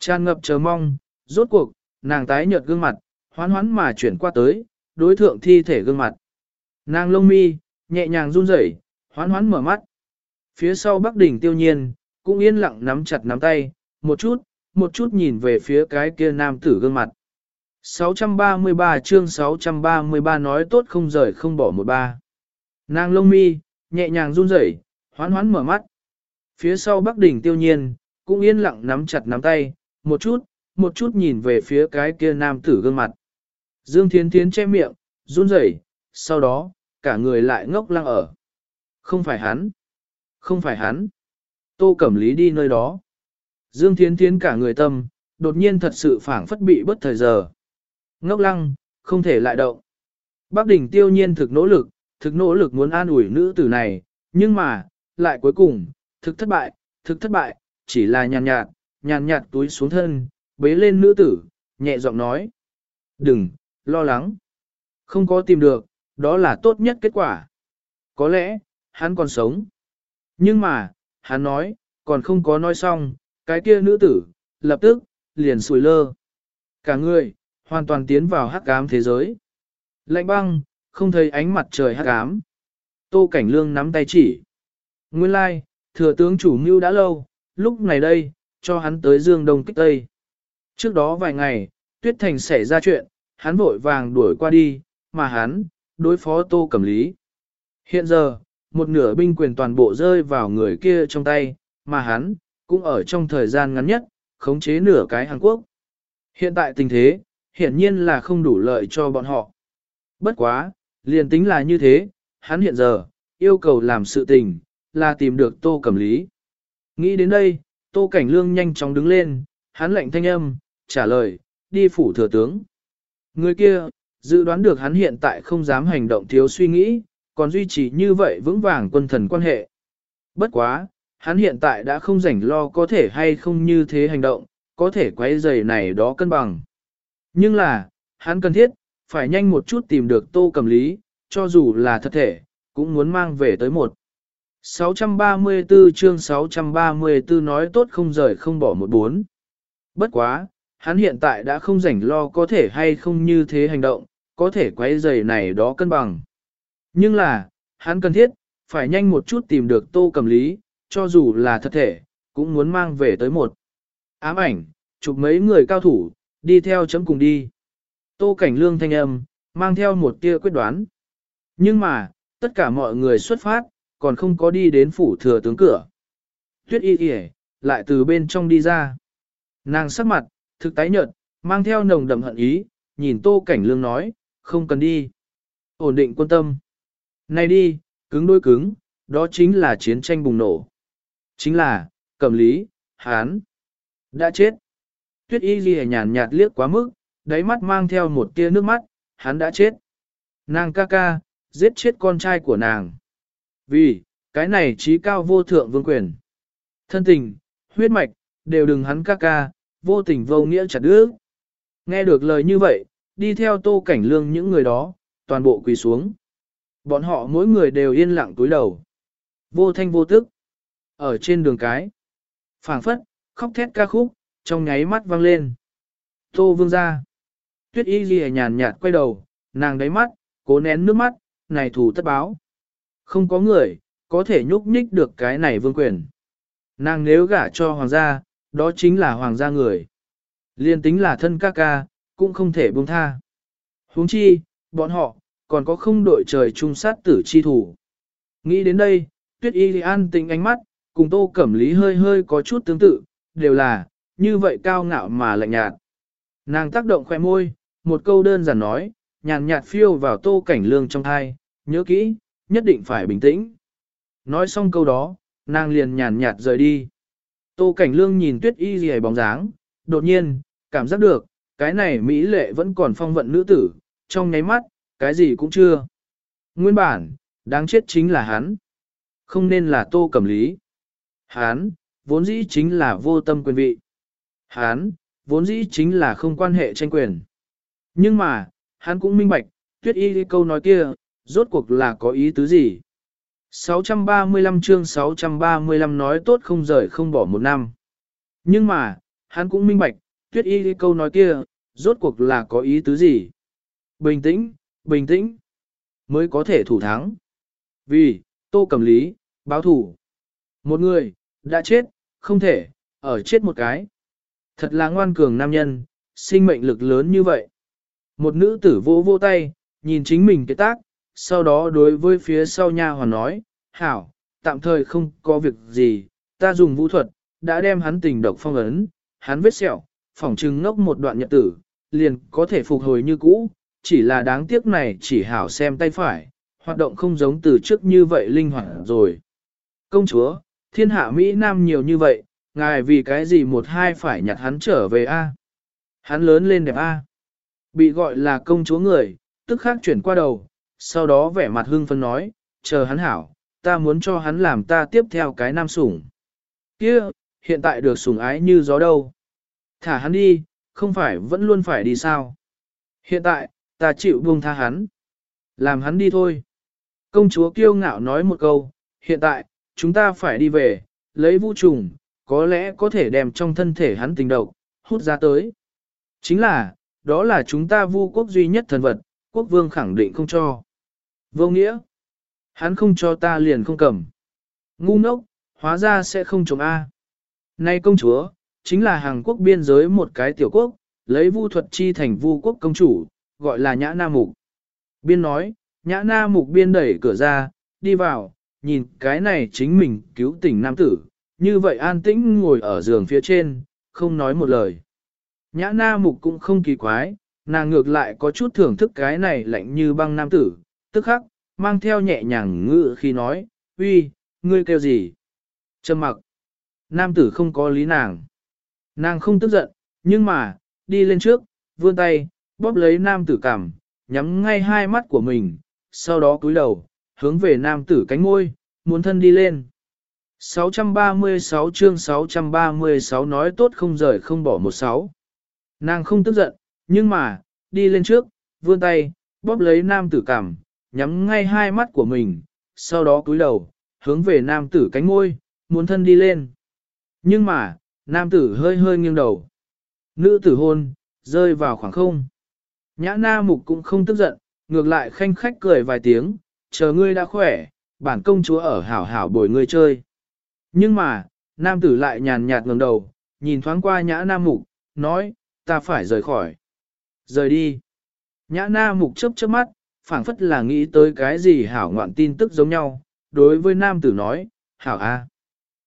tràn ngập chờ mong, rốt cuộc, nàng tái nhợt gương mặt, hoán hoán mà chuyển qua tới, đối thượng thi thể gương mặt. Nàng lông mi, nhẹ nhàng run rẩy, hoán hoán mở mắt. Phía sau Bắc Đỉnh tiêu nhiên, cũng yên lặng nắm chặt nắm tay, một chút, một chút nhìn về phía cái kia nam tử gương mặt. 633 chương 633 nói tốt không rời không bỏ một ba. Nàng lông mi, nhẹ nhàng run rẩy, hoán hoán mở mắt. Phía sau Bắc Đỉnh tiêu nhiên, cũng yên lặng nắm chặt nắm tay, một chút, một chút nhìn về phía cái kia nam tử gương mặt. Dương Thiến Thiến che miệng, run rẩy, sau đó, cả người lại ngốc lăng ở. Không phải hắn. Không phải hắn. Tô Cẩm Lý đi nơi đó. Dương Thiến Thiến cả người tâm, đột nhiên thật sự phảng phất bị bất thời giờ. Ngốc lăng, không thể lại động. Bác đỉnh tiêu nhiên thực nỗ lực, thực nỗ lực muốn an ủi nữ tử này, nhưng mà, lại cuối cùng, thực thất bại, thực thất bại, chỉ là nhàn nhạt, nhàn nhạt túi xuống thân, bế lên nữ tử, nhẹ giọng nói. Đừng, lo lắng. Không có tìm được, đó là tốt nhất kết quả. Có lẽ, hắn còn sống. Nhưng mà, hắn nói, còn không có nói xong, cái kia nữ tử, lập tức, liền sùi lơ. Cả người, hoàn toàn tiến vào hắc ám thế giới. Lạnh băng, không thấy ánh mặt trời hắc ám. Tô Cảnh Lương nắm tay chỉ. Nguyên lai, thừa tướng chủ mưu đã lâu, lúc này đây, cho hắn tới Dương Đông kích Tây. Trước đó vài ngày, Tuyết Thành xảy ra chuyện, hắn vội vàng đuổi qua đi, mà hắn, đối phó Tô Cẩm Lý. Hiện giờ, một nửa binh quyền toàn bộ rơi vào người kia trong tay, mà hắn, cũng ở trong thời gian ngắn nhất, khống chế nửa cái Hàn Quốc. Hiện tại tình thế, hiển nhiên là không đủ lợi cho bọn họ. Bất quá, liền tính là như thế, hắn hiện giờ, yêu cầu làm sự tình, là tìm được Tô Cẩm Lý. Nghĩ đến đây, Tô Cảnh Lương nhanh chóng đứng lên, hắn lệnh thanh âm, trả lời, đi phủ thừa tướng. Người kia, dự đoán được hắn hiện tại không dám hành động thiếu suy nghĩ, còn duy trì như vậy vững vàng quân thần quan hệ. Bất quá, hắn hiện tại đã không rảnh lo có thể hay không như thế hành động, có thể quay giày này đó cân bằng. Nhưng là, hắn cần thiết, phải nhanh một chút tìm được tô cầm lý, cho dù là thật thể, cũng muốn mang về tới một. 634 chương 634 nói tốt không rời không bỏ một bốn. Bất quá, hắn hiện tại đã không rảnh lo có thể hay không như thế hành động, có thể quay giày này đó cân bằng. Nhưng là, hắn cần thiết, phải nhanh một chút tìm được tô cầm lý, cho dù là thật thể, cũng muốn mang về tới một. Ám ảnh, chụp mấy người cao thủ, đi theo chấm cùng đi. Tô cảnh lương thanh âm, mang theo một tia quyết đoán. Nhưng mà, tất cả mọi người xuất phát, còn không có đi đến phủ thừa tướng cửa. Tuyết y y lại từ bên trong đi ra. Nàng sắc mặt, thực tái nhợt, mang theo nồng đậm hận ý, nhìn tô cảnh lương nói, không cần đi. Ổn định quân tâm. Này đi, cứng đôi cứng, đó chính là chiến tranh bùng nổ. Chính là, cầm lý, hán. Đã chết. Tuyết y ghi nhàn nhạt liếc quá mức, đáy mắt mang theo một tia nước mắt, hắn đã chết. Nàng ca ca, giết chết con trai của nàng. Vì, cái này trí cao vô thượng vương quyền. Thân tình, huyết mạch, đều đừng hắn ca ca, vô tình vô nghĩa chặt đứa. Nghe được lời như vậy, đi theo tô cảnh lương những người đó, toàn bộ quỳ xuống. Bọn họ mỗi người đều yên lặng túi đầu. Vô thanh vô tức. Ở trên đường cái. phảng phất, khóc thét ca khúc, trong nháy mắt vang lên. Tô vương ra. Tuyết y ghi nhàn nhạt quay đầu, nàng đáy mắt, cố nén nước mắt, này thủ tất báo. Không có người, có thể nhúc nhích được cái này vương quyền. Nàng nếu gả cho hoàng gia, đó chính là hoàng gia người. Liên tính là thân ca ca, cũng không thể buông tha. huống chi, bọn họ, còn có không đội trời chung sát tử chi thủ. Nghĩ đến đây, tuyết y an tính ánh mắt, cùng tô cẩm lý hơi hơi có chút tương tự, đều là, như vậy cao ngạo mà lạnh nhạt. Nàng tác động khoe môi, một câu đơn giản nói, nhàn nhạt phiêu vào tô cảnh lương trong thai, nhớ kỹ, nhất định phải bình tĩnh. Nói xong câu đó, nàng liền nhàn nhạt rời đi. Tô cảnh lương nhìn tuyết y gì bóng dáng, đột nhiên, cảm giác được, cái này Mỹ lệ vẫn còn phong vận nữ tử, trong nháy mắt, cái gì cũng chưa. Nguyên bản, đáng chết chính là hắn. Không nên là tô cẩm lý. Hắn, vốn dĩ chính là vô tâm quyền vị. Hắn, vốn dĩ chính là không quan hệ tranh quyền. Nhưng mà, hắn cũng minh bạch, tuyết y câu nói kia, rốt cuộc là có ý tứ gì. 635 chương 635 nói tốt không rời không bỏ một năm. Nhưng mà, hắn cũng minh bạch, tuyết y câu nói kia, rốt cuộc là có ý tứ gì. Bình tĩnh, bình tĩnh, mới có thể thủ thắng. Vì, tô cầm lý, báo thủ. Một người, đã chết, không thể, ở chết một cái. Thật là ngoan cường nam nhân, sinh mệnh lực lớn như vậy. Một nữ tử vô vô tay, nhìn chính mình cái tác, sau đó đối với phía sau nha hoàn nói, hảo, tạm thời không có việc gì, ta dùng vũ thuật, đã đem hắn tình độc phong ấn, hắn vết sẹo, phỏng trừng ngốc một đoạn nhật tử, liền có thể phục hồi như cũ, chỉ là đáng tiếc này chỉ hảo xem tay phải, hoạt động không giống từ trước như vậy linh hoạt rồi. Công chúa, thiên hạ Mỹ Nam nhiều như vậy, ngài vì cái gì một hai phải nhặt hắn trở về A. Hắn lớn lên đẹp A. Bị gọi là công chúa người, tức khác chuyển qua đầu, sau đó vẻ mặt hưng phấn nói, chờ hắn hảo, ta muốn cho hắn làm ta tiếp theo cái nam sủng. Kia, hiện tại được sủng ái như gió đâu. Thả hắn đi, không phải vẫn luôn phải đi sao. Hiện tại, ta chịu buông tha hắn. Làm hắn đi thôi. Công chúa kiêu ngạo nói một câu, hiện tại, chúng ta phải đi về, lấy vũ trùng, có lẽ có thể đem trong thân thể hắn tình độc, hút ra tới. Chính là, đó là chúng ta vu quốc duy nhất thần vật, quốc vương khẳng định không cho. Vô nghĩa, hắn không cho ta liền không cầm. Ngu ngốc, hóa ra sẽ không chống A. Nay công chúa, chính là hàng quốc biên giới một cái tiểu quốc, lấy vu thuật chi thành vu quốc công chủ, gọi là Nhã Na Mục. Biên nói, Nhã Na Mục biên đẩy cửa ra, đi vào, nhìn cái này chính mình cứu tỉnh nam tử, như vậy an tĩnh ngồi ở giường phía trên, không nói một lời. Nhã Na Mục cũng không kỳ quái, nàng ngược lại có chút thưởng thức cái này lạnh như băng nam tử, tức khắc, mang theo nhẹ nhàng ngữ khi nói, uy, ngươi kêu gì? Trầm mặc. Nam tử không có lý nàng. Nàng không tức giận, nhưng mà, đi lên trước, vươn tay, bóp lấy nam tử cằm, nhắm ngay hai mắt của mình, sau đó cúi đầu, hướng về nam tử cánh môi, muốn thân đi lên. 636 chương 636 nói tốt không rời không bỏ một sáu. Nàng không tức giận, nhưng mà, đi lên trước, vươn tay, bóp lấy nam tử cằm, nhắm ngay hai mắt của mình, sau đó cúi đầu, hướng về nam tử cánh môi, muốn thân đi lên. Nhưng mà, nam tử hơi hơi nghiêng đầu. nữ tử hôn, rơi vào khoảng không. Nhã na mục cũng không tức giận, ngược lại khanh khách cười vài tiếng, chờ ngươi đã khỏe, bản công chúa ở hảo hảo bồi ngươi chơi. Nhưng mà, nam tử lại nhàn nhạt ngẩng đầu, nhìn thoáng qua nhã na mục, nói, ta phải rời khỏi. Rời đi. Nhã na mục chớp chớp mắt, phảng phất là nghĩ tới cái gì hảo ngoạn tin tức giống nhau, đối với nam tử nói, hảo a,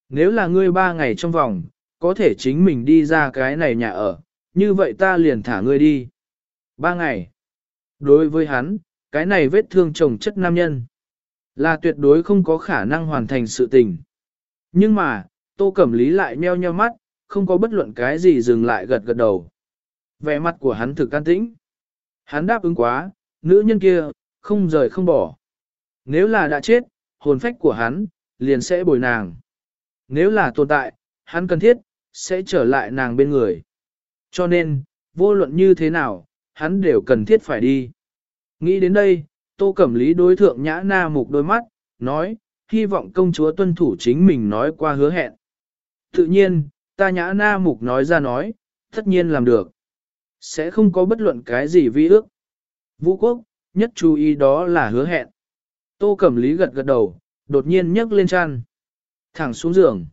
nếu là ngươi ba ngày trong vòng, có thể chính mình đi ra cái này nhà ở, như vậy ta liền thả ngươi đi. Ba ngày. Đối với hắn, cái này vết thương chồng chất nam nhân, là tuyệt đối không có khả năng hoàn thành sự tình. Nhưng mà, tô cẩm lý lại meo nheo mắt, không có bất luận cái gì dừng lại gật gật đầu. Vẻ mặt của hắn thực can tĩnh. Hắn đáp ứng quá, nữ nhân kia, không rời không bỏ. Nếu là đã chết, hồn phách của hắn, liền sẽ bồi nàng. Nếu là tồn tại, hắn cần thiết, sẽ trở lại nàng bên người. Cho nên, vô luận như thế nào, hắn đều cần thiết phải đi. Nghĩ đến đây, Tô Cẩm Lý đối thượng nhã na mục đôi mắt, nói, hy vọng công chúa tuân thủ chính mình nói qua hứa hẹn. Tự nhiên, ta nhã na mục nói ra nói, tất nhiên làm được. Sẽ không có bất luận cái gì vi ước. Vũ quốc, nhất chú ý đó là hứa hẹn. Tô Cẩm Lý gật gật đầu, đột nhiên nhấc lên chăn. Thẳng xuống giường.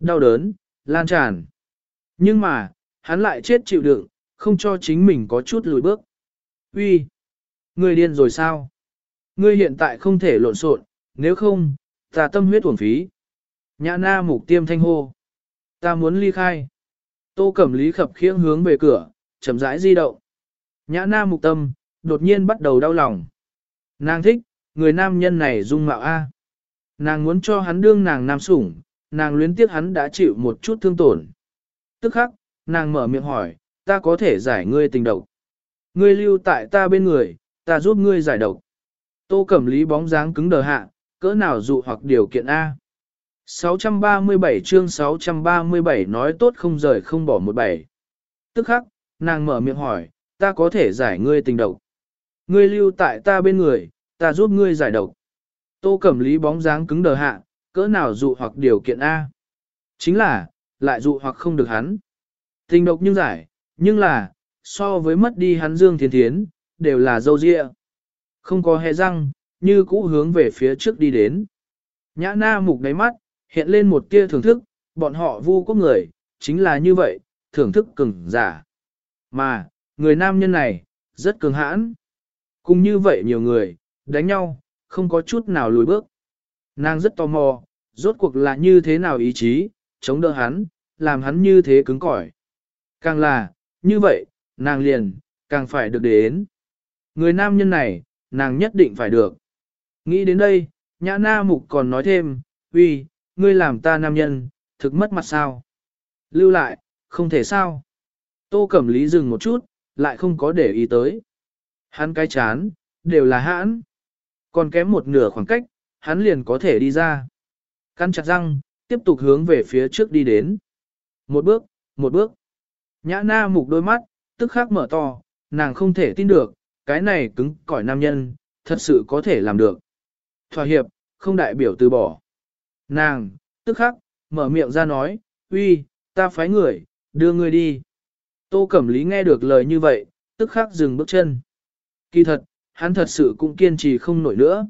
Đau đớn, lan tràn. Nhưng mà, hắn lại chết chịu đựng, không cho chính mình có chút lùi bước. Uy, Ngươi điên rồi sao? Ngươi hiện tại không thể lộn xộn, nếu không, ta tâm huyết uổng phí. Nhã na mục tiêm thanh hô. Ta muốn ly khai. Tô Cẩm Lý khập khiễng hướng về cửa, chậm rãi di động. Nhã na mục tâm, đột nhiên bắt đầu đau lòng. Nàng thích, người nam nhân này dung mạo A. Nàng muốn cho hắn đương nàng nam sủng, nàng luyến tiếc hắn đã chịu một chút thương tổn. Tức khắc, nàng mở miệng hỏi, ta có thể giải ngươi tình độc. Ngươi lưu tại ta bên người, ta giúp ngươi giải độc. Tô Cẩm Lý bóng dáng cứng đờ hạ, cỡ nào dụ hoặc điều kiện A. 637 chương 637 nói tốt không rời không bỏ một bảy. Tức khắc, nàng mở miệng hỏi, ta có thể giải ngươi tình độc. Ngươi lưu tại ta bên người, ta giúp ngươi giải độc. Tô Cẩm Lý bóng dáng cứng đờ hạ, cỡ nào dụ hoặc điều kiện A. Chính là, lại dụ hoặc không được hắn. Tình độc nhưng giải, nhưng là, so với mất đi hắn dương thiên thiến, đều là dâu dịa. Không có hề răng, như cũ hướng về phía trước đi đến. Nhã na mục đáy mắt, hiện lên một tia thưởng thức, bọn họ vu quốc người, chính là như vậy, thưởng thức cứng giả. Mà, người nam nhân này, rất cường hãn. Cùng như vậy nhiều người, đánh nhau, không có chút nào lùi bước. Nàng rất tò mò, rốt cuộc là như thế nào ý chí, chống đỡ hắn, làm hắn như thế cứng cỏi. Càng là, như vậy, nàng liền, càng phải được đến. Người nam nhân này, nàng nhất định phải được. Nghĩ đến đây, nhã na mục còn nói thêm, uy, ngươi làm ta nam nhân, thực mất mặt sao. Lưu lại, không thể sao. Tô Cẩm Lý dừng một chút, lại không có để ý tới. Hắn cái chán, đều là hãn. Còn kém một nửa khoảng cách, hắn liền có thể đi ra. Căn chặt răng, tiếp tục hướng về phía trước đi đến. Một bước, một bước. Nhã na mục đôi mắt, tức khắc mở to, nàng không thể tin được, cái này cứng cỏi nam nhân, thật sự có thể làm được. Thỏa hiệp, không đại biểu từ bỏ. Nàng, tức khắc, mở miệng ra nói, uy, ta phái người, đưa người đi. Tô Cẩm Lý nghe được lời như vậy, tức khắc dừng bước chân. Kỳ thật, hắn thật sự cũng kiên trì không nổi nữa.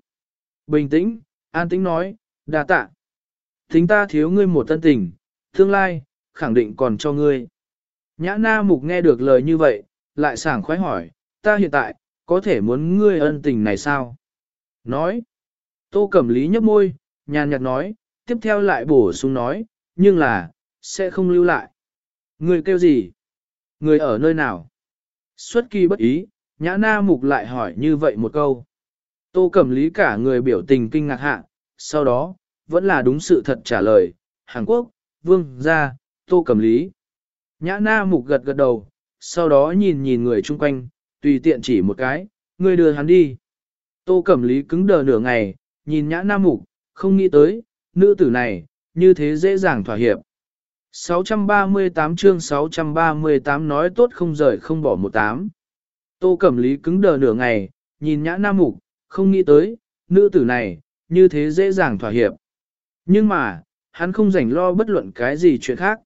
Bình tĩnh, an tĩnh nói, đa tạ. Thính ta thiếu ngươi một tân tình, tương lai, khẳng định còn cho ngươi. Nhã na mục nghe được lời như vậy, lại sảng khoái hỏi, ta hiện tại, có thể muốn ngươi ân tình này sao? Nói. Tô Cẩm Lý nhấp môi, nhàn nhạt nói, tiếp theo lại bổ sung nói, nhưng là, sẽ không lưu lại. Người kêu gì? Người ở nơi nào? Xuất kỳ bất ý, nhã na mục lại hỏi như vậy một câu. Tô Cẩm Lý cả người biểu tình kinh ngạc hạ, sau đó, vẫn là đúng sự thật trả lời, Hàn Quốc, Vương, gia, Tô Cẩm Lý. Nhã na mục gật gật đầu, sau đó nhìn nhìn người chung quanh, tùy tiện chỉ một cái, người đưa hắn đi. Tô Cẩm Lý cứng đờ nửa ngày, nhìn nhã na mục, không nghĩ tới, nữ tử này, như thế dễ dàng thỏa hiệp. 638 chương 638 nói tốt không rời không bỏ một tám. Tô Cẩm Lý cứng đờ nửa ngày, nhìn nhã nam mục, không nghĩ tới, nữ tử này, như thế dễ dàng thỏa hiệp. Nhưng mà, hắn không rảnh lo bất luận cái gì chuyện khác.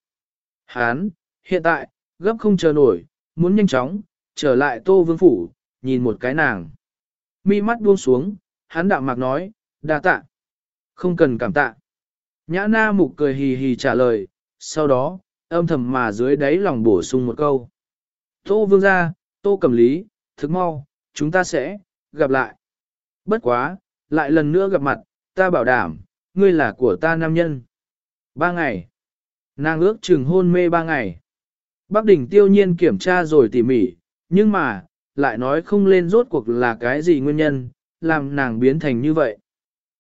Hắn, hiện tại, gấp không chờ nổi, muốn nhanh chóng, trở lại tô vương phủ, nhìn một cái nàng. Mi mắt buông xuống, hắn đạm mạc nói, đa tạ. Không cần cảm tạ. Nhã na mục cười hì hì trả lời, sau đó, âm thầm mà dưới đáy lòng bổ sung một câu. Tô vương ra, tô cầm lý, thức mau, chúng ta sẽ, gặp lại. Bất quá, lại lần nữa gặp mặt, ta bảo đảm, ngươi là của ta nam nhân. Ba ngày. Nàng ước chừng hôn mê ba ngày. Bác đỉnh tiêu nhiên kiểm tra rồi tỉ mỉ, nhưng mà, lại nói không lên rốt cuộc là cái gì nguyên nhân, làm nàng biến thành như vậy.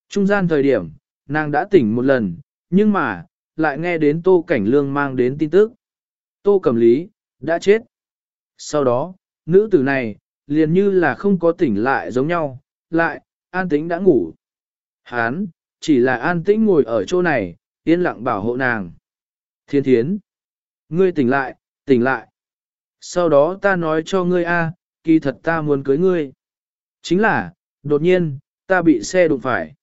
Trung gian thời điểm, nàng đã tỉnh một lần, nhưng mà, lại nghe đến Tô Cảnh Lương mang đến tin tức. Tô Cẩm Lý, đã chết. Sau đó, nữ tử này, liền như là không có tỉnh lại giống nhau, lại, an tĩnh đã ngủ. Hán, chỉ là an tĩnh ngồi ở chỗ này, yên lặng bảo hộ nàng. Thiên thiến, ngươi tỉnh lại, tỉnh lại. Sau đó ta nói cho ngươi a, kỳ thật ta muốn cưới ngươi. Chính là, đột nhiên, ta bị xe đụng phải.